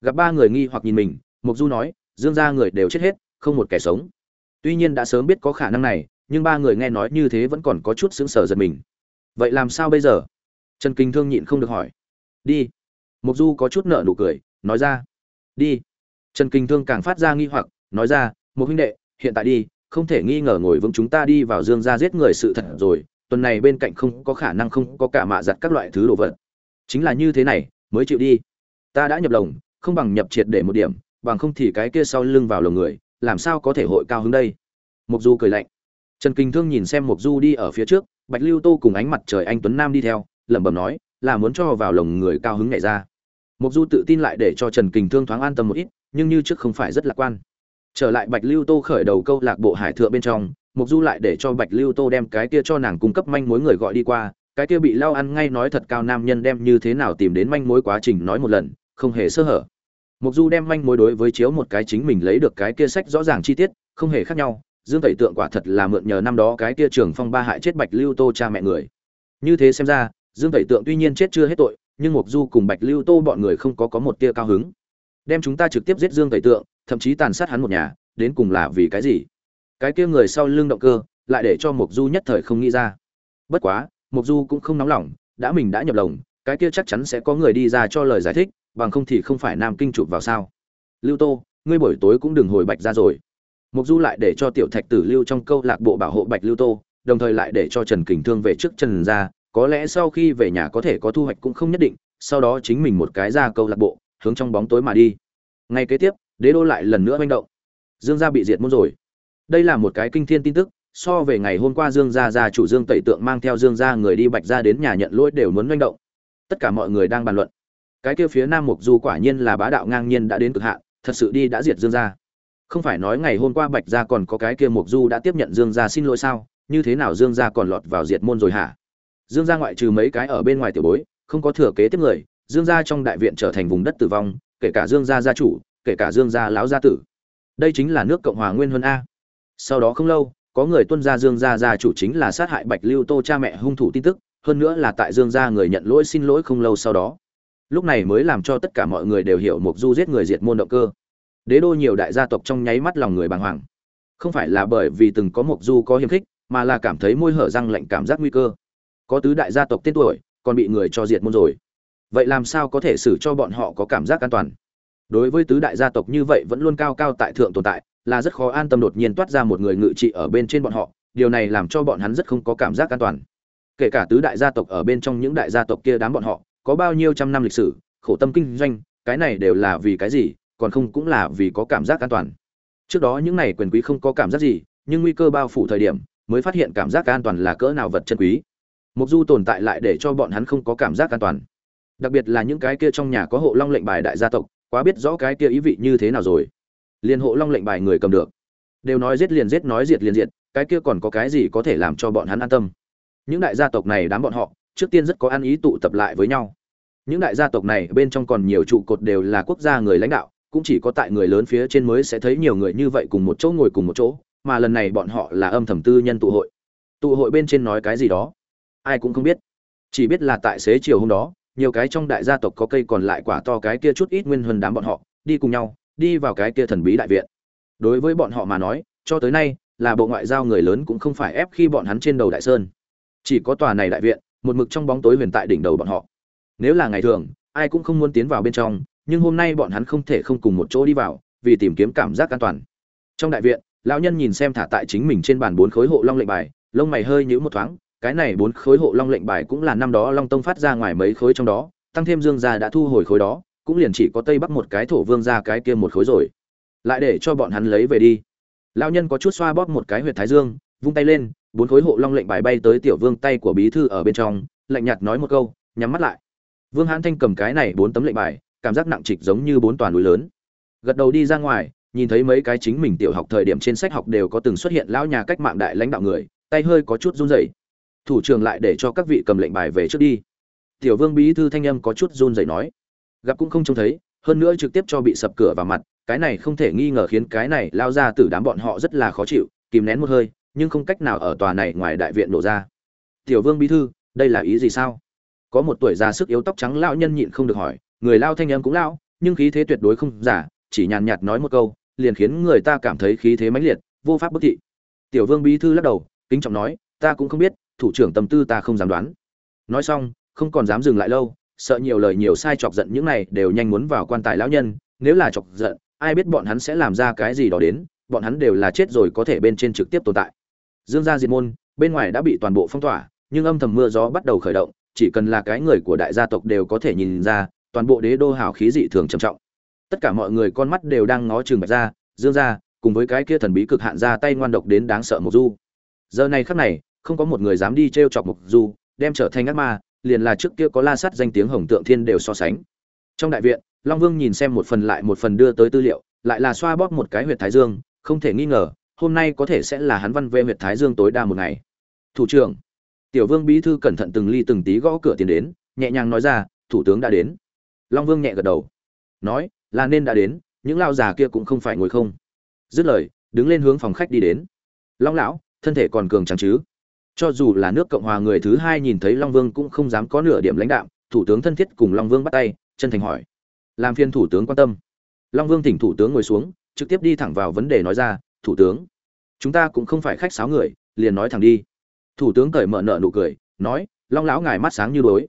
Gặp ba người nghi hoặc nhìn mình, Mộc Du nói, Dương gia người đều chết hết, không một kẻ sống. Tuy nhiên đã sớm biết có khả năng này, nhưng ba người nghe nói như thế vẫn còn có chút sững sờ giật mình. Vậy làm sao bây giờ? Trần Kinh Thương nhịn không được hỏi. Đi. Mộc Du có chút nở nụ cười, nói ra. Đi. Trần Kinh Thương càng phát ra nghi hoặc, nói ra, một huynh đệ, hiện tại đi, không thể nghi ngờ ngồi vững chúng ta đi vào Dương gia giết người sự thật rồi, tuần này bên cạnh không có khả năng không có cả mạ giặt các loại thứ đồ vật. Chính là như thế này, mới chịu đi. Ta đã nhập lồng không bằng nhập triệt để một điểm bằng không thì cái kia sau lưng vào lồng người làm sao có thể hội cao hứng đây? Mục du cười lạnh. Trần kinh thương nhìn xem mục du đi ở phía trước bạch lưu tô cùng ánh mặt trời anh tuấn nam đi theo lẩm bẩm nói là muốn cho vào lồng người cao hứng nhảy ra. Mục du tự tin lại để cho trần kinh thương thoáng an tâm một ít nhưng như trước không phải rất lạc quan trở lại bạch lưu tô khởi đầu câu lạc bộ hải thượng bên trong, mục du lại để cho bạch lưu tô đem cái kia cho nàng cung cấp manh mối người gọi đi qua, cái kia bị lao ăn ngay nói thật cao nam nhân đem như thế nào tìm đến manh mối quá trình nói một lần, không hề sơ hở. Mục du đem manh mối đối với chiếu một cái chính mình lấy được cái kia sách rõ ràng chi tiết, không hề khác nhau, dương tẩy tượng quả thật là mượn nhờ năm đó cái kia trường phong ba hại chết bạch lưu tô cha mẹ người. Như thế xem ra, dương tẩy tượng tuy nhiên chết chưa hết tội, nhưng mục du cùng bạch lưu tô bọn người không có có một tia cao hứng đem chúng ta trực tiếp giết dương tẩy tượng, thậm chí tàn sát hắn một nhà, đến cùng là vì cái gì? Cái kia người sau lưng động cơ, lại để cho mục du nhất thời không nghĩ ra. Bất quá mục du cũng không nóng lòng, đã mình đã nhập lồng, cái kia chắc chắn sẽ có người đi ra cho lời giải thích, bằng không thì không phải nam kinh chụp vào sao? Lưu tô, ngươi buổi tối cũng đừng hồi bạch ra rồi. Mục du lại để cho tiểu thạch tử lưu trong câu lạc bộ bảo hộ bạch lưu tô, đồng thời lại để cho trần kình thương về trước trần ra, có lẽ sau khi về nhà có thể có thu hoạch cũng không nhất định, sau đó chính mình một cái ra câu lạc bộ hướng trong bóng tối mà đi. Ngay kế tiếp, đế đô lại lần nữa manh động. Dương gia bị diệt môn rồi. Đây là một cái kinh thiên tin tức, so về ngày hôm qua dương gia gia chủ dương tẩy tượng mang theo dương gia người đi bạch ra đến nhà nhận lỗi đều muốn manh động. Tất cả mọi người đang bàn luận. Cái kia phía nam mục du quả nhiên là bá đạo ngang nhiên đã đến cực hạn, thật sự đi đã diệt dương gia. Không phải nói ngày hôm qua bạch gia còn có cái kia mục du đã tiếp nhận dương gia xin lỗi sao? Như thế nào dương gia còn lọt vào diệt môn rồi hả? Dương gia ngoại trừ mấy cái ở bên ngoài tiểu bối, không có thừa kế tiếp người dương gia trong đại viện trở thành vùng đất tử vong, kể cả dương gia gia chủ, kể cả dương gia láo gia tử. Đây chính là nước cộng hòa nguyên huân a. Sau đó không lâu, có người tuân ra dương gia gia chủ chính là sát hại bạch lưu tô cha mẹ hung thủ tin tức, hơn nữa là tại dương gia người nhận lỗi xin lỗi không lâu sau đó. Lúc này mới làm cho tất cả mọi người đều hiểu mục du giết người diệt môn động cơ. Đế đô nhiều đại gia tộc trong nháy mắt lòng người bàng hoàng. Không phải là bởi vì từng có mục du có hiềm khích, mà là cảm thấy môi hở răng lạnh cảm giác nguy cơ. Có tứ đại gia tộc tên tuổi, còn bị người cho diệt môn rồi vậy làm sao có thể xử cho bọn họ có cảm giác an toàn? Đối với tứ đại gia tộc như vậy vẫn luôn cao cao tại thượng tồn tại, là rất khó an tâm đột nhiên toát ra một người ngự trị ở bên trên bọn họ, điều này làm cho bọn hắn rất không có cảm giác an toàn. Kể cả tứ đại gia tộc ở bên trong những đại gia tộc kia đám bọn họ, có bao nhiêu trăm năm lịch sử, khổ tâm kinh doanh, cái này đều là vì cái gì, còn không cũng là vì có cảm giác an toàn. Trước đó những này quyền quý không có cảm giác gì, nhưng nguy cơ bao phủ thời điểm, mới phát hiện cảm giác an toàn là cỡ nào vật chân quý. Mục du tồn tại lại để cho bọn hắn không có cảm giác an toàn đặc biệt là những cái kia trong nhà có hộ long lệnh bài đại gia tộc, quá biết rõ cái kia ý vị như thế nào rồi. Liên hộ long lệnh bài người cầm được. Đều nói giết liền giết, nói diệt liền diệt, cái kia còn có cái gì có thể làm cho bọn hắn an tâm? Những đại gia tộc này đám bọn họ, trước tiên rất có ăn ý tụ tập lại với nhau. Những đại gia tộc này bên trong còn nhiều trụ cột đều là quốc gia người lãnh đạo, cũng chỉ có tại người lớn phía trên mới sẽ thấy nhiều người như vậy cùng một chỗ ngồi cùng một chỗ, mà lần này bọn họ là âm thầm tư nhân tụ hội. Tụ hội bên trên nói cái gì đó? Ai cũng không biết. Chỉ biết là tại xế chiều hôm đó nhiều cái trong đại gia tộc có cây còn lại quả to cái kia chút ít nguyên hơn đám bọn họ, đi cùng nhau, đi vào cái kia thần bí đại viện. Đối với bọn họ mà nói, cho tới nay, là bộ ngoại giao người lớn cũng không phải ép khi bọn hắn trên đầu đại sơn. Chỉ có tòa này đại viện, một mực trong bóng tối huyền tại đỉnh đầu bọn họ. Nếu là ngày thường, ai cũng không muốn tiến vào bên trong, nhưng hôm nay bọn hắn không thể không cùng một chỗ đi vào, vì tìm kiếm cảm giác an toàn. Trong đại viện, lão nhân nhìn xem thả tại chính mình trên bàn bốn khối hộ long lệnh bài, lông mày hơi nhíu một thoáng cái này bốn khối hộ long lệnh bài cũng là năm đó long tông phát ra ngoài mấy khối trong đó, tăng thêm dương gia đã thu hồi khối đó, cũng liền chỉ có tây bắc một cái thổ vương ra cái kia một khối rồi. Lại để cho bọn hắn lấy về đi. Lão nhân có chút xoa bóp một cái huyệt thái dương, vung tay lên, bốn khối hộ long lệnh bài bay tới tiểu vương tay của bí thư ở bên trong, lạnh nhạt nói một câu, nhắm mắt lại. Vương hãn thanh cầm cái này bốn tấm lệnh bài, cảm giác nặng trịch giống như bốn toàn núi lớn. Gật đầu đi ra ngoài, nhìn thấy mấy cái chính mình tiểu học thời điểm trên sách học đều có từng xuất hiện lão nhà cách mạng đại lãnh đạo người, tay hơi có chút run rẩy thủ trưởng lại để cho các vị cầm lệnh bài về trước đi. Tiểu vương bí thư thanh âm có chút run rẩy nói. Gặp cũng không trông thấy, hơn nữa trực tiếp cho bị sập cửa vào mặt, cái này không thể nghi ngờ khiến cái này lao ra từ đám bọn họ rất là khó chịu, kìm nén một hơi, nhưng không cách nào ở tòa này ngoài đại viện nổ ra. Tiểu vương bí thư, đây là ý gì sao? Có một tuổi già sức yếu tóc trắng lão nhân nhịn không được hỏi, người lao thanh âm cũng lão, nhưng khí thế tuyệt đối không giả, chỉ nhàn nhạt nói một câu, liền khiến người ta cảm thấy khí thế mãnh liệt, vô pháp bất thị. Tiểu vương bí thư lắc đầu, kính trọng nói, ta cũng không biết thủ trưởng tâm tư ta không dám đoán. Nói xong, không còn dám dừng lại lâu, sợ nhiều lời nhiều sai chọc giận những này đều nhanh muốn vào quan tài lão nhân, nếu là chọc giận, ai biết bọn hắn sẽ làm ra cái gì đó đến, bọn hắn đều là chết rồi có thể bên trên trực tiếp tồn tại. Dương gia diệt môn, bên ngoài đã bị toàn bộ phong tỏa, nhưng âm thầm mưa gió bắt đầu khởi động, chỉ cần là cái người của đại gia tộc đều có thể nhìn ra, toàn bộ đế đô hào khí dị thường trầm trọng. Tất cả mọi người con mắt đều đang ngó chừng bạch ra dương ra cùng với cái kia thần bí cực hạn ra tay ngoan độc đến đáng sợ một du. Giờ này khắc này không có một người dám đi trêu chọc mục du, đem trở thành ác ma, liền là trước kia có la sắt danh tiếng hồng tượng thiên đều so sánh. Trong đại viện, long vương nhìn xem một phần lại một phần đưa tới tư liệu, lại là xoa bóp một cái huyệt thái dương, không thể nghi ngờ, hôm nay có thể sẽ là hắn văn về huyệt thái dương tối đa một ngày. Thủ trưởng, tiểu vương bí thư cẩn thận từng ly từng tí gõ cửa tiến đến, nhẹ nhàng nói ra, thủ tướng đã đến. Long vương nhẹ gật đầu, nói, là nên đã đến, những lao già kia cũng không phải ngồi không. Dứt lời, đứng lên hướng phòng khách đi đến. Long lão, thân thể còn cường chẳng chứ? Cho dù là nước cộng hòa người thứ hai nhìn thấy long vương cũng không dám có nửa điểm lãnh đạo thủ tướng thân thiết cùng long vương bắt tay, chân thành hỏi. Làm phiên thủ tướng quan tâm. Long vương thỉnh thủ tướng ngồi xuống, trực tiếp đi thẳng vào vấn đề nói ra, thủ tướng, chúng ta cũng không phải khách sáo người, liền nói thẳng đi. Thủ tướng cởi mở nợ nụ cười, nói, long lão ngài mắt sáng như đối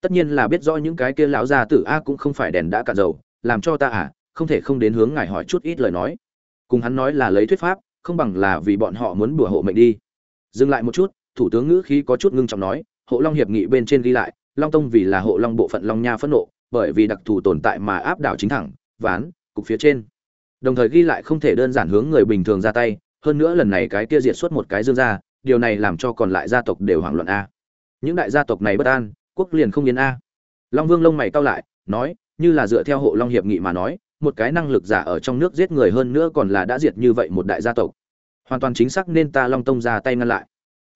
tất nhiên là biết rõ những cái kia lão gia tử a cũng không phải đèn đã cạn dầu, làm cho ta à không thể không đến hướng ngài hỏi chút ít lời nói. Cùng hắn nói là lấy thuyết pháp, không bằng là vì bọn họ muốn bùa hộ mệnh đi. Dừng lại một chút thủ tướng ngữ khí có chút ngưng trọng nói, hộ long hiệp nghị bên trên ghi lại, long tông vì là hộ long bộ phận long nha phẫn nộ, bởi vì đặc thù tồn tại mà áp đảo chính thẳng, ván, cục phía trên. Đồng thời ghi lại không thể đơn giản hướng người bình thường ra tay, hơn nữa lần này cái kia diệt xuất một cái dương ra điều này làm cho còn lại gia tộc đều hoảng loạn a. Những đại gia tộc này bất an, quốc liền không yên a. Long vương lông mày cao lại, nói, như là dựa theo hộ long hiệp nghị mà nói, một cái năng lực giả ở trong nước giết người hơn nữa còn là đã diệt như vậy một đại gia tộc. Hoàn toàn chính xác nên ta long tông ra tay ngăn lại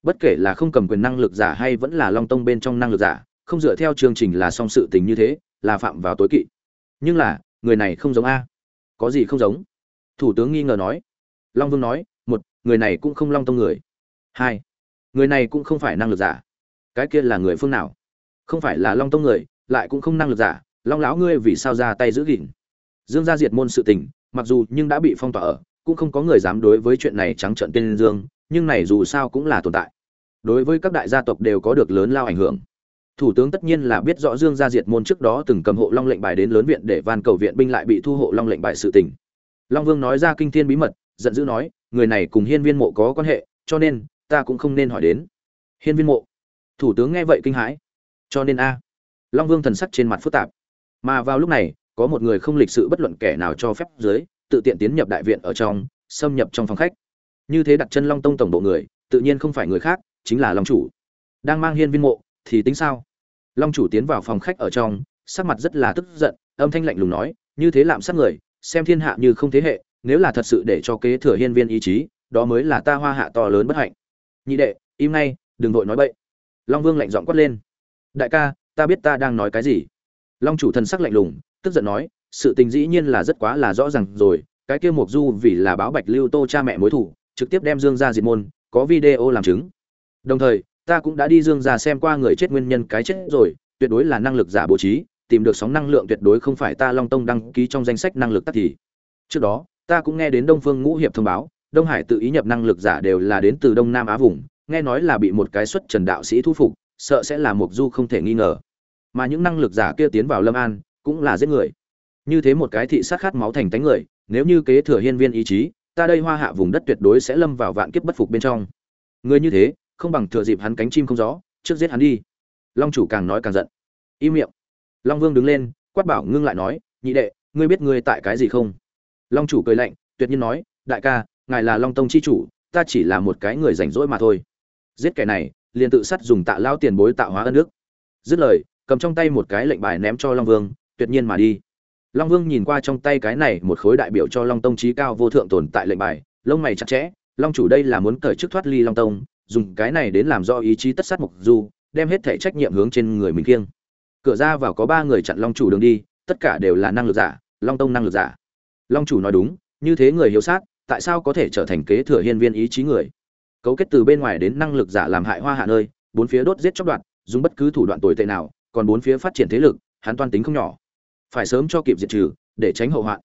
bất kể là không cầm quyền năng lực giả hay vẫn là long tông bên trong năng lực giả, không dựa theo chương trình là song sự tình như thế, là phạm vào tối kỵ. Nhưng là, người này không giống a. Có gì không giống? Thủ tướng nghi ngờ nói. Long vương nói, một, người này cũng không long tông người. Hai, người này cũng không phải năng lực giả. Cái kia là người phương nào? Không phải là long tông người, lại cũng không năng lực giả. Long lão ngươi vì sao ra tay giữ gìn? Dương gia diệt môn sự tình, mặc dù nhưng đã bị phong tỏa ở, cũng không có người dám đối với chuyện này trắng trợn tên dương nhưng này dù sao cũng là tồn tại. Đối với các đại gia tộc đều có được lớn lao ảnh hưởng. Thủ tướng tất nhiên là biết rõ dương gia diệt môn trước đó từng cầm hộ long lệnh bài đến lớn viện để van cầu viện binh lại bị thu hộ long lệnh bài sự tình. Long vương nói ra kinh thiên bí mật, giận dữ nói, người này cùng hiên viên mộ có quan hệ, cho nên ta cũng không nên hỏi đến. Hiên viên mộ. Thủ tướng nghe vậy kinh hãi. Cho nên a. Long vương thần sắc trên mặt phức tạp. Mà vào lúc này, có một người không lịch sự bất luận kẻ nào cho phép dưới, tự tiện tiến nhập đại viện ở trong, xâm nhập trong phòng khách như thế đặt chân long tông tổng bộ người, tự nhiên không phải người khác, chính là long chủ. Đang mang hiên viên mộ, thì tính sao? Long chủ tiến vào phòng khách ở trong, sắc mặt rất là tức giận, âm thanh lạnh lùng nói, như thế lạm sát người, xem thiên hạ như không thế hệ, nếu là thật sự để cho kế thừa hiên viên ý chí, đó mới là ta hoa hạ to lớn bất hạnh. Nhị đệ, im ngay, đừng vội nói bậy. Long vương lạnh giọng quát lên. Đại ca, ta biết ta đang nói cái gì. Long chủ thần sắc lạnh lùng, tức giận nói, sự tình dĩ nhiên là rất quá là rõ ràng rồi, cái kia mục du vì là báo bạch lưu tô cha mẹ mối thủ trực tiếp đem dương gia diệt môn, có video làm chứng. Đồng thời, ta cũng đã đi dương gia xem qua người chết nguyên nhân cái chết rồi, tuyệt đối là năng lực giả bố trí, tìm được sóng năng lượng tuyệt đối không phải ta long tông đăng ký trong danh sách năng lực tất thì. Trước đó, ta cũng nghe đến đông phương ngũ hiệp thông báo, đông hải tự ý nhập năng lực giả đều là đến từ đông nam á vùng, nghe nói là bị một cái xuất trần đạo sĩ thu phục, sợ sẽ là mục du không thể nghi ngờ. Mà những năng lực giả kia tiến vào lâm an, cũng là giết người. Như thế một cái thị sát khát máu thành tánh người, nếu như kế thừa hiên viên ý chí ta đây hoa hạ vùng đất tuyệt đối sẽ lâm vào vạn kiếp bất phục bên trong. Người như thế, không bằng thừa dịp hắn cánh chim không gió, trước giết hắn đi. Long chủ càng nói càng giận. Im miệng. Long vương đứng lên, quát bảo ngưng lại nói, nhị đệ, ngươi biết ngươi tại cái gì không? Long chủ cười lạnh, tuyệt nhiên nói, đại ca, ngài là long tông chi chủ, ta chỉ là một cái người rảnh rỗi mà thôi. Giết kẻ này, liền tự sát dùng tạ lao tiền bối tạo hóa ân đức. Dứt lời, cầm trong tay một cái lệnh bài ném cho long vương, tuyệt nhiên mà đi long vương nhìn qua trong tay cái này một khối đại biểu cho long tông trí cao vô thượng tồn tại lệnh bài, lông mày chặt chẽ, long chủ đây là muốn cởi chức thoát ly long tông, dùng cái này đến làm do ý chí tất sát mục du, đem hết thể trách nhiệm hướng trên người mình kiêng cửa ra vào có ba người chặn long chủ đường đi, tất cả đều là năng lực giả, long tông năng lực giả. Long chủ nói đúng, như thế người hiếu sát, tại sao có thể trở thành kế thừa hiên viên ý chí người? Cấu kết từ bên ngoài đến năng lực giả làm hại hoa hạ nơi, bốn phía đốt giết chóc đoạn, dùng bất cứ thủ đoạn tồi tệ nào, còn bốn phía phát triển thế lực, hắn toan tính không nhỏ phải sớm cho kịp diệt trừ, để tránh hậu hoạn.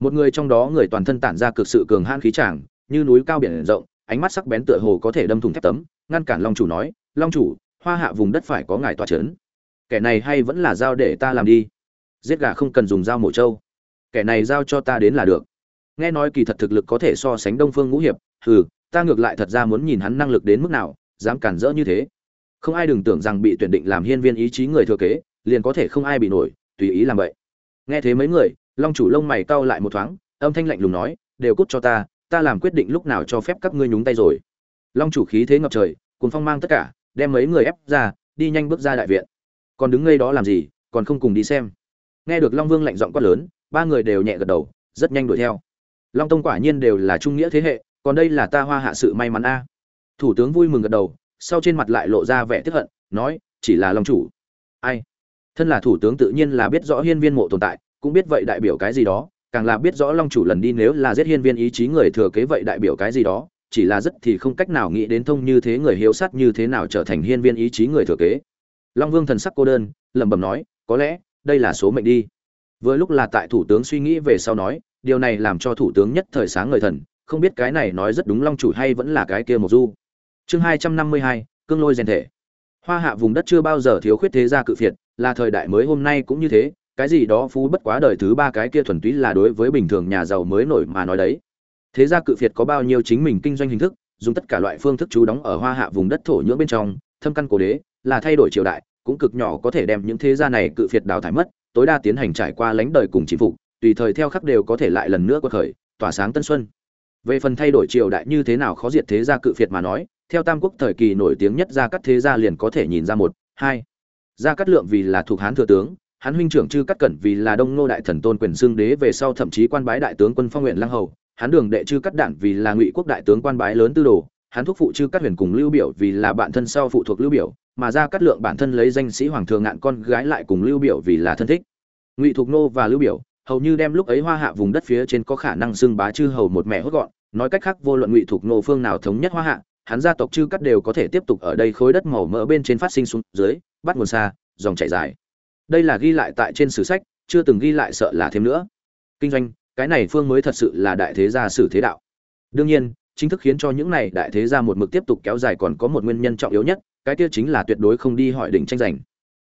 Một người trong đó người toàn thân tản ra cực sự cường hãn khí tràng, như núi cao biển rộng, ánh mắt sắc bén tựa hồ có thể đâm thủng thép tấm, ngăn cản long chủ nói, long chủ, hoa hạ vùng đất phải có ngài tòa trấn. Kẻ này hay vẫn là giao để ta làm đi. Giết gà không cần dùng dao mổ trâu. Kẻ này giao cho ta đến là được. Nghe nói kỳ thật thực lực có thể so sánh đông phương ngũ hiệp, hừ, ta ngược lại thật ra muốn nhìn hắn năng lực đến mức nào, dám cản rỡ như thế. Không ai đừng tưởng rằng bị tuyển định làm hiên viên ý chí người thừa kế, liền có thể không ai bị nổi, tùy ý làm vậy nghe thế mấy người, long chủ lông mày cau lại một thoáng, âm thanh lạnh lùng nói, đều cút cho ta ta làm quyết định lúc nào cho phép các ngươi nhúng tay rồi. Long chủ khí thế ngập trời cuốn phong mang tất cả, đem mấy người ép ra, đi nhanh bước ra đại viện. Còn đứng ngây đó làm gì, còn không cùng đi xem. Nghe được long vương lạnh giọng quát lớn, ba người đều nhẹ gật đầu, rất nhanh đuổi theo. Long tông quả nhiên đều là trung nghĩa thế hệ, còn đây là ta hoa hạ sự may mắn a. Thủ tướng vui mừng gật đầu, sau trên mặt lại lộ ra vẻ tức hận, nói, chỉ là long chủ. Ai? Thân là thủ tướng tự nhiên là biết rõ hiên viên mộ tồn tại, cũng biết vậy đại biểu cái gì đó, càng là biết rõ long chủ lần đi nếu là giết hiên viên ý chí người thừa kế vậy đại biểu cái gì đó, chỉ là rất thì không cách nào nghĩ đến thông như thế người hiếu sát như thế nào trở thành hiên viên ý chí người thừa kế. Long vương thần sắc cô đơn, lẩm bẩm nói, có lẽ, đây là số mệnh đi. Vừa lúc là tại thủ tướng suy nghĩ về sau nói, điều này làm cho thủ tướng nhất thời sáng người thần, không biết cái này nói rất đúng long chủ hay vẫn là cái kia một du. Chương hai trăm năm mươi hai, cương lôi rèn thể. Hoa hạ vùng đất chưa bao giờ thiếu khuyết thế gia cự phiệt là thời đại mới hôm nay cũng như thế, cái gì đó phú bất quá đời thứ ba cái kia thuần túy là đối với bình thường nhà giàu mới nổi mà nói đấy. Thế gia cự phiệt có bao nhiêu chính mình kinh doanh hình thức, dùng tất cả loại phương thức chú đóng ở hoa hạ vùng đất thổ nhưỡng bên trong, thâm căn cổ đế, là thay đổi triều đại, cũng cực nhỏ có thể đem những thế gia này cự phiệt đào thải mất, tối đa tiến hành trải qua lãnh đời cùng chính phủ tùy thời theo khắc đều có thể lại lần nữa quật khởi, tỏa sáng tân xuân. Về phần thay đổi triều đại như thế nào khó diệt thế gia cự phiệt mà nói, theo tam quốc thời kỳ nổi tiếng nhất ra các thế gia liền có thể nhìn ra một, hai gia cắt lượng vì là thuộc hán thừa tướng hắn huynh trưởng chư cắt cẩn vì là đông ngô đại thần tôn quyền xương đế về sau thậm chí quan bái đại tướng quân phong nguyện lăng hầu hắn đường đệ chư cắt đản vì là ngụy quốc đại tướng quan bái lớn tư đồ hắn thúc phụ chư cắt huyền cùng lưu biểu vì là bạn thân sau phụ thuộc lưu biểu, mà gia cắt lượng bản thân lấy danh sĩ hoàng thường ngạn con gái lại cùng lưu biểu vì là thân thích. Ngụy thuộc nô và lưu biểu, hầu như đem lúc ấy hoa hạ vùng đất phía trên có khả năng xưng bá chư hầu một mẹ hốt gọn, nói cách khác vô luận ngụy thuộc nô phương nào thống nhất hoa hạ hắn gia tộc chư cắt đều có thể tiếp tục ở đây khối đất màu mỡ bên trên phát sinh xuống dưới, bắt nguồn xa, dòng chảy dài. Đây là ghi lại tại trên sử sách, chưa từng ghi lại sợ là thêm nữa. Kinh doanh, cái này phương mới thật sự là đại thế gia sử thế đạo. Đương nhiên, chính thức khiến cho những này đại thế gia một mực tiếp tục kéo dài còn có một nguyên nhân trọng yếu nhất, cái kia chính là tuyệt đối không đi hỏi đỉnh tranh giành.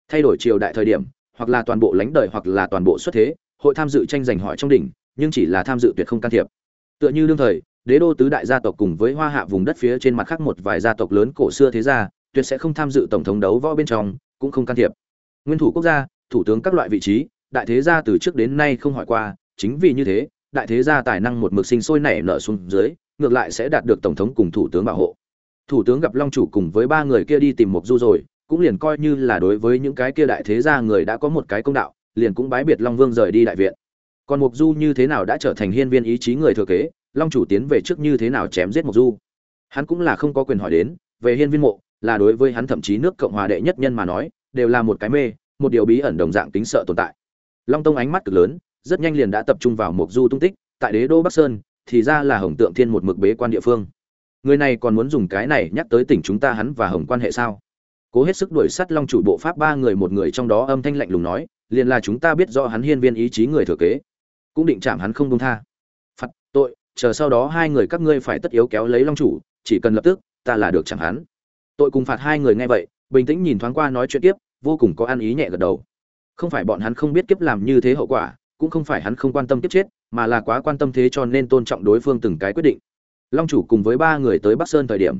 Thay đổi triều đại thời điểm, hoặc là toàn bộ lãnh đời hoặc là toàn bộ xuất thế, hội tham dự tranh giành hỏi trong đỉnh, nhưng chỉ là tham dự tuyệt không can thiệp. Tựa như đương thời đế đô tứ đại gia tộc cùng với hoa hạ vùng đất phía trên mặt khác một vài gia tộc lớn cổ xưa thế gia, tuyệt sẽ không tham dự tổng thống đấu võ bên trong, cũng không can thiệp. Nguyên thủ quốc gia, thủ tướng các loại vị trí, đại thế gia từ trước đến nay không hỏi qua, chính vì như thế, đại thế gia tài năng một mực sinh sôi nảy nở xuống dưới, ngược lại sẽ đạt được tổng thống cùng thủ tướng bảo hộ. Thủ tướng gặp long chủ cùng với ba người kia đi tìm mục du rồi, cũng liền coi như là đối với những cái kia đại thế gia người đã có một cái công đạo, liền cũng bái biệt long vương rời đi đại viện. Còn mục du như thế nào đã trở thành hiên viên ý chí người thừa kế long chủ tiến về trước như thế nào chém giết Mộc du? Hắn cũng là không có quyền hỏi đến, về hiên viên mộ, là đối với hắn thậm chí nước cộng hòa đệ nhất nhân mà nói, đều là một cái mê, một điều bí ẩn đồng dạng tính sợ tồn tại. Long tông ánh mắt cực lớn, rất nhanh liền đã tập trung vào Mộc du tung tích, tại đế đô bắc sơn, thì ra là hồng tượng thiên một mực bế quan địa phương. Người này còn muốn dùng cái này nhắc tới tỉnh chúng ta hắn và hồng quan hệ sao? Cố hết sức đuổi sát long chủ bộ pháp ba người một người trong đó âm thanh lạnh lùng nói, liền là chúng ta biết rõ hắn hiên viên ý chí người thừa kế. Cũng định chạm hắn không công tha chờ sau đó hai người các ngươi phải tất yếu kéo lấy long chủ, chỉ cần lập tức, ta là được chẳng hắn. Tội cùng phạt hai người nghe vậy, bình tĩnh nhìn thoáng qua nói chuyện tiếp, vô cùng có ăn ý nhẹ gật đầu. Không phải bọn hắn không biết kiếp làm như thế hậu quả, cũng không phải hắn không quan tâm kiếp chết, mà là quá quan tâm thế cho nên tôn trọng đối phương từng cái quyết định. Long chủ cùng với ba người tới bắc sơn thời điểm.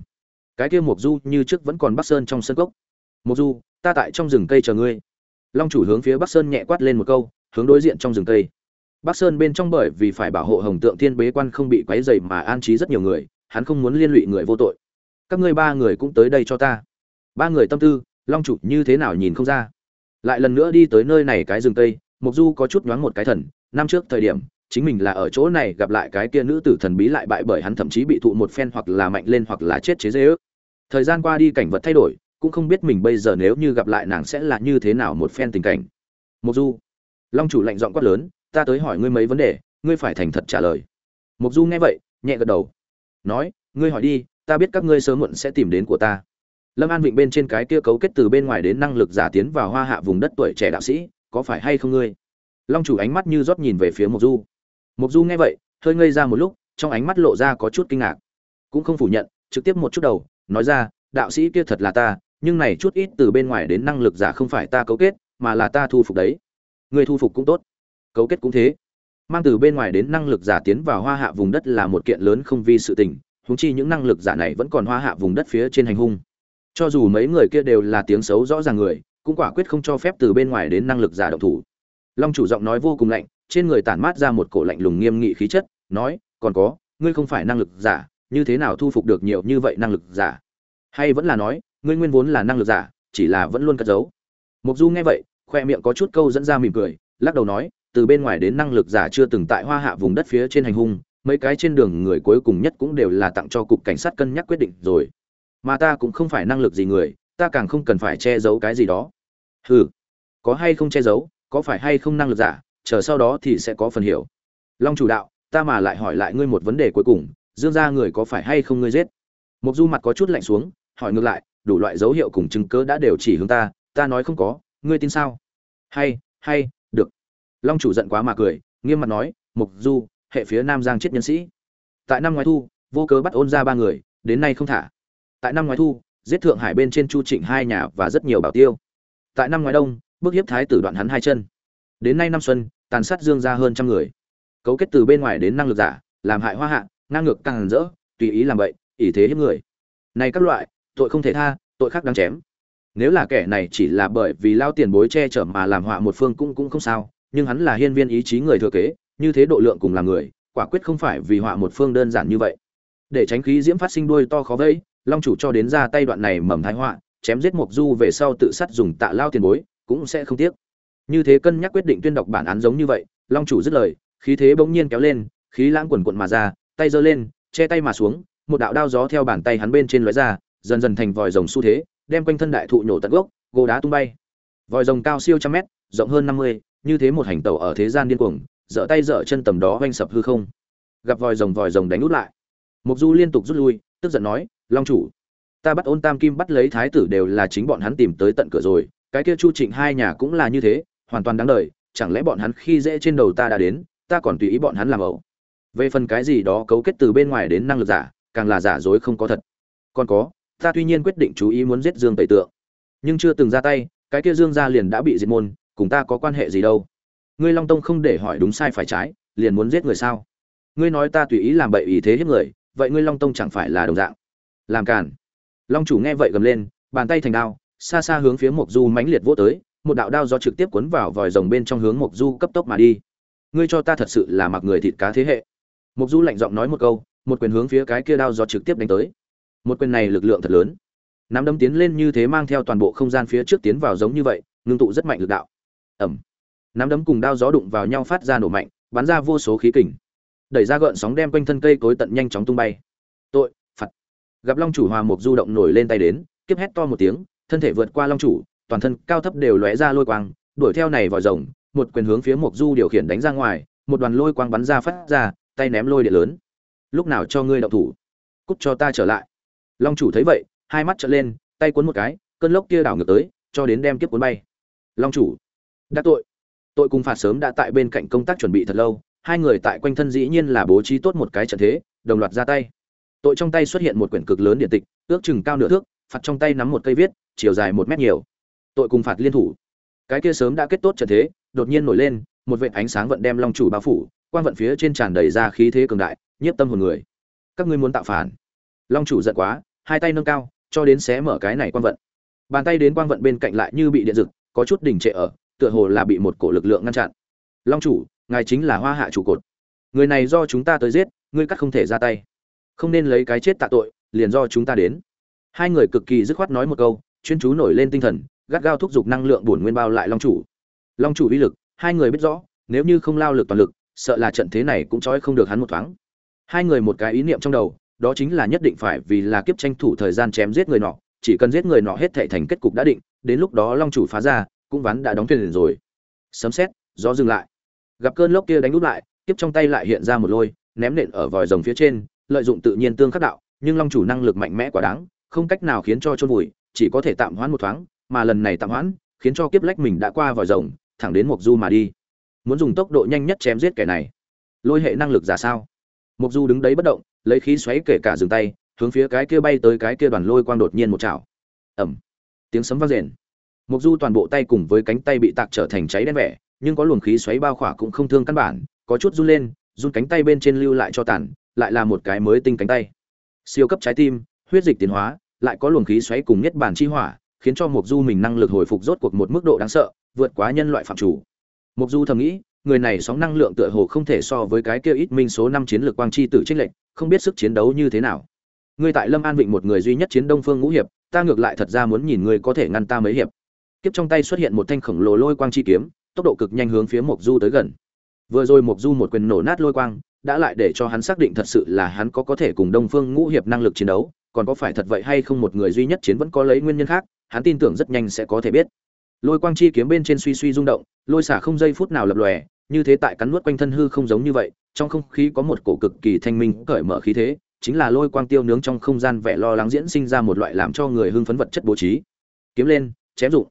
Cái kia mộc du như trước vẫn còn bắc sơn trong sân cốc. Mộc du, ta tại trong rừng cây chờ ngươi. Long chủ hướng phía bắc sơn nhẹ quát lên một câu, hướng đối diện trong rừng cây bắc sơn bên trong bởi vì phải bảo hộ hồng tượng thiên bế quan không bị quấy dày mà an trí rất nhiều người hắn không muốn liên lụy người vô tội. Các ngươi ba người cũng tới đây cho ta. Ba người tâm tư long chủ như thế nào nhìn không ra. Lại lần nữa đi tới nơi này cái rừng tây, mục du có chút nhoáng một cái thần năm trước thời điểm chính mình là ở chỗ này gặp lại cái kia nữ tử thần bí lại bại bởi hắn thậm chí bị thụ một phen hoặc là mạnh lên hoặc là chết chế dễ ước. Thời gian qua đi cảnh vật thay đổi cũng không biết mình bây giờ nếu như gặp lại nàng sẽ là như thế nào một phen tình cảnh. Mục du long chủ lạnh giọng quát lớn ta tới hỏi ngươi mấy vấn đề, ngươi phải thành thật trả lời. Mục du nghe vậy, nhẹ gật đầu. Nói, ngươi hỏi đi, ta biết các ngươi sớm muộn sẽ tìm đến của ta. Lâm an vịnh bên trên cái kia cấu kết từ bên ngoài đến năng lực giả tiến vào hoa hạ vùng đất tuổi trẻ đạo sĩ, có phải hay không ngươi? Long chủ ánh mắt như rót nhìn về phía mục du. Mục du nghe vậy, hơi ngây ra một lúc, trong ánh mắt lộ ra có chút kinh ngạc. Cũng không phủ nhận, trực tiếp một chút đầu, nói ra, đạo sĩ kia thật là ta, nhưng này chút ít từ bên ngoài đến năng lực giả không phải ta cấu kết, mà là ta thu phục đấy. Người thu phục cũng tốt cấu kết cũng thế. Mang từ bên ngoài đến năng lực giả tiến vào hoa hạ vùng đất là một kiện lớn không vi sự tình húng chi những năng lực giả này vẫn còn hoa hạ vùng đất phía trên hành hung. Cho dù mấy người kia đều là tiếng xấu rõ ràng người, cũng quả quyết không cho phép từ bên ngoài đến năng lực giả động thủ. Long chủ giọng nói vô cùng lạnh, trên người tản mát ra một cổ lạnh lùng nghiêm nghị khí chất, nói, còn có, ngươi không phải năng lực giả, như thế nào thu phục được nhiều như vậy năng lực giả? Hay vẫn là nói, ngươi nguyên vốn là năng lực giả, chỉ là vẫn luôn cất giấu. Mục du nghe vậy, khoe miệng có chút câu dẫn ra mỉm cười, lắc đầu nói từ bên ngoài đến năng lực giả chưa từng tại hoa hạ vùng đất phía trên hành hung, mấy cái trên đường người cuối cùng nhất cũng đều là tặng cho cục cảnh sát cân nhắc quyết định rồi. Mà ta cũng không phải năng lực gì người, ta càng không cần phải che giấu cái gì đó. Hừ, có hay không che giấu, có phải hay không năng lực giả, chờ sau đó thì sẽ có phần hiểu. Long chủ đạo, ta mà lại hỏi lại ngươi một vấn đề cuối cùng, dương ra người có phải hay không ngươi giết? Mục du mặt có chút lạnh xuống, hỏi ngược lại, đủ loại dấu hiệu cùng chứng cớ đã đều chỉ hướng ta ta nói không có, ngươi tin sao? Hay hay long chủ giận quá mà cười, nghiêm mặt nói, mục du, hệ phía nam giang chết nhân sĩ. Tại năm ngoái thu, vô cớ bắt ôn ra ba người, đến nay không thả. Tại năm ngoái thu, giết thượng hải bên trên chu trịnh hai nhà và rất nhiều bảo tiêu. Tại năm ngoái đông, bức hiếp thái tử đoạn hắn hai chân. Đến nay năm xuân, tàn sát dương ra hơn trăm người. Cấu kết từ bên ngoài đến năng lực giả, làm hại hoa hạ, ngang ngược càng rỡ, tùy ý làm vậy ỷ thế hiếp người. Này các loại, tội không thể tha, tội khác đáng chém. Nếu là kẻ này chỉ là bởi vì lao tiền bối che chở mà làm họa một phương cũng cũng không sao nhưng hắn là hiên viên ý chí người thừa kế, như thế độ lượng cùng là người, quả quyết không phải vì họa một phương đơn giản như vậy. Để tránh khí diễm phát sinh đuôi to khó vây, long chủ cho đến ra tay đoạn này mầm thái họa, chém giết mộc du về sau tự sát dùng tạ lao tiền bối, cũng sẽ không tiếc. Như thế cân nhắc quyết định tuyên đọc bản án giống như vậy, long chủ dứt lời, khí thế bỗng nhiên kéo lên, khí lãng quần quần mà ra, tay giơ lên, che tay mà xuống, một đạo đao gió theo bàn tay hắn bên trên lóe ra, dần dần thành vòi rồng xu thế, đem quanh thân đại thụ nhổ tận gốc, gỗ đá tung bay. Vòi rồng cao siêu trăm mét, rộng hơn năm mươi như thế một hành tẩu ở thế gian điên cuồng, dở tay dở chân tầm đó oanh sập hư không. Gặp vòi rồng vòi rồng đánh út lại. Mục du liên tục rút lui, tức giận nói, long chủ, ta bắt ôn tam kim bắt lấy thái tử đều là chính bọn hắn tìm tới tận cửa rồi, cái kia chu trịnh hai nhà cũng là như thế, hoàn toàn đáng đời, chẳng lẽ bọn hắn khi dễ trên đầu ta đã đến, ta còn tùy ý bọn hắn làm ẩu? Về phần cái gì đó cấu kết từ bên ngoài đến năng lực giả, càng là giả dối không có thật. Còn có, ta tuy nhiên quyết định chú ý muốn giết dương tẩy tượng, nhưng chưa từng ra tay, cái kia dương gia liền đã bị diệt môn cùng ta có quan hệ gì đâu. Ngươi long tông không để hỏi đúng sai phải trái, liền muốn giết người sao? Ngươi nói ta tùy ý làm bậy ý thế hiếp người, vậy ngươi long tông chẳng phải là đồng dạng? Làm cản long chủ nghe vậy gầm lên, bàn tay thành đao, xa xa hướng phía mộc du mãnh liệt vỗ tới, một đạo đao do trực tiếp cuốn vào vòi rồng bên trong hướng mộc du cấp tốc mà đi. Ngươi cho ta thật sự là mặc người thịt cá thế hệ. Mộc du lạnh giọng nói một câu, một quyền hướng phía cái kia đao do trực tiếp đánh tới. Một quyền này lực lượng thật lớn. Nắm đấm tiến lên như thế mang theo toàn bộ không gian phía trước tiến vào giống như vậy, ngưng tụ rất mạnh lực đạo ẩm. Nắm đấm cùng đao gió đụng vào nhau phát ra nổ mạnh, bắn ra vô số khí kình. Đẩy ra gợn sóng đem quanh thân cây cối tận nhanh chóng tung bay. Tội, phạt. Gặp long chủ hòa mục du động nổi lên tay đến, kiếp hét to một tiếng, thân thể vượt qua long chủ, toàn thân cao thấp đều lóe ra lôi quang, đuổi theo này vào rồng, một quyền hướng phía mục du điều khiển đánh ra ngoài, một đoàn lôi quang bắn ra phát ra, tay ném lôi điện lớn. Lúc nào cho ngươi động thủ? Cút cho ta trở lại. Long chủ thấy vậy, hai mắt trợn lên, tay cuốn một cái, cơn lốc kia đảo ngược tới, cho đến đem kiếp cuốn bay. Long chủ đã tội. Tội cùng phạt sớm đã tại bên cạnh công tác chuẩn bị thật lâu, hai người tại quanh thân dĩ nhiên là bố trí tốt một cái trận thế, đồng loạt ra tay. Tội trong tay xuất hiện một quyển cực lớn điện tịch, ước chừng cao nửa thước, phạt trong tay nắm một cây viết, chiều dài một mét nhiều. Tội cùng phạt liên thủ. Cái kia sớm đã kết tốt trận thế, đột nhiên nổi lên, một vệt ánh sáng vận đem long chủ bao phủ quan vận phía trên tràn đầy ra khí thế cường đại, nhiếp tâm hồn người. Các ngươi muốn tạo phản? Long chủ giận quá, hai tay nâng cao, cho đến xé mở cái này quan vận. Bàn tay đến quang vận bên cạnh lại như bị điện rực có chút đỉnh trệ ở tựa hồ là bị một cổ lực lượng ngăn chặn. Long chủ, ngài chính là hoa hạ trụ cột. Người này do chúng ta tới giết, ngươi cắt không thể ra tay. Không nên lấy cái chết tạ tội, liền do chúng ta đến. Hai người cực kỳ dứt khoát nói một câu, chuyên chú nổi lên tinh thần, gắt gao thúc giục năng lượng bổn nguyên bao lại long chủ. Long chủ uy lực, hai người biết rõ, nếu như không lao lực toàn lực, sợ là trận thế này cũng trói không được hắn một thoáng. Hai người một cái ý niệm trong đầu, đó chính là nhất định phải vì là kiếp tranh thủ thời gian chém giết người nọ, chỉ cần giết người nọ hết thệ thành kết cục đã định, đến lúc đó long chủ phá ra cũng ván đã đóng thuyền liền rồi. Sấm xét gió dừng lại. Gặp cơn lốc kia đánh úp lại tiếp trong tay lại hiện ra một lôi ném nện ở vòi rồng phía trên lợi dụng tự nhiên tương khắc đạo nhưng long chủ năng lực mạnh mẽ quá đáng không cách nào khiến cho chôn vùi chỉ có thể tạm hoãn một thoáng mà lần này tạm hoãn khiến cho kiếp lách mình đã qua vòi rồng thẳng đến mục du mà đi. Muốn dùng tốc độ nhanh nhất chém giết kẻ này. Lôi hệ năng lực giả sao? Mục du đứng đấy bất động lấy khí xoáy kể cả dừng tay hướng phía cái kia bay tới cái kia đoàn lôi quang đột nhiên một chảo ầm, tiếng sấm vang rền mục du toàn bộ tay cùng với cánh tay bị tạc trở thành cháy đen vẻ, nhưng có luồng khí xoáy bao khỏa cũng không thương căn bản, có chút run lên, run cánh tay bên trên lưu lại cho tàn, lại là một cái mới tinh cánh tay. Siêu cấp trái tim, huyết dịch tiến hóa, lại có luồng khí xoáy cùng nhất bản chi hỏa, khiến cho mục du mình năng lực hồi phục rốt cuộc một mức độ đáng sợ, vượt quá nhân loại phạm chủ. Mục du thầm nghĩ, người này sóng năng lượng tựa hồ không thể so với cái kia ít minh số năm chiến lược quang chi tử trích lệnh không biết sức chiến đấu như thế nào. Ngươi tại lâm an vịnh một người duy nhất chiến đông phương ngũ hiệp, ta ngược lại thật ra muốn nhìn ngươi có thể ngăn ta mấy hiệp kiếp trong tay xuất hiện một thanh khổng lồ lôi quang chi kiếm, tốc độ cực nhanh hướng phía mộc du tới gần. Vừa rồi mộc du một quyền nổ nát lôi quang, đã lại để cho hắn xác định thật sự là hắn có có thể cùng đông phương ngũ hiệp năng lực chiến đấu, còn có phải thật vậy hay không một người duy nhất chiến vẫn có lấy nguyên nhân khác, hắn tin tưởng rất nhanh sẽ có thể biết. Lôi quang chi kiếm bên trên suy suy rung động, lôi xả không giây phút nào lập lòe, như thế tại cắn nuốt quanh thân hư không giống như vậy, trong không khí có một cổ cực kỳ thanh minh cởi mở khí thế, chính là lôi quang tiêu nướng trong không gian vẻ lo lắng diễn sinh ra một loại làm cho người hưng phấn vật chất bố trí. Kiếm lên, chém dụng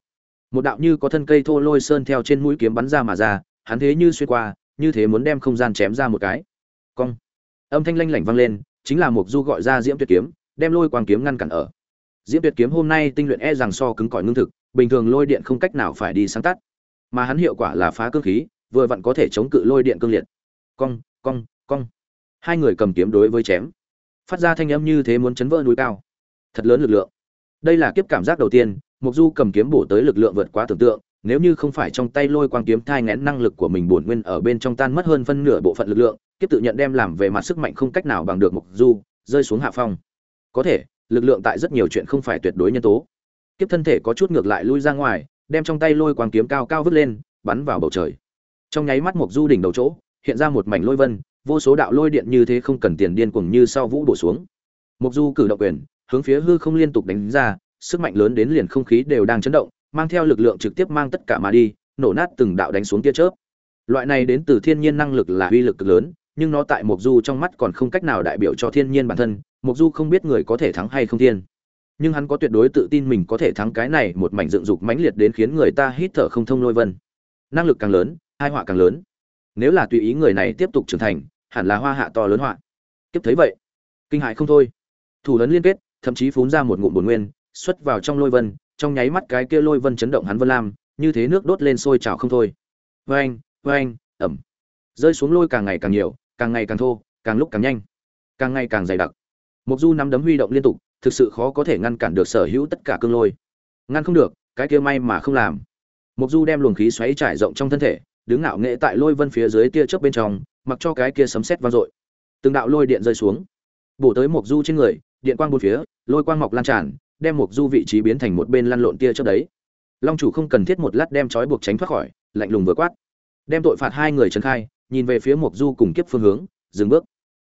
một đạo như có thân cây thô lôi sơn theo trên mũi kiếm bắn ra mà ra, hắn thế như xuyên qua, như thế muốn đem không gian chém ra một cái. Cong. Âm thanh lanh lảnh vang lên, chính là mục du gọi ra diễm tuyệt kiếm, đem lôi quang kiếm ngăn cản ở. Diễm tuyệt kiếm hôm nay tinh luyện e rằng so cứng cỏi ngưng thực, bình thường lôi điện không cách nào phải đi sáng tắt mà hắn hiệu quả là phá cương khí, vừa vặn có thể chống cự lôi điện cương liệt. Cong cong cong. Hai người cầm kiếm đối với chém. Phát ra thanh âm như thế muốn chấn vỡ núi cao. Thật lớn lực lượng. Đây là kiếp cảm giác đầu tiên mục du cầm kiếm bổ tới lực lượng vượt quá tưởng tượng, nếu như không phải trong tay lôi quang kiếm thai nén năng lực của mình bổn nguyên ở bên trong tan mất hơn phân nửa bộ phận lực lượng, kiếp tự nhận đem làm về mặt sức mạnh không cách nào bằng được mục du, rơi xuống hạ phong. Có thể, lực lượng tại rất nhiều chuyện không phải tuyệt đối nhân tố. Kiếp thân thể có chút ngược lại lui ra ngoài, đem trong tay lôi quang kiếm cao cao vứt lên, bắn vào bầu trời. Trong nháy mắt mục du đỉnh đầu chỗ, hiện ra một mảnh lôi vân, vô số đạo lôi điện như thế không cần tiền điên cuồng như sau vũ bổ xuống. Mục du cử động quyền, hướng phía hư không liên tục đánh ra sức mạnh lớn đến liền không khí đều đang chấn động, mang theo lực lượng trực tiếp mang tất cả mà đi, nổ nát từng đạo đánh xuống tia chớp. Loại này đến từ thiên nhiên năng lực là uy lực cực lớn, nhưng nó tại Mộc du trong mắt còn không cách nào đại biểu cho thiên nhiên bản thân, Mộc du không biết người có thể thắng hay không thiên. Nhưng hắn có tuyệt đối tự tin mình có thể thắng cái này một mảnh dựng dục mãnh liệt đến khiến người ta hít thở không thông lôi vân. Năng lực càng lớn hai họa càng lớn. Nếu là tùy ý người này tiếp tục trưởng thành, hẳn là hoa hạ to lớn họa. Kiếp thấy vậy, kinh hại không thôi. Thủ lớn liên kết, thậm chí phún ra một ngụm bổn nguyên xuất vào trong lôi vân, trong nháy mắt cái kia lôi vân chấn động hắn vân lam, như thế nước đốt lên sôi trào không thôi. Vang vang ẩm. Rơi xuống lôi càng ngày càng nhiều, càng ngày càng thô, càng lúc càng nhanh, càng ngày càng dày đặc. Mục du nắm đấm huy động liên tục, thực sự khó có thể ngăn cản được sở hữu tất cả cương lôi. Ngăn không được, cái kia may mà không làm. Mục du đem luồng khí xoáy trải rộng trong thân thể, đứng ngạo nghệ tại lôi vân phía dưới tia chớp bên trong, mặc cho cái kia sấm sét vang dội. Từng đạo lôi điện rơi xuống. Bổ tới mục du trên người, điện quang bốn phía, lôi quang mọc lan tràn đem mục du vị trí biến thành một bên lăn lộn tia trước đấy. Long chủ không cần thiết một lát đem trói buộc tránh thoát khỏi, lạnh lùng vừa quát. Đem tội phạt hai người trấn khai, nhìn về phía mục du cùng kiếp phương hướng, dừng bước.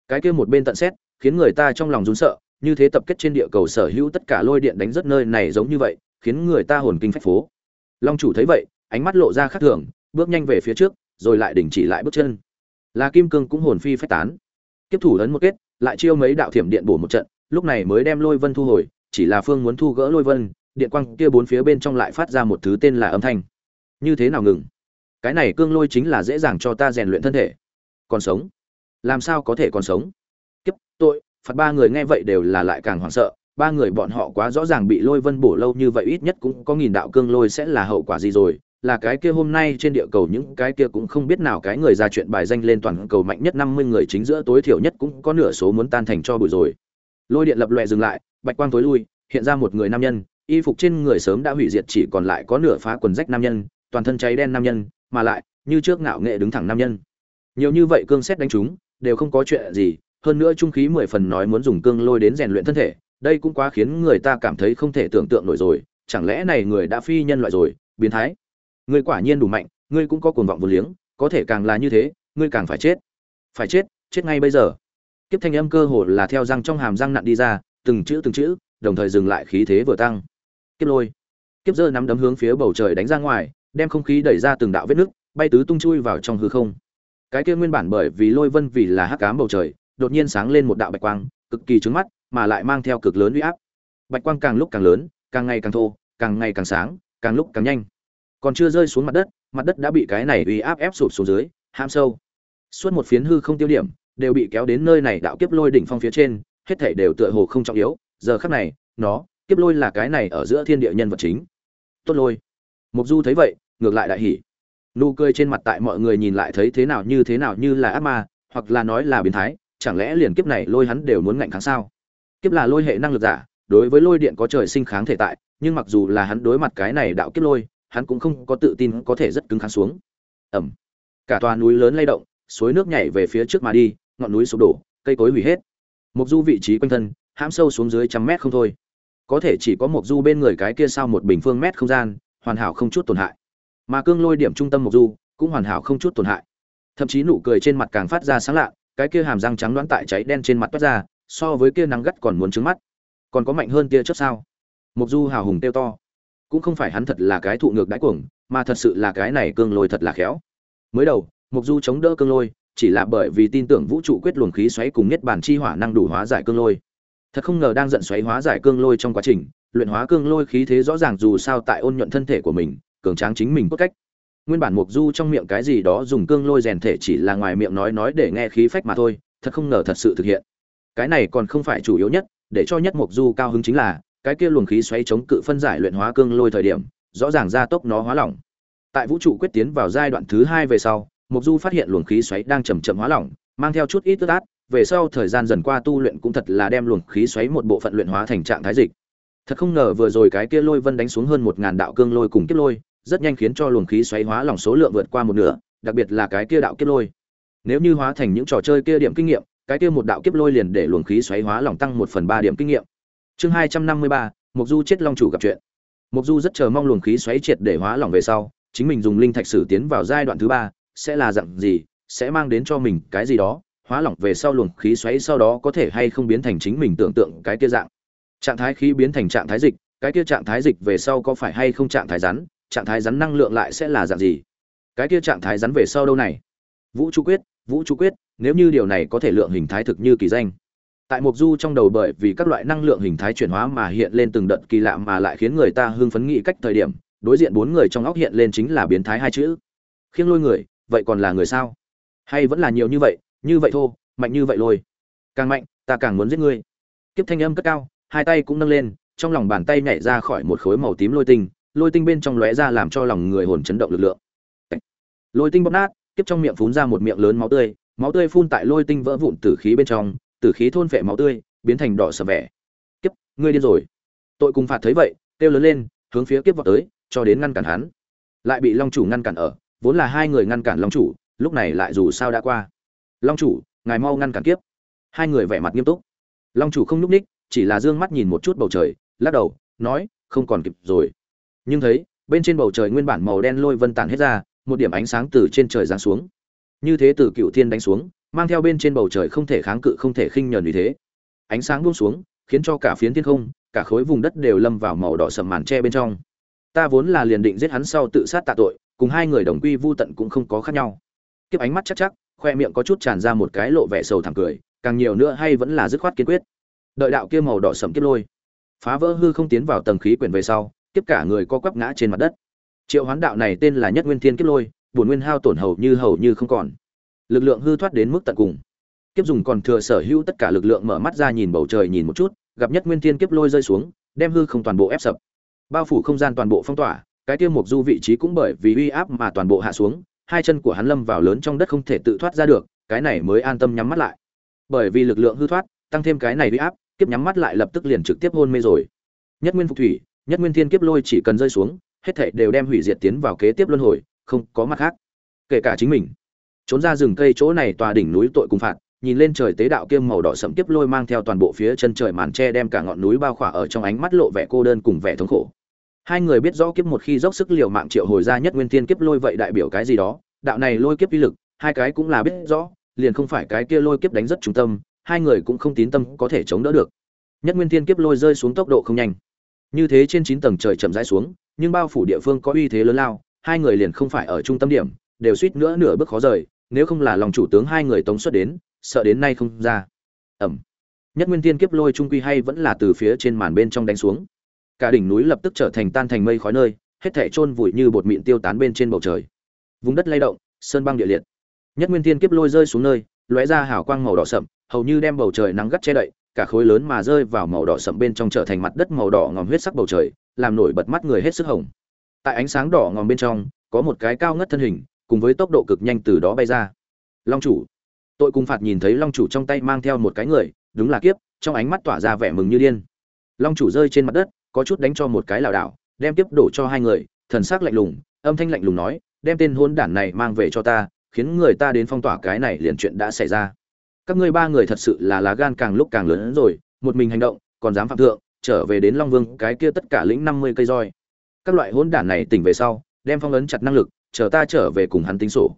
Cái kia một bên tận xét, khiến người ta trong lòng run sợ, như thế tập kết trên địa cầu sở hữu tất cả lôi điện đánh rất nơi này giống như vậy, khiến người ta hồn kinh phách phố. Long chủ thấy vậy, ánh mắt lộ ra khác thường, bước nhanh về phía trước, rồi lại đình chỉ lại bước chân. Là kim cương cũng hồn phi phách tán. Kiếp thủ lớn một kết, lại chiêu mấy đạo thiểm điện bổ một trận, lúc này mới đem lôi vân thu hồi chỉ là phương muốn thu gỡ lôi vân điện quang kia bốn phía bên trong lại phát ra một thứ tên là âm thanh. Như thế nào ngừng? Cái này cương lôi chính là dễ dàng cho ta rèn luyện thân thể. Còn sống? Làm sao có thể còn sống? Kiếp tội phạt ba người nghe vậy đều là lại càng hoảng sợ. Ba người bọn họ quá rõ ràng bị lôi vân bổ lâu như vậy ít nhất cũng có nghìn đạo cương lôi sẽ là hậu quả gì rồi. Là cái kia hôm nay trên địa cầu những cái kia cũng không biết nào cái người ra chuyện bài danh lên toàn cầu mạnh nhất năm mươi người chính giữa tối thiểu nhất cũng có nửa số muốn tan thành cho bụi rồi. Lôi điện lập lòe dừng lại, bạch quang tối lui, hiện ra một người nam nhân, y phục trên người sớm đã hủy diệt chỉ còn lại có nửa phá quần rách nam nhân, toàn thân cháy đen nam nhân, mà lại như trước ngạo nghệ đứng thẳng nam nhân. Nhiều như vậy cương xét đánh chúng, đều không có chuyện gì, hơn nữa trung khí mười phần nói muốn dùng cương lôi đến rèn luyện thân thể, đây cũng quá khiến người ta cảm thấy không thể tưởng tượng nổi rồi, chẳng lẽ này người đã phi nhân loại rồi, biến thái? Ngươi quả nhiên đủ mạnh ngươi cũng có cuồng vọng vô liếng có thể càng là như thế ngươi càng phải chết. Phải chết chết ngay bây giờ. Kiếp thanh âm cơ hồ là theo răng trong hàm răng nặn đi ra từng chữ từng chữ, đồng thời dừng lại khí thế vừa tăng. Kiếp lôi. Kiếp giơ nắm đấm hướng phía bầu trời đánh ra ngoài, đem không khí đẩy ra từng đạo vết nước, bay tứ tung chui vào trong hư không. Cái kia nguyên bản bởi vì lôi vân vì là hắc ám bầu trời, đột nhiên sáng lên một đạo bạch quang, cực kỳ trứng mắt, mà lại mang theo cực lớn uy áp. Bạch quang càng lúc càng lớn, càng ngày càng thô, càng ngày càng sáng, càng lúc càng nhanh. Còn chưa rơi xuống mặt đất mặt đất đã bị cái này uy áp ép sụp xuống dưới ham sâu. Suốt một phiến hư không tiêu điểm, đều bị kéo đến nơi này đạo kiếp lôi đỉnh phong phía trên hết thảy đều tựa hồ không trọng yếu giờ khắc này nó kiếp lôi là cái này ở giữa thiên địa nhân vật chính. Tốt lôi. Mục du thấy vậy ngược lại đại hỉ. Nụ cười trên mặt tại mọi người nhìn lại thấy thế nào như thế nào như là ác ma hoặc là nói là biến thái chẳng lẽ liền kiếp này lôi hắn đều muốn ngạnh kháng sao? Kiếp là lôi hệ năng lực giả đối với lôi điện có trời sinh kháng thể tại nhưng mặc dù là hắn đối mặt cái này đạo kiếp lôi hắn cũng không có tự tin có thể rất cứng kháng xuống. Ầm, cả tòa núi lớn lay động suối nước nhảy về phía trước mà đi ngọn núi sụp đổ cây cối hủy hết mục du vị trí quanh thân, hãm sâu xuống dưới trăm mét không thôi. Có thể chỉ có mục du bên người cái kia sau một bình phương mét không gian, hoàn hảo không chút tổn hại. Mà cương lôi điểm trung tâm mục du, cũng hoàn hảo không chút tổn hại. Thậm chí nụ cười trên mặt càng phát ra sáng lạ, cái kia hàm răng trắng đoán tại cháy đen trên mặt toát ra, so với kia nắng gắt còn muốn trứng mắt. Còn có mạnh hơn kia chớp sao? Mục du hào hùng tiêu to. Cũng không phải hắn thật là cái thụ ngược đáy cuồng, mà thật sự là cái này cương lôi thật là khéo. Mới đầu, mục du chống đỡ cương lôi chỉ là bởi vì tin tưởng vũ trụ quyết luồng khí xoáy cùng nhất bản chi hỏa năng đủ hóa giải cương lôi. Thật không ngờ đang giận xoáy hóa giải cương lôi trong quá trình, luyện hóa cương lôi khí thế rõ ràng dù sao tại ôn nhuận thân thể của mình, cường tráng chính mình cốt cách. Nguyên bản mục du trong miệng cái gì đó dùng cương lôi rèn thể chỉ là ngoài miệng nói nói để nghe khí phách mà thôi, thật không ngờ thật sự thực hiện. Cái này còn không phải chủ yếu nhất, để cho nhất mục du cao hứng chính là, cái kia luồng khí xoáy chống cự phân giải luyện hóa cương lôi thời điểm, rõ ràng gia tốc nó hóa lỏng. Tại vũ trụ quyết tiến vào giai đoạn thứ hai về sau Mộc du phát hiện luồng khí xoáy đang chậm chậm hóa lỏng, mang theo chút ít tức át, về sau thời gian dần qua tu luyện cũng thật là đem luồng khí xoáy một bộ phận luyện hóa thành trạng thái dịch. Thật không ngờ vừa rồi cái kia lôi vân đánh xuống hơn một ngàn đạo cương lôi cùng kiếp lôi, rất nhanh khiến cho luồng khí xoáy hóa lỏng số lượng vượt qua một nửa, đặc biệt là cái kia đạo kiếp lôi. Nếu như hóa thành những trò chơi kia điểm kinh nghiệm, cái kia một đạo kiếp lôi liền để luồng khí xoáy hóa lỏng tăng một phần ba điểm kinh nghiệm. Chương hai trăm năm mươi ba, Mộc du chết long chủ gặp chuyện. Mộc du rất chờ mong luồng khí xoáy triệt để hóa lỏng về sau, chính mình dùng linh thạch sử tiến vào giai đoạn thứ ba sẽ là dạng gì, sẽ mang đến cho mình cái gì đó, hóa lỏng về sau luồng khí xoáy sau đó có thể hay không biến thành chính mình tưởng tượng cái kia dạng. Trạng thái khí biến thành trạng thái dịch, cái kia trạng thái dịch về sau có phải hay không trạng thái rắn, trạng thái rắn năng lượng lại sẽ là dạng gì? Cái kia trạng thái rắn về sau đâu này? Vũ trụ quyết, vũ trụ quyết, nếu như điều này có thể lượng hình thái thực như kỳ danh. Tại mục du trong đầu bởi vì các loại năng lượng hình thái chuyển hóa mà hiện lên từng đợt kỳ lạ mà lại khiến người ta hưng phấn nghĩ cách thời điểm, đối diện bốn người trong óc hiện lên chính là biến thái hai chữ. Khiêng lôi người vậy còn là người sao? Hay vẫn là nhiều như vậy như vậy thô, mạnh như vậy lôi? Càng mạnh, ta càng muốn giết ngươi. Kiếp thanh âm cất cao, hai tay cũng nâng lên, trong lòng bàn tay nhảy ra khỏi một khối màu tím lôi tinh lôi tinh bên trong lóe ra làm cho lòng người hồn chấn động lực lượng. Lôi tinh bóp nát, kiếp trong miệng phun ra một miệng lớn máu tươi máu tươi phun tại lôi tinh vỡ vụn tử khí bên trong, tử khí thôn phệ máu tươi, biến thành đỏ sầm vẻ. Kiếp, ngươi điên rồi. Tội cùng phạt thấy vậy, kêu lớn lên, hướng phía kiếp vào tới, cho đến ngăn cản hắn. Lại bị long chủ ngăn cản ở vốn là hai người ngăn cản long chủ, lúc này lại dù sao đã qua. Long chủ, ngài mau ngăn cản kiếp. Hai người vẻ mặt nghiêm túc. Long chủ không nhúc ních chỉ là d ư ơ n g mắt nhìn một chút bầu trời, lắc đầu, nói, không còn kịp rồi. Nhưng thấy, bên trên bầu trời nguyên bản màu đen lôi vân tản hết ra, một điểm ánh sáng từ trên trời giáng xuống. Như thế từ cựu thiên đánh xuống, mang theo bên trên bầu trời không thể kháng cự, không thể khinh nhờn vì thế. Ánh sáng buông xuống, khiến cho cả phiến thiên không, cả khối vùng đất đều lâm vào màu đỏ sầm màn tre bên trong. Ta vốn là liền định giết hắn sau tự sát tạ tội cùng hai người đồng quy vu tận cũng không có khác nhau. Kiếp ánh mắt chắc chắc, khoe miệng có chút tràn ra một cái lộ vẻ sầu thảm cười, càng nhiều nữa hay vẫn là dứt khoát kiên quyết. Đợi đạo kia màu đỏ sẫm kiếp lôi, phá vỡ hư không tiến vào tầng khí quyển về sau, kiếp cả người co quắp ngã trên mặt đất. Triệu hoán đạo này tên là nhất nguyên thiên kiếp lôi, bổn nguyên hao tổn hầu như hầu như không còn. Lực lượng hư thoát đến mức tận cùng. Kiếp dùng còn thừa sở hữu tất cả lực lượng mở mắt ra nhìn bầu trời nhìn một chút, gặp nhất nguyên thiên kiếp lôi rơi xuống, đem hư không toàn bộ ép sập. Bao phủ không gian toàn bộ phong tỏa cái tiêu mục du vị trí cũng bởi vì uy áp mà toàn bộ hạ xuống, hai chân của hắn lâm vào lớn trong đất không thể tự thoát ra được, cái này mới an tâm nhắm mắt lại. Bởi vì lực lượng hư thoát, tăng thêm cái này uy áp, kiếp nhắm mắt lại lập tức liền trực tiếp hôn mê rồi. Nhất nguyên phục thủy, nhất nguyên thiên kiếp lôi chỉ cần rơi xuống, hết thảy đều đem hủy diệt tiến vào kế tiếp luân hồi, không có mặt khác. Kể cả chính mình. Trốn ra rừng cây chỗ này tòa đỉnh núi tội cùng phạt, nhìn lên trời tế đạo kiêm màu đỏ sẫm kiếp lôi mang theo toàn bộ phía chân trời màn tre đem cả ngọn núi bao khỏa ở trong ánh mắt lộ vẻ cô đơn cùng vẻ thống khổ hai người biết rõ kiếp một khi dốc sức liều mạng triệu hồi ra nhất nguyên thiên kiếp lôi vậy đại biểu cái gì đó, đạo này lôi kiếp uy lực, hai cái cũng là biết rõ, liền không phải cái kia lôi kiếp đánh rất trung tâm, hai người cũng không tín tâm có thể chống đỡ được. Nhất nguyên thiên kiếp lôi rơi xuống tốc độ không nhanh. Như thế trên chín tầng trời chậm rãi xuống, nhưng bao phủ địa phương có uy thế lớn lao, hai người liền không phải ở trung tâm điểm, đều suýt nữa nửa bước khó rời, nếu không là lòng chủ tướng hai người tống xuất đến, sợ đến nay không ra. Ẩm. Nhất nguyên thiên kiếp lôi trung quy hay vẫn là từ phía trên màn bên trong đánh xuống cả đỉnh núi lập tức trở thành tan thành mây khói nơi, hết thảy chôn vùi như bột mịn tiêu tán bên trên bầu trời. Vùng đất lay động, sơn băng địa liệt. Nhất nguyên thiên kiếp lôi rơi xuống nơi, lóe ra hào quang màu đỏ sậm, hầu như đem bầu trời nắng gắt che đậy, cả khối lớn mà rơi vào màu đỏ sậm bên trong trở thành mặt đất màu đỏ ngòm huyết sắc bầu trời, làm nổi bật mắt người hết sức hồng. Tại ánh sáng đỏ ngòm bên trong, có một cái cao ngất thân hình, cùng với tốc độ cực nhanh từ đó bay ra. Long chủ. Tội cùng phạt nhìn thấy long chủ trong tay mang theo một cái người, đúng là kiếp, trong ánh mắt tỏa ra vẻ mừng như điên. Long chủ rơi trên mặt đất có chút đánh cho một cái lảo đảo, đem tiếp đổ cho hai người, thần sắc lạnh lùng, âm thanh lạnh lùng nói, đem tên hôn đản này mang về cho ta, khiến người ta đến phong tỏa cái này liền chuyện đã xảy ra. Các ngươi ba người thật sự là lá gan càng lúc càng lớn hơn rồi, một mình hành động, còn dám phạm thượng, trở về đến long vương, cái kia tất cả lĩnh năm mươi cây roi. Các loại hôn đản này tỉnh về sau, đem phong ấn chặt năng lực, chờ ta trở về cùng hắn tính sổ.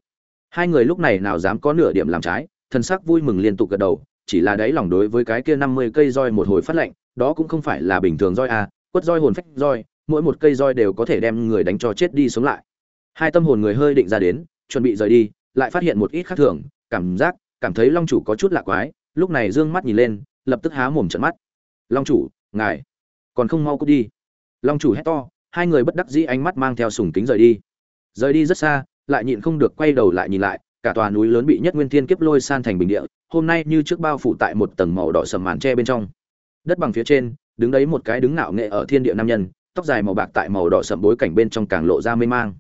Hai người lúc này nào dám có nửa điểm làm trái, thần sắc vui mừng liên tục gật đầu, chỉ là đáy lòng đối với cái kia năm mươi cây roi một hồi phát lệnh, đó cũng không phải là bình thường roi à quất roi hồn phách roi, mỗi một cây roi đều có thể đem người đánh cho chết đi sống lại. Hai tâm hồn người hơi định ra đến, chuẩn bị rời đi, lại phát hiện một ít khác thường, cảm giác, cảm thấy long chủ có chút lạ quái, lúc này d ư ơ n g mắt nhìn lên, lập tức há mồm trận mắt. Long chủ, ngài, còn không mau cút đi. Long chủ hét to, hai người bất đắc dĩ ánh mắt mang theo sùng kính rời đi. Rời đi rất xa, lại nhịn không được quay đầu lại nhìn lại, cả tòa núi lớn bị nhất nguyên thiên kiếp lôi san thành bình địa, hôm nay như trước bao phủ tại một tầng màu đỏ sầm màn tre bên trong. Đất bằng phía trên đứng đấy một cái đứng ngạo nghệ ở thiên địa nam nhân, tóc dài màu bạc tại màu đỏ sậm bối cảnh bên trong càng lộ ra mê mang.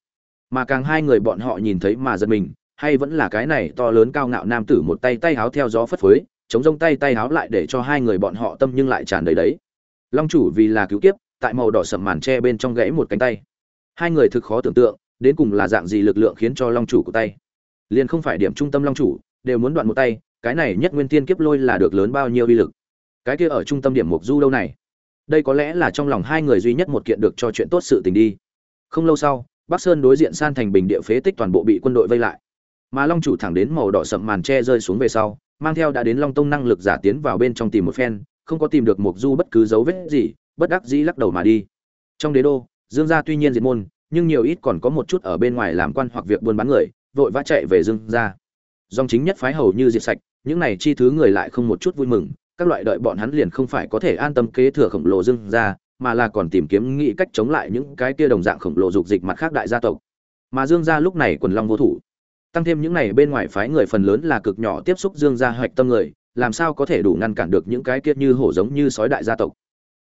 Mà càng hai người bọn họ nhìn thấy mà giật mình, hay vẫn là cái này to lớn cao ngạo nam tử một tay tay háo theo gió phất phới, chống rông tay tay háo lại để cho hai người bọn họ tâm nhưng lại tràn đầy đấy. Long chủ vì là cứu kiếp, tại màu đỏ sậm màn tre bên trong gãy một cánh tay. Hai người thực khó tưởng tượng, đến cùng là dạng gì lực lượng khiến cho long chủ của tay. Liền không phải điểm trung tâm long chủ, đều muốn đoạn một tay, cái này nhất nguyên tiên kiếp lôi là được lớn bao nhiêu uy lực. Cái kia ở trung tâm điểm mục du đâu này? Đây có lẽ là trong lòng hai người duy nhất một kiện được cho chuyện tốt sự tình đi. Không lâu sau, bắc sơn đối diện san thành bình địa phế tích toàn bộ bị quân đội vây lại. Mà long chủ thẳng đến màu đỏ sậm màn tre rơi xuống về sau, mang theo đã đến long tông năng lực giả tiến vào bên trong tìm một phen, không có tìm được mục du bất cứ dấu vết gì, bất đắc dĩ lắc đầu mà đi. Trong đế đô, dương gia tuy nhiên diệt môn, nhưng nhiều ít còn có một chút ở bên ngoài làm quan hoặc việc buôn bán người, vội vã chạy về dương gia. Dòng chính nhất phái hầu như diệt sạch, những này chi thứ người lại không một chút vui mừng các loại đợi bọn hắn liền không phải có thể an tâm kế thừa khổng lồ dương gia, mà là còn tìm kiếm nghĩ cách chống lại những cái kia đồng dạng khổng lồ dục dịch mặt khác đại gia tộc. Mà dương gia lúc này quần long vô thủ. Tăng thêm những này bên ngoài phái người phần lớn là cực nhỏ tiếp xúc dương gia hoạch tâm người, làm sao có thể đủ ngăn cản được những cái kia như hổ giống như sói đại gia tộc.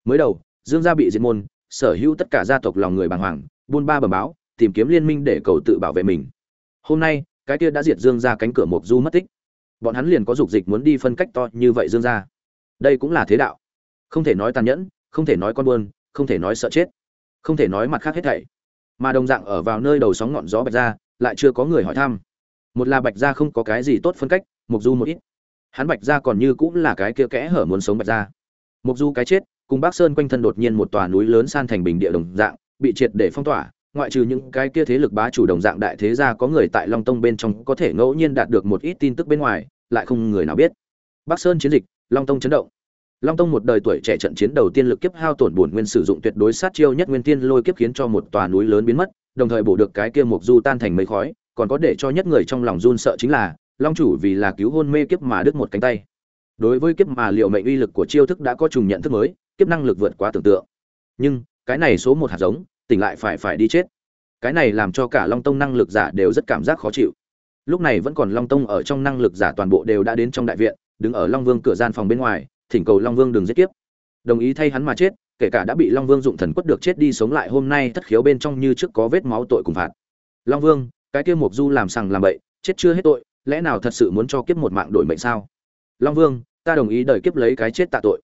Mới đầu, dương gia bị diệt môn, sở hữu tất cả gia tộc lòng người bàng hoàng, buôn ba bờ báo, tìm kiếm liên minh để cầu tự bảo vệ mình. Hôm nay, cái kia đã diệt dương gia cánh cửa mộc du mất tích. Bọn hắn liền có dục dịch muốn đi phân cách to như vậy dương gia đây cũng là thế đạo. Không thể nói tàn nhẫn, không thể nói con buôn, không thể nói sợ chết, không thể nói mặt khác hết thảy. Mà đồng dạng ở vào nơi đầu sóng ngọn gió bạch gia, lại chưa có người hỏi thăm. Một là bạch gia không có cái gì tốt phân cách, mục du một ít. Hắn bạch gia còn như cũng là cái kia kẽ hở muốn sống bạch gia. Mục du cái chết, cùng bắc sơn quanh thân đột nhiên một tòa núi lớn san thành bình địa đồng dạng, bị triệt để phong tỏa, ngoại trừ những cái kia thế lực bá chủ đồng dạng đại thế gia có người tại long tông bên trong có thể ngẫu nhiên đạt được một ít tin tức bên ngoài, lại không người nào biết. Bắc sơn chiến dịch long tông chấn động. Long tông một đời tuổi trẻ trận chiến đầu tiên lực kiếp hao tổn bổn nguyên sử dụng tuyệt đối sát chiêu nhất nguyên tiên lôi kiếp khiến cho một tòa núi lớn biến mất, đồng thời bổ được cái kia mục du tan thành mây khói, còn có để cho nhất người trong lòng run sợ chính là, long chủ vì là cứu hôn mê kiếp mà đứt một cánh tay. Đối với kiếp mà liệu mệnh uy lực của chiêu thức đã có trùng nhận thức mới, kiếp năng lực vượt quá tưởng tượng. Nhưng, cái này số một hạt giống, tỉnh lại phải phải đi chết. Cái này làm cho cả long tông năng lực giả đều rất cảm giác khó chịu. Lúc này vẫn còn long tông ở trong năng lực giả toàn bộ đều đã đến trong đại viện đứng ở long vương cửa gian phòng bên ngoài, thỉnh cầu long vương đừng giết tiếp đồng ý thay hắn mà chết, kể cả đã bị long vương dụng thần quất được chết đi sống lại hôm nay thất khiếu bên trong như trước có vết máu tội cùng phạt. Long vương, cái kia mục du làm sằng làm bậy, chết chưa hết tội, lẽ nào thật sự muốn cho kiếp một mạng đổi mệnh sao? Long vương, ta đồng ý đợi kiếp lấy cái chết tạ tội.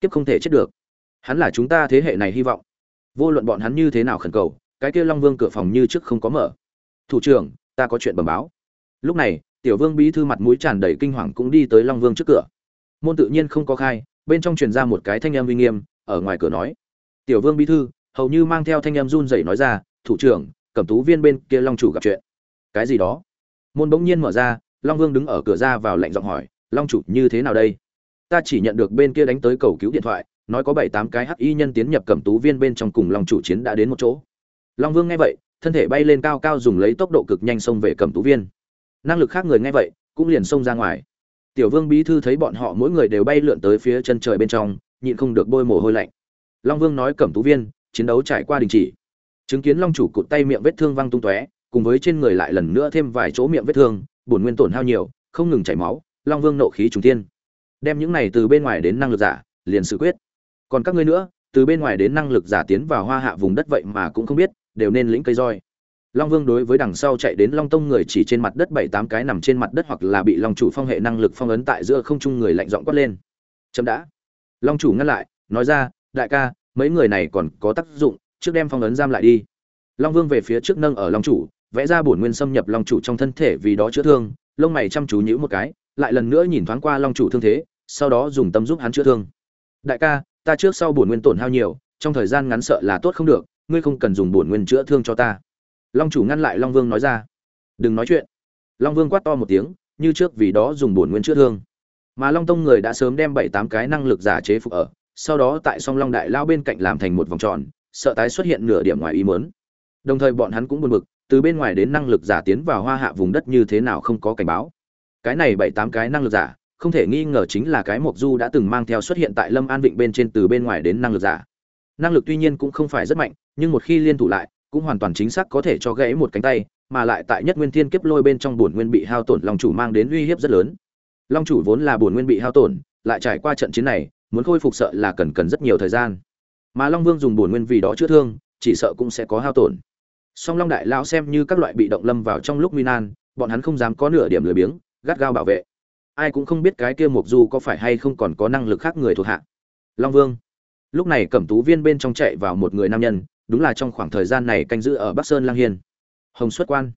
Kiếp không thể chết được. Hắn là chúng ta thế hệ này hy vọng. Vô luận bọn hắn như thế nào khẩn cầu, cái kia long vương cửa phòng như trước không có mở. Thủ trưởng, ta có chuyện bẩm báo. Lúc này tiểu vương bí thư mặt mũi tràn đầy kinh hoàng cũng đi tới long vương trước cửa. Môn tự nhiên không có khai, bên trong truyền ra một cái thanh âm uy nghiêm, ở ngoài cửa nói. Tiểu vương bí thư, hầu như mang theo thanh âm run rẩy nói ra, thủ trưởng, cẩm tú viên bên kia long chủ gặp chuyện. Cái gì đó? Môn bỗng nhiên mở ra, long vương đứng ở cửa ra vào lạnh giọng hỏi, long chủ như thế nào đây? Ta chỉ nhận được bên kia đánh tới cầu cứu điện thoại, nói có bảy tám cái hắc y nhân tiến nhập cẩm tú viên bên trong cùng long chủ chiến đã đến một chỗ. Long vương nghe vậy, thân thể bay lên cao cao dùng lấy tốc độ cực nhanh xông về cẩm tú viên năng lực khác người nghe vậy, cũng liền xông ra ngoài. Tiểu vương bí thư thấy bọn họ mỗi người đều bay lượn tới phía chân trời bên trong, nhịn không được bôi mồ hôi lạnh. Long vương nói cẩm tú viên, chiến đấu trải qua đình chỉ. Chứng kiến long chủ cụt tay miệng vết thương văng tung tóe, cùng với trên người lại lần nữa thêm vài chỗ miệng vết thương, bổn nguyên tổn hao nhiều, không ngừng chảy máu, long vương nộ khí trùng tiên đem những này từ bên ngoài đến năng lực giả, liền xử quyết. Còn các ngươi nữa, từ bên ngoài đến năng lực giả tiến vào hoa hạ vùng đất vậy mà cũng không biết, đều nên lĩnh cây roi long vương đối với đằng sau chạy đến long tông người chỉ trên mặt đất bảy tám cái nằm trên mặt đất hoặc là bị long chủ phong hệ năng lực phong ấn tại giữa không trung người lạnh giọng quát lên. Chậm đã. Long chủ ngăn lại, nói ra, đại ca, mấy người này còn có tác dụng, trước đem phong ấn giam lại đi. Long vương về phía trước nâng ở long chủ, vẽ ra bổn nguyên xâm nhập long chủ trong thân thể vì đó chữa thương, lông mày chăm chú nhíu một cái, lại lần nữa nhìn thoáng qua long chủ thương thế, sau đó dùng tâm giúp hắn chữa thương. Đại ca, ta trước sau bổn nguyên tổn hao nhiều, trong thời gian ngắn sợ là tốt không được, ngươi không cần dùng bổn nguyên chữa thương cho ta long chủ ngăn lại long vương nói ra. Đừng nói chuyện. Long vương quát to một tiếng, như trước vì đó dùng bổn nguyên chữa thương. Mà long tông người đã sớm đem bảy tám cái năng lực giả chế phục ở, sau đó tại song long đại lao bên cạnh làm thành một vòng tròn, sợ tái xuất hiện nửa điểm ngoài ý mớn đồng thời bọn hắn cũng buồn bực, từ bên ngoài đến năng lực giả tiến vào hoa hạ vùng đất như thế nào không có cảnh báo. Cái này bảy tám cái năng lực giả, không thể nghi ngờ chính là cái mộc du đã từng mang theo xuất hiện tại lâm an vịnh bên trên từ bên ngoài đến năng lực giả. Năng lực tuy nhiên cũng không phải rất mạnh, nhưng một khi liên thủ lại cũng hoàn toàn chính xác có thể cho gãy một cánh tay, mà lại tại nhất nguyên thiên kiếp lôi bên trong bổn nguyên bị hao tổn, long chủ mang đến uy hiếp rất lớn. Long chủ vốn là bổn nguyên bị hao tổn, lại trải qua trận chiến này, muốn khôi phục sợ là cần cần rất nhiều thời gian. Mà long vương dùng bổn nguyên vì đó chữa thương, chỉ sợ cũng sẽ có hao tổn. Song long đại lão xem như các loại bị động lâm vào trong lúc nguy nan, bọn hắn không dám có nửa điểm lười biếng, gắt gao bảo vệ. Ai cũng không biết cái kia mục du có phải hay không còn có năng lực khác người thuộc hạ. Long vương. Lúc này cẩm tú viên bên trong chạy vào một người nam nhân đúng là trong khoảng thời gian này canh giữ ở bắc sơn lang hiên. Hồng xuất quan.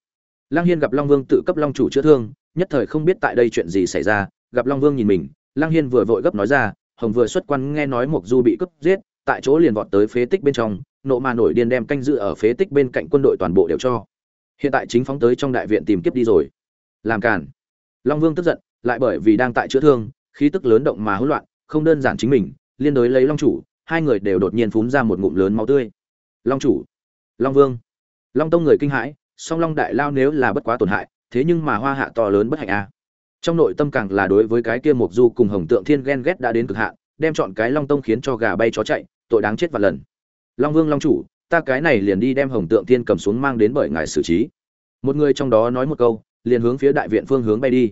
Lang hiên gặp long vương tự cấp long chủ chữa thương, nhất thời không biết tại đây chuyện gì xảy ra, gặp long vương nhìn mình, lang hiên vừa vội gấp nói ra, hồng vừa xuất quan nghe nói mục du bị cướp giết, tại chỗ liền vọt tới phế tích bên trong, nộ mà nổi điên đem canh giữ ở phế tích bên cạnh quân đội toàn bộ đều cho. Hiện tại chính phóng tới trong đại viện tìm kiếp đi rồi. Làm cản long vương tức giận, lại bởi vì đang tại chữa thương, khí tức lớn động mà hỗn loạn, không đơn giản chính mình, liên đối lấy long chủ, hai người đều đột nhiên phún ra một ngụm lớn máu tươi long chủ. Long vương. Long tông người kinh hãi, song long đại lao nếu là bất quá tổn hại, thế nhưng mà hoa hạ to lớn bất hạnh a trong nội tâm càng là đối với cái kia mục du cùng hồng tượng thiên ghen ghét đã đến cực hạn, đem chọn cái long tông khiến cho gà bay chó chạy, tội đáng chết và lần. Long vương, long chủ, ta cái này liền đi đem hồng tượng thiên cầm xuống mang đến bởi ngài xử trí. Một người trong đó nói một câu, liền hướng phía đại viện phương hướng bay đi.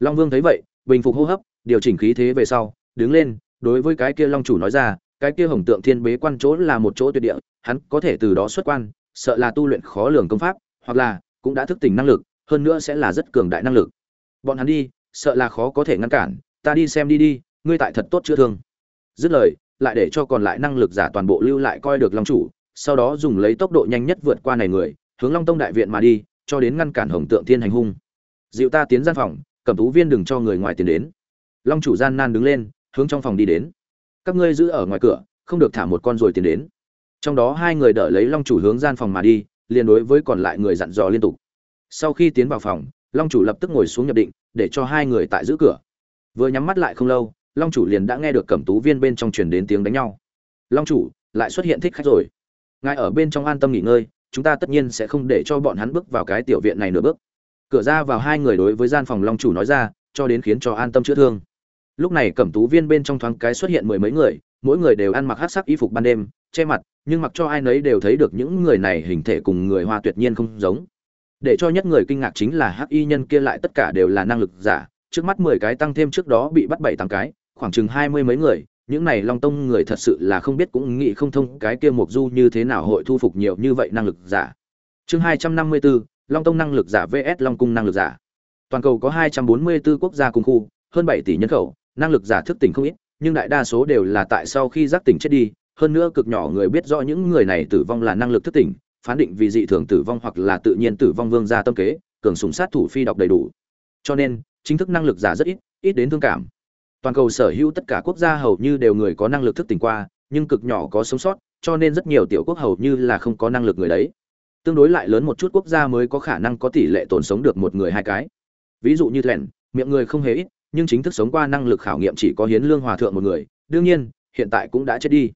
Long vương thấy vậy, bình phục hô hấp, điều chỉnh khí thế về sau, đứng lên, đối với cái kia long chủ nói ra cái kia hồng tượng thiên bế quan chỗ là một chỗ tuyệt địa, hắn có thể từ đó xuất quan, sợ là tu luyện khó lường công pháp, hoặc là cũng đã thức tỉnh năng lực, hơn nữa sẽ là rất cường đại năng lực. Bọn hắn đi, sợ là khó có thể ngăn cản, ta đi xem đi đi, ngươi tại thật tốt chữa thương. Dứt lời, lại để cho còn lại năng lực giả toàn bộ lưu lại coi được long chủ, sau đó dùng lấy tốc độ nhanh nhất vượt qua này người, hướng long tông đại viện mà đi, cho đến ngăn cản hồng tượng thiên hành hung. Dịu ta tiến gian phòng, cầm tú viên đừng cho người ngoài tiến đến. Long chủ gian nan đứng lên, hướng trong phòng đi đến các ngươi giữ ở ngoài cửa, không được thả một con rồi tiến đến. Trong đó hai người đỡ lấy long chủ hướng gian phòng mà đi, liền đối với còn lại người dặn dò liên tục. Sau khi tiến vào phòng, long chủ lập tức ngồi xuống nhập định, để cho hai người tại giữ cửa. Vừa nhắm mắt lại không lâu, long chủ liền đã nghe được cẩm tú viên bên trong truyền đến tiếng đánh nhau. Long chủ, lại xuất hiện thích khách rồi. Ngài ở bên trong an tâm nghỉ ngơi, chúng ta tất nhiên sẽ không để cho bọn hắn bước vào cái tiểu viện này nửa bước. Cửa ra vào hai người đối với gian phòng long chủ nói ra, cho đến khiến cho an tâm chữa thương lúc này cẩm tú viên bên trong thoáng cái xuất hiện mười mấy người, mỗi người đều ăn mặc hát sắc y phục ban đêm, che mặt, nhưng mặc cho ai nấy đều thấy được những người này hình thể cùng người hoa tuyệt nhiên không giống. Để cho nhất người kinh ngạc chính là hắc y nhân kia lại tất cả đều là năng lực giả, trước mắt mười cái tăng thêm trước đó bị bắt bảy tám cái, khoảng chừng hai mươi mấy người, những này long tông người thật sự là không biết cũng nghĩ không thông cái kia mục du như thế nào hội thu phục nhiều như vậy năng lực giả. Chương hai trăm năm mươi bốn, long tông năng lực giả vs long cung năng lực giả. Toàn cầu có hai trăm bốn mươi bốn quốc gia cùng khu, hơn bảy tỷ nhân khẩu năng lực giả thức tỉnh không ít, nhưng đại đa số đều là tại sau khi giác tỉnh chết đi, hơn nữa cực nhỏ người biết rõ những người này tử vong là năng lực thức tỉnh, phán định vì dị thường tử vong hoặc là tự nhiên tử vong vương gia tâm kế, cường sùng sát thủ phi đọc đầy đủ. Cho nên, chính thức năng lực giả rất ít ít đến thương cảm. Toàn cầu sở hữu tất cả quốc gia hầu như đều người có năng lực thức tỉnh qua, nhưng cực nhỏ có sống sót, cho nên rất nhiều tiểu quốc hầu như là không có năng lực người đấy. Tương đối lại lớn một chút quốc gia mới có khả năng có tỷ lệ tồn sống được một người hai cái. Ví dụ như thẹn, miệng người không hề ít nhưng chính thức sống qua năng lực khảo nghiệm chỉ có hiến lương hòa thượng một người, đương nhiên, hiện tại cũng đã chết đi.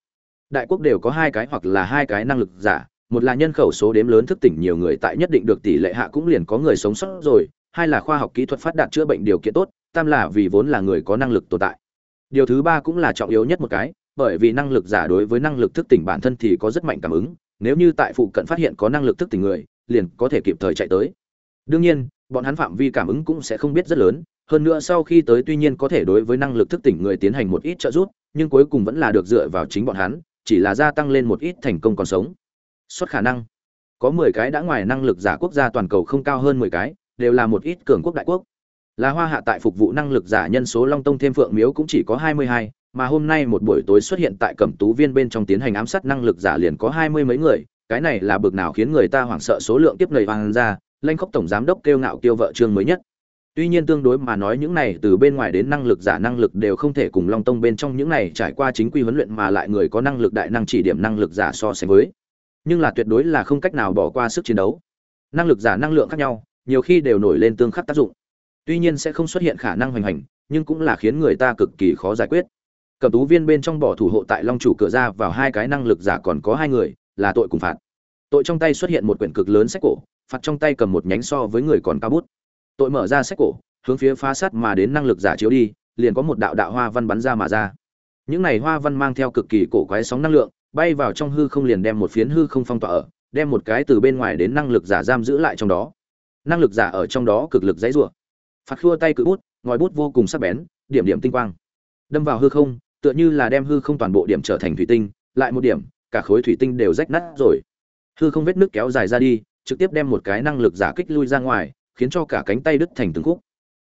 Đại quốc đều có hai cái hoặc là hai cái năng lực giả, một là nhân khẩu số đếm lớn thức tỉnh nhiều người tại nhất định được tỷ lệ hạ cũng liền có người sống sót rồi, hai là khoa học kỹ thuật phát đạt chữa bệnh điều kiện tốt, tam là vì vốn là người có năng lực tồn tại. Điều thứ ba cũng là trọng yếu nhất một cái, bởi vì năng lực giả đối với năng lực thức tỉnh bản thân thì có rất mạnh cảm ứng, nếu như tại phụ cận phát hiện có năng lực thức tỉnh người, liền có thể kịp thời chạy tới. Đương nhiên, bọn hắn phạm vi cảm ứng cũng sẽ không biết rất lớn hơn nữa sau khi tới tuy nhiên có thể đối với năng lực thức tỉnh người tiến hành một ít trợ giúp, nhưng cuối cùng vẫn là được dựa vào chính bọn hắn, chỉ là gia tăng lên một ít thành công còn sống. Xuất khả năng. Có mười cái đã ngoài năng lực giả quốc gia toàn cầu không cao hơn mười cái, đều là một ít cường quốc đại quốc. Là hoa hạ tại phục vụ năng lực giả nhân số long tông thêm phượng miếu cũng chỉ có hai mươi hai, mà hôm nay một buổi tối xuất hiện tại cẩm tú viên bên trong tiến hành ám sát năng lực giả liền có hai mươi mấy người, cái này là bực nào khiến người ta hoảng sợ số lượng tiếp nầy hoàng ra, lanh khóc tổng giám đốc kêu ngạo kêu vợ trương mới nhất tuy nhiên tương đối mà nói những này từ bên ngoài đến năng lực giả năng lực đều không thể cùng long tông bên trong những này trải qua chính quy huấn luyện mà lại người có năng lực đại năng chỉ điểm năng lực giả so sánh với. Nhưng là tuyệt đối là không cách nào bỏ qua sức chiến đấu. Năng lực giả năng lượng khác nhau, nhiều khi đều nổi lên tương khắc tác dụng. Tuy nhiên sẽ không xuất hiện khả năng hoành hành, nhưng cũng là khiến người ta cực kỳ khó giải quyết. Cẩm tú viên bên trong bỏ thủ hộ tại long chủ cửa ra vào hai cái năng lực giả còn có hai người, là tội cùng phạt. Tội trong tay xuất hiện một quyển cực lớn sách cổ, phạt trong tay cầm một nhánh so với người còn cao bút tội mở ra sách cổ, hướng phía phá sát mà đến năng lực giả chiếu đi, liền có một đạo đạo hoa văn bắn ra mà ra. Những này hoa văn mang theo cực kỳ cổ quái sóng năng lượng, bay vào trong hư không liền đem một phiến hư không phong tỏa ở, đem một cái từ bên ngoài đến năng lực giả giam giữ lại trong đó. Năng lực giả ở trong đó cực lực dãy rủa. Phạt khua tay cự bút, ngòi bút vô cùng sắc bén, điểm điểm tinh quang. Đâm vào hư không, tựa như là đem hư không toàn bộ điểm trở thành thủy tinh, lại một điểm, cả khối thủy tinh đều rách nát rồi. Hư không vết nước kéo dài ra đi, trực tiếp đem một cái năng lực giả kích lui ra ngoài khiến cho cả cánh tay đứt thành từng khúc.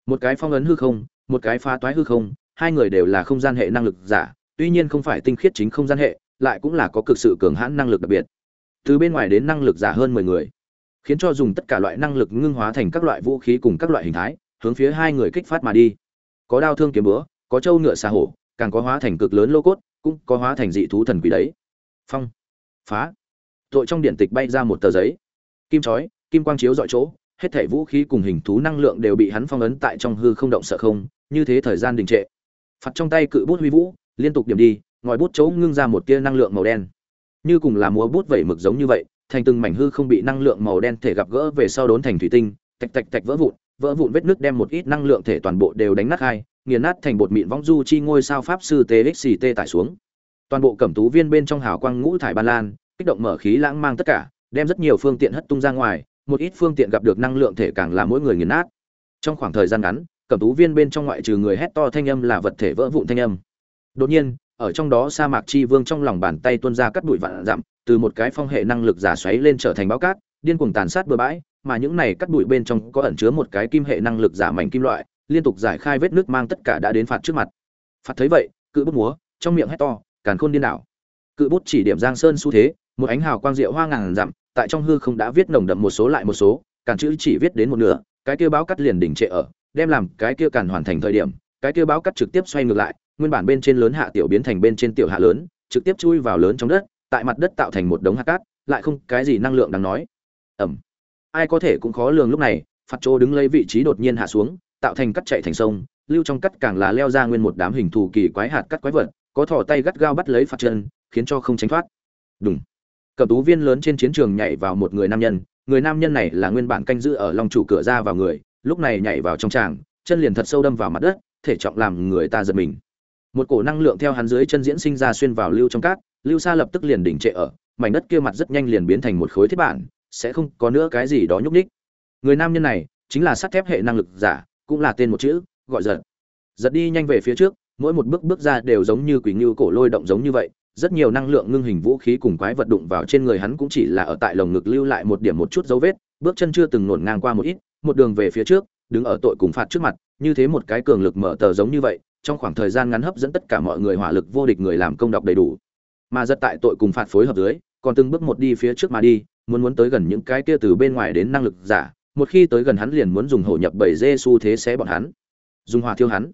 Một cái phong ấn hư không, một cái phá toái hư không, hai người đều là không gian hệ năng lực giả, tuy nhiên không phải tinh khiết chính không gian hệ, lại cũng là có cực sự cường hãn năng lực đặc biệt. Từ bên ngoài đến năng lực giả hơn mười người, khiến cho dùng tất cả loại năng lực ngưng hóa thành các loại vũ khí cùng các loại hình thái, hướng phía hai người kích phát mà đi. Có đao thương kiếm búa, có trâu ngựa xà hổ, càng có hóa thành cực lớn lô cốt, cũng có hóa thành dị thú thần quỷ đấy. Phong, phá. Tội trong điện tịch bay ra một tờ giấy. Kim chói, kim quang chiếu dọi chỗ hết thảy vũ khí cùng hình thú năng lượng đều bị hắn phong ấn tại trong hư không động sợ không, như thế thời gian đình trệ. Phạt trong tay cự bút huy vũ, liên tục điểm đi, ngòi bút chỗ ngưng ra một tia năng lượng màu đen. Như cùng là múa bút vẩy mực giống như vậy, thành từng mảnh hư không bị năng lượng màu đen thể gặp gỡ về sau đốn thành thủy tinh, tạch tạch tạch vỡ vụn vỡ vụn vết nước đem một ít năng lượng thể toàn bộ đều đánh nát hai, nghiền nát thành bột mịn vong du chi ngôi sao pháp sư txt tải xuống. Toàn bộ cẩm tú viên bên trong hào quang ngũ thải ban lan, kích động mở khí lãng mang tất cả, đem rất nhiều phương tiện hất tung ra ngoài một ít phương tiện gặp được năng lượng thể càng làm mỗi người nghiền nát. Trong khoảng thời gian ngắn, cẩm tú viên bên trong ngoại trừ người hét to thanh âm là vật thể vỡ vụn thanh âm. Đột nhiên, ở trong đó sa mạc chi vương trong lòng bàn tay tuôn ra cắt bụi vạn dặm, từ một cái phong hệ năng lực giả xoáy lên trở thành báo cát, điên cuồng tàn sát bừa bãi, mà những này cắt bụi bên trong có ẩn chứa một cái kim hệ năng lực giả mảnh kim loại, liên tục giải khai vết nước mang tất cả đã đến phạt trước mặt. Phạt thấy vậy, cự bút múa, trong miệng hét to, càn khôn điên đảo. Cự bút chỉ điểm giang sơn xu thế, một ánh hào quang diệu hoa ngàn dặm tại trong hư không đã viết nồng đậm một số lại một số, càn chữ chỉ viết đến một nửa, cái kia báo cắt liền đỉnh trệ ở, đem làm cái kia càn hoàn thành thời điểm, cái kia báo cắt trực tiếp xoay ngược lại, nguyên bản bên trên lớn hạ tiểu biến thành bên trên tiểu hạ lớn, trực tiếp chui vào lớn trong đất, tại mặt đất tạo thành một đống hạt cát, lại không cái gì năng lượng đáng nói. Ẩm ai có thể cũng khó lường lúc này, phạt chỗ đứng lấy vị trí đột nhiên hạ xuống, tạo thành cắt chạy thành sông, lưu trong cắt càng là leo ra nguyên một đám hình thù kỳ quái hạt cắt quái vật, có thò tay gắt gao bắt lấy phạt chân, khiến cho không tránh thoát. Đúng cầm tú viên lớn trên chiến trường nhảy vào một người nam nhân, người nam nhân này là nguyên bản canh giữ ở lòng chủ cửa ra vào người, lúc này nhảy vào trong tràng, chân liền thật sâu đâm vào mặt đất, thể trọng làm người ta giật mình. Một cổ năng lượng theo hắn dưới chân diễn sinh ra xuyên vào lưu trong cát, lưu xa lập tức liền đỉnh trệ ở, mảnh đất kia mặt rất nhanh liền biến thành một khối thiết bản, sẽ không có nữa cái gì đó nhúc nhích. Người nam nhân này chính là sắt thép hệ năng lực giả, cũng là tên một chữ, gọi giật. Giật đi nhanh về phía trước, mỗi một bước bước ra đều giống như quỷ ngưu cổ lôi động giống như vậy rất nhiều năng lượng ngưng hình vũ khí cùng quái vật đụng vào trên người hắn cũng chỉ là ở tại lồng ngực lưu lại một điểm một chút dấu vết, bước chân chưa từng nổn ngang qua một ít, một đường về phía trước, đứng ở tội cùng phạt trước mặt, như thế một cái cường lực mở tờ giống như vậy, trong khoảng thời gian ngắn hấp dẫn tất cả mọi người hỏa lực vô địch người làm công đọc đầy đủ. Mà giật tại tội cùng phạt phối hợp dưới, còn từng bước một đi phía trước mà đi, muốn muốn tới gần những cái kia từ bên ngoài đến năng lực giả, một khi tới gần hắn liền muốn dùng hổ nhập bảy dê xu thế sẽ bọn hắn. Dùng hỏa thiêu hắn.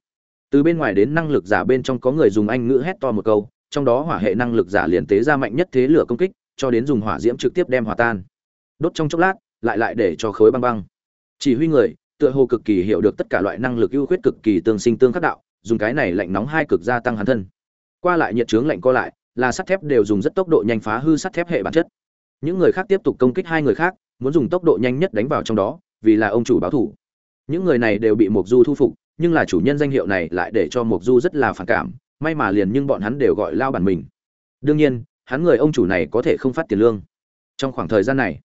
Từ bên ngoài đến năng lực giả bên trong có người dùng anh ngữ hét to một câu trong đó hỏa hệ năng lực giả liền tế ra mạnh nhất thế lửa công kích, cho đến dùng hỏa diễm trực tiếp đem hòa tan. Đốt trong chốc lát, lại lại để cho khối băng băng. Chỉ huy người, tựa hồ cực kỳ hiểu được tất cả loại năng lực ưu khuyết cực kỳ tương sinh tương khắc đạo, dùng cái này lạnh nóng hai cực gia tăng hắn thân. Qua lại nhiệt chướng lạnh co lại, là sắt thép đều dùng rất tốc độ nhanh phá hư sắt thép hệ bản chất. Những người khác tiếp tục công kích hai người khác, muốn dùng tốc độ nhanh nhất đánh vào trong đó, vì là ông chủ báo thủ. Những người này đều bị mộc du thu phục, nhưng là chủ nhân danh hiệu này lại để cho mộc du rất là phản cảm may mà liền nhưng bọn hắn đều gọi lao bản mình. Đương nhiên, hắn người ông chủ này có thể không phát tiền lương. Trong khoảng thời gian này,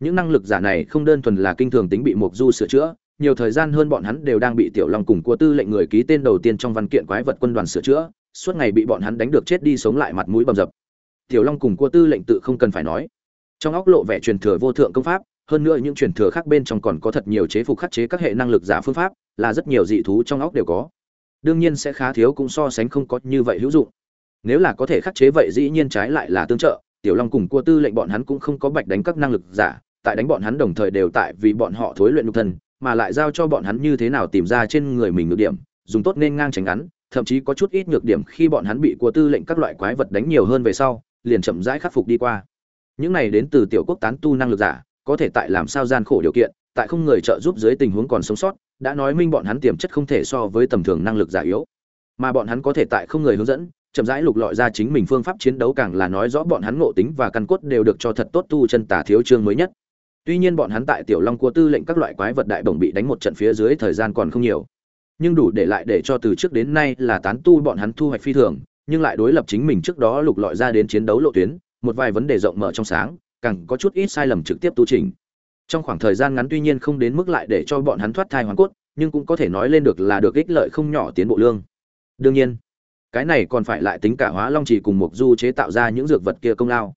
những năng lực giả này không đơn thuần là kinh thường tính bị mục du sửa chữa, nhiều thời gian hơn bọn hắn đều đang bị tiểu long cùng cua tư lệnh người ký tên đầu tiên trong văn kiện quái vật quân đoàn sửa chữa, suốt ngày bị bọn hắn đánh được chết đi sống lại mặt mũi bầm dập. Tiểu long cùng cua tư lệnh tự không cần phải nói. Trong óc lộ vẻ truyền thừa vô thượng công pháp, hơn nữa những truyền thừa khác bên trong còn có thật nhiều chế phục khắc chế các hệ năng lực giả phương pháp, là rất nhiều dị thú trong óc đều có đương nhiên sẽ khá thiếu cũng so sánh không có như vậy hữu dụng. Nếu là có thể khắc chế vậy dĩ nhiên trái lại là tương trợ, tiểu long cùng cua tư lệnh bọn hắn cũng không có bạch đánh các năng lực giả, tại đánh bọn hắn đồng thời đều tại vì bọn họ thối luyện nhục thân, mà lại giao cho bọn hắn như thế nào tìm ra trên người mình nhược điểm, dùng tốt nên ngang tránh ngắn, thậm chí có chút ít nhược điểm khi bọn hắn bị cua tư lệnh các loại quái vật đánh nhiều hơn về sau, liền chậm rãi khắc phục đi qua. Những này đến từ tiểu quốc tán tu năng lực giả, có thể tại làm sao gian khổ điều kiện, tại không người trợ giúp dưới tình huống còn sống sót đã nói minh bọn hắn tiềm chất không thể so với tầm thường năng lực giả yếu. Mà bọn hắn có thể tại không người hướng dẫn, chậm rãi lục lọi ra chính mình phương pháp chiến đấu càng là nói rõ bọn hắn ngộ tính và căn cốt đều được cho thật tốt tu chân tả thiếu chương mới nhất. Tuy nhiên bọn hắn tại tiểu long cua tư lệnh các loại quái vật đại bổng bị đánh một trận phía dưới thời gian còn không nhiều. Nhưng đủ để lại để cho từ trước đến nay là tán tu bọn hắn thu hoạch phi thường, nhưng lại đối lập chính mình trước đó lục lọi ra đến chiến đấu lộ tuyến, một vài vấn đề rộng mở trong sáng, càng có chút ít sai lầm trực tiếp tu trình trong khoảng thời gian ngắn tuy nhiên không đến mức lại để cho bọn hắn thoát thai hoàn cốt, nhưng cũng có thể nói lên được là được ích lợi không nhỏ tiến bộ lương. Đương nhiên, cái này còn phải lại tính cả hóa long chỉ cùng mục du chế tạo ra những dược vật kia công lao.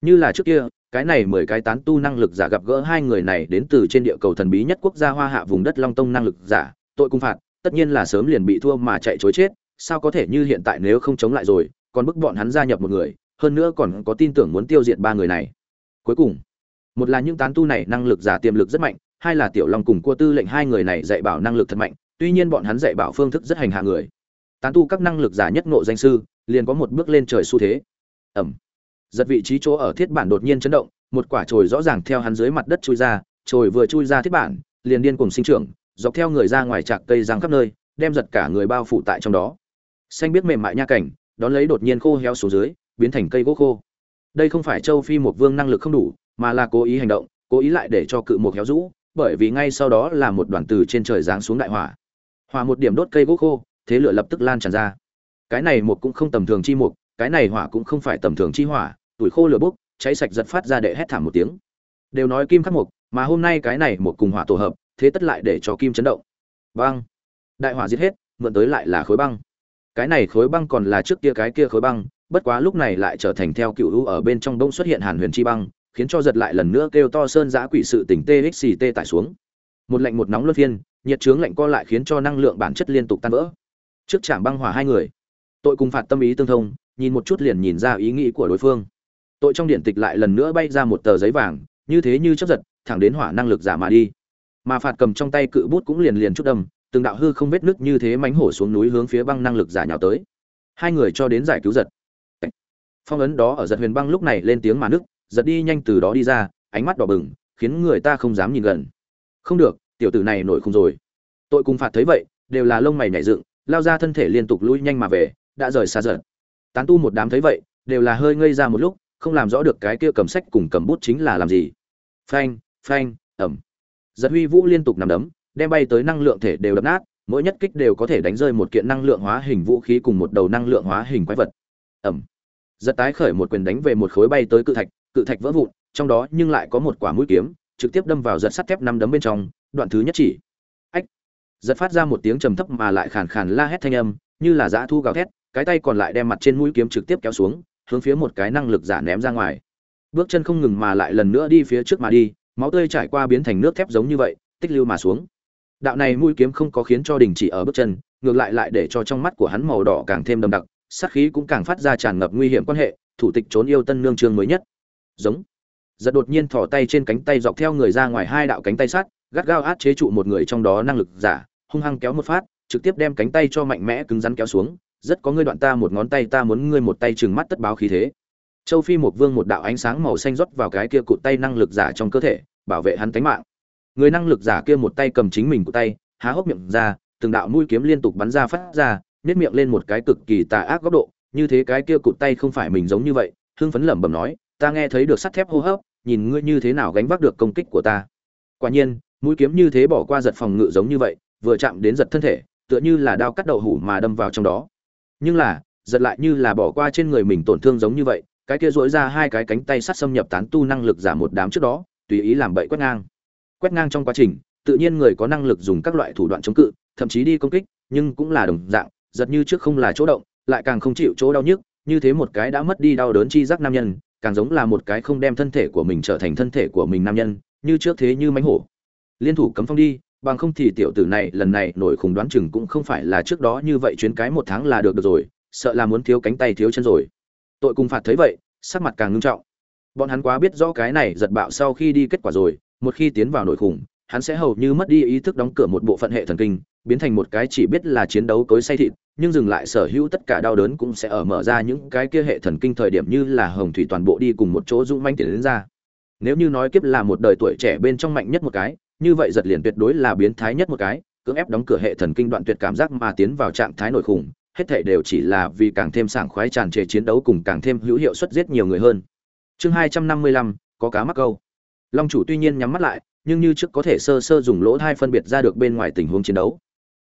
Như là trước kia, cái này mười cái tán tu năng lực giả gặp gỡ hai người này đến từ trên địa cầu thần bí nhất quốc gia hoa hạ vùng đất long tông năng lực giả, tội cung phạt, tất nhiên là sớm liền bị thua mà chạy chối chết, sao có thể như hiện tại nếu không chống lại rồi, còn bức bọn hắn gia nhập một người, hơn nữa còn có tin tưởng muốn tiêu diệt ba người này. Cuối cùng một là những tán tu này năng lực giả tiềm lực rất mạnh, hai là tiểu long cùng cua tư lệnh hai người này dạy bảo năng lực thật mạnh, tuy nhiên bọn hắn dạy bảo phương thức rất hành hạ người. Tán tu các năng lực giả nhất ngộ danh sư, liền có một bước lên trời xu thế. Ẩm. Giật vị trí chỗ ở thiết bản đột nhiên chấn động, một quả trồi rõ ràng theo hắn dưới mặt đất chui ra trồi vừa chui ra thiết bản, liền điên cùng sinh trưởng, dọc theo người ra ngoài trạc cây răng khắp nơi, đem giật cả người bao phủ tại trong đó. Xanh biết mềm mại nha cảnh, đón lấy đột nhiên khô héo xuống dưới, biến thành cây gỗ khô. Đây không phải châu phi một vương năng lực không đủ mà là cố ý hành động, cố ý lại để cho cự một héo rũ, bởi vì ngay sau đó là một đoàn từ trên trời giáng xuống đại hỏa. Hỏa một điểm đốt cây gỗ khô, thế lửa lập tức lan tràn ra. Cái này một cũng không tầm thường chi mục, cái này hỏa cũng không phải tầm thường chi hỏa, tuổi khô lửa bốc, cháy sạch giật phát ra để hét thảm một tiếng. Đều nói kim khắc mục, mà hôm nay cái này một cùng hỏa tổ hợp, thế tất lại để cho kim chấn động. Băng. Đại hỏa giết hết, mượn tới lại là khối băng. Cái này khối băng còn là trước kia cái kia khối băng, bất quá lúc này lại trở thành theo cựu u ở bên trong đông xuất hiện hàn huyền chi băng khiến cho giật lại lần nữa kêu to sơn giã quỷ sự tỉnh txt tải xuống. Một lạnh một nóng luân phiên, nhiệt trướng lạnh co lại khiến cho năng lượng bản chất liên tục tan vỡ. Trước trạm băng hỏa hai người, tội cùng phạt tâm ý tương thông, nhìn một chút liền nhìn ra ý nghĩ của đối phương. Tội trong điện tịch lại lần nữa bay ra một tờ giấy vàng, như thế như chấp giật, thẳng đến hỏa năng lực giả mà đi. Mà phạt cầm trong tay cự bút cũng liền liền chút đâm, từng đạo hư không vết nứt như thế mánh hổ xuống núi hướng phía băng năng lực giả nhào tới. Hai người cho đến giải cứu giật. Phong ấn đó ở giật huyền băng lúc này lên tiếng mà nức giật đi nhanh từ đó đi ra, ánh mắt đỏ bừng, khiến người ta không dám nhìn gần. Không được, tiểu tử này nổi không rồi. Tội cùng phạt thấy vậy, đều là lông mày nhảy dựng, lao ra thân thể liên tục lui nhanh mà về, đã rời xa giật. Tán tu một đám thấy vậy, đều là hơi ngây ra một lúc, không làm rõ được cái kia cầm sách cùng cầm bút chính là làm gì. Phanh phanh, ẩm. Giật huy vũ liên tục nằm đấm, đem bay tới năng lượng thể đều đập nát, mỗi nhất kích đều có thể đánh rơi một kiện năng lượng hóa hình vũ khí cùng một đầu năng lượng hóa hình quái vật. Ẩm. Giật tái khởi một quyền đánh về một khối bay tới cự thạch cự thạch vỡ vụn, trong đó nhưng lại có một quả mũi kiếm, trực tiếp đâm vào giật sắt thép năm đấm bên trong, đoạn thứ nhất chỉ. Ách! Giật phát ra một tiếng trầm thấp mà lại khàn khàn la hét thanh âm, như là dã thu gào thét, cái tay còn lại đem mặt trên mũi kiếm trực tiếp kéo xuống, hướng phía một cái năng lực giả ném ra ngoài. Bước chân không ngừng mà lại lần nữa đi phía trước mà đi, máu tươi trải qua biến thành nước thép giống như vậy, tích lưu mà xuống. Đạo này mũi kiếm không có khiến cho đình chỉ ở bước chân, ngược lại lại để cho trong mắt của hắn màu đỏ càng thêm đậm đặc, sát khí cũng càng phát ra tràn ngập nguy hiểm quan hệ, thủ tịch trốn yêu tân nương trương mới nhất giống. Giật đột nhiên thò tay trên cánh tay dọc theo người ra ngoài hai đạo cánh tay sắt, gắt gao át chế trụ một người trong đó năng lực giả, hung hăng kéo một phát, trực tiếp đem cánh tay cho mạnh mẽ cứng rắn kéo xuống. Rất có ngươi đoạn ta một ngón tay, ta muốn ngươi một tay trừng mắt tất báo khí thế. Châu phi một vương một đạo ánh sáng màu xanh rót vào cái kia cụt tay năng lực giả trong cơ thể, bảo vệ hắn tính mạng. Người năng lực giả kia một tay cầm chính mình của tay, há hốc miệng ra, từng đạo mũi kiếm liên tục bắn ra phát ra nếp miệng lên một cái cực kỳ tà ác góc độ. Như thế cái kia cụt tay không phải mình giống như vậy, hưng phấn lẩm bẩm nói ta nghe thấy được sắt thép hô hấp, nhìn ngươi như thế nào gánh vác được công kích của ta. Quả nhiên, mũi kiếm như thế bỏ qua giật phòng ngự giống như vậy, vừa chạm đến giật thân thể, tựa như là đao cắt đậu hủ mà đâm vào trong đó. Nhưng là, giật lại như là bỏ qua trên người mình tổn thương giống như vậy, cái kia dỗi ra hai cái cánh tay sắt xâm nhập tán tu năng lực giảm một đám trước đó, tùy ý làm bậy quét ngang. Quét ngang trong quá trình, tự nhiên người có năng lực dùng các loại thủ đoạn chống cự, thậm chí đi công kích, nhưng cũng là đồng dạng, giật như trước không là chỗ động, lại càng không chịu chỗ đau nhức, như thế một cái đã mất đi đau đớn chi giác nam nhân càng giống là một cái không đem thân thể của mình trở thành thân thể của mình nam nhân như trước thế như mánh hổ. Liên thủ cấm phong đi bằng không thì tiểu tử này lần này nổi khủng đoán chừng cũng không phải là trước đó như vậy chuyến cái một tháng là được, được rồi sợ là muốn thiếu cánh tay thiếu chân rồi. Tội cùng phạt thấy vậy sắc mặt càng ngưng trọng. Bọn hắn quá biết rõ cái này giật bạo sau khi đi kết quả rồi một khi tiến vào nổi khủng hắn sẽ hầu như mất đi ý thức đóng cửa một bộ phận hệ thần kinh biến thành một cái chỉ biết là chiến đấu cối say thịt nhưng dừng lại sở hữu tất cả đau đớn cũng sẽ ở mở ra những cái kia hệ thần kinh thời điểm như là hồng thủy toàn bộ đi cùng một chỗ dũng manh tiền đến ra. Nếu như nói kiếp là một đời tuổi trẻ bên trong mạnh nhất một cái, như vậy giật liền tuyệt đối là biến thái nhất một cái, cưỡng ép đóng cửa hệ thần kinh đoạn tuyệt cảm giác mà tiến vào trạng thái nổi khủng, hết thảy đều chỉ là vì càng thêm sảng khoái tràn trề chiến đấu cùng càng thêm hữu hiệu suất giết nhiều người hơn. Chương hai trăm năm mươi lăm, có cá mắc câu. Long chủ tuy nhiên nhắm mắt lại, nhưng như trước có thể sơ sơ dùng lỗ thai phân biệt ra được bên ngoài tình huống chiến đấu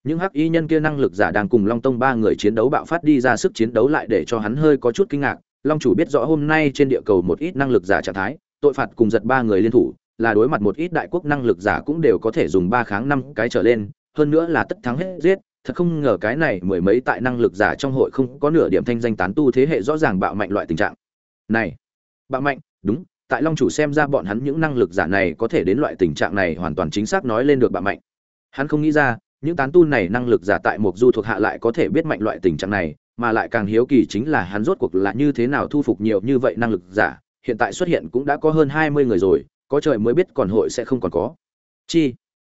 những hắc y nhân kia năng lực giả đang cùng long tông ba người chiến đấu bạo phát đi ra sức chiến đấu lại để cho hắn hơi có chút kinh ngạc. Long chủ biết rõ hôm nay trên địa cầu một ít năng lực giả trạng thái, tội phạt cùng giật ba người liên thủ, là đối mặt một ít đại quốc năng lực giả cũng đều có thể dùng ba kháng năm cái trở lên, hơn nữa là tất thắng hết giết. Thật không ngờ cái này mười mấy tại năng lực giả trong hội không có nửa điểm thanh danh tán tu thế hệ rõ ràng bạo mạnh loại tình trạng. Này, bạo mạnh, đúng, tại long chủ xem ra bọn hắn những năng lực giả này có thể đến loại tình trạng này hoàn toàn chính xác nói lên được bạo mạnh. Hắn không nghĩ ra những tán tu này năng lực giả tại một du thuộc hạ lại có thể biết mạnh loại tình trạng này, mà lại càng hiếu kỳ chính là hắn rốt cuộc là như thế nào thu phục nhiều như vậy năng lực giả. Hiện tại xuất hiện cũng đã có hơn hai mươi người rồi, có trời mới biết còn hội sẽ không còn có. Chi.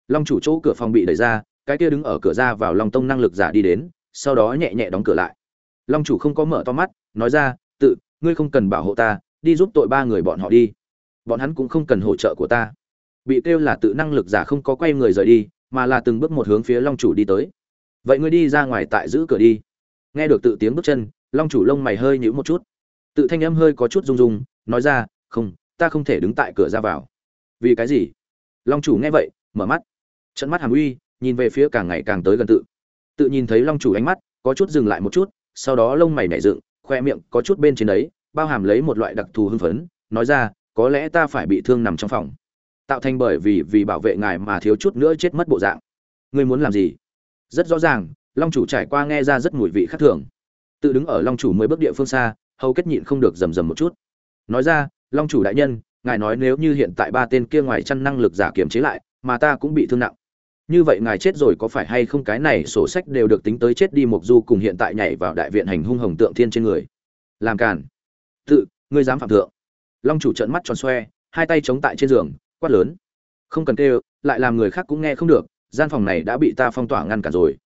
Long chủ chỗ cửa phòng bị đẩy ra, cái kia đứng ở cửa ra vào long tông năng lực giả đi đến, sau đó nhẹ nhẹ đóng cửa lại. Long chủ không có mở to mắt, nói ra, tự, ngươi không cần bảo hộ ta, đi giúp tội ba người bọn họ đi. Bọn hắn cũng không cần hỗ trợ của ta. Bị kêu là tự năng lực giả không có quay người rời đi mà là từng bước một hướng phía long chủ đi tới. Vậy ngươi đi ra ngoài tại giữ cửa đi. Nghe được tự tiếng bước chân, long chủ lông mày hơi nhíu một chút. Tự thanh âm hơi có chút rung rung, nói ra, không, ta không thể đứng tại cửa ra vào. Vì cái gì? Long chủ nghe vậy, mở mắt. Trận mắt hàm uy, nhìn về phía càng ngày càng tới gần tự. Tự nhìn thấy long chủ ánh mắt, có chút dừng lại một chút, sau đó lông mày nảy dựng, khoe miệng có chút bên trên đấy, bao hàm lấy một loại đặc thù hưng phấn, nói ra, có lẽ ta phải bị thương nằm trong phòng tạo thành bởi vì vì bảo vệ ngài mà thiếu chút nữa chết mất bộ dạng. Ngươi muốn làm gì? Rất rõ ràng, long chủ trải qua nghe ra rất mùi vị khác thường. Tự đứng ở long chủ mới bước địa phương xa, hầu kết nhịn không được rầm rầm một chút. Nói ra, long chủ đại nhân, ngài nói nếu như hiện tại ba tên kia ngoài chăn năng lực giả kiểm chế lại, mà ta cũng bị thương nặng. Như vậy ngài chết rồi có phải hay không cái này sổ sách đều được tính tới chết đi mục du cùng hiện tại nhảy vào đại viện hành hung hồng tượng thiên trên người. Làm càn. Tự, ngươi dám phạm thượng. Long chủ trợn mắt tròn xoe, hai tay chống tại trên giường quát lớn. Không cần kêu, lại làm người khác cũng nghe không được, gian phòng này đã bị ta phong tỏa ngăn cản rồi.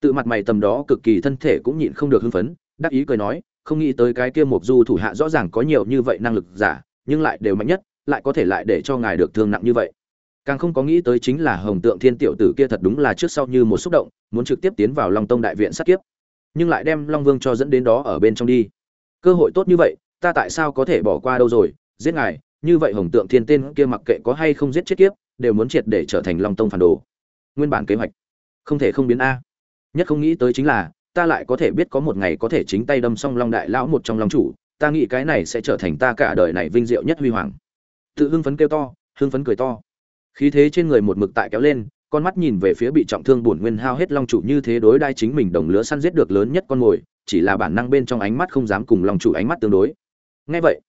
Tự mặt mày tầm đó cực kỳ thân thể cũng nhịn không được hưng phấn, đắc ý cười nói, không nghĩ tới cái kia mục du thủ hạ rõ ràng có nhiều như vậy năng lực giả, nhưng lại đều mạnh nhất, lại có thể lại để cho ngài được thương nặng như vậy. Càng không có nghĩ tới chính là hồng tượng thiên tiểu tử kia thật đúng là trước sau như một xúc động, muốn trực tiếp tiến vào long tông đại viện sát kiếp. Nhưng lại đem long vương cho dẫn đến đó ở bên trong đi. Cơ hội tốt như vậy, ta tại sao có thể bỏ qua đâu rồi, giết ngài như vậy hồng tượng thiên tên kia mặc kệ có hay không giết chết kiếp, đều muốn triệt để trở thành long tông phản đồ. Nguyên bản kế hoạch. Không thể không biến a. Nhất không nghĩ tới chính là, ta lại có thể biết có một ngày có thể chính tay đâm xong long đại lão một trong long chủ, ta nghĩ cái này sẽ trở thành ta cả đời này vinh diệu nhất huy hoàng. Tự hưng phấn kêu to, hưng phấn cười to. Khí thế trên người một mực tại kéo lên, con mắt nhìn về phía bị trọng thương bổn nguyên hao hết long chủ như thế đối đai chính mình đồng lứa săn giết được lớn nhất con mồi, chỉ là bản năng bên trong ánh mắt không dám cùng long chủ ánh mắt tương đối. Ngay vậy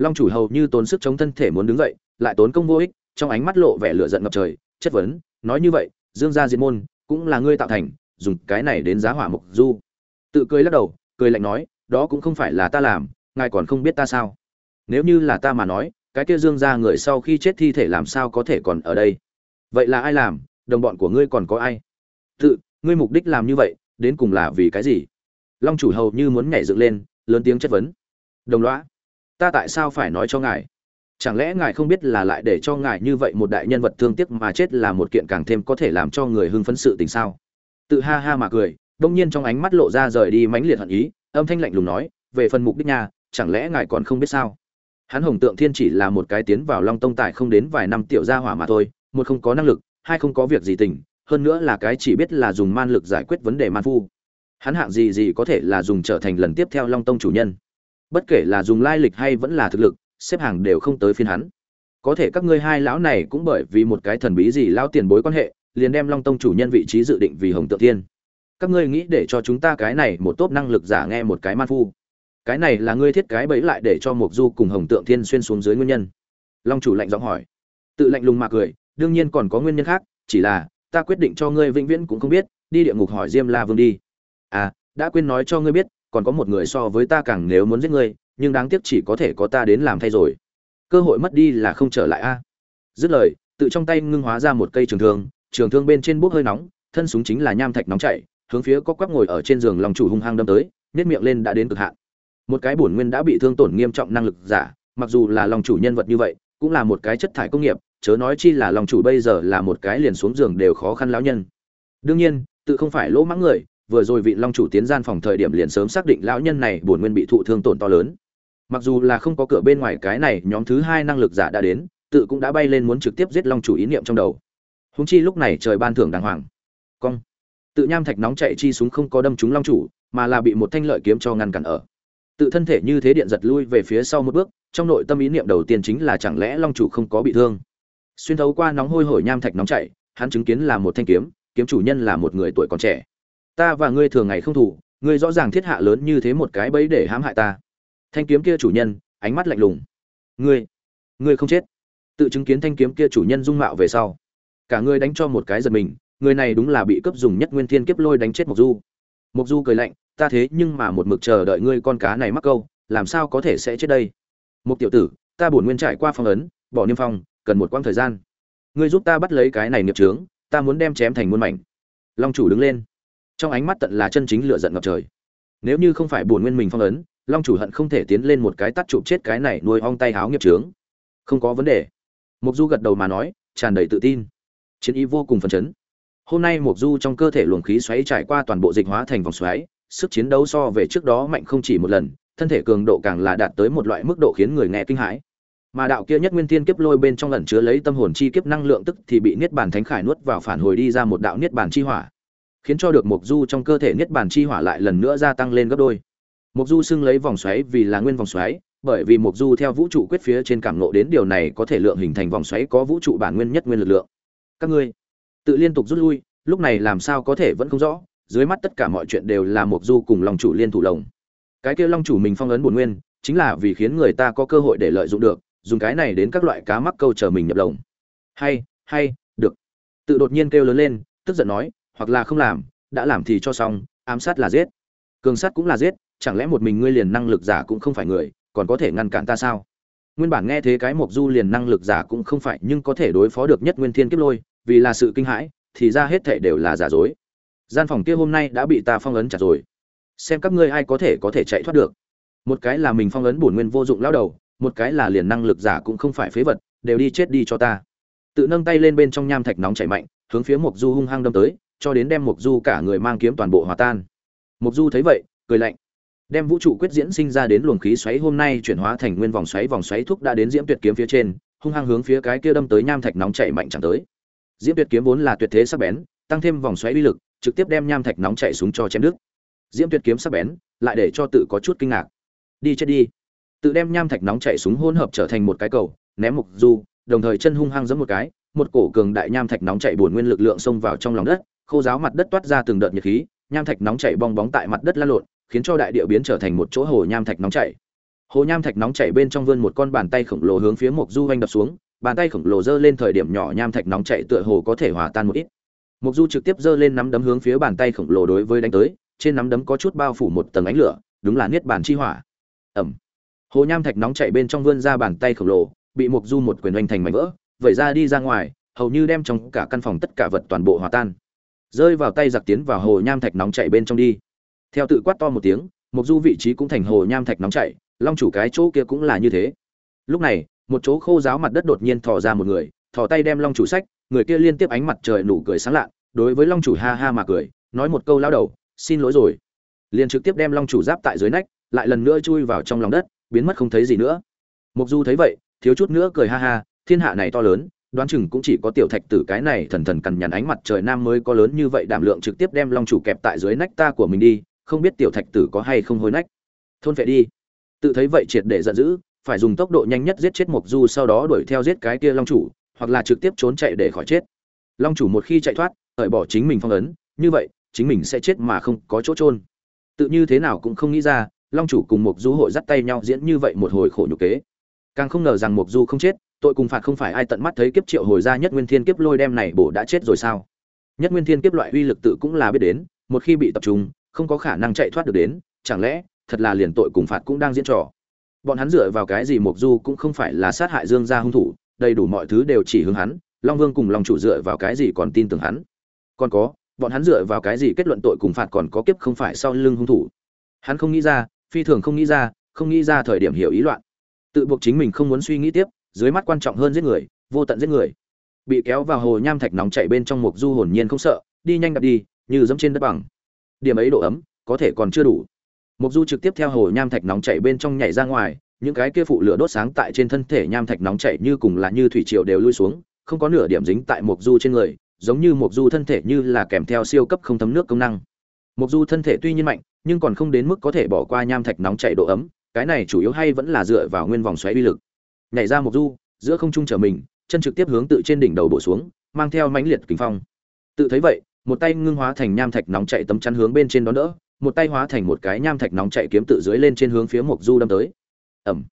long chủ hầu như tốn sức chống thân thể muốn đứng dậy, lại tốn công vô ích, trong ánh mắt lộ vẻ lửa giận ngập trời, chất vấn, nói như vậy, dương gia diệt môn cũng là ngươi tạo thành, dùng cái này đến giá hỏa mục du. Tự cười lắc đầu, cười lạnh nói, đó cũng không phải là ta làm, ngài còn không biết ta sao? Nếu như là ta mà nói, cái kia dương gia người sau khi chết thi thể làm sao có thể còn ở đây? Vậy là ai làm? Đồng bọn của ngươi còn có ai? Tự, ngươi mục đích làm như vậy, đến cùng là vì cái gì? Long chủ hầu như muốn nhảy dựng lên, lớn tiếng chất vấn. Đồng loã ta tại sao phải nói cho ngài? Chẳng lẽ ngài không biết là lại để cho ngài như vậy một đại nhân vật thương tiếc mà chết là một kiện càng thêm có thể làm cho người hưng phấn sự tình sao? Tự ha ha mà cười đông nhiên trong ánh mắt lộ ra rời đi mãnh liệt hận ý âm thanh lạnh lùng nói về phần mục đích nhà, chẳng lẽ ngài còn không biết sao? Hắn hồng tượng thiên chỉ là một cái tiến vào long tông tài không đến vài năm tiểu gia hỏa mà thôi một không có năng lực hai không có việc gì tình hơn nữa là cái chỉ biết là dùng man lực giải quyết vấn đề man phu. Hắn hạng gì gì có thể là dùng trở thành lần tiếp theo long tông chủ nhân? Bất kể là dùng lai lịch hay vẫn là thực lực, xếp hàng đều không tới phiên hắn. Có thể các ngươi hai lão này cũng bởi vì một cái thần bí gì lao tiền bối quan hệ, liền đem long tông chủ nhân vị trí dự định vì hồng tượng thiên. Các ngươi nghĩ để cho chúng ta cái này một tốt năng lực giả nghe một cái man phu. Cái này là ngươi thiết cái bẫy lại để cho mục du cùng hồng tượng thiên xuyên xuống dưới nguyên nhân. Long chủ lạnh giọng hỏi. Tự lạnh lùng mà cười, đương nhiên còn có nguyên nhân khác, chỉ là, ta quyết định cho ngươi vĩnh viễn cũng không biết, đi địa ngục hỏi diêm la vương đi. À đã quên nói cho ngươi biết còn có một người so với ta càng nếu muốn giết ngươi, nhưng đáng tiếc chỉ có thể có ta đến làm thay rồi. Cơ hội mất đi là không trở lại a. Dứt lời, tự trong tay ngưng hóa ra một cây trường thương trường thương bên trên bốc hơi nóng, thân súng chính là nham thạch nóng chảy, hướng phía có quắc ngồi ở trên giường lòng chủ hung hăng đâm tới nếp miệng lên đã đến cực hạn. Một cái bổn nguyên đã bị thương tổn nghiêm trọng năng lực giả, mặc dù là lòng chủ nhân vật như vậy, cũng là một cái chất thải công nghiệp, chớ nói chi là lòng chủ bây giờ là một cái liền xuống giường đều khó khăn lão nhân. Đương nhiên, tự không phải lỗ mãng người vừa rồi vị long chủ tiến gian phòng thời điểm liền sớm xác định lão nhân này bổn nguyên bị thụ thương tổn to lớn. Mặc dù là không có cửa bên ngoài cái này, nhóm thứ hai năng lực giả đã đến, tự cũng đã bay lên muốn trực tiếp giết long chủ ý niệm trong đầu. Húng chi lúc này trời ban thưởng đàng hoàng. Cong. Tự nham thạch nóng chạy chi súng không có đâm trúng long chủ, mà là bị một thanh lợi kiếm cho ngăn cản ở. Tự thân thể như thế điện giật lui về phía sau một bước, trong nội tâm ý niệm đầu tiên chính là chẳng lẽ long chủ không có bị thương. Xuyên thấu qua nóng hôi hổi nham thạch nóng chạy, hắn chứng kiến là một thanh kiếm kiếm chủ nhân là một người tuổi còn trẻ ta và ngươi thường ngày không thủ, ngươi rõ ràng thiết hạ lớn như thế một cái bẫy để hãm hại ta. Thanh kiếm kia chủ nhân, ánh mắt lạnh lùng. Ngươi ngươi không chết. Tự chứng kiến thanh kiếm kia chủ nhân dung mạo về sau. Cả ngươi đánh cho một cái giật mình, người này đúng là bị cấp dùng nhất nguyên thiên kiếp lôi đánh chết mộc du. Mộc du cười lạnh, ta thế nhưng mà một mực chờ đợi ngươi con cá này mắc câu, làm sao có thể sẽ chết đây? Một tiểu tử, ta buồn nguyên trải qua phong ấn, bỏ niêm phong, cần một quãng thời gian. Ngươi giúp ta bắt lấy cái này nghiệp trướng ta muốn đem chém thành muôn mảnh. Long chủ đứng lên trong ánh mắt tận là chân chính lửa giận ngập trời. Nếu như không phải buồn nguyên mình phong ấn, long chủ hận không thể tiến lên một cái tắt chụp chết cái này nuôi ong tay háo nghiệp trướng không có vấn đề. Mục du gật đầu mà nói, tràn đầy tự tin. Chiến ý vô cùng phấn chấn. Hôm nay mục du trong cơ thể luồng khí xoáy trải qua toàn bộ dịch hóa thành vòng xoáy, sức chiến đấu so về trước đó mạnh không chỉ một lần, thân thể cường độ càng là đạt tới một loại mức độ khiến người nghe kinh hãi. Mà đạo kia nhất nguyên thiên kiếp lôi bên trong lần chứa lấy tâm hồn chi kiếp năng lượng tức thì bị niết bàn thánh khải nuốt vào phản hồi đi ra một đạo niết bàn chi hỏa khiến cho được mục du trong cơ thể niết bàn chi hỏa lại lần nữa gia tăng lên gấp đôi. Mục du xưng lấy vòng xoáy vì là nguyên vòng xoáy, bởi vì mục du theo vũ trụ quyết phía trên cảm ngộ đến điều này có thể lượng hình thành vòng xoáy có vũ trụ bản nguyên nhất nguyên lực lượng. Các ngươi, tự liên tục rút lui, lúc này làm sao có thể vẫn không rõ, dưới mắt tất cả mọi chuyện đều là mục du cùng long chủ liên thủ lồng. Cái kia long chủ mình phong ấn bổn nguyên, chính là vì khiến người ta có cơ hội để lợi dụng được, dùng cái này đến các loại cá mắc câu chờ mình nhập lồng. Hay hay, được. Tự đột nhiên kêu lớn lên, tức giận nói hoặc là không làm, đã làm thì cho xong, ám sát là giết. Cường sát cũng là giết, chẳng lẽ một mình ngươi liền năng lực giả cũng không phải người, còn có thể ngăn cản ta sao? Nguyên bản nghe thế cái mộc du liền năng lực giả cũng không phải, nhưng có thể đối phó được nhất nguyên thiên kiếp lôi, vì là sự kinh hãi, thì ra hết thảy đều là giả dối. Gian phòng kia hôm nay đã bị ta phong ấn chặt rồi. Xem các ngươi ai có thể có thể chạy thoát được. Một cái là mình phong ấn bổn nguyên vô dụng lao đầu, một cái là liền năng lực giả cũng không phải phế vật, đều đi chết đi cho ta. Tự nâng tay lên bên trong nham thạch nóng chảy mạnh, hướng phía mộc du hung hăng đâm tới cho đến đem mộc du cả người mang kiếm toàn bộ hòa tan. Mộc du thấy vậy, cười lạnh. Đem vũ trụ quyết diễn sinh ra đến luồng khí xoáy hôm nay chuyển hóa thành nguyên vòng xoáy vòng xoáy thúc đã đến diễm tuyệt kiếm phía trên, hung hăng hướng phía cái kia đâm tới nham thạch nóng chảy mạnh chẳng tới. Diễm tuyệt kiếm vốn là tuyệt thế sắc bén, tăng thêm vòng xoáy uy lực, trực tiếp đem nham thạch nóng chảy xuống cho chém đứt. Diễm tuyệt kiếm sắc bén, lại để cho tự có chút kinh ngạc. Đi chết đi. Tự đem nham thạch nóng chảy xuống hỗn hợp trở thành một cái cầu, ném mục du, đồng thời chân hung hăng giẫm một cái, một cổ cường đại nham thạch nóng chảy buồn nguyên lực lượng xông vào trong lòng đất khô giáo mặt đất toát ra từng đợt nhiệt khí, nham thạch nóng chảy bong bóng tại mặt đất lan lộn, khiến cho đại địa biến trở thành một chỗ hồ nham thạch nóng chảy. Hồ nham thạch nóng chảy bên trong vươn một con bàn tay khổng lồ hướng phía mục du vanh đập xuống, bàn tay khổng lồ giơ lên thời điểm nhỏ nham thạch nóng chảy tựa hồ có thể hòa tan một ít. Mục du trực tiếp giơ lên nắm đấm hướng phía bàn tay khổng lồ đối với đánh tới, trên nắm đấm có chút bao phủ một tầng ánh lửa, đúng là niết bàn chi hỏa. Ẩm hồ nham thạch nóng chảy bên trong vươn ra bàn tay khổng lồ, bị mục du một quyền oanh thành mảnh vỡ, vẩy ra đi ra ngoài, hầu như đem trong cả căn phòng tất cả vật toàn bộ hòa tan rơi vào tay giặc tiến vào hồ nham thạch nóng chảy bên trong đi. Theo tự quát to một tiếng mục du vị trí cũng thành hồ nham thạch nóng chảy, long chủ cái chỗ kia cũng là như thế. Lúc này, một chỗ khô giáo mặt đất đột nhiên thò ra một người, thò tay đem long chủ sách, người kia liên tiếp ánh mặt trời nụ cười sáng lạ đối với long chủ ha ha mà cười, nói một câu lao đầu, xin lỗi rồi. Liền trực tiếp đem long chủ giáp tại dưới nách, lại lần nữa chui vào trong lòng đất, biến mất không thấy gì nữa. Mục du thấy vậy, thiếu chút nữa cười ha ha, thiên hạ này to lớn đoán chừng cũng chỉ có tiểu thạch tử cái này thần thần cằn nhằn ánh mặt trời nam mới có lớn như vậy đảm lượng trực tiếp đem long chủ kẹp tại dưới nách ta của mình đi, không biết tiểu thạch tử có hay không hối nách. Thôn vệ đi. Tự thấy vậy triệt để giận dữ, phải dùng tốc độ nhanh nhất giết chết mục du, sau đó đuổi theo giết cái kia long chủ, hoặc là trực tiếp trốn chạy để khỏi chết. Long chủ một khi chạy thoát hởi bỏ chính mình phong ấn, như vậy, chính mình sẽ chết mà không có chỗ trôn tự như thế nào cũng không nghĩ ra, long chủ cùng mục du hội dắt tay nhau diễn như vậy một hồi khổ nhục kế. Càng không ngờ rằng mục du không chết tội cùng phạt không phải ai tận mắt thấy kiếp triệu hồi ra nhất nguyên thiên kiếp lôi đem này bổ đã chết rồi sao? Nhất nguyên thiên kiếp loại uy lực tự cũng là biết đến, một khi bị tập trung, không có khả năng chạy thoát được đến, chẳng lẽ, thật là liền tội cùng phạt cũng đang diễn trò? Bọn hắn dựa vào cái gì mộc du cũng không phải là sát hại dương gia hung thủ, đầy đủ mọi thứ đều chỉ hướng hắn, long vương cùng long chủ dựa vào cái gì còn tin tưởng hắn? Còn có, bọn hắn dựa vào cái gì kết luận tội cùng phạt còn có kiếp không phải sau lưng hung thủ? Hắn không nghĩ ra, phi thường không nghĩ ra, không nghĩ ra thời điểm hiểu ý loạn. Tự buộc chính mình không muốn suy nghĩ tiếp dưới mắt quan trọng hơn giết người, vô tận giết người. Bị kéo vào hồ nham thạch nóng chảy bên trong mục du hồn nhiên không sợ, đi nhanh đập đi, như dẫm trên đất bằng. Điểm ấy độ ấm, có thể còn chưa đủ. Mục du trực tiếp theo hồ nham thạch nóng chảy bên trong nhảy ra ngoài, những cái kia phụ lửa đốt sáng tại trên thân thể nham thạch nóng chảy như cùng là như thủy triều đều lui xuống, không có nửa điểm dính tại mục du trên người, giống như mục du thân thể như là kèm theo siêu cấp không thấm nước công năng. Mục du thân thể tuy nhiên mạnh, nhưng còn không đến mức có thể bỏ qua nham thạch nóng chảy độ ấm, cái này chủ yếu hay vẫn là dựa vào nguyên vòng xoáy uy lực nhảy ra một du, giữa không trung trở mình, chân trực tiếp hướng tự trên đỉnh đầu bổ xuống, mang theo mãnh liệt kính phong. Tự thấy vậy, một tay ngưng hóa thành nham thạch nóng chạy tấm chắn hướng bên trên đó đỡ, một tay hóa thành một cái nham thạch nóng chạy kiếm tự dưới lên trên hướng phía mộc du đâm tới. Ẩm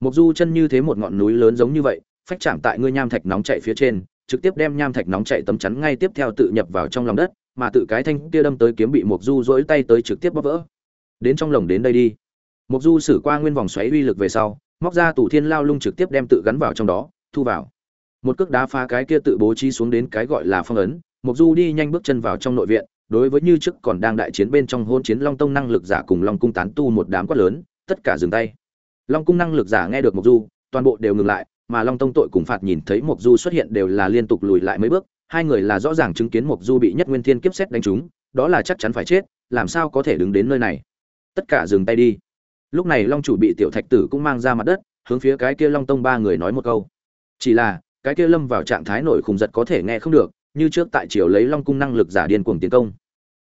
mộc du chân như thế một ngọn núi lớn giống như vậy, phách chạm tại ngươi nham thạch nóng chạy phía trên, trực tiếp đem nham thạch nóng chạy tấm chắn ngay tiếp theo tự nhập vào trong lòng đất, mà tự cái thanh kia đâm tới kiếm bị mộc du dỗi tay tới trực tiếp bóp vỡ. Đến trong lồng đến đây đi. Mộc du xử qua nguyên vòng xoáy uy lực về sau móc ra tủ thiên lao lung trực tiếp đem tự gắn vào trong đó, thu vào. Một cước đá phá cái kia tự bố trí xuống đến cái gọi là phong ấn mục du đi nhanh bước chân vào trong nội viện, đối với như trước còn đang đại chiến bên trong hôn chiến long tông năng lực giả cùng long cung tán tu một đám quát lớn, tất cả dừng tay. Long cung năng lực giả nghe được mục du, toàn bộ đều ngừng lại, mà long tông tội cùng phạt nhìn thấy mục du xuất hiện đều là liên tục lùi lại mấy bước, hai người là rõ ràng chứng kiến mục du bị nhất nguyên thiên kiếp xét đánh trúng, đó là chắc chắn phải chết, làm sao có thể đứng đến nơi này. Tất cả dừng tay đi lúc này long chủ bị tiểu thạch tử cũng mang ra mặt đất, hướng phía cái kia long tông ba người nói một câu. Chỉ là, cái kia lâm vào trạng thái nổi khủng giật có thể nghe không được, như trước tại triều lấy long cung năng lực giả điên cuồng tiến công.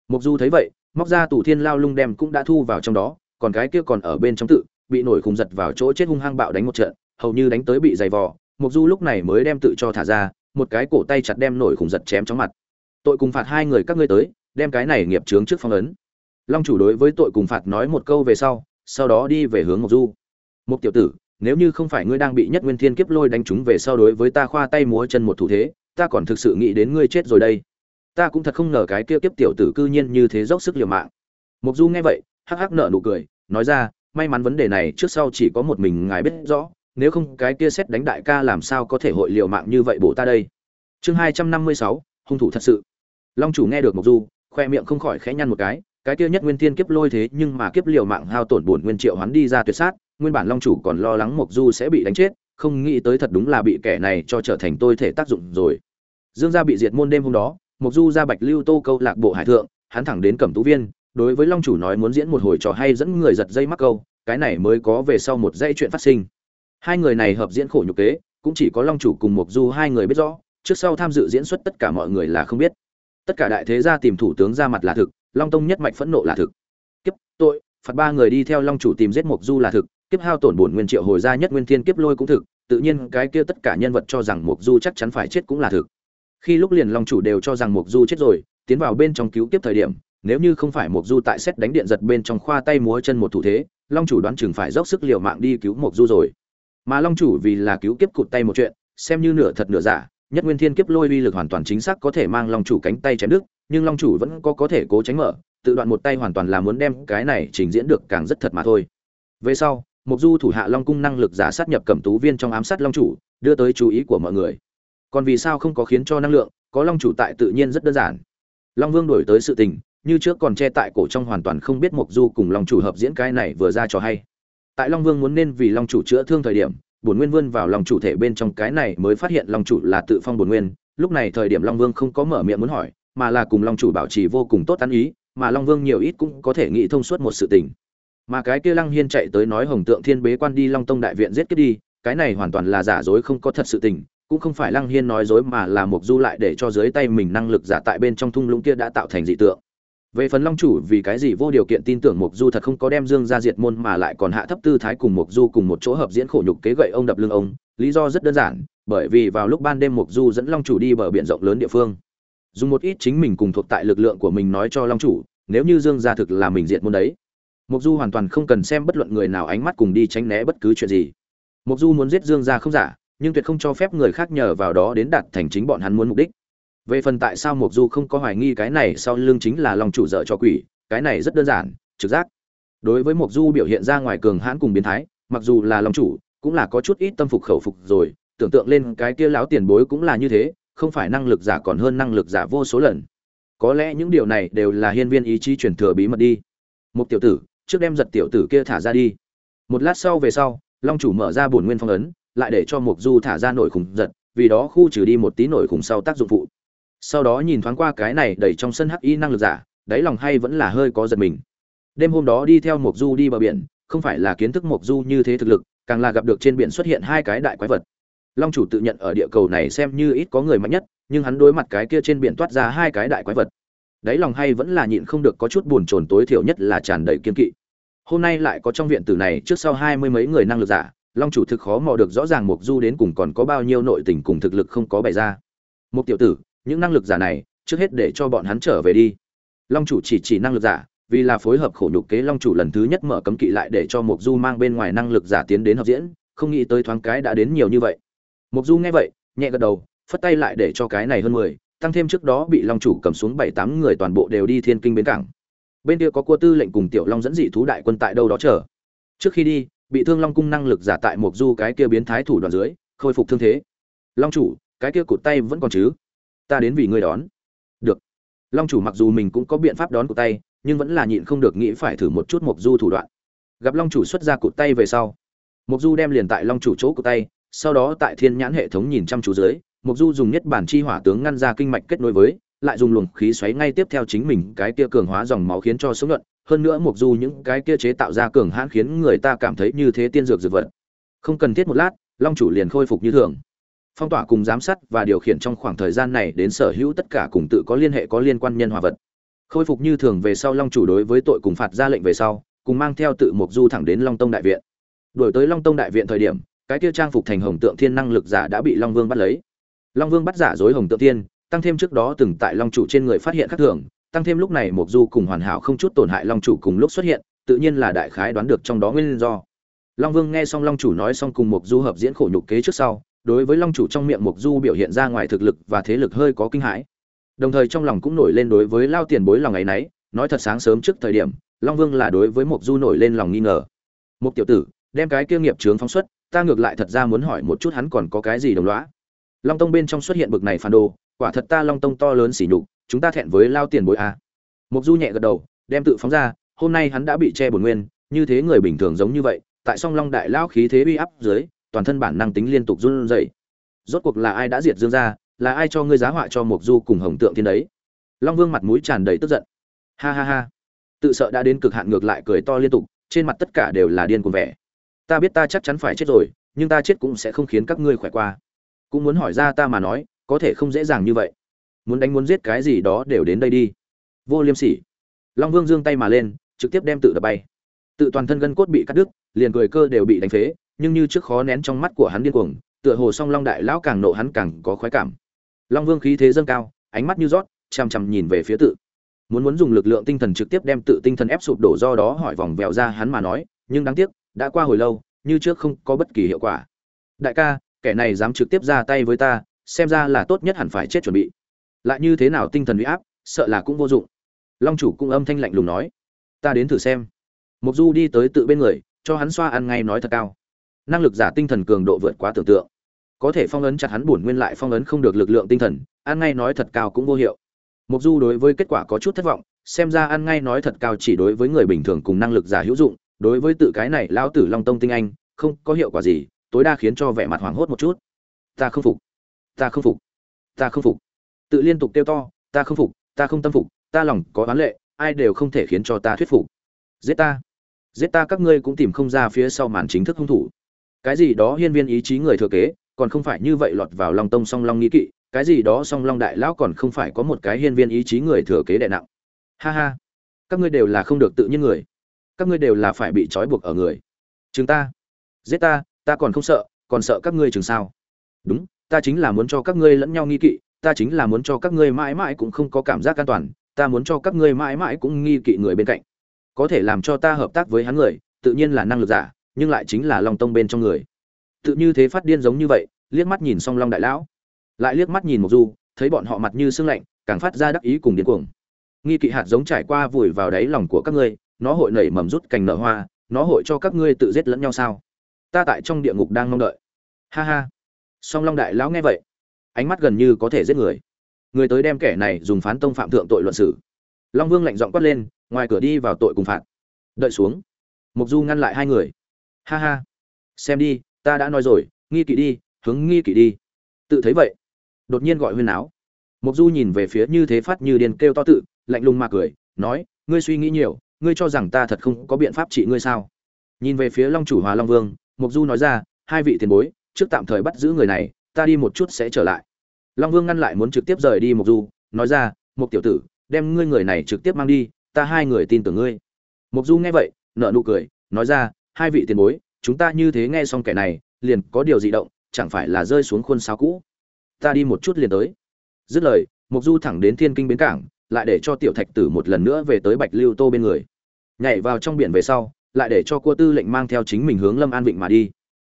Mục du thấy vậy, móc ra tủ thiên lao lung đem cũng đã thu vào trong đó, còn cái kia còn ở bên trong tự, bị nổi khủng giật vào chỗ chết hung hăng bạo đánh một trận, hầu như đánh tới bị dày vò. Mục du lúc này mới đem tự cho thả ra, một cái cổ tay chặt đem nổi khủng giật chém trong mặt. Tội cùng phạt hai người các ngươi tới, đem cái này nghiệp chướng trước phong ấn. Long chủ đối với tội cùng phạt nói một câu về sau sau đó đi về hướng mục du. Mục tiểu tử, nếu như không phải ngươi đang bị nhất nguyên thiên kiếp lôi đánh trúng về sau đối với ta khoa tay múa chân một thủ thế, ta còn thực sự nghĩ đến ngươi chết rồi đây. Ta cũng thật không ngờ cái kia kiếp tiểu tử cư nhiên như thế dốc sức liều mạng. Mục du nghe vậy, hắc hắc nở nụ cười, nói ra, may mắn vấn đề này trước sau chỉ có một mình ngài biết rõ, nếu không cái kia xét đánh đại ca làm sao có thể hội liều mạng như vậy bổ ta đây. Chương hai trăm năm mươi sáu, hung thủ thật sự. Long chủ nghe được mục du, khoe miệng không khỏi khẽ nhăn một cái cái kia nhất nguyên thiên kiếp lôi thế nhưng mà kiếp liều mạng hao tổn bổn nguyên triệu hoán đi ra tuyệt sát, nguyên bản long chủ còn lo lắng mục du sẽ bị đánh chết, không nghĩ tới thật đúng là bị kẻ này cho trở thành tôi thể tác dụng rồi. Dương gia bị diệt môn đêm hôm đó mục du ra bạch lưu tô câu lạc bộ hải thượng, hắn thẳng đến cẩm tú viên, đối với long chủ nói muốn diễn một hồi trò hay dẫn người giật dây mắc câu, cái này mới có về sau một dây chuyện phát sinh. Hai người này hợp diễn khổ nhục kế, cũng chỉ có long chủ cùng mục du hai người biết rõ, trước sau tham dự diễn xuất tất cả mọi người là không biết. Tất cả đại thế gia tìm thủ tướng ra mặt là thực long tông nhất mạch phẫn nộ là thực. Kiếp, tội, phạt ba người đi theo long chủ tìm giết Mộc du là thực, kiếp hao tổn bổn nguyên triệu hồi ra nhất nguyên thiên kiếp lôi cũng thực, tự nhiên cái kia tất cả nhân vật cho rằng Mộc du chắc chắn phải chết cũng là thực. Khi lúc liền long chủ đều cho rằng Mộc du chết rồi, tiến vào bên trong cứu kiếp thời điểm, nếu như không phải Mộc du tại xét đánh điện giật bên trong khoa tay múa chân một thủ thế, long chủ đoán chừng phải dốc sức liều mạng đi cứu Mộc du rồi. Mà long chủ vì là cứu kiếp cụt tay một chuyện, xem như nửa thật nửa giả, nhất nguyên thiên kiếp lôi uy lực hoàn toàn chính xác có thể mang long chủ cánh tay chém đứt nhưng long chủ vẫn có có thể cố tránh mở, tự đoạn một tay hoàn toàn là muốn đem cái này trình diễn được càng rất thật mà thôi. Về sau mục du thủ hạ long cung năng lực giả sát nhập cẩm tú viên trong ám sát long chủ, đưa tới chú ý của mọi người. Còn vì sao không có khiến cho năng lượng, có long chủ tại tự nhiên rất đơn giản. Long vương đổi tới sự tình, như trước còn che tại cổ trong hoàn toàn không biết mục du cùng long chủ hợp diễn cái này vừa ra cho hay. Tại long vương muốn nên vì long chủ chữa thương thời điểm, bổn nguyên vươn vào lòng chủ thể bên trong cái này mới phát hiện long chủ là tự phong bổn nguyên. Lúc này thời điểm long vương không có mở miệng muốn hỏi mà là cùng long chủ bảo trì vô cùng tốt ăn ý, mà long vương nhiều ít cũng có thể nghĩ thông suốt một sự tình. Mà cái kia lăng hiên chạy tới nói hồng tượng thiên bế quan đi long tông đại viện giết kết đi, cái này hoàn toàn là giả dối không có thật sự tình, cũng không phải lăng hiên nói dối mà là mục du lại để cho dưới tay mình năng lực giả tại bên trong thung lũng kia đã tạo thành dị tượng. Về phần long chủ vì cái gì vô điều kiện tin tưởng mục du thật không có đem dương ra diệt môn mà lại còn hạ thấp tư thái cùng mục du cùng một chỗ hợp diễn khổ nhục kế gậy ông đập lưng ông, lý do rất đơn giản, bởi vì vào lúc ban đêm mục du dẫn long chủ đi bờ biển rộng lớn địa phương dùng một ít chính mình cùng thuộc tại lực lượng của mình nói cho long chủ, nếu như dương gia thực là mình diệt môn đấy. Mục du hoàn toàn không cần xem bất luận người nào ánh mắt cùng đi tránh né bất cứ chuyện gì. Mục du muốn giết dương gia không giả, nhưng tuyệt không cho phép người khác nhờ vào đó đến đạt thành chính bọn hắn muốn mục đích. Về phần tại sao mục du không có hoài nghi cái này sau lưng chính là lòng chủ dợ cho quỷ, cái này rất đơn giản, trực giác. Đối với mục du biểu hiện ra ngoài cường hãn cùng biến thái, mặc dù là lòng chủ, cũng là có chút ít tâm phục khẩu phục rồi, tưởng tượng lên cái kia láo tiền bối cũng là như thế không phải năng lực giả còn hơn năng lực giả vô số lần. Có lẽ những điều này đều là hiên viên ý chí truyền thừa bí mật đi. Một tiểu tử, trước đem giật tiểu tử kia thả ra đi. Một lát sau về sau, long chủ mở ra bổn nguyên phong ấn, lại để cho mục du thả ra nổi khủng giật, vì đó khu trừ đi một tí nổi khủng sau tác dụng phụ. Sau đó nhìn thoáng qua cái này đầy trong sân hắc y năng lực giả, đáy lòng hay vẫn là hơi có giật mình. Đêm hôm đó đi theo mục du đi bờ biển, không phải là kiến thức mục du như thế thực lực, càng là gặp được trên biển xuất hiện hai cái đại quái vật long chủ tự nhận ở địa cầu này xem như ít có người mạnh nhất, nhưng hắn đối mặt cái kia trên biển toát ra hai cái đại quái vật. Đáy lòng hay vẫn là nhịn không được có chút buồn chồn tối thiểu nhất là tràn đầy kiên kỵ. Hôm nay lại có trong viện tử này, trước sau hai mươi mấy người năng lực giả, long chủ thực khó mò được rõ ràng Mục du đến cùng còn có bao nhiêu nội tình cùng thực lực không có bày ra. Mục tiểu tử, những năng lực giả này, trước hết để cho bọn hắn trở về đi. Long chủ chỉ chỉ năng lực giả, vì là phối hợp khổ nhục kế long chủ lần thứ nhất mở cấm kỵ lại để cho mục du mang bên ngoài năng lực giả tiến đến hợp diễn, không nghĩ tới thoáng cái đã đến nhiều như vậy mục du nghe vậy, nhẹ gật đầu, phất tay lại để cho cái này hơn mười, tăng thêm trước đó bị long chủ cầm xuống bảy tám người toàn bộ đều đi thiên kinh bến cảng. Bên kia có cua tư lệnh cùng tiểu long dẫn dị thú đại quân tại đâu đó chờ. Trước khi đi, bị thương long cung năng lực giả tại mục du cái kia biến thái thủ đoạn dưới, khôi phục thương thế. Long chủ, cái kia cụt tay vẫn còn chứ? Ta đến vì ngươi đón. Được. Long chủ mặc dù mình cũng có biện pháp đón cụt tay, nhưng vẫn là nhịn không được nghĩ phải thử một chút mục du thủ đoạn. Gặp long chủ xuất ra cụt tay về sau, mục du đem liền tại long chủ chỗ cụt tay sau đó tại thiên nhãn hệ thống nhìn chăm chú dưới mục du dùng nhất bản chi hỏa tướng ngăn ra kinh mạch kết nối với, lại dùng luồng khí xoáy ngay tiếp theo chính mình cái kia cường hóa dòng máu khiến cho sống luận. hơn nữa mục du những cái kia chế tạo ra cường hãn khiến người ta cảm thấy như thế tiên dược dược vật. Không cần thiết một lát, long chủ liền khôi phục như thường. Phong tỏa cùng giám sát và điều khiển trong khoảng thời gian này đến sở hữu tất cả cùng tự có liên hệ có liên quan nhân hòa vật. Khôi phục như thường về sau long chủ đối với tội cùng phạt ra lệnh về sau, cùng mang theo tự mục du thẳng đến long tông đại viện. Đuổi tới long tông đại viện thời điểm cái kia trang phục thành hồng tượng thiên năng lực giả đã bị long vương bắt lấy. Long vương bắt giả dối hồng tượng thiên, tăng thêm trước đó từng tại long chủ trên người phát hiện khác thường, tăng thêm lúc này mục du cùng hoàn hảo không chút tổn hại long chủ cùng lúc xuất hiện, tự nhiên là đại khái đoán được trong đó nguyên do. Long vương nghe xong long chủ nói xong cùng mục du hợp diễn khổ nhục kế trước sau, đối với long chủ trong miệng mục du biểu hiện ra ngoài thực lực và thế lực hơi có kinh hãi. Đồng thời trong lòng cũng nổi lên đối với lao tiền bối lòng ấy nấy, nói thật sáng sớm trước thời điểm, long vương là đối với mục du nổi lên lòng nghi ngờ. Mục tiểu tử, đem cái kia nghiệp trướng phóng xuất ta ngược lại thật ra muốn hỏi một chút hắn còn có cái gì đồng lõa. Long tông bên trong xuất hiện bực này phản đồ, quả thật ta long tông to lớn xỉ nhục, chúng ta thẹn với lao tiền bối a. Mục du nhẹ gật đầu, đem tự phóng ra, hôm nay hắn đã bị che bổn nguyên, như thế người bình thường giống như vậy, tại song long đại lao khí thế uy áp dưới, toàn thân bản năng tính liên tục run rẩy. Rốt cuộc là ai đã diệt dương gia, là ai cho ngươi giá họa cho mục du cùng hồng tượng thiên đấy? Long vương mặt mũi tràn đầy tức giận. Ha ha ha. Tự sợ đã đến cực hạn ngược lại cười to liên tục, trên mặt tất cả đều là điên cuồng vẻ ta biết ta chắc chắn phải chết rồi, nhưng ta chết cũng sẽ không khiến các ngươi khỏe qua. Cũng muốn hỏi ra ta mà nói, có thể không dễ dàng như vậy. Muốn đánh muốn giết cái gì đó đều đến đây đi. Vô liêm sỉ. Long vương giương tay mà lên, trực tiếp đem tự đập bay. Tự toàn thân gân cốt bị cắt đứt, liền cười cơ đều bị đánh phế, nhưng như trước khó nén trong mắt của hắn điên cuồng, tựa hồ song long đại lão càng nộ hắn càng có khoái cảm. Long vương khí thế dâng cao, ánh mắt như rót, chằm chằm nhìn về phía tự. Muốn muốn dùng lực lượng tinh thần trực tiếp đem tự tinh thần ép sụp đổ do đó hỏi vòng vèo ra hắn mà nói, nhưng đáng tiếc đã qua hồi lâu, như trước không có bất kỳ hiệu quả. Đại ca, kẻ này dám trực tiếp ra tay với ta, xem ra là tốt nhất hẳn phải chết chuẩn bị. Lại như thế nào tinh thần huy áp, sợ là cũng vô dụng. Long chủ cũng âm thanh lạnh lùng nói, ta đến thử xem. Mục du đi tới tự bên người, cho hắn xoa ăn ngay nói thật cao. Năng lực giả tinh thần cường độ vượt quá tưởng tượng. Có thể phong ấn chặt hắn bổn nguyên lại phong ấn không được lực lượng tinh thần, ăn ngay nói thật cao cũng vô hiệu. Mục du đối với kết quả có chút thất vọng, xem ra ăn ngay nói thật cao chỉ đối với người bình thường cùng năng lực giả hữu dụng đối với tự cái này lão tử long tông tinh anh, không có hiệu quả gì, tối đa khiến cho vẻ mặt hoảng hốt một chút. Ta không phục. Ta không phục. Ta không phục. Tự liên tục kêu to, ta không phục, ta không tâm phục, ta lòng có oán lệ, ai đều không thể khiến cho ta thuyết phục. Giết ta. Giết ta các ngươi cũng tìm không ra phía sau màn chính thức hung thủ. Cái gì đó hiên viên ý chí người thừa kế, còn không phải như vậy lọt vào long tông song long nghĩ kỵ, cái gì đó song long đại lão còn không phải có một cái hiên viên ý chí người thừa kế đệ nặng. Ha ha. Các ngươi đều là không được tự nhiên người các ngươi đều là phải bị trói buộc ở người. Chúng ta. Giết ta ta còn không sợ, còn sợ các ngươi chừng sao? Đúng, ta chính là muốn cho các ngươi lẫn nhau nghi kỵ, ta chính là muốn cho các ngươi mãi mãi cũng không có cảm giác an toàn, ta muốn cho các ngươi mãi mãi cũng nghi kỵ người bên cạnh. Có thể làm cho ta hợp tác với hắn người, tự nhiên là năng lực giả, nhưng lại chính là long tông bên trong người. Tự như thế phát điên giống như vậy, liếc mắt nhìn song long đại lão. Lại liếc mắt nhìn một du, thấy bọn họ mặt như sương lạnh, càng phát ra đắc ý cùng điên cuồng. Nghi kỵ hạt giống trải qua vùi vào đáy lòng của các ngươi nó hội nảy mầm rút cành nở hoa, nó hội cho các ngươi tự giết lẫn nhau sao? Ta tại trong địa ngục đang mong đợi. Ha ha. Song long đại lão nghe vậy, ánh mắt gần như có thể giết người. Người tới đem kẻ này dùng phán tông phạm thượng tội luận xử. Long vương lạnh giọng quát lên, ngoài cửa đi vào tội cùng phạt. Đợi xuống. Mục du ngăn lại hai người. Ha ha. Xem đi, ta đã nói rồi, nghi kỵ đi, hướng nghi kỵ đi. Tự thấy vậy, đột nhiên gọi huyên áo mục du nhìn về phía như thế phát như điên kêu to tự, lạnh lùng mà cười, nói, ngươi suy nghĩ nhiều ngươi cho rằng ta thật không có biện pháp trị ngươi sao? Nhìn về phía long chủ hòa long vương mục du nói ra, hai vị tiền bối, trước tạm thời bắt giữ người này, ta đi một chút sẽ trở lại. Long vương ngăn lại muốn trực tiếp rời đi mục du, nói ra mục tiểu tử, đem ngươi người này trực tiếp mang đi, ta hai người tin tưởng ngươi. Mục du nghe vậy nợ nụ cười, nói ra, hai vị tiền bối, chúng ta như thế nghe xong kẻ này, liền có điều dị động, chẳng phải là rơi xuống khuôn sáo cũ. Ta đi một chút liền tới. Dứt lời mục du thẳng đến thiên kinh bến cảng lại để cho tiểu thạch tử một lần nữa về tới bạch lưu tô bên người. Nhảy vào trong biển về sau, lại để cho cua tư lệnh mang theo chính mình hướng lâm an vịnh mà đi.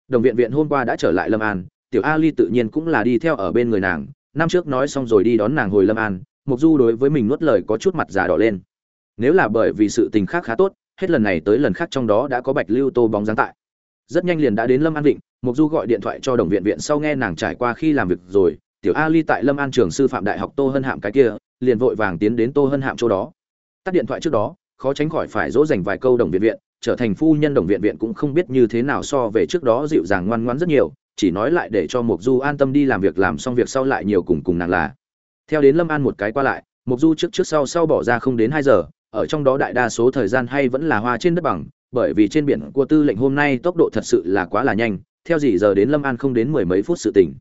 Đồng viện viện hôm qua đã trở lại lâm an, tiểu ali tự nhiên cũng là đi theo ở bên người nàng. Năm trước nói xong rồi đi đón nàng hồi lâm an, mục du đối với mình nuốt lời có chút mặt già đỏ lên. Nếu là bởi vì sự tình khác khá tốt, hết lần này tới lần khác trong đó đã có bạch lưu tô bóng dáng tại. Rất nhanh liền đã đến lâm an vịnh, mục du gọi điện thoại cho đồng viện viện sau nghe nàng trải qua khi làm việc rồi. Tiểu ali tại lâm an trường sư phạm đại học tô hân hạm cái kia liền vội vàng tiến đến tô hân hạm chỗ đó. Tắt điện thoại trước đó, khó tránh khỏi phải dỗ dành vài câu đồng viện viện, trở thành phu nhân đồng viện viện cũng không biết như thế nào so về trước đó dịu dàng ngoan ngoãn rất nhiều, chỉ nói lại để cho mục du an tâm đi làm việc, làm xong việc sau lại nhiều cùng cùng nàng là. Theo đến lâm an một cái qua lại mục du trước trước sau sau bỏ ra không đến hai giờ, ở trong đó đại đa số thời gian hay vẫn là hoa trên đất bằng, bởi vì trên biển của tư lệnh hôm nay tốc độ thật sự là quá là nhanh, theo gì giờ đến lâm an không đến mười mấy phút sự tỉnh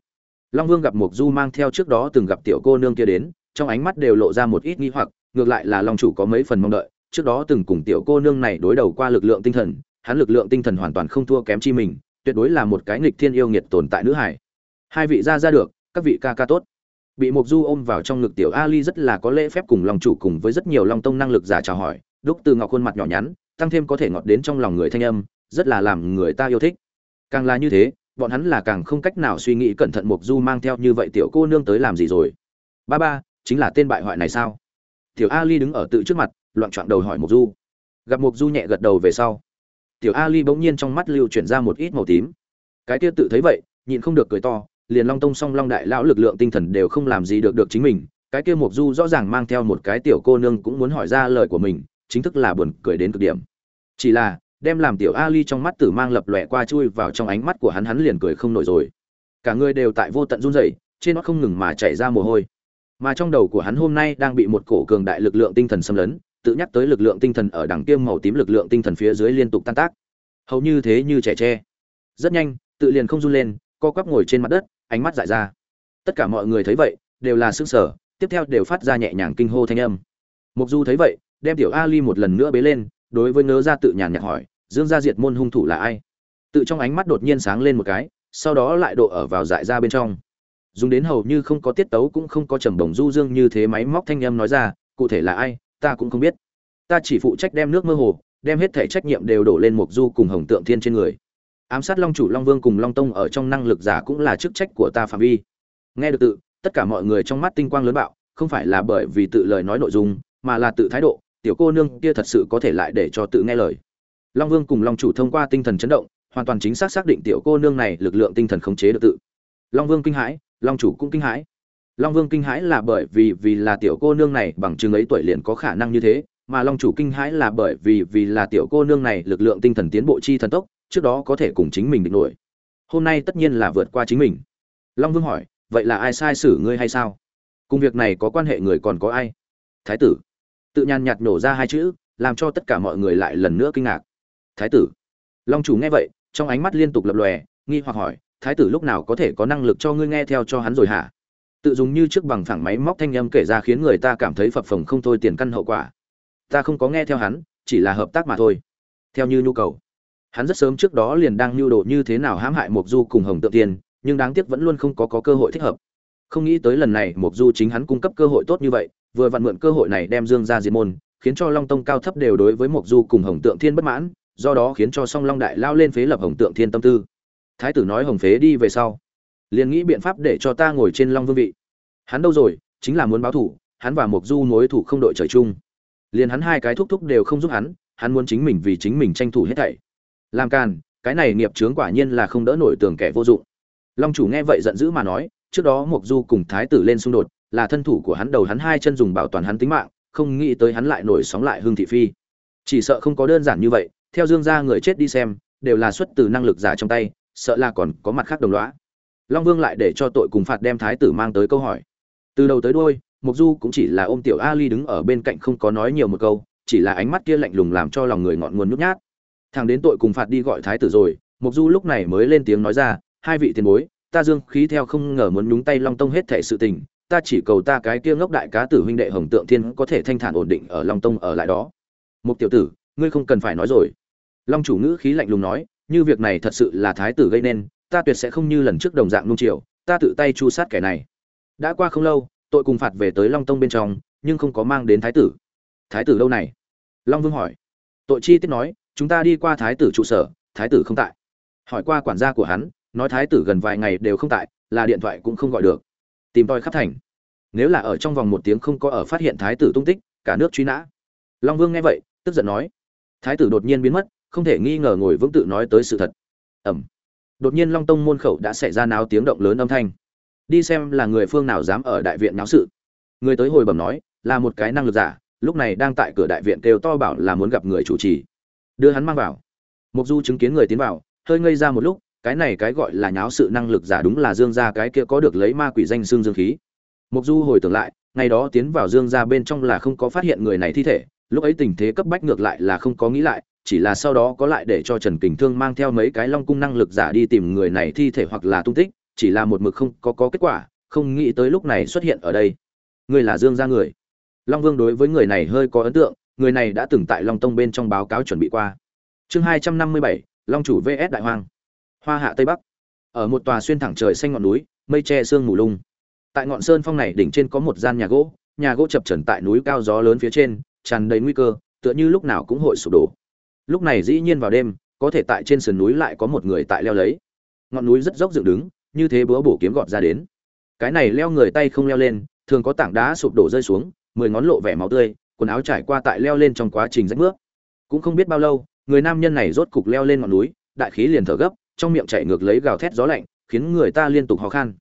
long vương gặp mục du mang theo trước đó từng gặp tiểu cô nương kia đến trong ánh mắt đều lộ ra một ít nghi hoặc, ngược lại là long chủ có mấy phần mong đợi. Trước đó từng cùng tiểu cô nương này đối đầu qua lực lượng tinh thần, hắn lực lượng tinh thần hoàn toàn không thua kém chi mình, tuyệt đối là một cái nghịch thiên yêu nghiệt tồn tại nữ hải. Hai vị ra ra được, các vị ca ca tốt. Bị mục du ôm vào trong ngực tiểu ali rất là có lễ phép cùng long chủ cùng với rất nhiều long tông năng lực giả chào hỏi, đúc từ ngọc khuôn mặt nhỏ nhắn, tăng thêm có thể ngọt đến trong lòng người thanh âm, rất là làm người ta yêu thích. Càng là như thế, bọn hắn là càng không cách nào suy nghĩ cẩn thận mục du mang theo như vậy tiểu cô nương tới làm gì rồi. Ba ba chính là tên bại hoại này sao? Tiểu ali đứng ở tự trước mặt, loạn trọn đầu hỏi mục du. Gặp mục du nhẹ gật đầu về sau, tiểu ali bỗng nhiên trong mắt lưu chuyển ra một ít màu tím. Cái kia tự thấy vậy, nhịn không được cười to, liền long tông song long đại lão lực lượng tinh thần đều không làm gì được được chính mình. Cái kia mục du rõ ràng mang theo một cái tiểu cô nương cũng muốn hỏi ra lời của mình, chính thức là buồn cười đến cực điểm. Chỉ là, đem làm tiểu ali trong mắt tử mang lập lòe qua chui vào trong ánh mắt của hắn hắn liền cười không nổi rồi. Cả người đều tại vô tận run rẩy, trên nó không ngừng mà chảy ra mồ hôi mà trong đầu của hắn hôm nay đang bị một cổ cường đại lực lượng tinh thần xâm lấn, tự nhắc tới lực lượng tinh thần ở đằng kiêm màu tím lực lượng tinh thần phía dưới liên tục tan tác. Hầu như thế như trẻ tre. Rất nhanh, tự liền không run lên, co quắp ngồi trên mặt đất, ánh mắt dại ra. Tất cả mọi người thấy vậy, đều là xương sở tiếp theo đều phát ra nhẹ nhàng kinh hô thanh âm. Mục du thấy vậy, đem tiểu ali một lần nữa bế lên, đối với ngớ ra tự nhàn nhạt hỏi, dương gia diệt môn hung thủ là ai? Tự trong ánh mắt đột nhiên sáng lên một cái, sau đó lại độ ở vào dại ra bên trong dùng đến hầu như không có tiết tấu cũng không có trầm đồng du dương như thế máy móc thanh âm nói ra, cụ thể là ai, ta cũng không biết. Ta chỉ phụ trách đem nước mơ hồ, đem hết thể trách nhiệm đều đổ lên mục du cùng hồng tượng thiên trên người. Ám sát long chủ long vương cùng long tông ở trong năng lực giả cũng là chức trách của ta phạm vi. Nghe được tự, tất cả mọi người trong mắt tinh quang lớn bạo, không phải là bởi vì tự lời nói nội dung, mà là tự thái độ, tiểu cô nương kia thật sự có thể lại để cho tự nghe lời. Long vương cùng long chủ thông qua tinh thần chấn động, hoàn toàn chính xác xác định tiểu cô nương này lực lượng tinh thần khống chế được tự. Long vương kinh hãi long chủ cũng kinh hãi. Long vương kinh hãi là bởi vì vì là tiểu cô nương này bằng chứng ấy tuổi liền có khả năng như thế, mà long chủ kinh hãi là bởi vì vì là tiểu cô nương này lực lượng tinh thần tiến bộ chi thần tốc, trước đó có thể cùng chính mình định nổi. Hôm nay tất nhiên là vượt qua chính mình. Long vương hỏi, vậy là ai sai xử ngươi hay sao? Cùng việc này có quan hệ người còn có ai? Thái tử. Tự nhàn nhạt nổ ra hai chữ, làm cho tất cả mọi người lại lần nữa kinh ngạc. Thái tử. Long chủ nghe vậy, trong ánh mắt liên tục lập lòe, nghi hoặc hỏi thái tử lúc nào có thể có năng lực cho ngươi nghe theo cho hắn rồi hả? Tự dùng như trước bằng phẳng máy móc thanh âm kể ra khiến người ta cảm thấy phập phồng không thôi tiền căn hậu quả. Ta không có nghe theo hắn chỉ là hợp tác mà thôi. Theo như nhu cầu. Hắn rất sớm trước đó liền đang nhu đồ như thế nào hãm hại Mộc du cùng hồng tự tiền nhưng đáng tiếc vẫn luôn không có, có cơ hội thích hợp. Không nghĩ tới lần này Mộc du chính hắn cung cấp cơ hội tốt như vậy vừa vặn mượn cơ hội này đem dương ra diệt môn khiến cho long tông cao thấp đều đối với Mộc du cùng hồng tượng thiên bất mãn do đó khiến cho song long đại lao lên phế lập hồng tượng thiên tâm tư thái tử nói hồng phế đi về sau. Liền nghĩ biện pháp để cho ta ngồi trên long vương vị. Hắn đâu rồi? Chính là muốn báo thủ, hắn và mục du mối thủ không đội trời chung. Liền hắn hai cái thúc thúc đều không giúp hắn hắn muốn chính mình vì chính mình tranh thủ hết thảy. Làm càn, cái này nghiệp chướng quả nhiên là không đỡ nổi tường kẻ vô dụng. Long chủ nghe vậy giận dữ mà nói, trước đó mục du cùng thái tử lên xung đột, là thân thủ của hắn đầu hắn hai chân dùng bảo toàn hắn tính mạng, không nghĩ tới hắn lại nổi sóng lại hương thị phi. Chỉ sợ không có đơn giản như vậy, theo dương gia người chết đi xem, đều là xuất từ năng lực giả trong tay sợ là còn có mặt khác đồng lõa. Long vương lại để cho tội cùng phạt đem thái tử mang tới câu hỏi. Từ đầu tới đuôi, mục du cũng chỉ là ôm tiểu ali đứng ở bên cạnh không có nói nhiều một câu, chỉ là ánh mắt kia lạnh lùng làm cho lòng người ngọn nguồn nhút nhát. Thằng đến tội cùng phạt đi gọi thái tử rồi, mục du lúc này mới lên tiếng nói ra, hai vị tiền bối, ta dương khí theo không ngờ muốn nhúng tay long tông hết thể sự tình, ta chỉ cầu ta cái kia ngốc đại cá tử huynh đệ hồng tượng thiên có thể thanh thản ổn định ở long tông ở lại đó. Mục tiểu tử, ngươi không cần phải nói rồi. Long chủ ngữ khí lạnh lùng nói như việc này thật sự là thái tử gây nên, ta tuyệt sẽ không như lần trước đồng dạng nung chiều, ta tự tay chu sát kẻ này. Đã qua không lâu, tội cùng phạt về tới long tông bên trong, nhưng không có mang đến thái tử. Thái tử đâu này? Long vương hỏi. Tội chi tiết nói, chúng ta đi qua thái tử trụ sở, thái tử không tại. Hỏi qua quản gia của hắn, nói thái tử gần vài ngày đều không tại, là điện thoại cũng không gọi được. Tìm tòi khắp thành. Nếu là ở trong vòng một tiếng không có ở phát hiện thái tử tung tích, cả nước truy nã. Long vương nghe vậy, tức giận nói. Thái tử đột nhiên biến mất không thể nghi ngờ ngồi vững tự nói tới sự thật. Ẩm. Đột nhiên long tông môn khẩu đã xảy ra náo tiếng động lớn âm thanh. Đi xem là người phương nào dám ở đại viện náo sự. Người tới hồi bẩm nói, là một cái năng lực giả, lúc này đang tại cửa đại viện kêu to bảo là muốn gặp người chủ trì. Đưa hắn mang vào. Mục du chứng kiến người tiến vào, hơi ngây ra một lúc, cái này cái gọi là nháo sự năng lực giả đúng là dương gia cái kia có được lấy ma quỷ danh xương dương khí. Mục du hồi tưởng lại, ngày đó tiến vào dương gia bên trong là không có phát hiện người này thi thể, lúc ấy tình thế cấp bách ngược lại là không có nghĩ lại chỉ là sau đó có lại để cho trần kình thương mang theo mấy cái long cung năng lực giả đi tìm người này thi thể hoặc là tung tích, chỉ là một mực không có có kết quả, không nghĩ tới lúc này xuất hiện ở đây. Người là dương gia người. Long vương đối với người này hơi có ấn tượng, người này đã từng tại long tông bên trong báo cáo chuẩn bị qua. Chương hai trăm năm mươi bảy, long chủ vs đại Hoàng hoa hạ tây bắc. Ở một tòa xuyên thẳng trời xanh ngọn núi, mây che sương mù lung. Tại ngọn sơn phong này đỉnh trên có một gian nhà gỗ nhà gỗ chập chững tại núi cao gió lớn phía trên, tràn đầy nguy cơ, tựa như lúc nào cũng hội sụp đổ lúc này dĩ nhiên vào đêm, có thể tại trên sườn núi lại có một người tại leo lấy. Ngọn núi rất dốc dựng đứng, như thế búa bổ kiếm gọt ra đến. Cái này leo người tay không leo lên, thường có tảng đá sụp đổ rơi xuống, mười ngón lộ vẻ máu tươi, quần áo trải qua tại leo lên trong quá trình rách bước cũng không biết bao lâu, người nam nhân này rốt cục leo lên ngọn núi, đại khí liền thở gấp, trong miệng chạy ngược lấy gào thét gió lạnh, khiến người ta liên tục ho khan.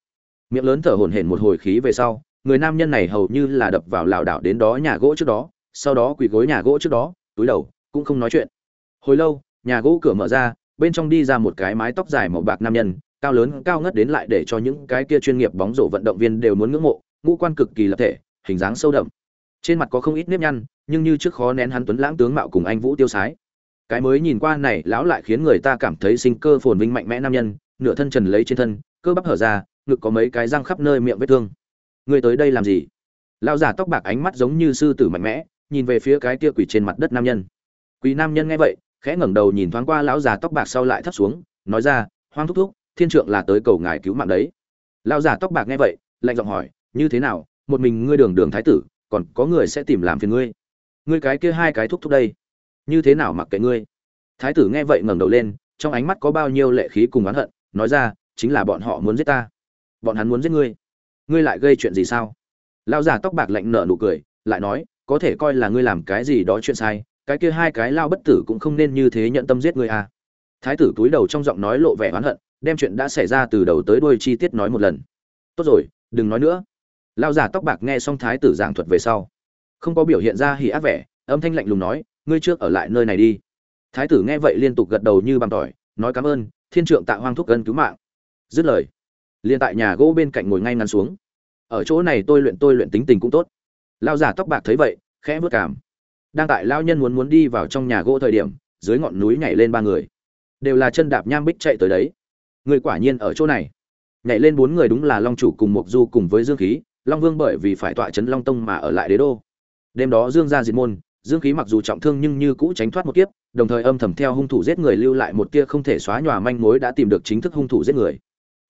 Miệng lớn thở hổn hển một hồi khí về sau, người nam nhân này hầu như là đập vào lảo đảo đến đó nhà gỗ trước đó, sau đó quỳ gối nhà gỗ trước đó, túi đầu, cũng không nói chuyện hồi lâu, nhà gỗ cửa mở ra, bên trong đi ra một cái mái tóc dài màu bạc nam nhân, cao lớn, cao ngất đến lại để cho những cái kia chuyên nghiệp bóng rổ vận động viên đều muốn ngưỡng mộ, ngũ quan cực kỳ lập thể, hình dáng sâu đậm. Trên mặt có không ít nếp nhăn, nhưng như trước khó nén hắn tuấn lãng tướng mạo cùng anh vũ tiêu sái. Cái mới nhìn qua này lão lại khiến người ta cảm thấy sinh cơ phồn vinh mạnh mẽ nam nhân, nửa thân trần lấy trên thân, cơ bắp hở ra, ngực có mấy cái răng khắp nơi miệng vết thương. Người tới đây làm gì? Lão giả tóc bạc ánh mắt giống như sư tử mạnh mẽ, nhìn về phía cái kia quỷ trên mặt đất nam nhân. Quỷ nam nhân nghe vậy khẽ ngẩng đầu nhìn thoáng qua lão già tóc bạc sau lại thấp xuống, nói ra, hoang thúc thúc, thiên trượng là tới cầu ngài cứu mạng đấy. Lão già tóc bạc nghe vậy, lạnh giọng hỏi, như thế nào, một mình ngươi đường đường thái tử, còn có người sẽ tìm làm phiền ngươi? Ngươi cái kia hai cái thúc thúc đây, như thế nào mặc kệ ngươi? Thái tử nghe vậy ngẩng đầu lên, trong ánh mắt có bao nhiêu lệ khí cùng oán hận, nói ra, chính là bọn họ muốn giết ta. Bọn hắn muốn giết ngươi. Ngươi lại gây chuyện gì sao? Lão già tóc bạc lạnh nở nụ cười, lại nói, có thể coi là ngươi làm cái gì đó chuyện sai cái kia hai cái lao bất tử cũng không nên như thế nhận tâm giết ngươi à. Thái tử túi đầu trong giọng nói lộ vẻ oán hận, đem chuyện đã xảy ra từ đầu tới đuôi chi tiết nói một lần. Tốt rồi, đừng nói nữa. Lao giả tóc bạc nghe xong thái tử giảng thuật về sau, không có biểu hiện ra hỉ ác vẻ, âm thanh lạnh lùng nói, ngươi trước ở lại nơi này đi. Thái tử nghe vậy liên tục gật đầu như bằng tỏi, nói cảm ơn, thiên trượng tạ hoang thúc cân cứu mạng. Dứt lời, liền tại nhà gỗ bên cạnh ngồi ngay ngắn xuống. Ở chỗ này tôi luyện tôi luyện tính tình cũng tốt. Lao giả tóc bạc thấy vậy, khẽ vớt cảm đang tại lao nhân muốn muốn đi vào trong nhà gỗ thời điểm, dưới ngọn núi nhảy lên ba người. Đều là chân đạp nham bích chạy tới đấy. Người quả nhiên ở chỗ này. Nhảy lên bốn người đúng là long chủ cùng mộc du cùng với dương khí. Long vương bởi vì phải tọa chấn long tông mà ở lại đế đô. Đêm đó dương ra diệt môn, dương khí mặc dù trọng thương nhưng như cũ tránh thoát một kiếp, đồng thời âm thầm theo hung thủ giết người lưu lại một tia không thể xóa nhòa manh mối đã tìm được chính thức hung thủ giết người.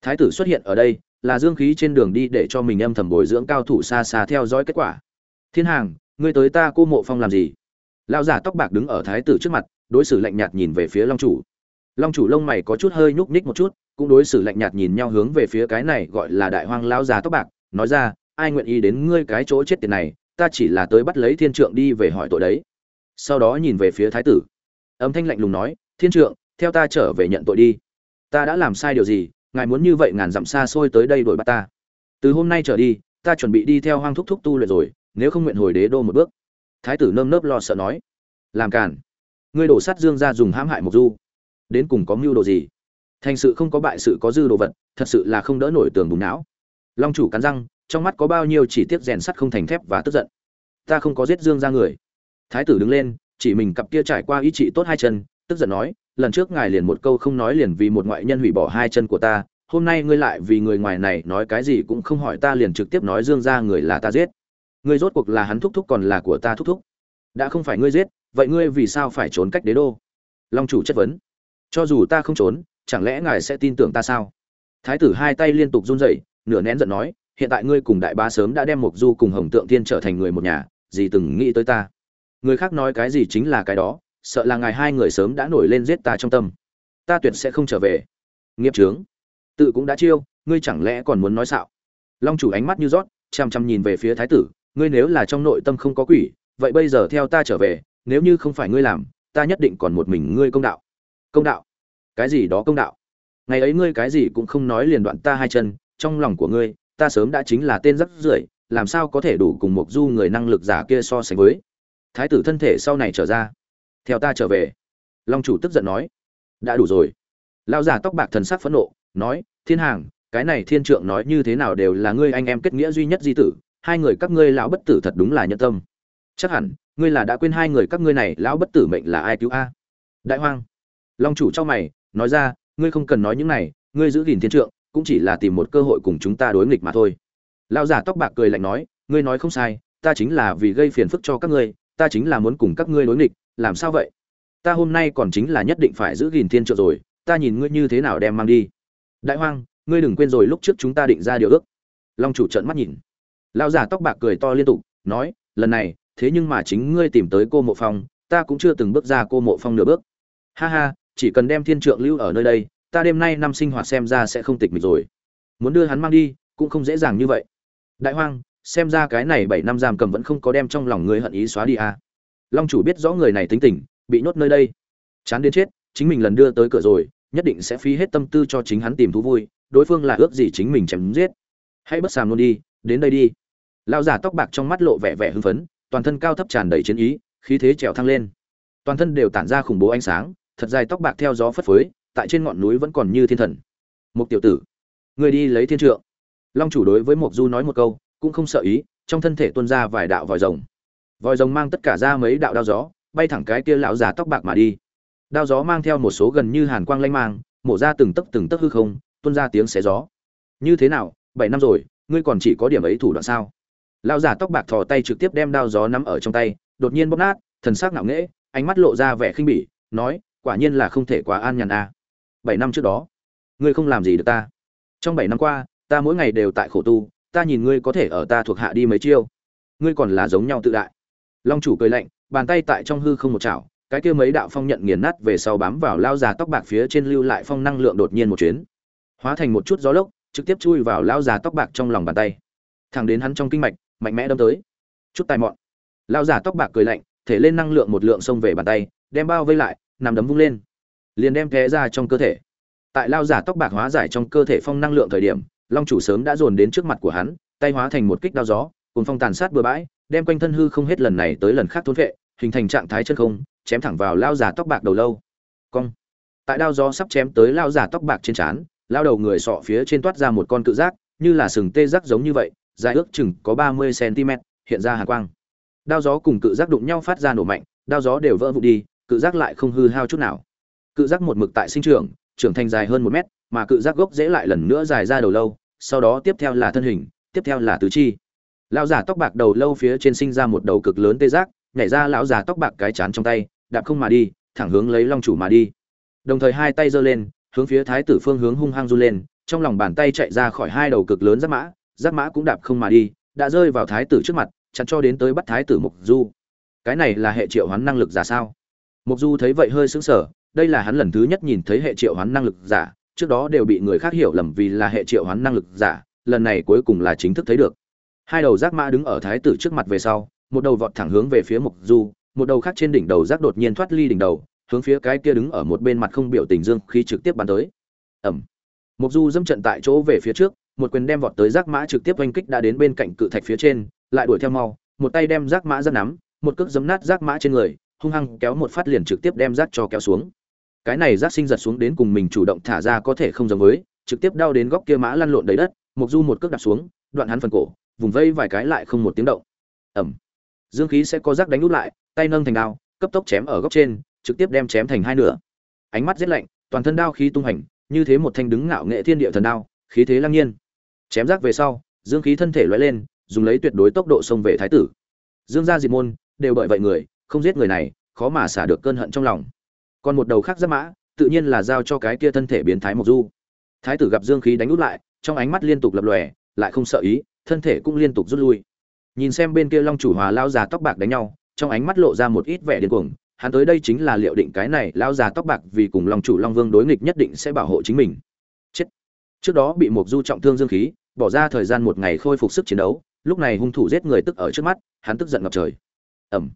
Thái tử xuất hiện ở đây, là dương khí trên đường đi để cho mình âm thầm bồi dưỡng cao thủ xa xa theo dõi kết quả. Thiên hàng ngươi tới ta cô mộ phong làm gì? Lão giả tóc bạc đứng ở thái tử trước mặt, đối xử lạnh nhạt nhìn về phía long chủ. Long chủ lông mày có chút hơi nhúc nhích một chút, cũng đối xử lạnh nhạt nhìn nhau hướng về phía cái này gọi là đại hoang lão già tóc bạc, nói ra, ai nguyện ý đến ngươi cái chỗ chết tiền này, ta chỉ là tới bắt lấy thiên trượng đi về hỏi tội đấy. Sau đó nhìn về phía thái tử. Âm thanh lạnh lùng nói, thiên trượng, theo ta trở về nhận tội đi. Ta đã làm sai điều gì, ngài muốn như vậy ngàn dặm xa xôi tới đây đuổi bắt ta. Từ hôm nay trở đi, ta chuẩn bị đi theo hoang thúc thúc tu luyện rồi nếu không nguyện hồi đế đô một bước. Thái tử nơm nớp lo sợ nói, làm cản ngươi đổ sát dương ra dùng hãm hại mộc du. Đến cùng có mưu đồ gì? Thành sự không có bại sự có dư đồ vật, thật sự là không đỡ nổi tường bùng não. Long chủ cắn răng, trong mắt có bao nhiêu chỉ tiết rèn sắt không thành thép và tức giận. Ta không có giết dương ra người. Thái tử đứng lên, chỉ mình cặp kia trải qua ý trị tốt hai chân, tức giận nói, lần trước ngài liền một câu không nói liền vì một ngoại nhân hủy bỏ hai chân của ta, hôm nay ngươi lại vì người ngoài này nói cái gì cũng không hỏi ta liền trực tiếp nói dương ra người là ta giết ngươi rốt cuộc là hắn thúc thúc còn là của ta thúc thúc. Đã không phải ngươi giết, vậy ngươi vì sao phải trốn cách đế đô? Long chủ chất vấn. Cho dù ta không trốn, chẳng lẽ ngài sẽ tin tưởng ta sao? Thái tử hai tay liên tục run rẩy, nửa nén giận nói, hiện tại ngươi cùng đại bá sớm đã đem mục du cùng hồng tượng thiên trở thành người một nhà, gì từng nghĩ tới ta. Người khác nói cái gì chính là cái đó, sợ là ngài hai người sớm đã nổi lên giết ta trong tâm. Ta tuyệt sẽ không trở về. Nghiệp trướng tự cũng đã chiêu, ngươi chẳng lẽ còn muốn nói xạo? Long chủ ánh mắt như rót, chăm chăm nhìn về phía thái tử ngươi nếu là trong nội tâm không có quỷ, vậy bây giờ theo ta trở về, nếu như không phải ngươi làm, ta nhất định còn một mình ngươi công đạo. Công đạo? Cái gì đó công đạo? Ngày ấy ngươi cái gì cũng không nói liền đoạn ta hai chân, trong lòng của ngươi, ta sớm đã chính là tên rất rưởi, làm sao có thể đủ cùng một du người năng lực giả kia so sánh với? Thái tử thân thể sau này trở ra. Theo ta trở về. Long chủ tức giận nói. Đã đủ rồi. Lao giả tóc bạc thần sắc phẫn nộ, nói, thiên hàng, cái này thiên trượng nói như thế nào đều là ngươi anh em kết nghĩa duy nhất di tử hai người các ngươi lão bất tử thật đúng là nhân tâm. Chắc hẳn, ngươi là đã quên hai người các ngươi này, lão bất tử mệnh là ai cứu a? Đại hoang. Long chủ trong mày, nói ra, ngươi không cần nói những này, ngươi giữ gìn thiên trượng, cũng chỉ là tìm một cơ hội cùng chúng ta đối nghịch mà thôi. Lão giả tóc bạc cười lạnh nói, ngươi nói không sai, ta chính là vì gây phiền phức cho các ngươi, ta chính là muốn cùng các ngươi đối nghịch, làm sao vậy? Ta hôm nay còn chính là nhất định phải giữ gìn thiên trượng rồi, ta nhìn ngươi như thế nào đem mang đi. Đại hoang, ngươi đừng quên rồi, lúc trước chúng ta định ra điều ước. Long chủ trợn mắt nhìn lão giả tóc bạc cười to liên tục, nói, lần này, thế nhưng mà chính ngươi tìm tới cô mộ phong, ta cũng chưa từng bước ra cô mộ phong nửa bước. Ha ha, chỉ cần đem thiên trượng lưu ở nơi đây, ta đêm nay năm sinh hoạt xem ra sẽ không tịch mịch rồi. Muốn đưa hắn mang đi, cũng không dễ dàng như vậy. Đại hoang, xem ra cái này bảy năm giam cầm vẫn không có đem trong lòng ngươi hận ý xóa đi à. long chủ biết rõ người này tính tình, bị nhốt nơi đây. Chán đến chết, chính mình lần đưa tới cửa rồi, nhất định sẽ phí hết tâm tư cho chính hắn tìm thú vui, đối phương là ước gì chính mình chém giết. Hãy bất sàm luôn đi, đến đây đi lão giả tóc bạc trong mắt lộ vẻ vẻ hưng phấn, toàn thân cao thấp tràn đầy chiến ý, khí thế trèo thăng lên. Toàn thân đều tản ra khủng bố ánh sáng, thật dài tóc bạc theo gió phất phới, tại trên ngọn núi vẫn còn như thiên thần. Một tiểu tử người đi lấy thiên trượng. Long chủ đối với mục du nói một câu, cũng không sợ ý, trong thân thể tuôn ra vài đạo vòi rồng. Vòi rồng mang tất cả ra mấy đạo đao gió, bay thẳng cái kia lão già tóc bạc mà đi. Đao gió mang theo một số gần như hàn quang lanh mang, mổ ra từng tấc từng tấc hư không, tuôn ra tiếng xé gió. Như thế nào? Bảy năm rồi, ngươi còn chỉ có điểm ấy thủ đoạn sao? Lão giả tóc bạc thò tay trực tiếp đem đao gió nắm ở trong tay, đột nhiên bóp nát, thần sắc ngạo nghễ, ánh mắt lộ ra vẻ khinh bỉ, nói, quả nhiên là không thể quá an nhàn a à. bảy năm trước đó, ngươi không làm gì được ta. Trong bảy năm qua, ta mỗi ngày đều tại khổ tu, ta nhìn ngươi có thể ở ta thuộc hạ đi mấy chiêu. Ngươi còn là giống nhau tự đại. Long chủ cười lạnh, bàn tay tại trong hư không một chảo, cái kia mấy đạo phong nhận nghiền nát về sau bám vào lao già tóc bạc phía trên lưu lại phong năng lượng đột nhiên một chuyến. Hóa thành một chút gió lốc, trực tiếp chui vào lao già tóc bạc trong lòng bàn tay. Thẳng đến hắn trong kinh mạch mạnh mẽ đâm tới. Chút tài mọn. Lao giả tóc bạc cười lạnh, thể lên năng lượng một lượng xông về bàn tay, đem bao vây lại, nằm đấm vung lên. Liền đem té ra trong cơ thể. Tại lao giả tóc bạc hóa giải trong cơ thể phong năng lượng thời điểm, long chủ sớm đã dồn đến trước mặt của hắn, tay hóa thành một kích đao gió cùng phong tàn sát bừa bãi, đem quanh thân hư không hết lần này tới lần khác thốn vệ, hình thành trạng thái chân không, chém thẳng vào lao giả tóc bạc đầu lâu. Cong. Tại đao gió sắp chém tới lao giả tóc bạc trên trán lao đầu người sọ phía trên toát ra một con cự giác, như là sừng tê giác giống như vậy dài ước chừng có ba mươi cm, hiện ra hàn quang. Đao gió cùng cự giác đụng nhau phát ra nổ mạnh, đao gió đều vỡ vụn đi, cự giác lại không hư hao chút nào. Cự giác một mực tại sinh trưởng trưởng thành dài hơn một mét, mà cự giác gốc dễ lại lần nữa dài ra đầu lâu, sau đó tiếp theo là thân hình, tiếp theo là tứ chi. Lão giả tóc bạc đầu lâu phía trên sinh ra một đầu cực lớn tê giác, nhảy ra lão già tóc bạc cái chán trong tay, đạp không mà đi, thẳng hướng lấy long chủ mà đi. Đồng thời hai tay giơ lên, hướng phía thái tử phương hướng hung hăng du lên, trong lòng bàn tay chạy ra khỏi hai đầu cực lớn giáp mã giáp mã cũng đạp không mà đi, đã rơi vào thái tử trước mặt, chặn cho đến tới bắt thái tử mục du. Cái này là hệ triệu hoán năng lực giả sao? Mục du thấy vậy hơi sững sờ, đây là hắn lần thứ nhất nhìn thấy hệ triệu hoán năng lực giả, trước đó đều bị người khác hiểu lầm vì là hệ triệu hoán năng lực giả, lần này cuối cùng là chính thức thấy được. Hai đầu giác mã đứng ở thái tử trước mặt về sau, một đầu vọt thẳng hướng về phía mục du, một đầu khác trên đỉnh đầu giác đột nhiên thoát ly đỉnh đầu, hướng phía cái kia đứng ở một bên mặt không biểu tình dương khi trực tiếp bắn tới. Ẩm mục du dâm trận tại chỗ về phía trước một quyền đem vọt tới giác mã trực tiếp oanh kích đã đến bên cạnh cự thạch phía trên, lại đuổi theo mau, một tay đem giác mã ra nắm, một cước giấm nát giác mã trên người, hung hăng kéo một phát liền trực tiếp đem giác cho kéo xuống. Cái này giác sinh giật xuống đến cùng mình chủ động thả ra có thể không giống với, trực tiếp đau đến góc kia mã lăn lộn đầy đất mục du một cước đạp xuống, đoạn hắn phần cổ, vùng vây vài cái lại không một tiếng động. Ẩm dương khí sẽ có giác đánh út lại, tay nâng thành đao, cấp tốc chém ở góc trên, trực tiếp đem chém thành hai nửa. Ánh mắt rét lạnh, toàn thân đao khí tung hành, như thế một thanh đứng ngạo nghệ thiên địa thần đao, khí thế lăng nhiên chém rác về sau, dương khí thân thể lóe lên, dùng lấy tuyệt đối tốc độ xông về thái tử. Dương gia diệt môn, đều bởi vậy người, không giết người này, khó mà xả được cơn hận trong lòng. Còn một đầu khác giáp mã, tự nhiên là giao cho cái kia thân thể biến thái mộc du. Thái tử gặp dương khí đánh út lại, trong ánh mắt liên tục lập lòe, lại không sợ ý, thân thể cũng liên tục rút lui. Nhìn xem bên kia long chủ hòa lao già tóc bạc đánh nhau, trong ánh mắt lộ ra một ít vẻ điên cuồng, hắn tới đây chính là liệu định cái này lao già tóc bạc vì cùng long chủ long vương đối nghịch nhất định sẽ bảo hộ chính mình. Chết. Trước đó bị một du trọng thương dương khí bỏ ra thời gian một ngày khôi phục sức chiến đấu, lúc này hung thủ giết người tức ở trước mắt, hắn tức giận ngập trời. Ẩm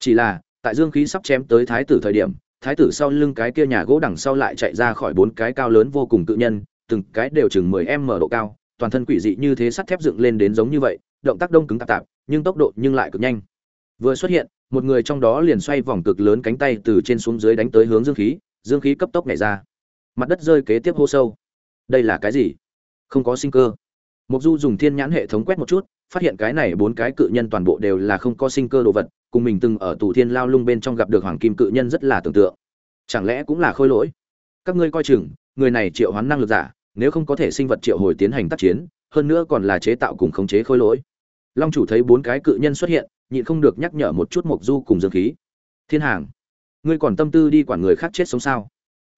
chỉ là, tại dương khí sắp chém tới thái tử thời điểm, thái tử sau lưng cái kia nhà gỗ đằng sau lại chạy ra khỏi bốn cái cao lớn vô cùng cự nhân, từng cái đều chừng mười em mở độ cao, toàn thân quỷ dị như thế sắt thép dựng lên đến giống như vậy, động tác đông cứng tạp tạp, nhưng tốc độ nhưng lại cực nhanh. Vừa xuất hiện, một người trong đó liền xoay vòng cực lớn cánh tay từ trên xuống dưới đánh tới hướng dương khí dương khí cấp tốc nhảy ra. Mặt đất rơi kế tiếp hô sâu. Đây là cái gì? Không có sinh cơ. Mộc du dùng thiên nhãn hệ thống quét một chút, phát hiện cái này bốn cái cự nhân toàn bộ đều là không có sinh cơ đồ vật, cùng mình từng ở tù thiên lao lung bên trong gặp được hoàng kim cự nhân rất là tưởng tượng. Chẳng lẽ cũng là khôi lỗi? Các ngươi coi chừng, người này triệu hoán năng lực giả, nếu không có thể sinh vật triệu hồi tiến hành tác chiến, hơn nữa còn là chế tạo cùng khống chế khôi lỗi. Long chủ thấy bốn cái cự nhân xuất hiện, nhịn không được nhắc nhở một chút mộc du cùng dương khí. Thiên hàng, ngươi còn tâm tư đi quản người khác chết sống sao?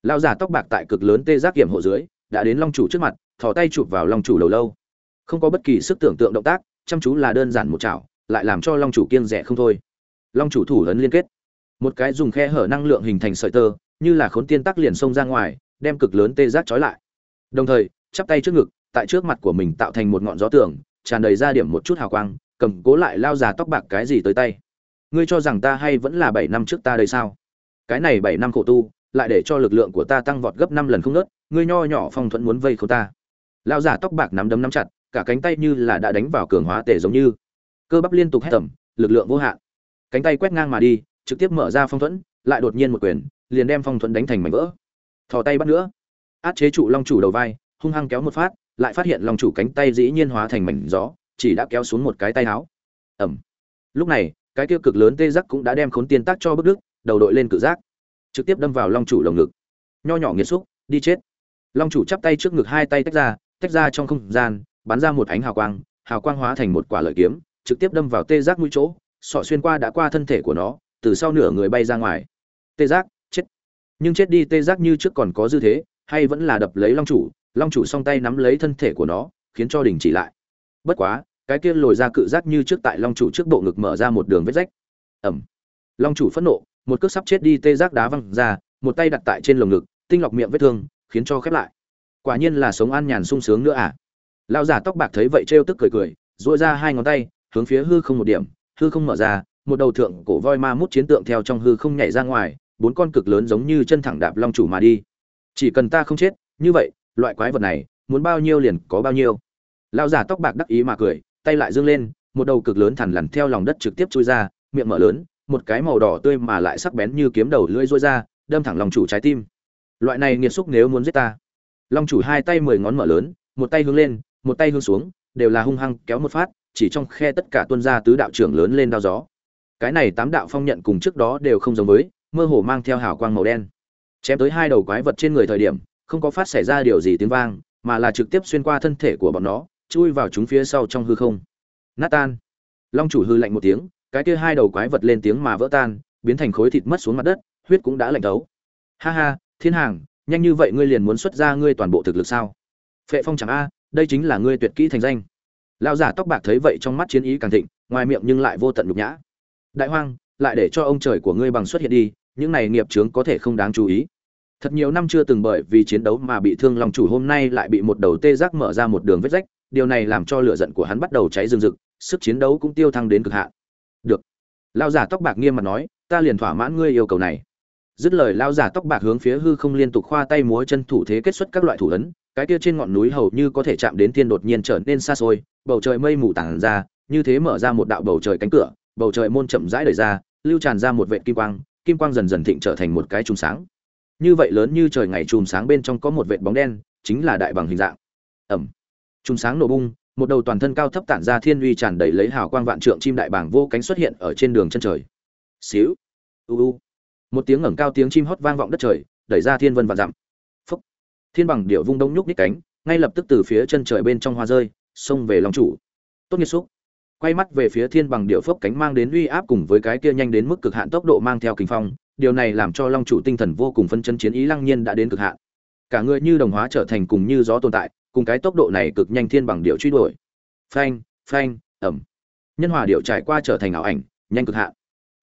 Lao giả tóc bạc tại cực lớn tê giác kiểm hộ dưới, đã đến long chủ trước mặt, thò tay chụp vào long chủ đầu lâu không có bất kỳ sức tưởng tượng động tác, chăm chú là đơn giản một chảo, lại làm cho long chủ kiêng rẻ không thôi. Long chủ thủ lớn liên kết. Một cái dùng khe hở năng lượng hình thành sợi tơ, như là khốn tiên tắc liền xông ra ngoài, đem cực lớn tê giác trói lại. Đồng thời, chắp tay trước ngực, tại trước mặt của mình tạo thành một ngọn gió tường, tràn đầy ra điểm một chút hào quang, cầm cố lại lao già tóc bạc cái gì tới tay. Ngươi cho rằng ta hay vẫn là bảy năm trước ta đây sao? Cái này bảy năm khổ tu, lại để cho lực lượng của ta tăng vọt gấp năm lần không nớt ngươi nho nhỏ phong thuẫn muốn vây khâu ta. Lao già tóc bạc nắm đấm nắm chặt cả cánh tay như là đã đánh vào cường hóa tể giống như. Cơ bắp liên tục hét tầm lực lượng vô hạn. Cánh tay quét ngang mà đi, trực tiếp mở ra phong thuẫn, lại đột nhiên một quyền, liền đem phong thuẫn đánh thành mảnh vỡ. Thò tay bắt nữa. Át chế trụ long chủ đầu vai, hung hăng kéo một phát, lại phát hiện long chủ cánh tay dĩ nhiên hóa thành mảnh gió, chỉ đã kéo xuống một cái tay áo. Ẩm lúc này, cái tiêu cực lớn tê giác cũng đã đem khốn tiên tác cho bức đức đầu đội lên cự giác. Trực tiếp đâm vào long chủ lồng ngực. Nho nhỏ nghiệt xúc, đi chết. Long chủ chắp tay trước ngực hai tay tách ra tách ra trong không gian bắn ra một ánh hào quang hào quang hóa thành một quả lợi kiếm, trực tiếp đâm vào tê giác mũi chỗ, sọ xuyên qua đã qua thân thể của nó, từ sau nửa người bay ra ngoài. Tê giác, chết. Nhưng chết đi tê giác như trước còn có dư thế, hay vẫn là đập lấy long chủ long chủ song tay nắm lấy thân thể của nó, khiến cho đình chỉ lại. Bất quá, cái kia lồi ra cự giác như trước tại long chủ trước bộ ngực mở ra một đường vết rách. Ầm. long chủ phẫn nộ, một cước sắp chết đi tê giác đá văng ra, một tay đặt tại trên lồng ngực, tinh lọc miệng vết thương, khiến cho khép lại. Quả nhiên là sống an nhàn sung sướng nữa à? Lão giả tóc bạc thấy vậy trêu tức cười cười dội ra hai ngón tay, hướng phía hư không một điểm, hư không mở ra, một đầu thượng cổ voi ma mút chiến tượng theo trong hư không nhảy ra ngoài, bốn con cực lớn giống như chân thẳng đạp long chủ mà đi. Chỉ cần ta không chết, như vậy, loại quái vật này, muốn bao nhiêu liền có bao nhiêu. Lão giả tóc bạc đắc ý mà cười, tay lại dương lên, một đầu cực lớn thằn lằn theo lòng đất trực tiếp chui ra, miệng mở lớn, một cái màu đỏ tươi mà lại sắc bén như kiếm đầu lưỡi rối ra, đâm thẳng lòng chủ trái tim. Loại này nghiệt xúc nếu muốn giết ta. Long chủ hai tay mười ngón mở lớn, một tay hướng lên một tay hướng xuống, đều là hung hăng kéo một phát, chỉ trong khe tất cả tuân ra tứ đạo trưởng lớn lên đao gió. Cái này tám đạo phong nhận cùng trước đó đều không giống với, mơ hồ mang theo hào quang màu đen. Chém tới hai đầu quái vật trên người thời điểm, không có phát xảy ra điều gì tiếng vang, mà là trực tiếp xuyên qua thân thể của bọn nó, chui vào chúng phía sau trong hư không. Nát tan long chủ hư lạnh một tiếng, cái kia hai đầu quái vật lên tiếng mà vỡ tan, biến thành khối thịt mất xuống mặt đất, huyết cũng đã lạnh thấu. Ha ha, thiên hàng, nhanh như vậy ngươi liền muốn xuất ra ngươi toàn bộ thực lực sao? Phệ phong chẳng a đây chính là ngươi tuyệt kỹ thành danh. Lão giả tóc bạc thấy vậy trong mắt chiến ý càng thịnh, ngoài miệng nhưng lại vô tận nhục nhã. Đại hoang, lại để cho ông trời của ngươi bằng xuất hiện đi, những này nghiệp chướng có thể không đáng chú ý. Thật nhiều năm chưa từng bởi vì chiến đấu mà bị thương lòng chủ hôm nay lại bị một đầu tê giác mở ra một đường vết rách, điều này làm cho lửa giận của hắn bắt đầu cháy rừng rực, sức chiến đấu cũng tiêu thăng đến cực hạn. Được. Lão giả tóc bạc nghiêm mặt nói, ta liền thỏa mãn ngươi yêu cầu này. Dứt lời, lão giả tóc bạc hướng phía hư không liên tục khoa tay múa chân thủ thế kết xuất các loại thủ ấn cái kia trên ngọn núi hầu như có thể chạm đến thiên đột nhiên trở nên xa xôi, bầu trời mây mù tản ra, như thế mở ra một đạo bầu trời cánh cửa, bầu trời môn chậm rãi đẩy ra, lưu tràn ra một vệt kim quang kim quang dần dần thịnh trở thành một cái chùm sáng. Như vậy lớn như trời ngày chùm sáng bên trong có một vệt bóng đen, chính là đại bằng hình dạng. Ẩm chùm sáng nổ bung, một đầu toàn thân cao thấp tản ra thiên uy tràn đầy lấy hào quang vạn trượng chim đại bàng vô cánh xuất hiện ở trên đường chân trời. Xíu. U u. Một tiếng ngẩng cao tiếng chim hót vang vọng đất trời, đẩy ra thiên vân vạn dặm thiên bằng điệu vung đông nhúc nhích cánh, ngay lập tức từ phía chân trời bên trong hoa rơi, xông về lòng chủ. Tốt nghiệt xúc. Quay mắt về phía thiên bằng điệu phốc cánh mang đến uy áp cùng với cái kia nhanh đến mức cực hạn tốc độ mang theo kinh phong, điều này làm cho long chủ tinh thần vô cùng phân chân chiến ý lăng nhiên đã đến cực hạn. Cả người như đồng hóa trở thành cùng như gió tồn tại, cùng cái tốc độ này cực nhanh thiên bằng điệu truy đuổi. Phanh phanh ẩm nhân hòa điệu trải qua trở thành ảo ảnh, nhanh cực hạn.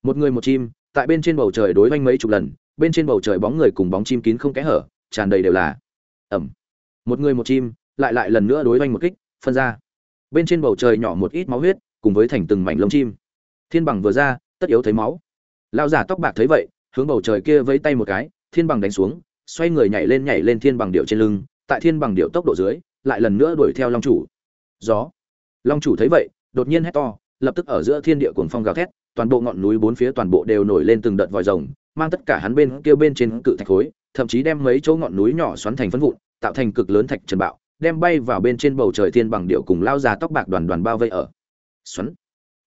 Một người một chim, tại bên trên bầu trời đối oanh mấy chục lần, bên trên bầu trời bóng người cùng bóng chim kín không kẽ hở, tràn đầy đều là ẩm. Một người một chim, lại lại lần nữa đối oanh một kích, phân ra. Bên trên bầu trời nhỏ một ít máu huyết, cùng với thành từng mảnh lông chim. Thiên bằng vừa ra, tất yếu thấy máu. Lao giả tóc bạc thấy vậy, hướng bầu trời kia vẫy tay một cái, thiên bằng đánh xuống, xoay người nhảy lên nhảy lên thiên bằng điệu trên lưng, tại thiên bằng điệu tốc độ dưới, lại lần nữa đuổi theo long chủ. Gió. Long chủ thấy vậy, đột nhiên hét to, lập tức ở giữa thiên địa cuồng phong gào thét, toàn bộ ngọn núi bốn phía toàn bộ đều nổi lên từng đợt vòi rồng, mang tất cả hắn bên kia bên trên cự thạch khối, thậm chí đem mấy chỗ ngọn núi nhỏ xoắn thành phân vụn tạo thành cực lớn thạch trần bạo, đem bay vào bên trên bầu trời thiên bằng điệu cùng lao già tóc bạc đoàn đoàn bao vây ở. Xoắn.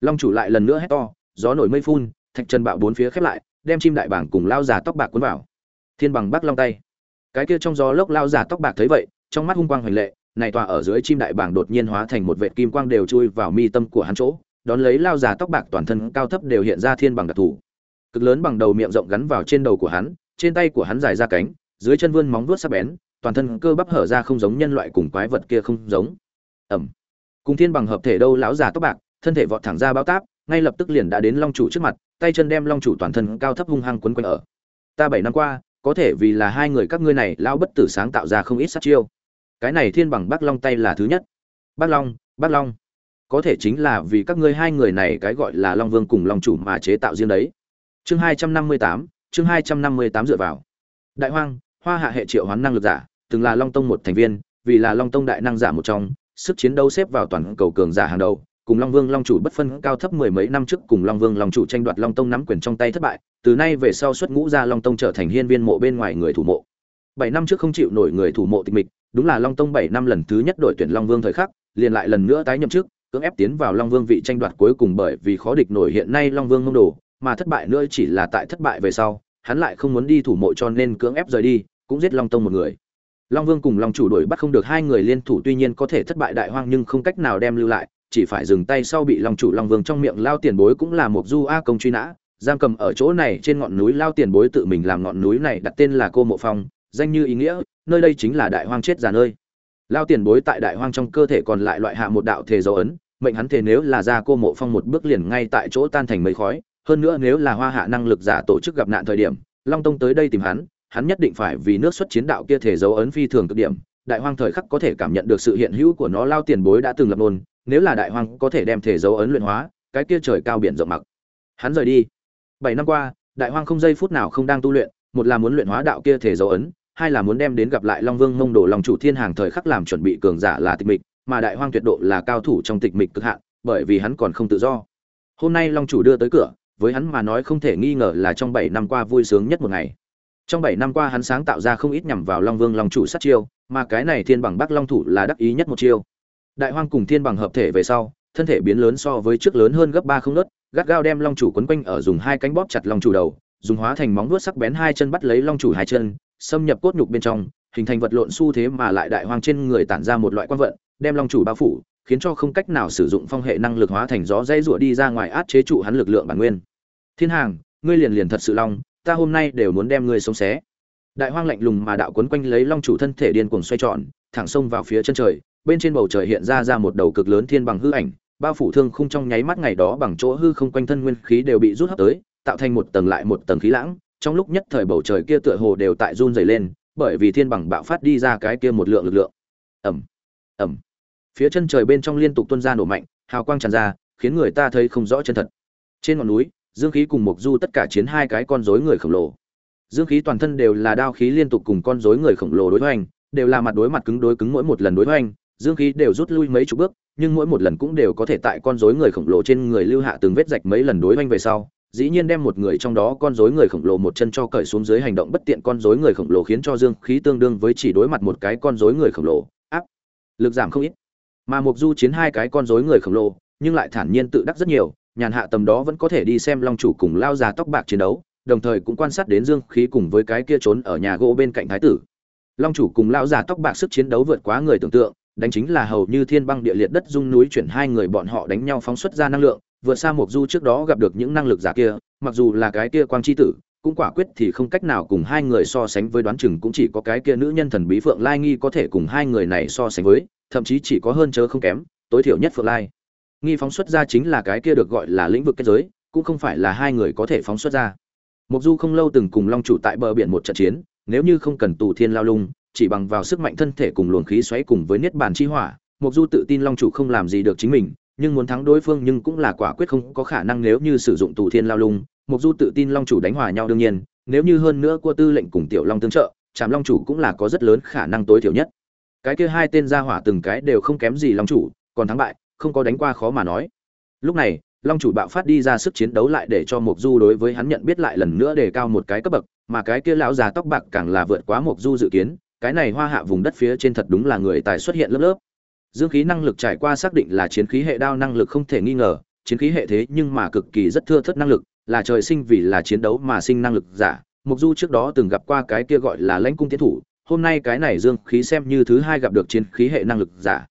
Long chủ lại lần nữa hét to, gió nổi mây phun, thạch trần bạo bốn phía khép lại, đem chim đại bảng cùng lao già tóc bạc cuốn vào. Thiên bằng bắc long tay. Cái kia trong gió lốc lao già tóc bạc thấy vậy, trong mắt hung quang hoành lệ, này tòa ở dưới chim đại bảng đột nhiên hóa thành một vệt kim quang đều chui vào mi tâm của hắn chỗ, đón lấy lao già tóc bạc toàn thân cao thấp đều hiện ra thiên bằng đặc thù. Cực lớn bằng đầu miệng rộng gắn vào trên đầu của hắn, trên tay của hắn dài ra cánh, dưới chân vươn móng vuốt sắc bén toàn thân cơ bắp hở ra không giống nhân loại cùng quái vật kia không giống. Ẩm. Cùng thiên bằng hợp thể đâu lão già tóc bạc, thân thể vọt thẳng ra bao táp, ngay lập tức liền đã đến long chủ trước mặt, tay chân đem long chủ toàn thân cao thấp hung hăng quấn quanh ở. Ta bảy năm qua, có thể vì là hai người các ngươi này lao bất tử sáng tạo ra không ít sát chiêu. Cái này thiên bằng bác long tay là thứ nhất. Bác long bác long. Có thể chính là vì các ngươi hai người này cái gọi là long vương cùng long chủ mà chế tạo riêng đấy. Chương hai trăm năm mươi tám, chương hai trăm năm mươi tám dựa vào. Đại hoang hoa hạ hệ triệu hoán năng lực giả, từng là long tông một thành viên, vì là long tông đại năng giả một trong, sức chiến đấu xếp vào toàn cầu cường giả hàng đầu, cùng long vương long chủ bất phân cao thấp mười mấy năm trước cùng long vương long chủ tranh đoạt long tông nắm quyền trong tay thất bại, từ nay về sau xuất ngũ ra long tông trở thành hiên viên mộ bên ngoài người thủ mộ. Bảy năm trước không chịu nổi người thủ mộ tịch mịch, đúng là long tông bảy năm lần thứ nhất đội tuyển long vương thời khắc, liền lại lần nữa tái nhậm chức, cưỡng ép tiến vào long vương vị tranh đoạt cuối cùng bởi vì khó địch nổi hiện nay long vương mông đồ, mà thất bại nữa chỉ là tại thất bại về sau hắn lại không muốn đi thủ mộ cho nên cưỡng ép rời đi, cũng giết long tông một người. Long vương cùng long chủ đuổi bắt không được hai người liên thủ tuy nhiên có thể thất bại đại hoang nhưng không cách nào đem lưu lại, chỉ phải dừng tay sau bị long chủ long vương trong miệng lao tiền bối cũng là một du a công truy nã, giam cầm ở chỗ này trên ngọn núi lao tiền bối tự mình làm ngọn núi này đặt tên là cô mộ phong, danh như ý nghĩa, nơi đây chính là đại hoang chết già nơi. Lao tiền bối tại đại hoang trong cơ thể còn lại loại hạ một đạo thể dấu ấn, mệnh hắn thể nếu là ra cô mộ phong một bước liền ngay tại chỗ tan thành mây khói hơn nữa nếu là hoa hạ năng lực giả tổ chức gặp nạn thời điểm, long tông tới đây tìm hắn hắn nhất định phải vì nước xuất chiến đạo kia thể dấu ấn phi thường cực điểm. Đại hoang thời khắc có thể cảm nhận được sự hiện hữu của nó lao tiền bối đã từng lập nôn, nếu là đại hoang có thể đem thể dấu ấn luyện hóa, cái kia trời cao biển rộng mặc. Hắn rời đi. Bảy năm qua, đại hoang không giây phút nào không đang tu luyện, một là muốn luyện hóa đạo kia thể dấu ấn, hai là muốn đem đến gặp lại long vương mông đồ lòng chủ thiên hàng thời khắc làm chuẩn bị cường giả là tịch mịch, mà đại hoang tuyệt độ là cao thủ trong tịch mịch cực hạn, bởi vì hắn còn không tự do. Hôm nay long chủ đưa tới cửa với hắn mà nói không thể nghi ngờ là trong bảy năm qua vui sướng nhất một ngày. Trong bảy năm qua hắn sáng tạo ra không ít nhằm vào long vương long chủ sát chiêu, mà cái này thiên bằng bắc long thủ là đắc ý nhất một chiêu. Đại hoang cùng thiên bằng hợp thể về sau, thân thể biến lớn so với trước lớn hơn gấp ba không nớt, gắt gao đem long chủ quấn quanh ở dùng hai cánh bóp chặt long chủ đầu, dùng hóa thành móng vuốt sắc bén hai chân bắt lấy long chủ hai chân, xâm nhập cốt nhục bên trong, hình thành vật lộn xu thế mà lại đại hoang trên người tản ra một loại quan vận, đem long chủ bao phủ khiến cho không cách nào sử dụng phong hệ năng lực hóa thành gió dây rủa đi ra ngoài át chế trụ hắn lực lượng bản nguyên. Thiên hàng, ngươi liền liền thật sự long, ta hôm nay đều muốn đem ngươi sống xé. Đại hoang lạnh lùng mà đạo quấn quanh lấy long chủ thân thể điên cuồng xoay tròn, thẳng sông vào phía chân trời, bên trên bầu trời hiện ra ra một đầu cực lớn thiên bằng hư ảnh, bao phủ thương khung trong nháy mắt ngày đó bằng chỗ hư không quanh thân nguyên khí đều bị rút hấp tới, tạo thành một tầng lại một tầng khí lãng, trong lúc nhất thời bầu trời kia tựa hồ đều tại run dày lên, bởi vì thiên bằng bạo phát đi ra cái kia một lượng lực lượng. Ẩm ẩm phía chân trời bên trong liên tục tuôn ra nổ mạnh, hào quang tràn ra, khiến người ta thấy không rõ chân thật. Trên ngọn núi, dương khí cùng mộc du tất cả chiến hai cái con rối người khổng lồ. Dương khí toàn thân đều là đao khí liên tục cùng con rối người khổng lồ đối hoành, đều là mặt đối mặt cứng đối cứng mỗi một lần đối hoành, dương khí đều rút lui mấy chục bước, nhưng mỗi một lần cũng đều có thể tại con rối người khổng lồ trên người lưu hạ từng vết rạch mấy lần đối hoành về sau, dĩ nhiên đem một người trong đó con rối người khổng lồ một chân cho cởi xuống dưới hành động bất tiện con rối người khổng lồ khiến cho dương khí tương đương với chỉ đối mặt một cái con rối người khổng lồ. Áp. Lực giảm không ít mà mục du chiến hai cái con rối người khổng lồ, nhưng lại thản nhiên tự đắc rất nhiều, nhàn hạ tầm đó vẫn có thể đi xem long chủ cùng lao già tóc bạc chiến đấu, đồng thời cũng quan sát đến dương khí cùng với cái kia trốn ở nhà gỗ bên cạnh thái tử. Long chủ cùng lao già tóc bạc sức chiến đấu vượt quá người tưởng tượng, đánh chính là hầu như thiên băng địa liệt đất dung núi chuyển hai người bọn họ đánh nhau phóng xuất ra năng lượng, vượt xa mục du trước đó gặp được những năng lực giả kia, mặc dù là cái kia quang chi tử cũng quả quyết thì không cách nào cùng hai người so sánh với đoán chừng cũng chỉ có cái kia nữ nhân thần bí phượng lai nghi có thể cùng hai người này so sánh với, thậm chí chỉ có hơn chớ không kém, tối thiểu nhất phượng lai. Nghi phóng xuất ra chính là cái kia được gọi là lĩnh vực kết giới, cũng không phải là hai người có thể phóng xuất ra. Mục du không lâu từng cùng long chủ tại bờ biển một trận chiến, nếu như không cần tù thiên lao lung, chỉ bằng vào sức mạnh thân thể cùng luồng khí xoáy cùng với niết bàn chi hỏa mục du tự tin long chủ không làm gì được chính mình nhưng muốn thắng đối phương nhưng cũng là quả quyết không có khả năng nếu như sử dụng tù thiên lao lung mục du tự tin long chủ đánh hòa nhau đương nhiên, nếu như hơn nữa qua tư lệnh cùng tiểu long tương trợ trạm long chủ cũng là có rất lớn khả năng tối thiểu nhất. Cái kia hai tên gia hỏa từng cái đều không kém gì long chủ, còn thắng bại, không có đánh qua khó mà nói. Lúc này, long chủ bạo phát đi ra sức chiến đấu lại để cho mục du đối với hắn nhận biết lại lần nữa đề cao một cái cấp bậc, mà cái kia lão già tóc bạc càng là vượt quá mục du dự kiến, cái này hoa hạ vùng đất phía trên thật đúng là người tài xuất hiện lớp lớp dương khí năng lực trải qua xác định là chiến khí hệ đao năng lực không thể nghi ngờ, chiến khí hệ thế nhưng mà cực kỳ rất thưa thất năng lực, là trời sinh vì là chiến đấu mà sinh năng lực giả. Mục du trước đó từng gặp qua cái kia gọi là lãnh cung tiến thủ, hôm nay cái này dương khí xem như thứ hai gặp được chiến khí hệ năng lực giả.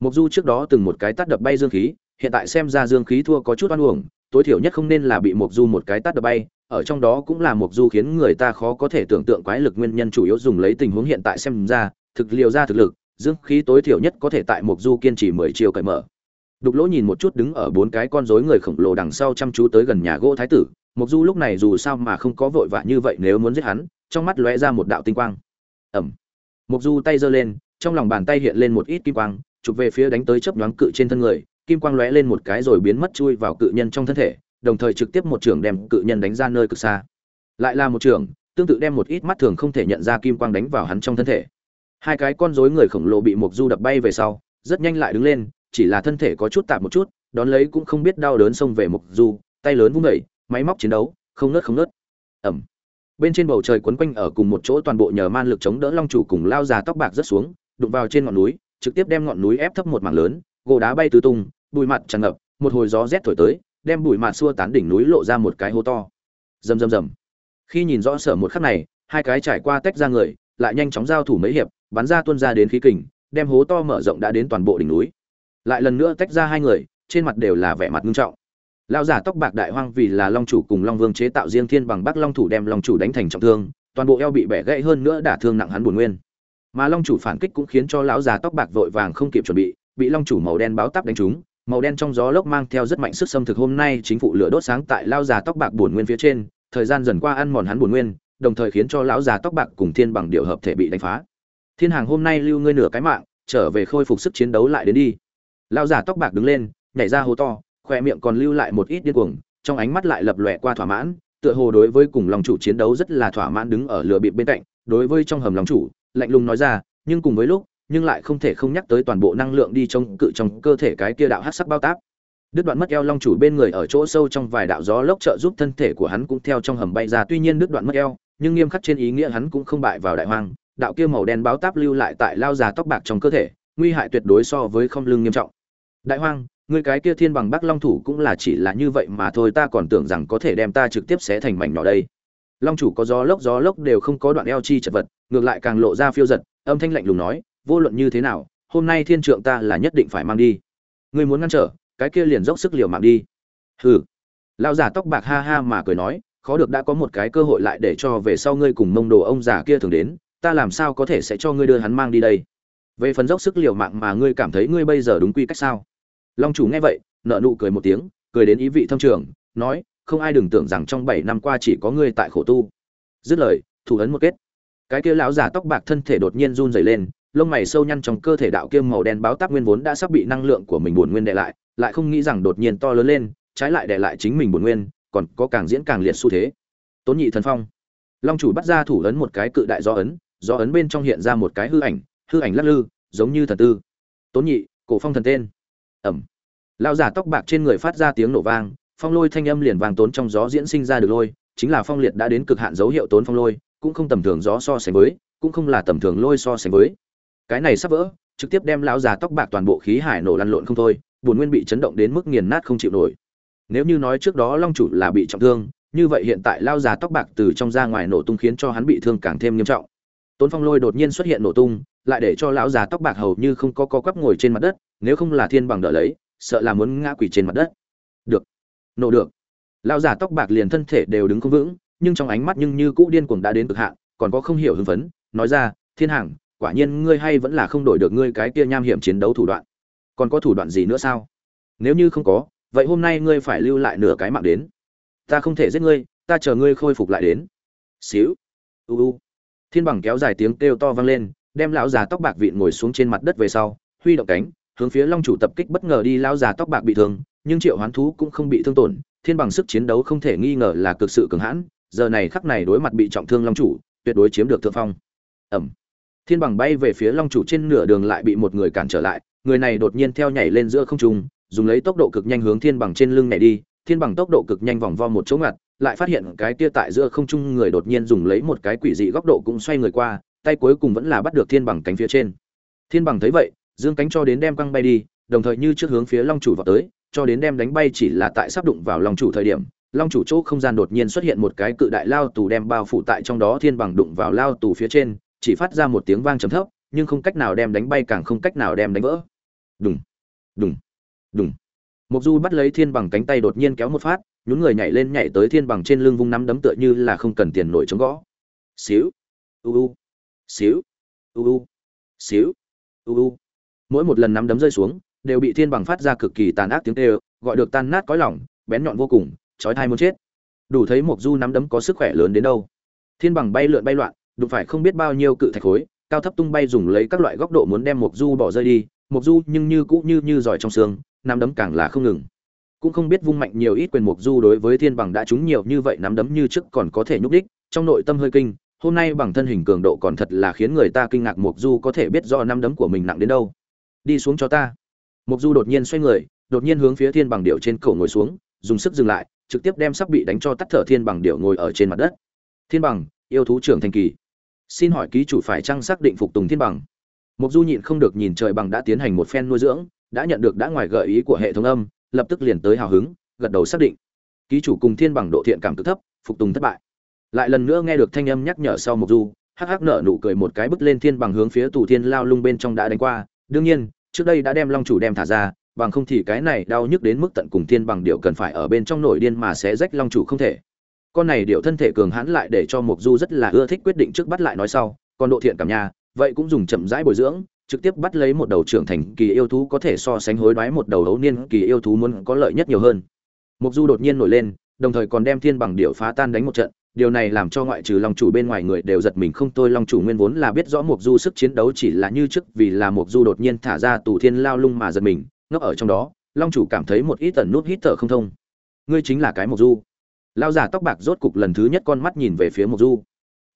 Mục du trước đó từng một cái tát đập bay dương khí, hiện tại xem ra dương khí thua có chút oan uổng, tối thiểu nhất không nên là bị mục du một cái tát đập bay, ở trong đó cũng là mục du khiến người ta khó có thể tưởng tượng quái lực nguyên nhân chủ yếu dùng lấy tình huống hiện tại xem ra, thực liều ra thực lực dương khí tối thiểu nhất có thể tại mục du kiên trì mười chiều cởi mở. Đục lỗ nhìn một chút đứng ở bốn cái con rối người khổng lồ đằng sau chăm chú tới gần nhà gỗ thái tử, mục du lúc này dù sao mà không có vội vã như vậy nếu muốn giết hắn, trong mắt lóe ra một đạo tinh quang. Ẩm mục du tay giơ lên, trong lòng bàn tay hiện lên một ít kim quang, chụp về phía đánh tới chớp nhoáng cự trên thân người, kim quang lóe lên một cái rồi biến mất chui vào cự nhân trong thân thể, đồng thời trực tiếp một trường đem cự nhân đánh ra nơi cực xa. Lại là một trường, tương tự đem một ít mắt thường không thể nhận ra kim quang đánh vào hắn trong thân thể hai cái con rối người khổng lồ bị mục du đập bay về sau, rất nhanh lại đứng lên, chỉ là thân thể có chút tạm một chút, đón lấy cũng không biết đau đớn xông về mục du, tay lớn vung đẩy máy móc chiến đấu, không nớt không nớt ẩm bên trên bầu trời quấn quanh ở cùng một chỗ toàn bộ nhờ man lực chống đỡ long chủ cùng lao già tóc bạc rất xuống, đụng vào trên ngọn núi, trực tiếp đem ngọn núi ép thấp một mảng lớn, gỗ đá bay tứ tung, bụi mặt tràn ngập, một hồi gió rét thổi tới, đem bụi mặt xua tán đỉnh núi lộ ra một cái hố to. Rầm rầm rầm. Khi nhìn rõ sở một khắc này, hai cái trải qua tách ra người, lại nhanh chóng giao thủ mấy hiệp bắn ra tuôn ra đến khí kình, đem hố to mở rộng đã đến toàn bộ đỉnh núi. Lại lần nữa tách ra hai người, trên mặt đều là vẻ mặt nghiêm trọng. Lão giả tóc bạc đại hoang vì là long chủ cùng long vương chế tạo riêng thiên bằng bắc long thủ đem long chủ đánh thành trọng thương, toàn bộ eo bị bẻ gãy hơn nữa đả thương nặng hắn buồn nguyên. Mà long chủ phản kích cũng khiến cho lão già tóc bạc vội vàng không kịp chuẩn bị bị long chủ màu đen báo táp đánh trúng, màu đen trong gió lốc mang theo rất mạnh sức xâm thực hôm nay chính phủ lửa đốt sáng tại lão già tóc bạc buồn nguyên phía trên, thời gian dần qua ăn mòn hắn buồn nguyên, đồng thời khiến cho lão già tóc bạc cùng thiên bằng điệu hợp thể bị đánh phá thiên hàng hôm nay lưu ngươi nửa cái mạng, trở về khôi phục sức chiến đấu lại đến đi. Lao giả tóc bạc đứng lên, nhảy ra hố to khoe miệng còn lưu lại một ít điên cuồng, trong ánh mắt lại lập lòe qua thỏa mãn, tựa hồ đối với cùng lòng chủ chiến đấu rất là thỏa mãn đứng ở lửa bịp bên cạnh, đối với trong hầm lòng chủ, lạnh lùng nói ra, nhưng cùng với lúc, nhưng lại không thể không nhắc tới toàn bộ năng lượng đi trong cự trong cơ thể cái kia đạo hắc sắc bao táp. Đứt đoạn mất eo long chủ bên người ở chỗ sâu trong vài đạo gió lốc trợ giúp thân thể của hắn cũng theo trong hầm bay ra, tuy nhiên đứt đoạn mất eo, nhưng nghiêm khắc trên ý nghĩa hắn cũng không bại vào đại hoang đạo kia màu đen báo táp lưu lại tại lao già tóc bạc trong cơ thể, nguy hại tuyệt đối so với không lưng nghiêm trọng. Đại hoang người cái kia thiên bằng bắc long thủ cũng là chỉ là như vậy mà thôi, ta còn tưởng rằng có thể đem ta trực tiếp xé thành mảnh nhỏ đây. Long chủ có gió lốc gió lốc đều không có đoạn eo chi chật vật, ngược lại càng lộ ra phiêu giật, âm thanh lạnh lùng nói, vô luận như thế nào, hôm nay thiên trượng ta là nhất định phải mang đi. Ngươi muốn ngăn trở, cái kia liền dốc sức liều mạng đi. Hừ. Lão già tóc bạc ha ha mà cười nói, khó được đã có một cái cơ hội lại để cho về sau ngươi cùng mông đồ ông già kia thường đến ta làm sao có thể sẽ cho ngươi đưa hắn mang đi đây? Về phần dốc sức liều mạng mà ngươi cảm thấy ngươi bây giờ đúng quy cách sao? Long chủ nghe vậy nợ nụ cười một tiếng, cười đến ý vị thâm trường, nói, không ai đừng tưởng rằng trong bảy năm qua chỉ có ngươi tại khổ tu. Dứt lời, thủ ấn một kết. Cái kia lão già tóc bạc thân thể đột nhiên run dày lên, lông mày sâu nhăn trong cơ thể đạo kiêm màu đen báo táp nguyên vốn đã sắp bị năng lượng của mình buồn nguyên đệ lại lại không nghĩ rằng đột nhiên to lớn lên, trái lại đệ lại chính mình buồn nguyên, còn có càng diễn càng liệt xu thế. Tốn nhị thần phong. Long chủ bắt ra thủ ấn một cái cự đại do ấn do ấn bên trong hiện ra một cái hư ảnh hư ảnh lắc lư, giống như thần tư. Tốn nhị, cổ phong thần tên. Ẩm. Lão giả tóc bạc trên người phát ra tiếng nổ vang, phong lôi thanh âm liền vang tốn trong gió diễn sinh ra được lôi, chính là phong liệt đã đến cực hạn dấu hiệu tốn phong lôi, cũng không tầm thường gió so sánh với, cũng không là tầm thường lôi so sánh với. Cái này sắp vỡ, trực tiếp đem lão già tóc bạc toàn bộ khí hải nổ lăn lộn không thôi, buồn nguyên bị chấn động đến mức nghiền nát không chịu nổi. Nếu như nói trước đó long chủ là bị trọng thương, như vậy hiện tại lao già tóc bạc từ trong ra ngoài nổ tung khiến cho hắn bị thương càng thêm nghiêm trọng tốn phong lôi đột nhiên xuất hiện nổ tung, lại để cho lão già tóc bạc hầu như không có co quắp ngồi trên mặt đất, nếu không là thiên bằng đỡ lấy, sợ là muốn ngã quỷ trên mặt đất. Được. Nổ được. Lão già tóc bạc liền thân thể đều đứng không vững, nhưng trong ánh mắt nhưng như cũ điên cuồng đã đến cực hạn, còn có không hiểu hưng phấn, nói ra, thiên hàng quả nhiên ngươi hay vẫn là không đổi được ngươi cái kia nham hiểm chiến đấu thủ đoạn. Còn có thủ đoạn gì nữa sao? Nếu như không có, vậy hôm nay ngươi phải lưu lại nửa cái mạng đến. Ta không thể giết ngươi, ta chờ ngươi khôi phục lại đến. Xíu. U u thiên bằng kéo dài tiếng kêu to vang lên, đem lão già tóc bạc vịn ngồi xuống trên mặt đất về sau, huy động cánh, hướng phía long chủ tập kích bất ngờ đi lão già tóc bạc bị thương, nhưng triệu hoán thú cũng không bị thương tổn, thiên bằng sức chiến đấu không thể nghi ngờ là cực sự cường hãn, giờ này khắc này đối mặt bị trọng thương long chủ, tuyệt đối chiếm được thượng phong. Ẩm. Thiên bằng bay về phía long chủ trên nửa đường lại bị một người cản trở lại, người này đột nhiên theo nhảy lên giữa không trung, dùng lấy tốc độ cực nhanh hướng thiên bằng trên lưng này đi, thiên bằng tốc độ cực nhanh vòng vo một chỗ ngặt lại phát hiện cái kia tại giữa không trung người đột nhiên dùng lấy một cái quỷ dị góc độ cũng xoay người qua, tay cuối cùng vẫn là bắt được thiên bằng cánh phía trên. Thiên bằng thấy vậy, dương cánh cho đến đem quăng bay đi, đồng thời như trước hướng phía long chủ vào tới, cho đến đem đánh bay chỉ là tại sắp đụng vào long chủ thời điểm, long chủ chỗ không gian đột nhiên xuất hiện một cái cự đại lao tù đem bao phủ tại trong đó thiên bằng đụng vào lao tù phía trên, chỉ phát ra một tiếng vang trầm thấp, nhưng không cách nào đem đánh bay càng không cách nào đem đánh vỡ. Đùng đùng đùng. Mộc du bắt lấy thiên bằng cánh tay đột nhiên kéo một phát, nhún người nhảy lên nhảy tới thiên bằng trên lưng vung nắm đấm tựa như là không cần tiền nổi chống gõ. Xíu, u u, xíu, u u, xíu, u u. Mỗi một lần nắm đấm rơi xuống, đều bị thiên bằng phát ra cực kỳ tàn ác tiếng kêu, gọi được tan nát cõi lòng, bén nhọn vô cùng chói tai muốn chết. Đủ thấy Mộc du nắm đấm có sức khỏe lớn đến đâu. Thiên bằng bay lượn bay loạn, đụng phải không biết bao nhiêu cự thạch khối, cao thấp tung bay dùng lấy các loại góc độ muốn đem Mộc du bỏ rơi đi. Mộc du nhưng như cũ như như giỏi trong xương nắm đấm càng là không ngừng. Cũng không biết vung mạnh nhiều ít quyền mục du đối với thiên bằng đã trúng nhiều như vậy nắm đấm như trước còn có thể nhúc đích trong nội tâm hơi kinh, hôm nay bằng thân hình cường độ còn thật là khiến người ta kinh ngạc mục du có thể biết do nắm đấm của mình nặng đến đâu. Đi xuống cho ta. Mục du đột nhiên xoay người, đột nhiên hướng phía thiên bằng điệu trên cổ ngồi xuống, dùng sức dừng lại, trực tiếp đem sắp bị đánh cho tắt thở thiên bằng điệu ngồi ở trên mặt đất. Thiên bằng, yêu thú trưởng thành kỳ. Xin hỏi ký chủ phải chăng xác định phục tùng thiên bằng? Mục du nhịn không được nhìn trời bằng đã tiến hành một phen nuôi dưỡng đã nhận được đã ngoài gợi ý của hệ thống âm, lập tức liền tới hào hứng, gật đầu xác định. Ký chủ cùng thiên bằng độ thiện cảm cực thấp, phục tùng thất bại. Lại lần nữa nghe được thanh âm nhắc nhở sau mục du, hắc hắc nở nụ cười một cái bứt lên thiên bằng hướng phía tù thiên lao lung bên trong đã đánh qua. Đương nhiên, trước đây đã đem long chủ đem thả ra, bằng không thì cái này đau nhức đến mức tận cùng thiên bằng điệu cần phải ở bên trong nổi điên mà sẽ rách long chủ không thể. Con này điệu thân thể cường hãn lại để cho mục du rất là ưa thích quyết định trước bắt lại nói sau. Còn độ thiện cảm nhà vậy cũng dùng chậm rãi bồi dưỡng trực tiếp bắt lấy một đầu trưởng thành kỳ yêu thú có thể so sánh hối đoái một đầu hấu niên kỳ yêu thú muốn có lợi nhất nhiều hơn. Mục du đột nhiên nổi lên, đồng thời còn đem thiên bằng điệu phá tan đánh một trận, điều này làm cho ngoại trừ long chủ bên ngoài người đều giật mình không tôi long chủ nguyên vốn là biết rõ mục du sức chiến đấu chỉ là như trước, vì là mục du đột nhiên thả ra tù thiên lao lung mà giật mình, ngốc ở trong đó, long chủ cảm thấy một ít tần nút hít thở không thông. Ngươi chính là cái mục du. Lao giả tóc bạc rốt cục lần thứ nhất con mắt nhìn về phía mục du.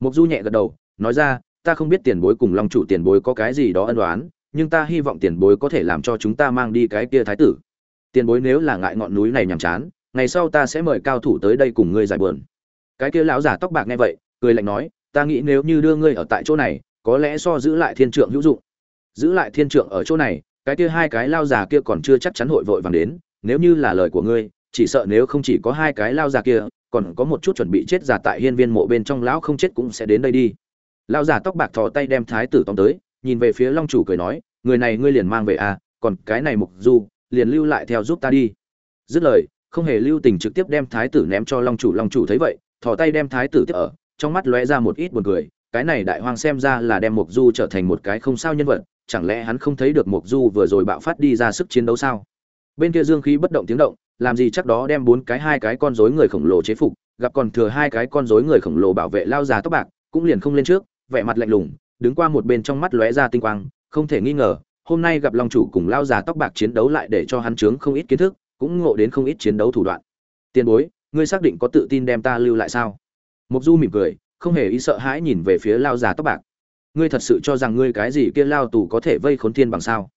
Mục du nhẹ gật đầu, nói ra ta không biết tiền bối cùng long chủ tiền bối có cái gì đó ân đoán nhưng ta hy vọng tiền bối có thể làm cho chúng ta mang đi cái kia thái tử. Tiền bối nếu là ngại ngọn núi này nhàm chán, ngày sau ta sẽ mời cao thủ tới đây cùng ngươi giải bờn cái kia lão giả tóc bạc nghe vậy, cười lạnh nói, ta nghĩ nếu như đưa ngươi ở tại chỗ này, có lẽ so giữ lại thiên trượng hữu dụng. Giữ lại thiên trượng ở chỗ này, cái kia hai cái lao già kia còn chưa chắc chắn hội vội vàng đến, nếu như là lời của ngươi, chỉ sợ nếu không chỉ có hai cái lao già kia, còn có một chút chuẩn bị chết già tại hiên viên mộ bên trong lão không chết cũng sẽ đến đây đi lao giả tóc bạc thò tay đem thái tử tóm tới, nhìn về phía long chủ cười nói, người này ngươi liền mang về à còn cái này mục du, liền lưu lại theo giúp ta đi. Dứt lời, không hề lưu tình trực tiếp đem thái tử ném cho long chủ. Long chủ thấy vậy, thò tay đem thái tử tiếp ở, trong mắt lóe ra một ít buồn cười, cái này đại hoàng xem ra là đem mục du trở thành một cái không sao nhân vật, chẳng lẽ hắn không thấy được mục du vừa rồi bạo phát đi ra sức chiến đấu sao? Bên kia dương khí bất động tiếng động, làm gì chắc đó đem bốn cái, hai cái con rối người khổng lồ chế phục, gặp còn thừa hai cái con rối người khổng lồ bảo vệ lao già tóc bạc, cũng liền không lên trước vẻ mặt lạnh lùng, đứng qua một bên trong mắt lóe ra tinh quang, không thể nghi ngờ, hôm nay gặp long chủ cùng lao già tóc bạc chiến đấu lại để cho hắn chướng không ít kiến thức, cũng ngộ đến không ít chiến đấu thủ đoạn. Tiền bối, ngươi xác định có tự tin đem ta lưu lại sao? Mộc du mỉm cười, không hề ý sợ hãi nhìn về phía lao già tóc bạc. Ngươi thật sự cho rằng ngươi cái gì kia lao tù có thể vây khốn thiên bằng sao?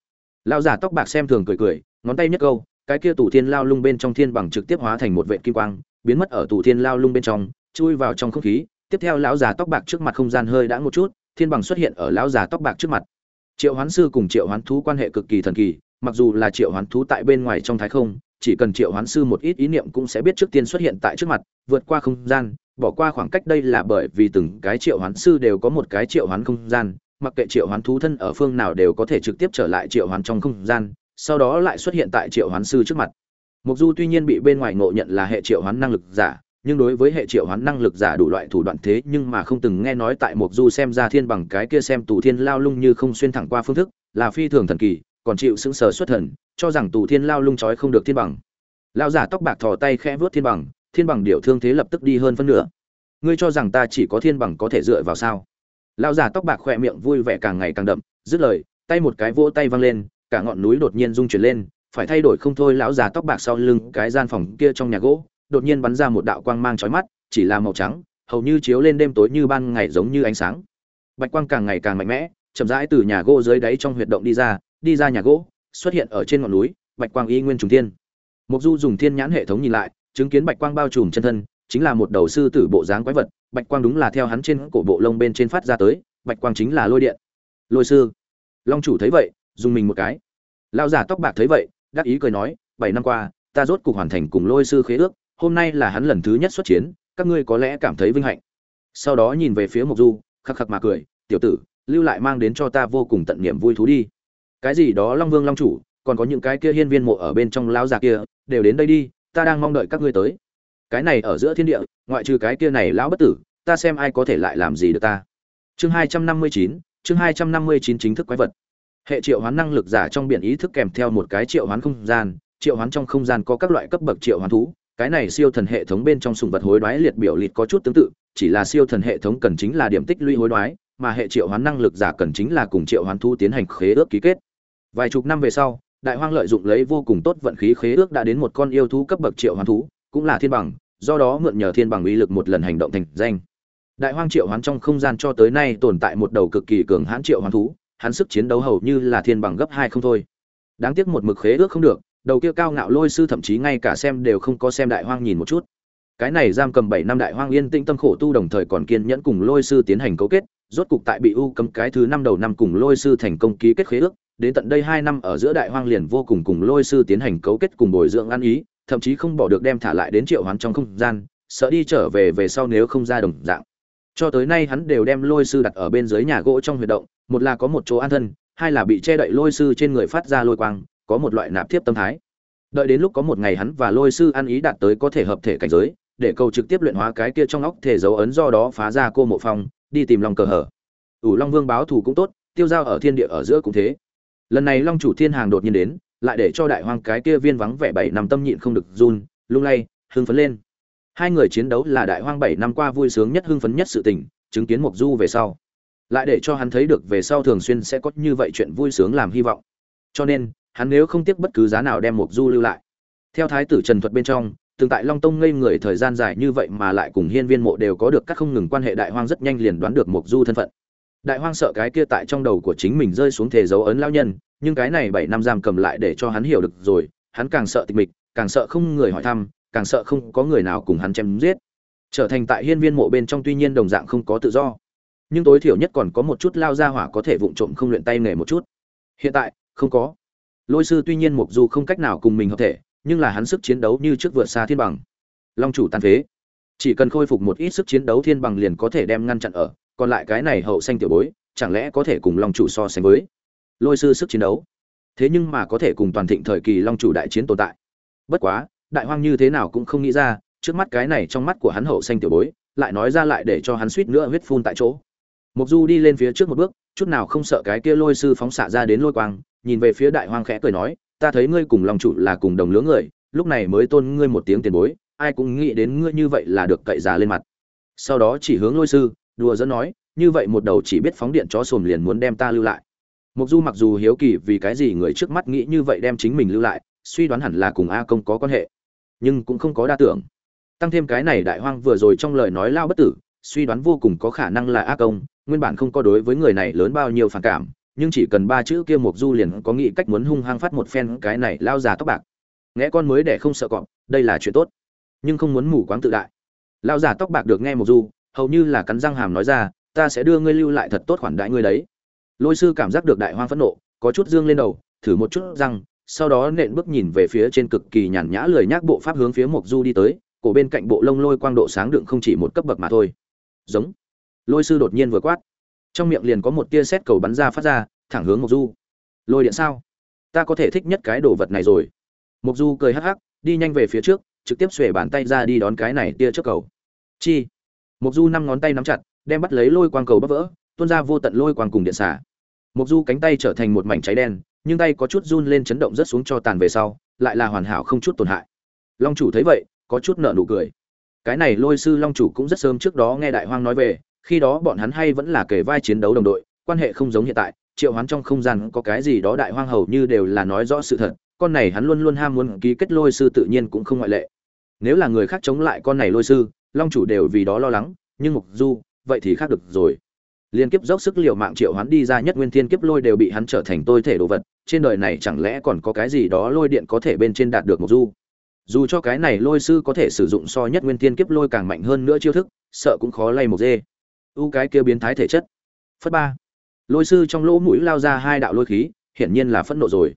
Lao già tóc bạc xem thường cười cười, ngón tay nhấc câu, cái kia tù thiên lao lung bên trong thiên bằng trực tiếp hóa thành một vệt kim quang, biến mất ở tù thiên lao lung bên trong, chui vào trong không khí tiếp theo lão già tóc bạc trước mặt không gian hơi đã một chút thiên bằng xuất hiện ở lão già tóc bạc trước mặt triệu hoán sư cùng triệu hoán thú quan hệ cực kỳ thần kỳ mặc dù là triệu hoán thú tại bên ngoài trong thái không chỉ cần triệu hoán sư một ít ý niệm cũng sẽ biết trước tiên xuất hiện tại trước mặt vượt qua không gian bỏ qua khoảng cách đây là bởi vì từng cái triệu hoán sư đều có một cái triệu hoán không gian mặc kệ triệu hoán thú thân ở phương nào đều có thể trực tiếp trở lại triệu hoán trong không gian sau đó lại xuất hiện tại triệu hoán sư trước mặt mục du tuy nhiên bị bên ngoài ngộ nhận là hệ triệu hoán năng lực giả nhưng đối với hệ triệu hoán năng lực giả đủ loại thủ đoạn thế nhưng mà không từng nghe nói tại một du xem ra thiên bằng cái kia xem tù thiên lao lung như không xuyên thẳng qua phương thức, là phi thường thần kỳ, còn chịu sững sờ xuất thần, cho rằng tù thiên lao lung trói không được thiên bằng. Lao giả tóc bạc thò tay khẽ vớt thiên bằng thiên bằng điệu thương thế lập tức đi hơn phân nửa. Ngươi cho rằng ta chỉ có thiên bằng có thể dựa vào sao? Lao giả tóc bạc khỏe miệng vui vẻ càng ngày càng đậm, dứt lời, tay một cái vỗ tay văng lên, cả ngọn núi đột nhiên rung chuyển lên, phải thay đổi không thôi, lão già tóc bạc sau lưng cái gian phòng kia trong nhà gỗ đột nhiên bắn ra một đạo quang mang chói mắt, chỉ là màu trắng, hầu như chiếu lên đêm tối như ban ngày giống như ánh sáng. Bạch quang càng ngày càng mạnh mẽ, chậm rãi từ nhà gỗ dưới đáy trong huyệt động đi ra đi ra nhà gỗ, xuất hiện ở trên ngọn núi, bạch quang y nguyên trùng thiên. Mục du dùng thiên nhãn hệ thống nhìn lại, chứng kiến bạch quang bao trùm chân thân, chính là một đầu sư tử bộ dáng quái vật, bạch quang đúng là theo hắn trên cổ bộ lông bên trên phát ra tới, bạch quang chính là lôi điện. Lôi sư, long chủ thấy vậy, dùng mình một cái. Lão giả tóc bạc thấy vậy, đắc ý cười nói, bảy năm qua, ta rốt cục hoàn thành cùng lôi sư khế ước hôm nay là hắn lần thứ nhất xuất chiến, các ngươi có lẽ cảm thấy vinh hạnh. Sau đó nhìn về phía mộc du, khắc khắc mà cười, tiểu tử, lưu lại mang đến cho ta vô cùng tận niệm vui thú đi. Cái gì đó long vương long chủ, còn có những cái kia hiên viên mộ ở bên trong lão già kia, đều đến đây đi, ta đang mong đợi các ngươi tới. Cái này ở giữa thiên địa, ngoại trừ cái kia này lão bất tử, ta xem ai có thể lại làm gì được ta. Chương hai trăm năm mươi chín, chương hai trăm năm mươi chín chính thức quái vật. Hệ triệu hoán năng lực giả trong biển ý thức kèm theo một cái triệu hoán không gian, triệu hoán trong không gian có các loại cấp bậc triệu hoán thú cái này siêu thần hệ thống bên trong sùng vật hối đoái liệt biểu liệt có chút tương tự, chỉ là siêu thần hệ thống cần chính là điểm tích lũy hối đoái, mà hệ triệu hoán năng lực giả cần chính là cùng triệu hoán thú tiến hành khế ước ký kết. Vài chục năm về sau, đại hoang lợi dụng lấy vô cùng tốt vận khí khế ước đã đến một con yêu thú cấp bậc triệu hoán thú, cũng là thiên bằng, do đó mượn nhờ thiên bằng uy lực một lần hành động thành danh. Đại hoang triệu hoán trong không gian cho tới nay tồn tại một đầu cực kỳ cường hãn triệu hoán thú, hắn sức chiến đấu hầu như là thiên bằng gấp hai không thôi. Đáng tiếc một mực khế ước không được đầu kia cao ngạo lôi sư thậm chí ngay cả xem đều không có xem đại hoang nhìn một chút. Cái này giam cầm bảy năm đại hoang yên tĩnh tâm khổ tu đồng thời còn kiên nhẫn cùng lôi sư tiến hành cấu kết, rốt cục tại bị u cấm cái thứ năm đầu năm cùng lôi sư thành công ký kết khế ước, đến tận đây hai năm ở giữa đại hoang liền vô cùng cùng lôi sư tiến hành cấu kết cùng bồi dưỡng ăn ý, thậm chí không bỏ được đem thả lại đến triệu hoán trong không gian, sợ đi trở về về sau nếu không ra đồng dạng. Cho tới nay hắn đều đem lôi sư đặt ở bên dưới nhà gỗ trong huy động, một là có một chỗ an thân, hai là bị che đậy lôi sư trên người phát ra lôi quang có một loại nạp tiếp tâm thái. Đợi đến lúc có một ngày hắn và lôi sư ăn ý đạt tới có thể hợp thể cảnh giới, để cầu trực tiếp luyện hóa cái kia trong óc thể dấu ấn do đó phá ra cô mộ phong, đi tìm lòng cờ hở. Ủ long vương báo thù cũng tốt, tiêu giao ở thiên địa ở giữa cũng thế. Lần này long chủ thiên hàng đột nhiên đến, lại để cho đại hoang cái kia viên vắng vẻ bảy năm tâm nhịn không được run, lung lay, hưng phấn lên. Hai người chiến đấu là đại hoang bảy năm qua vui sướng nhất hưng phấn nhất sự tình, chứng kiến mộc du về sau. Lại để cho hắn thấy được về sau thường xuyên sẽ có như vậy chuyện vui sướng làm hy vọng. Cho nên hắn nếu không tiếc bất cứ giá nào đem mộc du lưu lại. Theo thái tử trần thuật bên trong, từng tại long tông ngây người thời gian dài như vậy mà lại cùng hiên viên mộ đều có được các không ngừng quan hệ đại hoang rất nhanh liền đoán được mộc du thân phận. Đại hoang sợ cái kia tại trong đầu của chính mình rơi xuống thể dấu ấn lao nhân, nhưng cái này bảy năm giam cầm lại để cho hắn hiểu được rồi, hắn càng sợ tịch mịch, càng sợ không người hỏi thăm, càng sợ không có người nào cùng hắn chém giết. Trở thành tại hiên viên mộ bên trong tuy nhiên đồng dạng không có tự do, nhưng tối thiểu nhất còn có một chút lao ra hỏa có thể vụng trộm không luyện tay nghề một chút. Hiện tại, không có lôi sư tuy nhiên mục du không cách nào cùng mình hợp thể, nhưng là hắn sức chiến đấu như trước vượt xa thiên bằng. Long chủ tàn phế. Chỉ cần khôi phục một ít sức chiến đấu thiên bằng liền có thể đem ngăn chặn ở, còn lại cái này hậu xanh tiểu bối, chẳng lẽ có thể cùng long chủ so sánh với? Lôi sư sức chiến đấu. Thế nhưng mà có thể cùng toàn thịnh thời kỳ long chủ đại chiến tồn tại. Bất quá, đại hoang như thế nào cũng không nghĩ ra, trước mắt cái này trong mắt của hắn hậu xanh tiểu bối, lại nói ra lại để cho hắn suýt nữa huyết phun tại chỗ. Mục du đi lên phía trước một bước, chút nào không sợ cái kia lôi sư phóng xạ ra đến lôi quang nhìn về phía đại hoang khẽ cười nói, ta thấy ngươi cùng long chủ là cùng đồng lứa người, lúc này mới tôn ngươi một tiếng tiền bối, ai cũng nghĩ đến ngươi như vậy là được cậy già lên mặt. Sau đó chỉ hướng lôi sư, đùa dẫn nói, như vậy một đầu chỉ biết phóng điện chó sồm liền muốn đem ta lưu lại. Mục du mặc dù hiếu kỳ vì cái gì người trước mắt nghĩ như vậy đem chính mình lưu lại, suy đoán hẳn là cùng a công có quan hệ, nhưng cũng không có đa tưởng. Tăng thêm cái này đại hoang vừa rồi trong lời nói lao bất tử, suy đoán vô cùng có khả năng là a công, nguyên bản không có đối với người này lớn bao nhiêu phản cảm nhưng chỉ cần ba chữ kia mục du liền có nghĩ cách muốn hung hăng phát một phen cái này lao già tóc bạc. Nghe con mới để không sợ cọp, đây là chuyện tốt. Nhưng không muốn mù quáng tự đại. Lao già tóc bạc được nghe mục du, hầu như là cắn răng hàm nói ra, ta sẽ đưa ngươi lưu lại thật tốt khoản đại ngươi đấy. Lôi sư cảm giác được đại hoang phẫn nộ, có chút dương lên đầu, thử một chút răng, sau đó nện bước nhìn về phía trên cực kỳ nhàn nhã lười nhác bộ pháp hướng phía mộc du đi tới, cổ bên cạnh bộ lông lôi quang độ sáng đựng không chỉ một cấp bậc mà thôi. Giống. Lôi sư đột nhiên vừa quát trong miệng liền có một tia sét cầu bắn ra phát ra, thẳng hướng mộc du. Lôi điện sao? Ta có thể thích nhất cái đồ vật này rồi. Mộc du cười hắc hắc, đi nhanh về phía trước, trực tiếp xuề bàn tay ra đi đón cái này tia trước cầu. Chi? Mộc du năm ngón tay nắm chặt, đem bắt lấy lôi quang cầu bắp vỡ, tuôn ra vô tận lôi quang cùng điện xả. Mộc du cánh tay trở thành một mảnh cháy đen, nhưng tay có chút run lên chấn động rất xuống cho tàn về sau, lại là hoàn hảo không chút tổn hại. Long chủ thấy vậy, có chút nợ nụ cười. Cái này lôi sư long chủ cũng rất sớm trước đó nghe đại hoang nói về khi đó bọn hắn hay vẫn là kể vai chiến đấu đồng đội, quan hệ không giống hiện tại, triệu hoán trong không gian có cái gì đó đại hoang hầu như đều là nói rõ sự thật, con này hắn luôn luôn ham muốn ký kết lôi sư tự nhiên cũng không ngoại lệ. Nếu là người khác chống lại con này lôi sư, long chủ đều vì đó lo lắng, nhưng mục du, vậy thì khác được rồi. Liên kiếp dốc sức liều mạng triệu hoán đi ra nhất nguyên thiên kiếp lôi đều bị hắn trở thành tôi thể đồ vật, trên đời này chẳng lẽ còn có cái gì đó lôi điện có thể bên trên đạt được mục du? Dù cho cái này lôi sư có thể sử dụng so nhất nguyên thiên kiếp lôi càng mạnh hơn nữa chiêu thức, sợ cũng khó lay một dê u cái kia biến thái thể chất. Phất ba. Lôi sư trong lỗ mũi lao ra hai đạo lôi khí hiển nhiên là phẫn nộ rồi.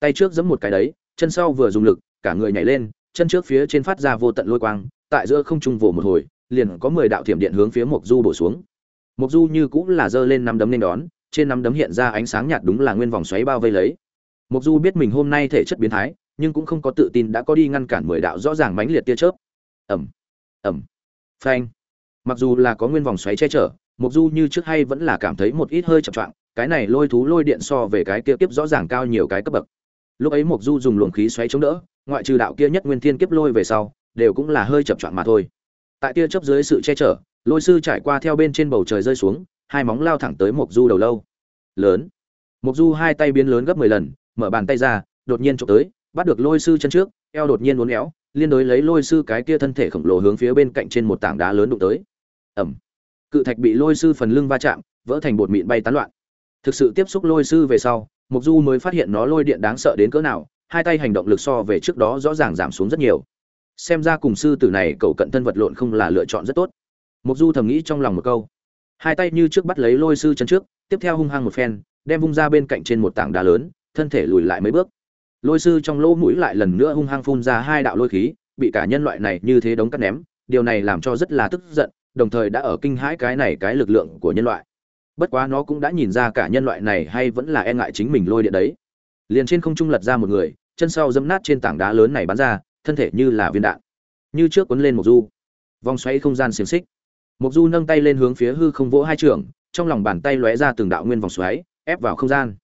Tay trước giẫm một cái đấy chân sau vừa dùng lực cả người nhảy lên chân trước phía trên phát ra vô tận lôi quang tại giữa không trung vồ một hồi liền có mười đạo thiểm điện hướng phía mộc du bổ xuống. Mộc du như cũng là giơ lên năm đấm nên đón trên năm đấm hiện ra ánh sáng nhạt đúng là nguyên vòng xoáy bao vây lấy. Mộc du biết mình hôm nay thể chất biến thái nhưng cũng không có tự tin đã có đi ngăn cản mười đạo rõ ràng mãnh liệt tia chớp. Ầm, ầm, phanh mặc dù là có nguyên vòng xoáy che chở mục du như trước hay vẫn là cảm thấy một ít hơi chậm choạng, cái này lôi thú lôi điện so về cái kia kiếp rõ ràng cao nhiều cái cấp bậc. Lúc ấy mục du dùng luồng khí xoáy chống đỡ, ngoại trừ đạo kia nhất nguyên thiên kiếp lôi về sau, đều cũng là hơi chậm choạng mà thôi. Tại tia chớp dưới sự che chở, lôi sư trải qua theo bên trên bầu trời rơi xuống, hai móng lao thẳng tới mục du đầu lâu. Lớn. Mục du hai tay biến lớn gấp mười lần, mở bàn tay ra, đột nhiên trộm tới, bắt được lôi sư chân trước, eo đột nhiên uốn éo, liên đối lấy lôi sư cái kia thân thể khổng lồ hướng phía bên cạnh trên một tảng đá lớn đụng tới ẩm. Cự thạch bị lôi sư phần lưng va chạm, vỡ thành bột mịn bay tán loạn. Thực sự tiếp xúc lôi sư về sau mục du mới phát hiện nó lôi điện đáng sợ đến cỡ nào, hai tay hành động lực so về trước đó rõ ràng giảm xuống rất nhiều. Xem ra cùng sư tử này cậu cận thân vật lộn không là lựa chọn rất tốt. Mục du thầm nghĩ trong lòng một câu. Hai tay như trước bắt lấy lôi sư chân trước, tiếp theo hung hăng một phen, đem vung ra bên cạnh trên một tảng đá lớn, thân thể lùi lại mấy bước. Lôi sư trong lỗ mũi lại lần nữa hung hăng phun ra hai đạo lôi khí, bị cả nhân loại này như thế đống cắt ném, điều này làm cho rất là tức giận đồng thời đã ở kinh hãi cái này cái lực lượng của nhân loại. Bất quá nó cũng đã nhìn ra cả nhân loại này hay vẫn là e ngại chính mình lôi điện đấy. Liền trên không trung lật ra một người chân sau dẫm nát trên tảng đá lớn này bắn ra thân thể như là viên đạn. Như trước cuốn lên một du. Vòng xoáy không gian xiềng xích. Mộc Du nâng tay lên hướng phía hư không vỗ hai trường, trong lòng bàn tay lóe ra từng đạo nguyên vòng xoáy, ép vào không gian.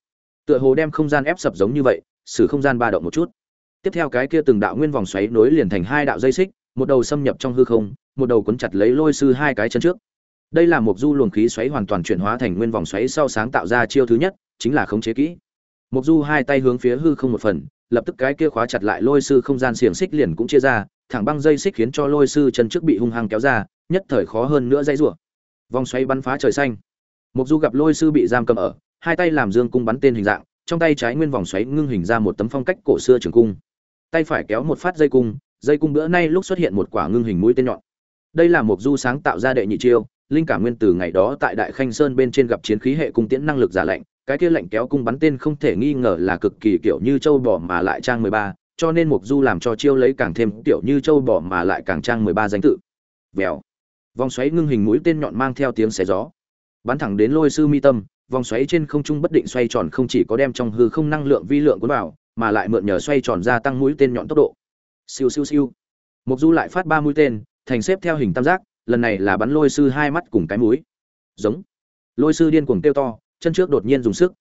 Tựa hồ đem không gian ép sập giống như vậy, sử không gian ba động một chút. Tiếp theo cái kia từng đạo nguyên vòng xoáy nối liền thành hai đạo dây xích, một đầu xâm nhập trong hư không, một đầu cuốn chặt lấy lôi sư hai cái chân trước. Đây là một Du luồng khí xoáy hoàn toàn chuyển hóa thành nguyên vòng xoáy sau sáng tạo ra chiêu thứ nhất, chính là khống chế kỹ. một Du hai tay hướng phía hư không một phần, lập tức cái kia khóa chặt lại lôi sư không gian xiềng xích liền cũng chia ra, thẳng băng dây xích khiến cho lôi sư chân trước bị hung hăng kéo ra, nhất thời khó hơn nữa dây rủa. Vòng xoáy bắn phá trời xanh. một Du gặp lôi sư bị giam cầm ở, hai tay làm dương cung bắn tên hình dạng, trong tay trái nguyên vòng xoáy ngưng hình ra một tấm phong cách cổ xưa trường cung. Tay phải kéo một phát dây cung, dây cung bữa nay lúc xuất hiện một quả ngưng hình mũi tên nhọn. Đây là một Du sáng tạo ra đệ nhị chiêu, linh cảm nguyên từ ngày đó tại Đại Khanh Sơn bên trên gặp chiến khí hệ cung tiễn năng lực giả lạnh, cái kia lạnh kéo cung bắn tên không thể nghi ngờ là cực kỳ kiểu như châu bò mà lại trang 13, cho nên một Du làm cho chiêu lấy càng thêm kiểu như châu bò mà lại càng trang 13 danh tự. Vèo vòng xoáy ngưng hình mũi tên nhọn mang theo tiếng xé gió bắn thẳng đến lôi sư mi tâm vòng xoáy trên không trung bất định xoay tròn không chỉ có đem trong hư không năng lượng vi lượng cuốn vào mà lại mượn nhờ xoay tròn gia tăng mũi tên nhọn tốc độ siêu siêu siêu. Mục du lại phát ba mũi tên, thành xếp theo hình tam giác, lần này là bắn lôi sư hai mắt cùng cái mũi. Giống. Lôi sư điên cuồng kêu to, chân trước đột nhiên dùng sức.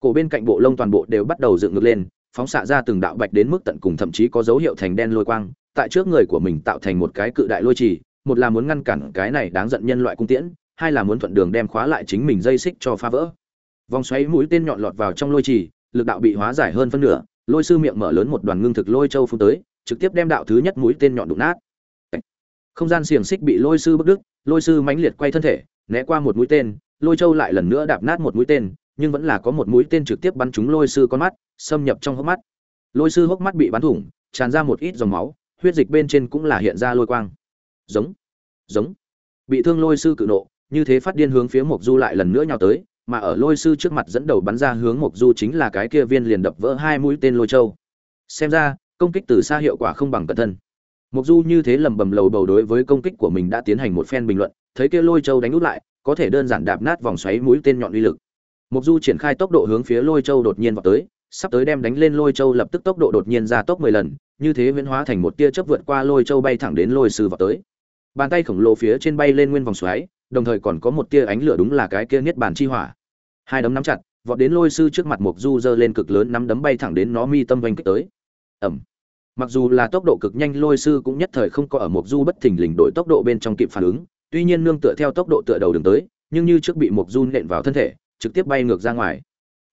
Cổ bên cạnh bộ lông toàn bộ đều bắt đầu dựng ngược lên, phóng xạ ra từng đạo bạch đến mức tận cùng thậm chí có dấu hiệu thành đen lôi quang, tại trước người của mình tạo thành một cái cự đại lôi trì, một là muốn ngăn cản cái này đáng giận nhân loại cung tiễn, hai là muốn thuận đường đem khóa lại chính mình dây xích cho phá vỡ. Vòng xoáy mũi tên nhọn lọt vào trong lôi trì, lực đạo bị hóa giải hơn phân nửa, lôi sư miệng mở lớn một đoàn ngưng thực lôi châu phun tới trực tiếp đem đạo thứ nhất mũi tên nhọn đụng nát. Không gian xiềng xích bị lôi sư bức đứt, lôi sư mãnh liệt quay thân thể, né qua một mũi tên, lôi châu lại lần nữa đạp nát một mũi tên, nhưng vẫn là có một mũi tên trực tiếp bắn trúng lôi sư con mắt, xâm nhập trong hốc mắt. Lôi sư hốc mắt bị bắn thủng, tràn ra một ít dòng máu, huyết dịch bên trên cũng là hiện ra lôi quang. Giống giống. Bị thương lôi sư cự nộ, như thế phát điên hướng phía mộc du lại lần nữa nhào tới, mà ở lôi sư trước mặt dẫn đầu bắn ra hướng mộc du chính là cái kia viên liền đập vỡ hai mũi tên lôi châu. Xem ra công kích từ xa hiệu quả không bằng cận thân. Mộc du như thế lầm bầm lầu bầu đối với công kích của mình đã tiến hành một phen bình luận, thấy kia lôi châu đánh út lại, có thể đơn giản đạp nát vòng xoáy mũi tên nhọn uy lực. Mộc du triển khai tốc độ hướng phía lôi châu đột nhiên vào tới, sắp tới đem đánh lên lôi châu lập tức tốc độ đột nhiên ra tốc mười lần, như thế biến hóa thành một tia chớp vượt qua lôi châu bay thẳng đến lôi sư vào tới. Bàn tay khổng lồ phía trên bay lên nguyên vòng xoáy, đồng thời còn có một tia ánh lửa đúng là cái kia niết bàn chi hỏa. Hai đấm nắm chặt, vọt đến lôi sư trước mặt mục du giơ lên cực lớn nắm đấm bay thẳng đến nó mi tâm vành kích tới ẩm. Mặc dù là tốc độ cực nhanh, lôi sư cũng nhất thời không có ở mục du bất thình lình đổi tốc độ bên trong kịp phản ứng. Tuy nhiên nương tựa theo tốc độ tựa đầu đường tới, nhưng như trước bị mục du nện vào thân thể, trực tiếp bay ngược ra ngoài.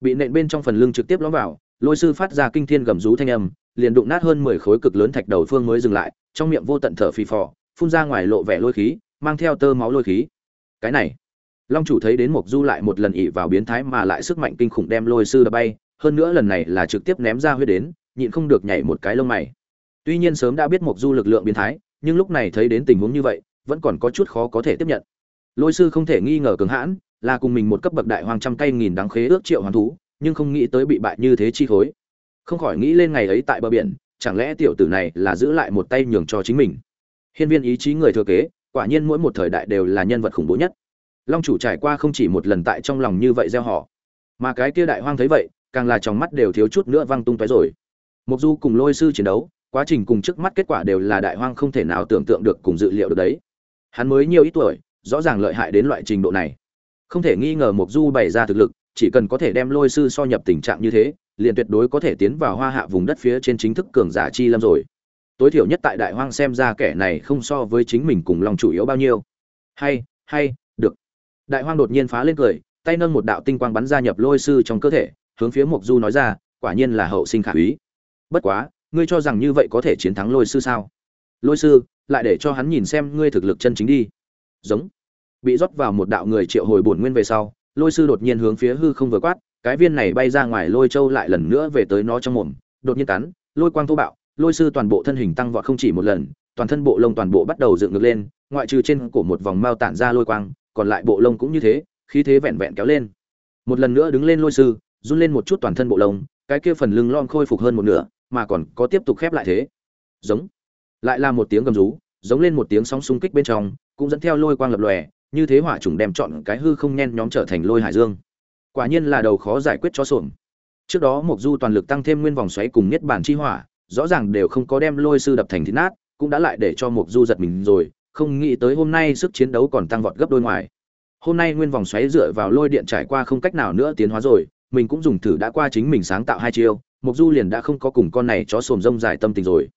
Bị nện bên trong phần lưng trực tiếp lõm vào, lôi sư phát ra kinh thiên gầm rú thanh âm, liền đụng nát hơn mười khối cực lớn thạch đầu phương mới dừng lại, trong miệng vô tận thở phì phò, phun ra ngoài lộ vẻ lôi khí, mang theo tơ máu lôi khí. Cái này, long chủ thấy đến mục du lại một lần ỉ vào biến thái mà lại sức mạnh kinh khủng đem lôi sư đập bay, hơn nữa lần này là trực tiếp ném ra huyết đến nhịn không được nhảy một cái lông mày. Tuy nhiên sớm đã biết mộc du lực lượng biến thái, nhưng lúc này thấy đến tình huống như vậy, vẫn còn có chút khó có thể tiếp nhận. Lôi sư không thể nghi ngờ cường hãn, là cùng mình một cấp bậc đại hoàng trăm cây nghìn đáng khế ước triệu hoàn thú, nhưng không nghĩ tới bị bại như thế chi khối không khỏi nghĩ lên ngày ấy tại bờ biển, chẳng lẽ tiểu tử này là giữ lại một tay nhường cho chính mình. Hiên viên ý chí người thừa kế, quả nhiên mỗi một thời đại đều là nhân vật khủng bố nhất. Long chủ trải qua không chỉ một lần tại trong lòng như vậy gieo họ, mà cái kia đại hoang thấy vậy, càng là trong mắt đều thiếu chút nữa văng tung tóe rồi. Mộc du cùng lôi sư chiến đấu, quá trình cùng trước mắt kết quả đều là đại hoang không thể nào tưởng tượng được cùng dự liệu được đấy. Hắn mới nhiều ít tuổi, rõ ràng lợi hại đến loại trình độ này. Không thể nghi ngờ Mộc du bày ra thực lực, chỉ cần có thể đem lôi sư so nhập tình trạng như thế, liền tuyệt đối có thể tiến vào hoa hạ vùng đất phía trên chính thức cường giả chi lâm rồi. Tối thiểu nhất tại đại hoang xem ra kẻ này không so với chính mình cùng lòng chủ yếu bao nhiêu. Hay hay, được. Đại hoang đột nhiên phá lên cười, tay nâng một đạo tinh quang bắn ra nhập lôi sư trong cơ thể, hướng phía mộc du nói ra, quả nhiên là hậu sinh khả úy bất quá, ngươi cho rằng như vậy có thể chiến thắng lôi sư sao? Lôi sư, lại để cho hắn nhìn xem ngươi thực lực chân chính đi. Giống. Bị rót vào một đạo người triệu hồi bổn nguyên về sau, lôi sư đột nhiên hướng phía hư không vừa quát, cái viên này bay ra ngoài lôi châu lại lần nữa về tới nó trong mồm, đột nhiên cắn lôi quang thô bạo, lôi sư toàn bộ thân hình tăng vọt không chỉ một lần, toàn thân bộ lông toàn bộ bắt đầu dựng ngược lên, ngoại trừ trên cổ một vòng mao tản ra lôi quang, còn lại bộ lông cũng như thế, khí thế vẹn vẹn kéo lên. Một lần nữa đứng lên lôi sư, run lên một chút toàn thân bộ lông, cái kia phần lưng lon khôi phục hơn một nửa mà còn có tiếp tục khép lại thế. Giống. Lại là một tiếng gầm rú, giống lên một tiếng sóng xung kích bên trong, cũng dẫn theo lôi quang lập lòe, như thế hỏa trùng đem chọn cái hư không nhen nhóm trở thành lôi hải dương. Quả nhiên là đầu khó giải quyết cho sổm. Trước đó mộc du toàn lực tăng thêm nguyên vòng xoáy cùng nhất bản chi hỏa, rõ ràng đều không có đem lôi sư đập thành thít nát, cũng đã lại để cho mộc du giật mình rồi, không nghĩ tới hôm nay sức chiến đấu còn tăng vọt gấp đôi ngoài. Hôm nay nguyên vòng xoáy dựa vào lôi điện trải qua không cách nào nữa tiến hóa rồi, mình cũng dùng thử đã qua chính mình sáng tạo hai chiêu mục du liền đã không có cùng con này chó sồm rông dài tâm tình rồi.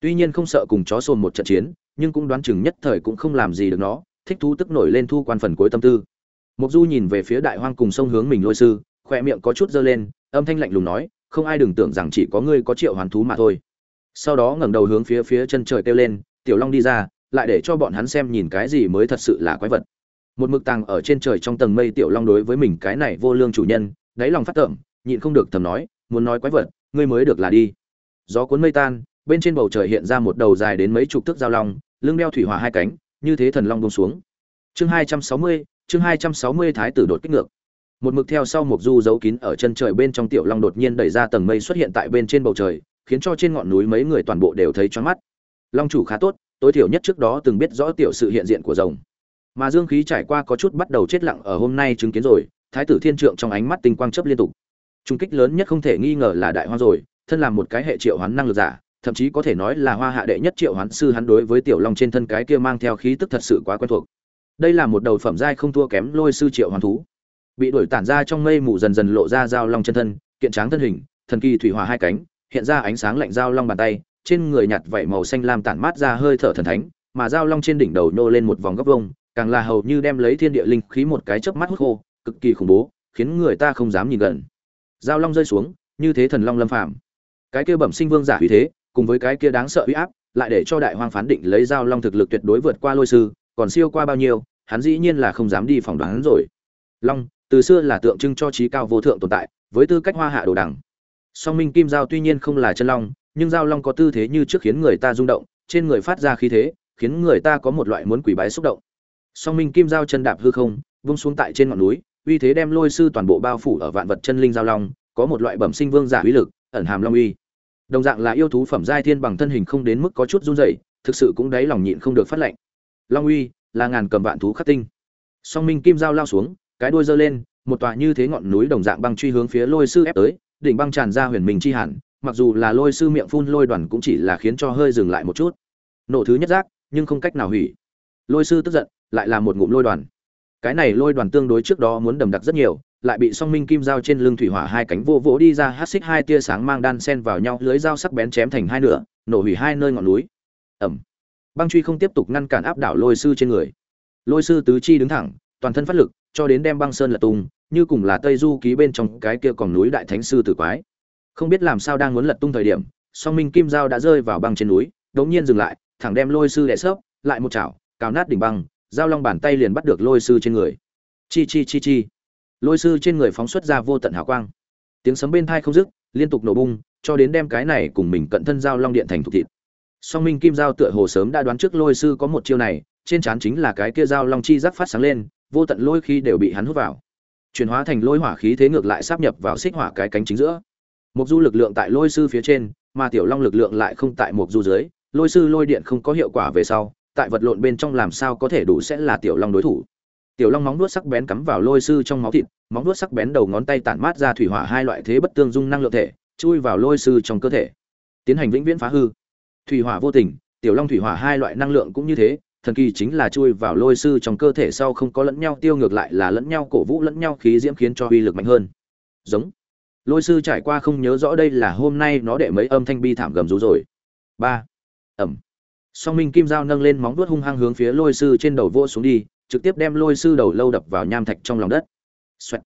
Tuy nhiên không sợ cùng chó sồm một trận chiến, nhưng cũng đoán chừng nhất thời cũng không làm gì được nó, thích thú tức nổi lên thu quan phần cuối tâm tư. Mục du nhìn về phía đại hoang cùng sông hướng mình lôi sư khoe miệng có chút dơ lên, âm thanh lạnh lùng nói, không ai đừng tưởng rằng chỉ có ngươi có triệu hoàn thú mà thôi. Sau đó ngẩng đầu hướng phía phía chân trời kêu lên, tiểu long đi ra, lại để cho bọn hắn xem nhìn cái gì mới thật sự là quái vật. Một mực tàng ở trên trời trong tầng mây tiểu long đối với mình cái này vô lương chủ nhân, đáy lòng phát tởm, nhịn không được thầm nói muốn nói quái vật, ngươi mới được là đi. Gió cuốn mây tan, bên trên bầu trời hiện ra một đầu dài đến mấy chục thước giao long, lưng đeo thủy hỏa hai cánh, như thế thần long bông xuống. Chương hai trăm sáu mươi, chương hai trăm sáu mươi thái tử đột kích ngược. Một mực theo sau một du giấu kín ở chân trời bên trong tiểu long đột nhiên đẩy ra tầng mây xuất hiện tại bên trên bầu trời, khiến cho trên ngọn núi mấy người toàn bộ đều thấy choáng mắt. Long chủ khá tốt, tối thiểu nhất trước đó từng biết rõ tiểu sự hiện diện của rồng. Mà dương khí trải qua có chút bắt đầu chết lặng ở hôm nay chứng kiến rồi, thái tử thiên trượng trong ánh mắt tinh quang chấp liên tục trung kích lớn nhất không thể nghi ngờ là đại hoa rồi, thân làm một cái hệ triệu hoán năng lực giả, thậm chí có thể nói là hoa hạ đệ nhất triệu hoán sư hắn đối với tiểu long trên thân cái kia mang theo khí tức thật sự quá quen thuộc. Đây là một đầu phẩm giai không thua kém lôi sư triệu hoàn thú. Bị đuổi tản ra trong mây mù dần dần lộ ra dao long chân thân, kiện tráng thân hình, thần kỳ thủy hòa hai cánh, hiện ra ánh sáng lạnh dao long bàn tay, trên người nhặt vảy màu xanh lam tản mát ra hơi thở thần thánh, mà dao long trên đỉnh đầu nô lên một vòng góc vông càng là hầu như đem lấy thiên địa linh khí một cái chớp mắt hút khô, cực kỳ khủng bố, khiến người ta không dám nhìn gần dao long rơi xuống, như thế thần long lâm phàm. Cái kia bẩm sinh vương giả uy thế, cùng với cái kia đáng sợ uy áp, lại để cho đại hoang phán định lấy dao long thực lực tuyệt đối vượt qua lôi sư, còn siêu qua bao nhiêu, hắn dĩ nhiên là không dám đi phỏng đoán rồi. Long, từ xưa là tượng trưng cho trí cao vô thượng tồn tại, với tư cách hoa hạ đồ đằng. Song minh kim giao tuy nhiên không là chân long, nhưng giao long có tư thế như trước khiến người ta rung động, trên người phát ra khí thế, khiến người ta có một loại muốn quỷ bái xúc động. Song minh kim giao chân đạp hư không, vung xuống tại trên ngọn núi uy thế đem lôi sư toàn bộ bao phủ ở vạn vật chân linh giao long, có một loại bẩm sinh vương giả uy lực, ẩn hàm long uy. Đồng dạng là yêu thú phẩm giai thiên bằng thân hình không đến mức có chút run rẩy, thực sự cũng đáy lòng nhịn không được phát lệnh. Long uy là ngàn cầm vạn thú khắc tinh. Song minh kim giao lao xuống, cái đuôi giơ lên, một tòa như thế ngọn núi đồng dạng băng truy hướng phía lôi sư ép tới, đỉnh băng tràn ra huyền minh chi hẳn, mặc dù là lôi sư miệng phun lôi đoàn cũng chỉ là khiến cho hơi dừng lại một chút. Nổ thứ nhất giác, nhưng không cách nào hủy. Lôi sư tức giận, lại là một ngụm lôi đoàn cái này lôi đoàn tương đối trước đó muốn đầm đặc rất nhiều, lại bị song minh kim dao trên lưng thủy hỏa hai cánh vô vỗ đi ra hát xích hai tia sáng mang đan sen vào nhau, lưới dao sắc bén chém thành hai nửa, nổ hủy hai nơi ngọn núi. Ẩm băng truy không tiếp tục ngăn cản áp đảo lôi sư trên người. Lôi sư tứ chi đứng thẳng, toàn thân phát lực, cho đến đem băng sơn lật tung, như cùng là tây du ký bên trong cái kia còn núi đại thánh sư tử quái. Không biết làm sao đang muốn lật tung thời điểm, song minh kim dao đã rơi vào băng trên núi đống nhiên dừng lại, thẳng đem lôi sư đè sấp, lại một chảo, cào nát đỉnh băng Giao long bàn tay liền bắt được lôi sư trên người. Chi chi chi chi. Lôi sư trên người phóng xuất ra vô tận hào quang. Tiếng sấm bên thai không dứt, liên tục nổ bung, cho đến đem cái này cùng mình cận thân giao long điện thành thục thịt. Song minh kim Giao tựa hồ sớm đã đoán trước lôi sư có một chiêu này, trên trán chính là cái kia giao long chi giác phát sáng lên, vô tận lôi khi đều bị hắn hút vào. Chuyển hóa thành lôi hỏa khí thế ngược lại sáp nhập vào xích hỏa cái cánh chính giữa. Mục du lực lượng tại lôi sư phía trên, mà tiểu long lực lượng lại không tại mục du dưới. Lôi sư lôi điện không có hiệu quả về sau tại vật lộn bên trong làm sao có thể đủ sẽ là tiểu long đối thủ. Tiểu long móng đuốt sắc bén cắm vào lôi sư trong máu thịt, móng đuốt sắc bén đầu ngón tay tản mát ra thủy hỏa hai loại thế bất tương dung năng lượng thể, chui vào lôi sư trong cơ thể. Tiến hành vĩnh viễn phá hư. Thủy hỏa vô tình, tiểu long thủy hỏa hai loại năng lượng cũng như thế, thần kỳ chính là chui vào lôi sư trong cơ thể sau không có lẫn nhau tiêu ngược lại là lẫn nhau cổ vũ lẫn nhau khí diễm khiến cho uy lực mạnh hơn. Giống. Lôi sư trải qua không nhớ rõ đây là hôm nay nó đệ mấy âm thanh bi thảm gầm rú rồi. Ba. Ẩm song minh kim dao nâng lên móng vuốt hung hăng hướng phía lôi sư trên đầu vô xuống đi, trực tiếp đem lôi sư đầu lâu đập vào nham thạch trong lòng đất. Xoẹt.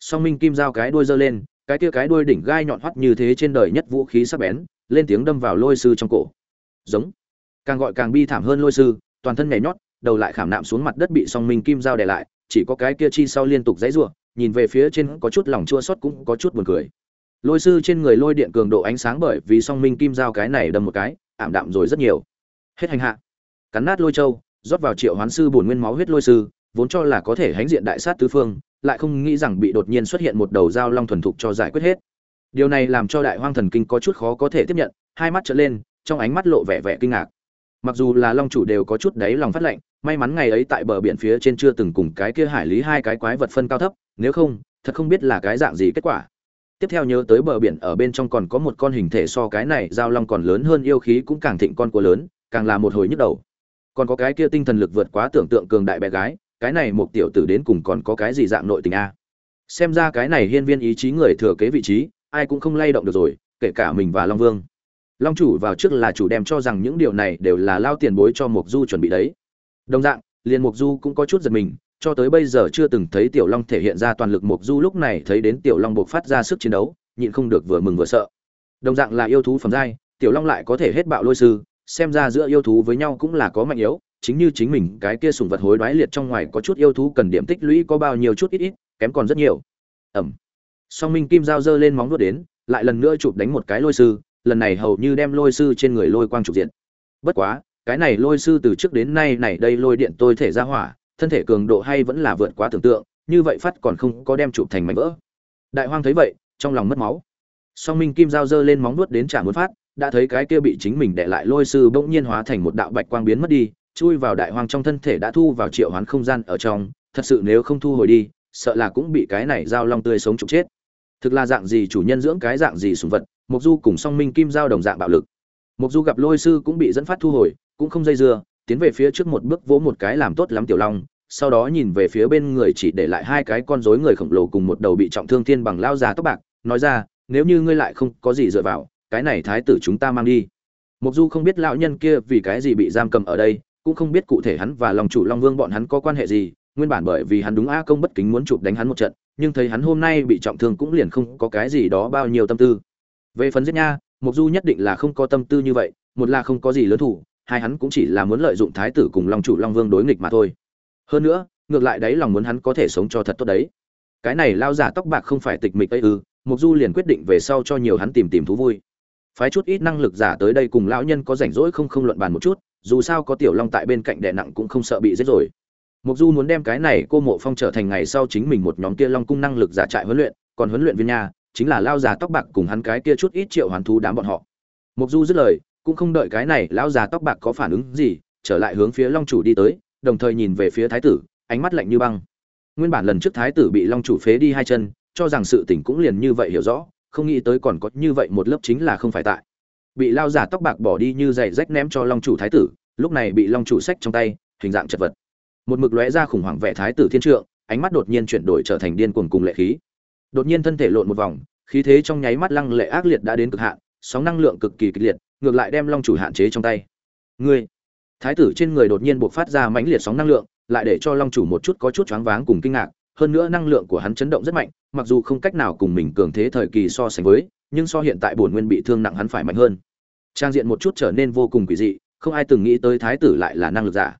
song minh kim dao cái đuôi giơ lên, cái kia cái đuôi đỉnh gai nhọn hoắt như thế trên đời nhất vũ khí sắc bén, lên tiếng đâm vào lôi sư trong cổ. Giống. Càng gọi càng bi thảm hơn lôi sư, toàn thân nhảy nhót, đầu lại khảm nạm xuống mặt đất bị song minh kim dao đè lại, chỉ có cái kia chi sau liên tục dãy rủa nhìn về phía trên có chút lòng chua xót cũng có chút buồn cười. Lôi sư trên người lôi điện cường độ ánh sáng bởi vì song minh kim dao cái này đâm một cái, ảm đạm rồi rất nhiều hết hành hạ. Cắn nát lôi châu, rót vào triệu hoán sư bổn nguyên máu huyết lôi sư, vốn cho là có thể hãnh diện đại sát tứ phương, lại không nghĩ rằng bị đột nhiên xuất hiện một đầu dao long thuần thục cho giải quyết hết. Điều này làm cho đại hoang thần kinh có chút khó có thể tiếp nhận, hai mắt trở lên, trong ánh mắt lộ vẻ vẻ kinh ngạc. Mặc dù là long chủ đều có chút đáy lòng phát lệnh, may mắn ngày ấy tại bờ biển phía trên chưa từng cùng cái kia hải lý hai cái quái vật phân cao thấp, nếu không, thật không biết là cái dạng gì kết quả. Tiếp theo nhớ tới bờ biển ở bên trong còn có một con hình thể so cái này giao long còn lớn hơn yêu khí cũng càng thịnh con của lớn càng là một hồi nhức đầu. Còn có cái kia tinh thần lực vượt quá tưởng tượng cường đại bé gái, cái này một tiểu tử đến cùng còn có cái gì dạng nội tình a? Xem ra cái này hiên viên ý chí người thừa kế vị trí, ai cũng không lay động được rồi, kể cả mình và long vương. Long chủ vào trước là chủ đem cho rằng những điều này đều là lao tiền bối cho mục du chuẩn bị đấy. Đồng dạng, liền mục du cũng có chút giật mình, cho tới bây giờ chưa từng thấy tiểu long thể hiện ra toàn lực mục du lúc này thấy đến tiểu long buộc phát ra sức chiến đấu, nhịn không được vừa mừng vừa sợ. Đồng dạng là yêu thú phẩm giai, tiểu long lại có thể hết bạo lôi sư xem ra giữa yêu thú với nhau cũng là có mạnh yếu, chính như chính mình, cái kia sùng vật hối đoái liệt trong ngoài có chút yêu thú cần điểm tích lũy có bao nhiêu chút ít ít, kém còn rất nhiều. Ẩm. Song minh kim giao dơ lên móng vuốt đến, lại lần nữa chụp đánh một cái lôi sư, lần này hầu như đem lôi sư trên người lôi quang trục diện. Bất quá, cái này lôi sư từ trước đến nay này đây lôi điện tôi thể ra hỏa, thân thể cường độ hay vẫn là vượt quá tưởng tượng, như vậy phát còn không có đem chụp thành mảnh vỡ. Đại hoang thấy vậy, trong lòng mất máu. Song minh kim giao dơ lên móng nuốt đến trả muốn phát đã thấy cái kia bị chính mình để lại lôi sư bỗng nhiên hóa thành một đạo bạch quang biến mất đi, chui vào đại hoang trong thân thể đã thu vào triệu hoán không gian ở trong, thật sự nếu không thu hồi đi, sợ là cũng bị cái này giao long tươi sống trục chết. Thực là dạng gì chủ nhân dưỡng cái dạng gì sùng vật mục du cùng song minh kim giao đồng dạng bạo lực. Mục du gặp lôi sư cũng bị dẫn phát thu hồi, cũng không dây dưa, tiến về phía trước một bước vỗ một cái làm tốt lắm tiểu long, sau đó nhìn về phía bên người chỉ để lại hai cái con rối người khổng lồ cùng một đầu bị trọng thương thiên bằng lao già tóc bạc, nói ra, nếu như ngươi lại không có gì dựa vào cái này thái tử chúng ta mang đi. Mục du không biết lão nhân kia vì cái gì bị giam cầm ở đây, cũng không biết cụ thể hắn và lòng chủ long vương bọn hắn có quan hệ gì, nguyên bản bởi vì hắn đúng a công bất kính muốn chụp đánh hắn một trận, nhưng thấy hắn hôm nay bị trọng thương cũng liền không có cái gì đó bao nhiêu tâm tư. Về phần giết nha mục du nhất định là không có tâm tư như vậy, một là không có gì lớn thủ, hai hắn cũng chỉ là muốn lợi dụng thái tử cùng long chủ long vương đối nghịch mà thôi. Hơn nữa, ngược lại đấy lòng muốn hắn có thể sống cho thật tốt đấy. Cái này lao giả tóc bạc không phải tịch mịch ấy ư mục du liền quyết định về sau cho nhiều hắn tìm tìm thú vui phái chút ít năng lực giả tới đây cùng lão nhân có rảnh rỗi không không luận bàn một chút, dù sao có tiểu long tại bên cạnh đè nặng cũng không sợ bị giết rồi. Mục du muốn đem cái này cô mộ phong trở thành ngày sau chính mình một nhóm kia long cung năng lực giả trại huấn luyện, còn huấn luyện viên nhà chính là lao già tóc bạc cùng hắn cái kia chút ít triệu hoàn thú đám bọn họ. Mục du dứt lời, cũng không đợi cái này lão già tóc bạc có phản ứng gì, trở lại hướng phía long chủ đi tới, đồng thời nhìn về phía thái tử, ánh mắt lạnh như băng. Nguyên bản lần trước thái tử bị long chủ phế đi hai chân, cho rằng sự tình cũng liền như vậy hiểu rõ không nghĩ tới còn có như vậy một lớp chính là không phải tại. Bị lao giả tóc bạc bỏ đi như giày rách ném cho long chủ thái tử, lúc này bị long chủ sách trong tay, hình dạng chật vật. Một mực lóe ra khủng hoảng vẻ thái tử thiên trượng, ánh mắt đột nhiên chuyển đổi trở thành điên cuồng cùng lệ khí. Đột nhiên thân thể lộn một vòng, khí thế trong nháy mắt lăng lệ ác liệt đã đến cực hạn, sóng năng lượng cực kỳ kịch liệt, ngược lại đem long chủ hạn chế trong tay. Ngươi! Thái tử trên người đột nhiên buộc phát ra mãnh liệt sóng năng lượng, lại để cho long chủ một chút có chút choáng váng cùng kinh ngạc hơn nữa năng lượng của hắn chấn động rất mạnh, mặc dù không cách nào cùng mình cường thế thời kỳ so sánh với, nhưng so hiện tại bổn nguyên bị thương nặng hắn phải mạnh hơn. Trang diện một chút trở nên vô cùng quỷ dị, không ai từng nghĩ tới thái tử lại là năng lực giả.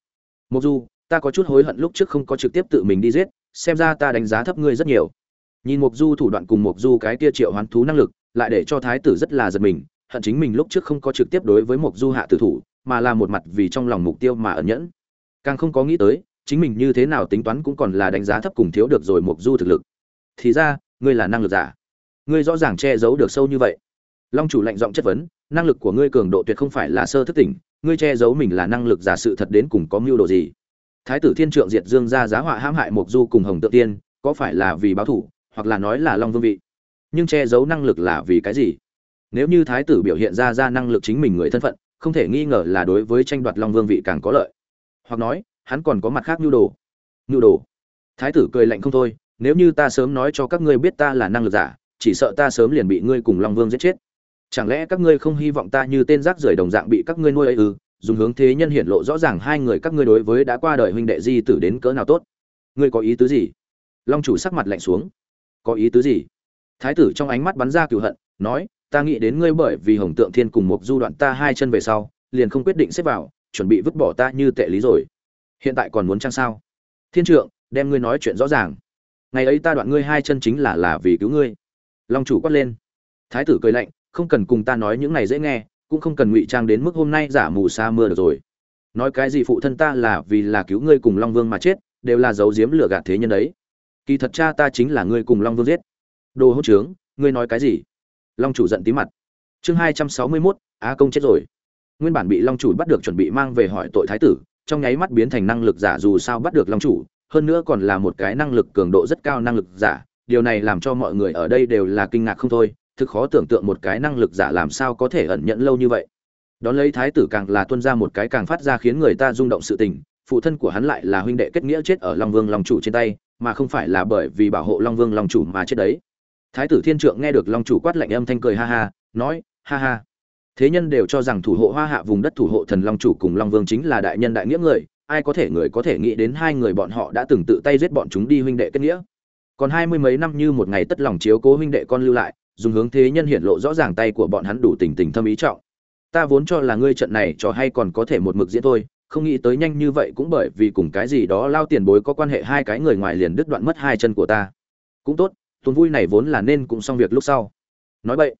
Mặc dù ta có chút hối hận lúc trước không có trực tiếp tự mình đi giết, xem ra ta đánh giá thấp ngươi rất nhiều. Nhìn mục du thủ đoạn cùng mục du cái kia triệu hoán thú năng lực, lại để cho thái tử rất là giật mình, hận chính mình lúc trước không có trực tiếp đối với mục du hạ tử thủ, mà là một mặt vì trong lòng mục tiêu mà ẩn nhẫn. Càng không có nghĩ tới chính mình như thế nào tính toán cũng còn là đánh giá thấp cùng thiếu được rồi mục du thực lực. Thì ra, ngươi là năng lực giả. Ngươi rõ ràng che giấu được sâu như vậy. Long chủ lạnh giọng chất vấn, năng lực của ngươi cường độ tuyệt không phải là sơ thức tỉnh, ngươi che giấu mình là năng lực giả sự thật đến cùng có mưu đồ gì? Thái tử thiên trượng diệt dương ra giá họa hãm hại mục du cùng hồng tự tiên, có phải là vì báo thủ hoặc là nói là long vương vị? Nhưng che giấu năng lực là vì cái gì? Nếu như thái tử biểu hiện ra ra năng lực chính mình người thân phận, không thể nghi ngờ là đối với tranh đoạt long vương vị càng có lợi. Hoặc nói hắn còn có mặt khác nhu đồ. Nhu đồ? Thái tử cười lạnh không thôi, nếu như ta sớm nói cho các ngươi biết ta là năng lực giả, chỉ sợ ta sớm liền bị ngươi cùng long vương giết chết. Chẳng lẽ các ngươi không hy vọng ta như tên rác rưởi đồng dạng bị các ngươi nuôi ấy ư? Dùng hướng thế nhân hiện lộ rõ ràng hai người các ngươi đối với đã qua đời huynh đệ di tử đến cỡ nào tốt. Ngươi có ý tứ gì? Long chủ sắc mặt lạnh xuống. Có ý tứ gì? Thái tử trong ánh mắt bắn ra cựu hận, nói, ta nghĩ đến ngươi bởi vì hồng tượng thiên cùng một du đoạn ta hai chân về sau, liền không quyết định xếp vào, chuẩn bị vứt bỏ ta như tệ lý rồi hiện tại còn muốn chăng sao? Thiên trượng, đem ngươi nói chuyện rõ ràng. Ngày ấy ta đoạn ngươi hai chân chính là là vì cứu ngươi. Long chủ quát lên. Thái tử cười lạnh, không cần cùng ta nói những này dễ nghe, cũng không cần ngụy trang đến mức hôm nay giả mù sa mưa được rồi. Nói cái gì phụ thân ta là vì là cứu ngươi cùng long vương mà chết, đều là giấu diếm lừa gạt thế nhân đấy. Kỳ thật cha ta chính là ngươi cùng long vương giết. Đồ hỗn trướng, ngươi nói cái gì? Long chủ giận tí mặt. Chương hai trăm sáu mươi mốt, á công chết rồi. Nguyên bản bị long chủ bắt được chuẩn bị mang về hỏi tội thái tử trong nháy mắt biến thành năng lực giả dù sao bắt được long chủ, hơn nữa còn là một cái năng lực cường độ rất cao năng lực giả. Điều này làm cho mọi người ở đây đều là kinh ngạc không thôi, thực khó tưởng tượng một cái năng lực giả làm sao có thể ẩn nhẫn lâu như vậy. Đón lấy thái tử càng là tuân ra một cái càng phát ra khiến người ta rung động sự tình, phụ thân của hắn lại là huynh đệ kết nghĩa chết ở long vương long chủ trên tay, mà không phải là bởi vì bảo hộ long vương long chủ mà chết đấy. Thái tử thiên trượng nghe được long chủ quát lạnh âm thanh cười ha ha, nói, ha ha thế nhân đều cho rằng thủ hộ hoa hạ vùng đất thủ hộ thần long chủ cùng long vương chính là đại nhân đại nghĩa người, ai có thể người có thể nghĩ đến hai người bọn họ đã từng tự tay giết bọn chúng đi huynh đệ kết nghĩa. Còn hai mươi mấy năm như một ngày tất lòng chiếu cố huynh đệ con lưu lại, dùng hướng thế nhân hiện lộ rõ ràng tay của bọn hắn đủ tình tình thâm ý trọng. Ta vốn cho là ngươi trận này cho hay còn có thể một mực diễn thôi, không nghĩ tới nhanh như vậy cũng bởi vì cùng cái gì đó lao tiền bối có quan hệ hai cái người ngoài liền đứt đoạn mất hai chân của ta. Cũng tốt, tuần vui này vốn là nên cũng xong việc lúc sau. Nói vậy,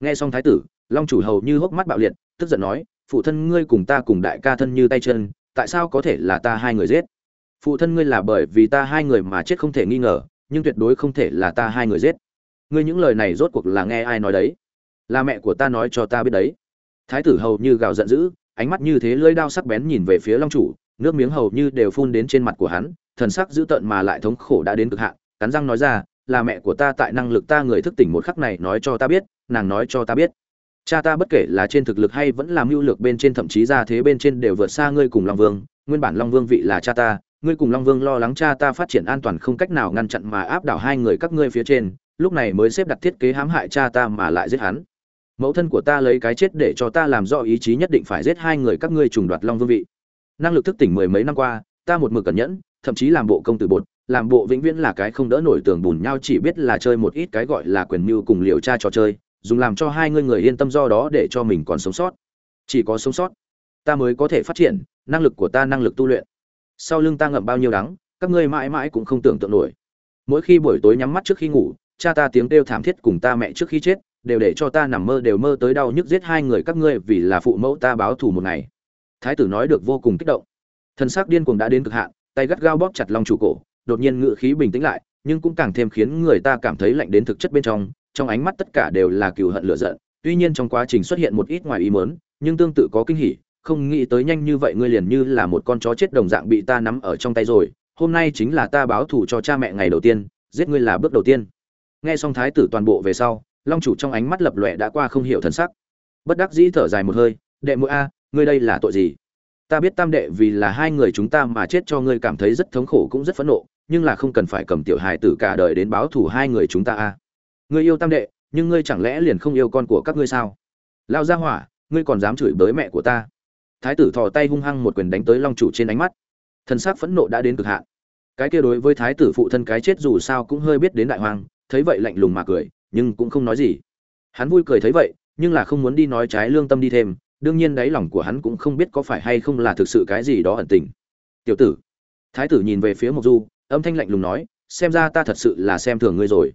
nghe xong thái tử long chủ hầu như hốc mắt bạo liệt, tức giận nói, phụ thân ngươi cùng ta cùng đại ca thân như tay chân, tại sao có thể là ta hai người giết? Phụ thân ngươi là bởi vì ta hai người mà chết không thể nghi ngờ, nhưng tuyệt đối không thể là ta hai người giết. Ngươi những lời này rốt cuộc là nghe ai nói đấy? Là mẹ của ta nói cho ta biết đấy. Thái tử hầu như gào giận dữ, ánh mắt như thế lưỡi đao sắc bén nhìn về phía long chủ, nước miếng hầu như đều phun đến trên mặt của hắn, thần sắc dữ tợn mà lại thống khổ đã đến cực hạn, cắn răng nói ra, là mẹ của ta tại năng lực ta người thức tỉnh một khắc này nói cho ta biết, nàng nói cho ta biết cha ta bất kể là trên thực lực hay vẫn làm mưu lược bên trên, thậm chí ra thế bên trên đều vượt xa ngươi cùng long vương. Nguyên bản long vương vị là cha ta, ngươi cùng long vương lo lắng cha ta phát triển an toàn không cách nào ngăn chặn mà áp đảo hai người các ngươi phía trên, lúc này mới xếp đặt thiết kế hãm hại cha ta mà lại giết hắn. Mẫu thân của ta lấy cái chết để cho ta làm rõ ý chí nhất định phải giết hai người các ngươi trùng đoạt long vương vị. Năng lực thức tỉnh mười mấy năm qua, ta một mực cẩn nhẫn, thậm chí làm bộ công tử bột, làm bộ vĩnh viễn là cái không đỡ nổi tường bùn nhau chỉ biết là chơi một ít cái gọi là quyền mưu cùng liều cha trò chơi dùng làm cho hai ngươi người yên tâm do đó để cho mình còn sống sót. Chỉ có sống sót, ta mới có thể phát triển, năng lực của ta năng lực tu luyện. Sau lưng ta ngậm bao nhiêu đắng, các ngươi mãi mãi cũng không tưởng tượng nổi. Mỗi khi buổi tối nhắm mắt trước khi ngủ, cha ta tiếng kêu thảm thiết cùng ta mẹ trước khi chết, đều để cho ta nằm mơ, đều mơ tới đau nhức giết hai người các ngươi vì là phụ mẫu ta báo thù một ngày. Thái tử nói được vô cùng kích động. Thân xác điên cuồng đã đến cực hạn, tay gắt gao bóp chặt long chủ cổ, đột nhiên ngự khí bình tĩnh lại, nhưng cũng càng thêm khiến người ta cảm thấy lạnh đến thực chất bên trong trong ánh mắt tất cả đều là cừu hận lửa giận, tuy nhiên trong quá trình xuất hiện một ít ngoài ý muốn, nhưng tương tự có kinh hỉ, không nghĩ tới nhanh như vậy ngươi liền như là một con chó chết đồng dạng bị ta nắm ở trong tay rồi, hôm nay chính là ta báo thù cho cha mẹ ngày đầu tiên, giết ngươi là bước đầu tiên. Nghe xong thái tử toàn bộ về sau, long chủ trong ánh mắt lập lòe đã qua không hiểu thần sắc. Bất đắc dĩ thở dài một hơi, đệ muội a, ngươi đây là tội gì? Ta biết tam đệ vì là hai người chúng ta mà chết cho ngươi cảm thấy rất thống khổ cũng rất phẫn nộ, nhưng là không cần phải cầm tiểu hài tử cả đời đến báo thù hai người chúng ta a ngươi yêu tam đệ, nhưng ngươi chẳng lẽ liền không yêu con của các ngươi sao? Lao ra hỏa, ngươi còn dám chửi bới mẹ của ta? Thái tử thò tay hung hăng một quyền đánh tới long chủ trên ánh mắt. Thân xác phẫn nộ đã đến cực hạn. Cái kia đối với thái tử phụ thân cái chết dù sao cũng hơi biết đến đại hoàng, thấy vậy lạnh lùng mà cười, nhưng cũng không nói gì. Hắn vui cười thấy vậy, nhưng là không muốn đi nói trái lương tâm đi thêm, đương nhiên đáy lòng của hắn cũng không biết có phải hay không là thực sự cái gì đó ẩn tình. Tiểu tử, thái tử nhìn về phía mộc du, âm thanh lạnh lùng nói, xem ra ta thật sự là xem thường ngươi rồi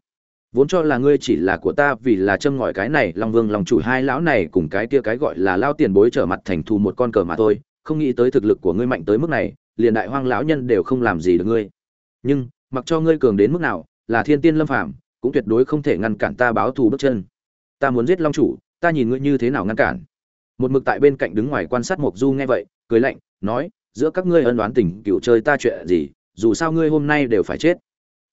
vốn cho là ngươi chỉ là của ta vì là châm ngòi cái này, long vương lòng chủ, hai lão này cùng cái kia cái gọi là lao tiền bối trở mặt thành thù một con cờ mà thôi, không nghĩ tới thực lực của ngươi mạnh tới mức này, liền đại hoang lão nhân đều không làm gì được ngươi. Nhưng, mặc cho ngươi cường đến mức nào, là thiên tiên lâm phàm, cũng tuyệt đối không thể ngăn cản ta báo thù bước chân. Ta muốn giết long chủ, ta nhìn ngươi như thế nào ngăn cản. Một mực tại bên cạnh đứng ngoài quan sát mộc du nghe vậy, cười lạnh, nói, giữa các ngươi ân đoán tình cựu chơi ta chuyện gì, dù sao ngươi hôm nay đều phải chết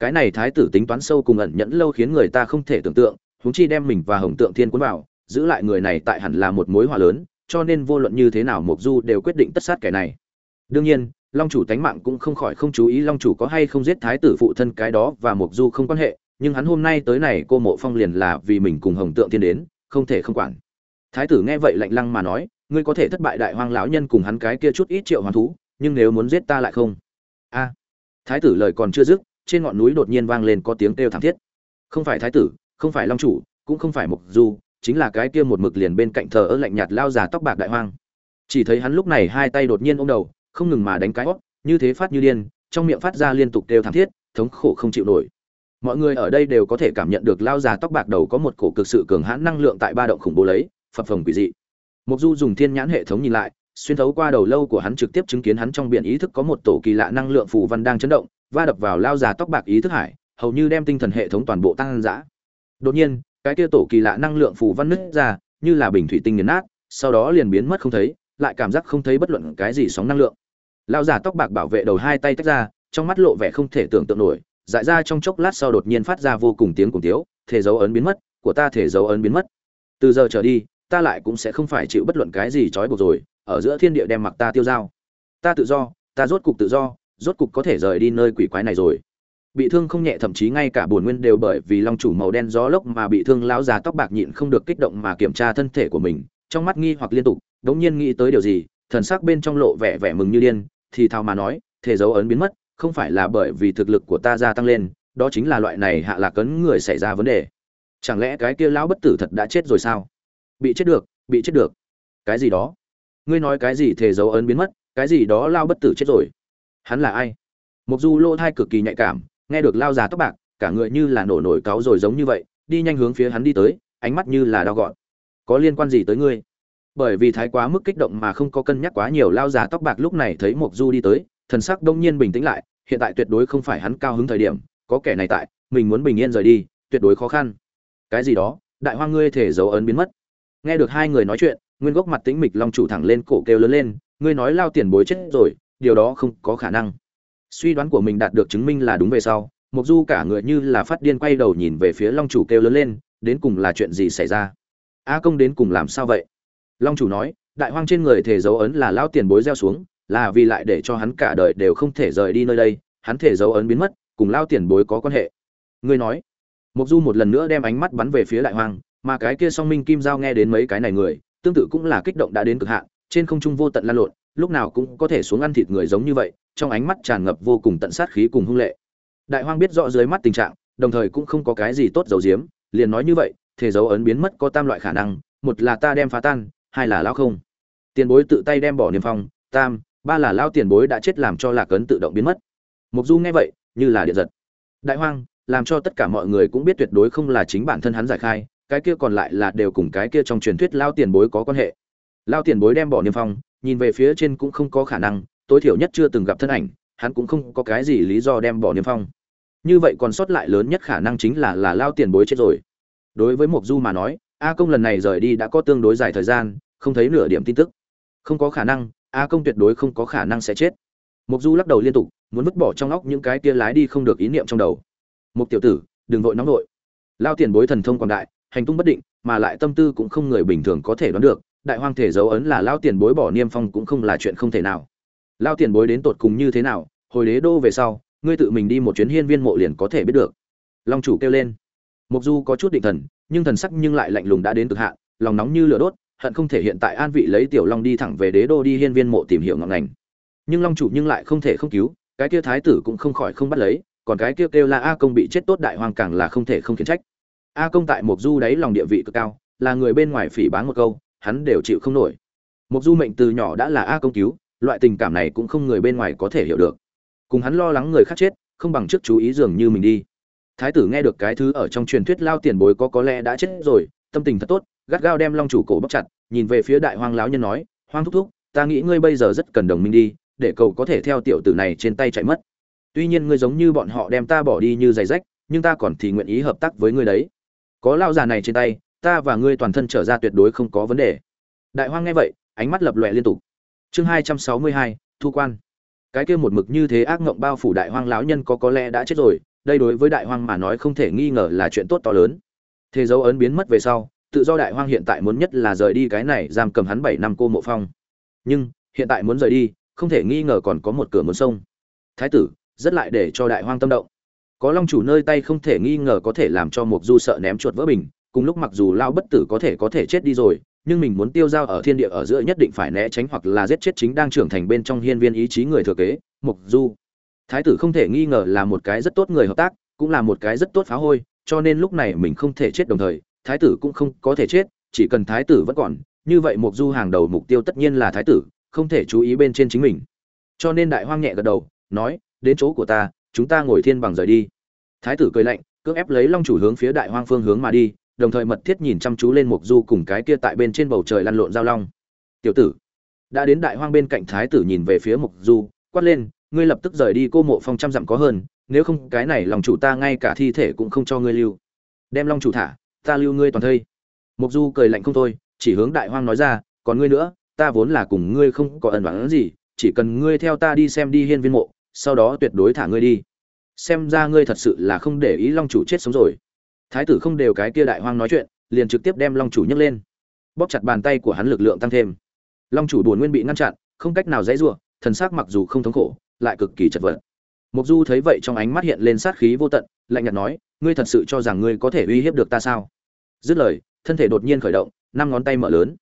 cái này thái tử tính toán sâu cùng ẩn nhẫn lâu khiến người ta không thể tưởng tượng, huống chi đem mình và hồng tượng thiên cuốn vào, giữ lại người này tại hẳn là một mối họa lớn, cho nên vô luận như thế nào mộc du đều quyết định tất sát kẻ này. Đương nhiên, long chủ tánh mạng cũng không khỏi không chú ý long chủ có hay không giết thái tử phụ thân cái đó và mộc du không quan hệ, nhưng hắn hôm nay tới này cô mộ phong liền là vì mình cùng hồng tượng thiên đến, không thể không quản. Thái tử nghe vậy lạnh lăng mà nói, ngươi có thể thất bại đại hoang lão nhân cùng hắn cái kia chút ít triệu hoàn thú, nhưng nếu muốn giết ta lại không? A. Thái tử lời còn chưa dứt trên ngọn núi đột nhiên vang lên có tiếng kêu thảm thiết. Không phải thái tử, không phải long chủ, cũng không phải mục du, chính là cái kia một mực liền bên cạnh thờ ơ lạnh nhạt lao già tóc bạc đại hoang. Chỉ thấy hắn lúc này hai tay đột nhiên ôm đầu, không ngừng mà đánh cái hót, như thế phát như điên, trong miệng phát ra liên tục kêu thảm thiết, thống khổ không chịu nổi. Mọi người ở đây đều có thể cảm nhận được lao già tóc bạc đầu có một cổ cực sự cường hãn năng lượng tại ba động khủng bố lấy, phập phồng quỷ dị. Mục du dùng thiên nhãn hệ thống nhìn lại xuyên thấu qua đầu lâu của hắn trực tiếp chứng kiến hắn trong biển ý thức có một tổ kỳ lạ năng lượng phù văn đang chấn động, va đập vào lao già tóc bạc ý thức hải, hầu như đem tinh thần hệ thống toàn bộ tăng dã. Đột nhiên, cái kia tổ kỳ lạ năng lượng phù văn nứt ra, như là bình thủy tinh nghiền nát, sau đó liền biến mất không thấy, lại cảm giác không thấy bất luận cái gì sóng năng lượng. Lao già tóc bạc bảo vệ đầu hai tay tách ra, trong mắt lộ vẻ không thể tưởng tượng nổi, dại ra trong chốc lát sau đột nhiên phát ra vô cùng tiếng cùng tiếu, thể dấu ấn biến mất, của ta thể dấu ấn biến mất. Từ giờ trở đi, ta lại cũng sẽ không phải chịu bất luận cái gì trói buộc rồi ở giữa thiên địa đem mặc ta tiêu dao ta tự do, ta rốt cục tự do, rốt cục có thể rời đi nơi quỷ quái này rồi. Bị thương không nhẹ, thậm chí ngay cả bổn nguyên đều bởi vì long chủ màu đen gió lốc mà bị thương lão già tóc bạc nhịn không được kích động mà kiểm tra thân thể của mình, trong mắt nghi hoặc liên tục, đống nhiên nghĩ tới điều gì, thần sắc bên trong lộ vẻ vẻ mừng như điên, thì thào mà nói thể dấu ấn biến mất, không phải là bởi vì thực lực của ta gia tăng lên, đó chính là loại này hạ lạc cấn người xảy ra vấn đề. Chẳng lẽ cái kia lão bất tử thật đã chết rồi sao? Bị chết được, bị chết được. Cái gì đó? Ngươi nói cái gì thể dấu ấn biến mất, cái gì đó lao bất tử chết rồi. Hắn là ai? Mục du lô thai cực kỳ nhạy cảm, nghe được lao già tóc bạc, cả người như là nổ nổi cáo rồi giống như vậy, đi nhanh hướng phía hắn đi tới, ánh mắt như là đau gọn. Có liên quan gì tới ngươi? Bởi vì thái quá mức kích động mà không có cân nhắc quá nhiều, lao già tóc bạc lúc này thấy mục du đi tới, thần sắc đông nhiên bình tĩnh lại, hiện tại tuyệt đối không phải hắn cao hứng thời điểm, có kẻ này tại, mình muốn bình yên rời đi, tuyệt đối khó khăn. Cái gì đó, đại hoa ngươi thể dấu ấn biến mất. Nghe được hai người nói chuyện nguyên gốc mặt tĩnh mịch long chủ thẳng lên, cổ kêu lớn lên, ngươi nói lao tiền bối chết rồi, điều đó không có khả năng. Suy đoán của mình đạt được chứng minh là đúng về sau mục du cả người như là phát điên quay đầu nhìn về phía long chủ kêu lớn lên, đến cùng là chuyện gì xảy ra? A công đến cùng làm sao vậy? Long chủ nói, đại hoang trên người thể dấu ấn là lao tiền bối gieo xuống, là vì lại để cho hắn cả đời đều không thể rời đi nơi đây, hắn thể dấu ấn biến mất, cùng lao tiền bối có quan hệ. Ngươi nói. Mục du một lần nữa đem ánh mắt bắn về phía đại hoang, mà cái kia song minh kim giao nghe đến mấy cái này người tương tự cũng là kích động đã đến cực hạn, trên không trung vô tận lan lộn, lúc nào cũng có thể xuống ăn thịt người giống như vậy, trong ánh mắt tràn ngập vô cùng tận sát khí cùng hung lệ. Đại hoang biết rõ dưới mắt tình trạng, đồng thời cũng không có cái gì tốt giấu diếm liền nói như vậy thể dấu ấn biến mất có tam loại khả năng, một là ta đem phá tan, hai là lao không. Tiền bối tự tay đem bỏ niệm phong, tam, ba là lao tiền bối đã chết làm cho lạc ấn tự động biến mất. Mục du nghe vậy, như là điện giật. Đại hoang, làm cho tất cả mọi người cũng biết tuyệt đối không là chính bản thân hắn giải khai cái kia còn lại là đều cùng cái kia trong truyền thuyết lao tiền bối có quan hệ. Lao tiền bối đem bỏ niêm phong, nhìn về phía trên cũng không có khả năng, tối thiểu nhất chưa từng gặp thân ảnh, hắn cũng không có cái gì lý do đem bỏ niêm phong. Như vậy còn sót lại lớn nhất khả năng chính là là lao tiền bối chết rồi. Đối với mộc du mà nói, a công lần này rời đi đã có tương đối dài thời gian, không thấy nửa điểm tin tức. Không có khả năng, a công tuyệt đối không có khả năng sẽ chết. Mộc du lắc đầu liên tục, muốn vứt bỏ trong óc những cái kia lái đi không được ý niệm trong đầu. Mục tiểu tử, đừng vội nóng vội. Lao tiền bối thần thông quảng đại hành tung bất định, mà lại tâm tư cũng không người bình thường có thể đoán được, đại hoang thể dấu ấn là lao tiền bối bỏ niêm phong cũng không là chuyện không thể nào. Lao tiền bối đến tột cùng như thế nào, hồi đế đô về sau, ngươi tự mình đi một chuyến hiên viên mộ liền có thể biết được. Long chủ kêu lên. Mục du có chút định thần, nhưng thần sắc nhưng lại lạnh lùng đã đến cực hạn, lòng nóng như lửa đốt, hận không thể hiện tại an vị lấy tiểu long đi thẳng về đế đô đi hiên viên mộ tìm hiểu ngọn ngành. Nhưng long chủ nhưng lại không thể không cứu, cái kia thái tử cũng không khỏi không bắt lấy, còn cái kia kêu là a công bị chết tốt đại hoàng càng là không thể không khiển trách a công tại mục du đấy lòng địa vị cực cao, là người bên ngoài phỉ báng một câu, hắn đều chịu không nổi. Mục du mệnh từ nhỏ đã là a công cứu, loại tình cảm này cũng không người bên ngoài có thể hiểu được. Cùng hắn lo lắng người khác chết, không bằng trước chú ý dường như mình đi. Thái tử nghe được cái thứ ở trong truyền thuyết lao tiền bối có có lẽ đã chết rồi, tâm tình thật tốt, gắt gao đem long chủ cổ bóc chặt, nhìn về phía đại hoang lão nhân nói, hoang thúc thúc, ta nghĩ ngươi bây giờ rất cần đồng minh đi, để cầu có thể theo tiểu tử này trên tay chạy mất. Tuy nhiên ngươi giống như bọn họ đem ta bỏ đi như giày rách, nhưng ta còn thì nguyện ý hợp tác với ngươi đấy có lao già này trên tay, ta và ngươi toàn thân trở ra tuyệt đối không có vấn đề. Đại hoang nghe vậy, ánh mắt lập lòe liên tục. Chương hai trăm sáu mươi hai, thu quan. Cái kia một mực như thế ác ngộng bao phủ đại hoang lão nhân có có lẽ đã chết rồi, đây đối với đại hoang mà nói không thể nghi ngờ là chuyện tốt to lớn. Thế dấu ấn biến mất về sau, tự do đại hoang hiện tại muốn nhất là rời đi cái này giam cầm hắn bảy năm cô mộ phong. Nhưng, hiện tại muốn rời đi, không thể nghi ngờ còn có một cửa muốn sông thái tử, rất lại để cho đại hoang tâm động có long chủ nơi tay không thể nghi ngờ có thể làm cho mục du sợ ném chuột vỡ bình, cùng lúc mặc dù lao bất tử có thể có thể chết đi rồi, nhưng mình muốn tiêu dao ở thiên địa ở giữa nhất định phải né tránh hoặc là giết chết chính đang trưởng thành bên trong hiên viên ý chí người thừa kế mục du. Thái tử không thể nghi ngờ là một cái rất tốt người hợp tác, cũng là một cái rất tốt phá hôi, cho nên lúc này mình không thể chết đồng thời, thái tử cũng không có thể chết, chỉ cần thái tử vẫn còn, như vậy mục du hàng đầu mục tiêu tất nhiên là thái tử, không thể chú ý bên trên chính mình. Cho nên đại hoang nhẹ gật đầu, nói, đến chỗ của ta chúng ta ngồi thiên bằng rời đi. Thái tử cười lạnh, cưỡng ép lấy long chủ hướng phía đại hoang phương hướng mà đi, đồng thời mật thiết nhìn chăm chú lên mục du cùng cái kia tại bên trên bầu trời lăn lộn giao long. Tiểu tử. Đã đến đại hoang bên cạnh thái tử nhìn về phía mục du, quát lên, ngươi lập tức rời đi, cô mộ phong trăm dặm có hơn, nếu không cái này lòng chủ ta ngay cả thi thể cũng không cho ngươi lưu. Đem long chủ thả, ta lưu ngươi toàn thây. Mục du cười lạnh không thôi, chỉ hướng đại hoang nói ra, còn ngươi nữa, ta vốn là cùng ngươi không có ẩn đoán gì, chỉ cần ngươi theo ta đi xem đi hiên viên mộ sau đó tuyệt đối thả ngươi đi. Xem ra ngươi thật sự là không để ý long chủ chết sống rồi. Thái tử không đều cái kia đại hoang nói chuyện, liền trực tiếp đem long chủ nhấc lên. Bóp chặt bàn tay của hắn lực lượng tăng thêm. Long chủ buồn nguyên bị ngăn chặn, không cách nào dãy giụa thần sắc mặc dù không thống khổ, lại cực kỳ chật vật. Mục du thấy vậy trong ánh mắt hiện lên sát khí vô tận, lạnh nhạt nói, ngươi thật sự cho rằng ngươi có thể uy hiếp được ta sao? Dứt lời, thân thể đột nhiên khởi động, năm ngón tay mở lớn.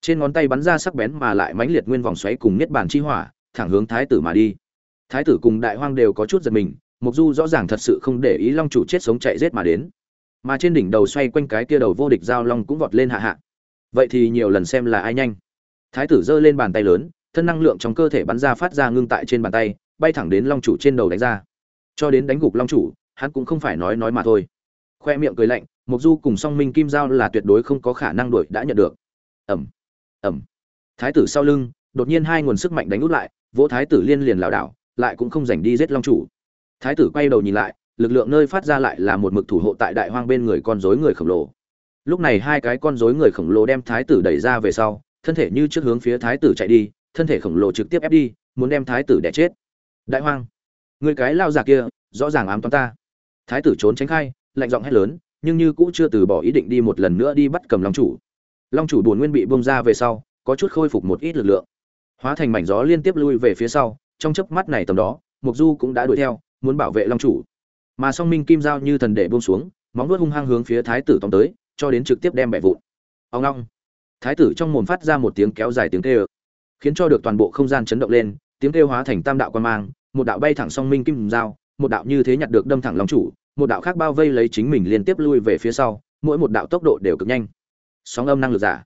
Trên ngón tay bắn ra sắc bén mà lại mãnh liệt nguyên vòng xoáy cùng niết bàn chi hỏa, thẳng hướng thái tử mà đi thái tử cùng đại hoang đều có chút giật mình, mục du rõ ràng thật sự không để ý long chủ chết sống chạy giết mà đến. Mà trên đỉnh đầu xoay quanh cái kia đầu vô địch giao long cũng vọt lên hạ hạ. Vậy thì nhiều lần xem là ai nhanh. Thái tử giơ lên bàn tay lớn, thân năng lượng trong cơ thể bắn ra phát ra ngưng tại trên bàn tay, bay thẳng đến long chủ trên đầu đánh ra. Cho đến đánh gục long chủ, hắn cũng không phải nói nói mà thôi. Khoe miệng cười lạnh, mục du cùng song minh kim giao là tuyệt đối không có khả năng đuổi đã nhận được. Ẩm ẩm thái tử sau lưng, đột nhiên hai nguồn sức mạnh đánh út lại, vỗ thái tử liên liền lảo đảo lại cũng không giành đi giết long chủ. Thái tử quay đầu nhìn lại, lực lượng nơi phát ra lại là một mực thủ hộ tại đại hoang bên người con rối người khổng lồ. Lúc này hai cái con rối người khổng lồ đem thái tử đẩy ra về sau, thân thể như trước hướng phía thái tử chạy đi, thân thể khổng lồ trực tiếp ép đi, muốn đem thái tử đẻ chết. Đại hoang, người cái lao già kia, rõ ràng ám toán ta. Thái tử trốn tránh khai, lạnh giọng hét lớn, nhưng như cũ chưa từ bỏ ý định đi một lần nữa đi bắt cầm long chủ. Long chủ buồn nguyên bị bông ra về sau, có chút khôi phục một ít lực lượng. Hóa thành mảnh gió liên tiếp lui về phía sau trong chớp mắt này tầm đó mục du cũng đã đuổi theo, muốn bảo vệ long chủ. Mà song minh kim giao như thần để buông xuống, móng vuốt hung hăng hướng phía thái tử tóm tới, cho đến trực tiếp đem bẻ vụn. Ông long thái tử trong mồm phát ra một tiếng kéo dài tiếng kêu, khiến cho được toàn bộ không gian chấn động lên, tiếng kêu hóa thành tam đạo quan mang, một đạo bay thẳng song minh kim giao, một đạo như thế nhặt được đâm thẳng long chủ, một đạo khác bao vây lấy chính mình liên tiếp lui về phía sau, mỗi một đạo tốc độ đều cực nhanh. Sóng âm năng lực giả.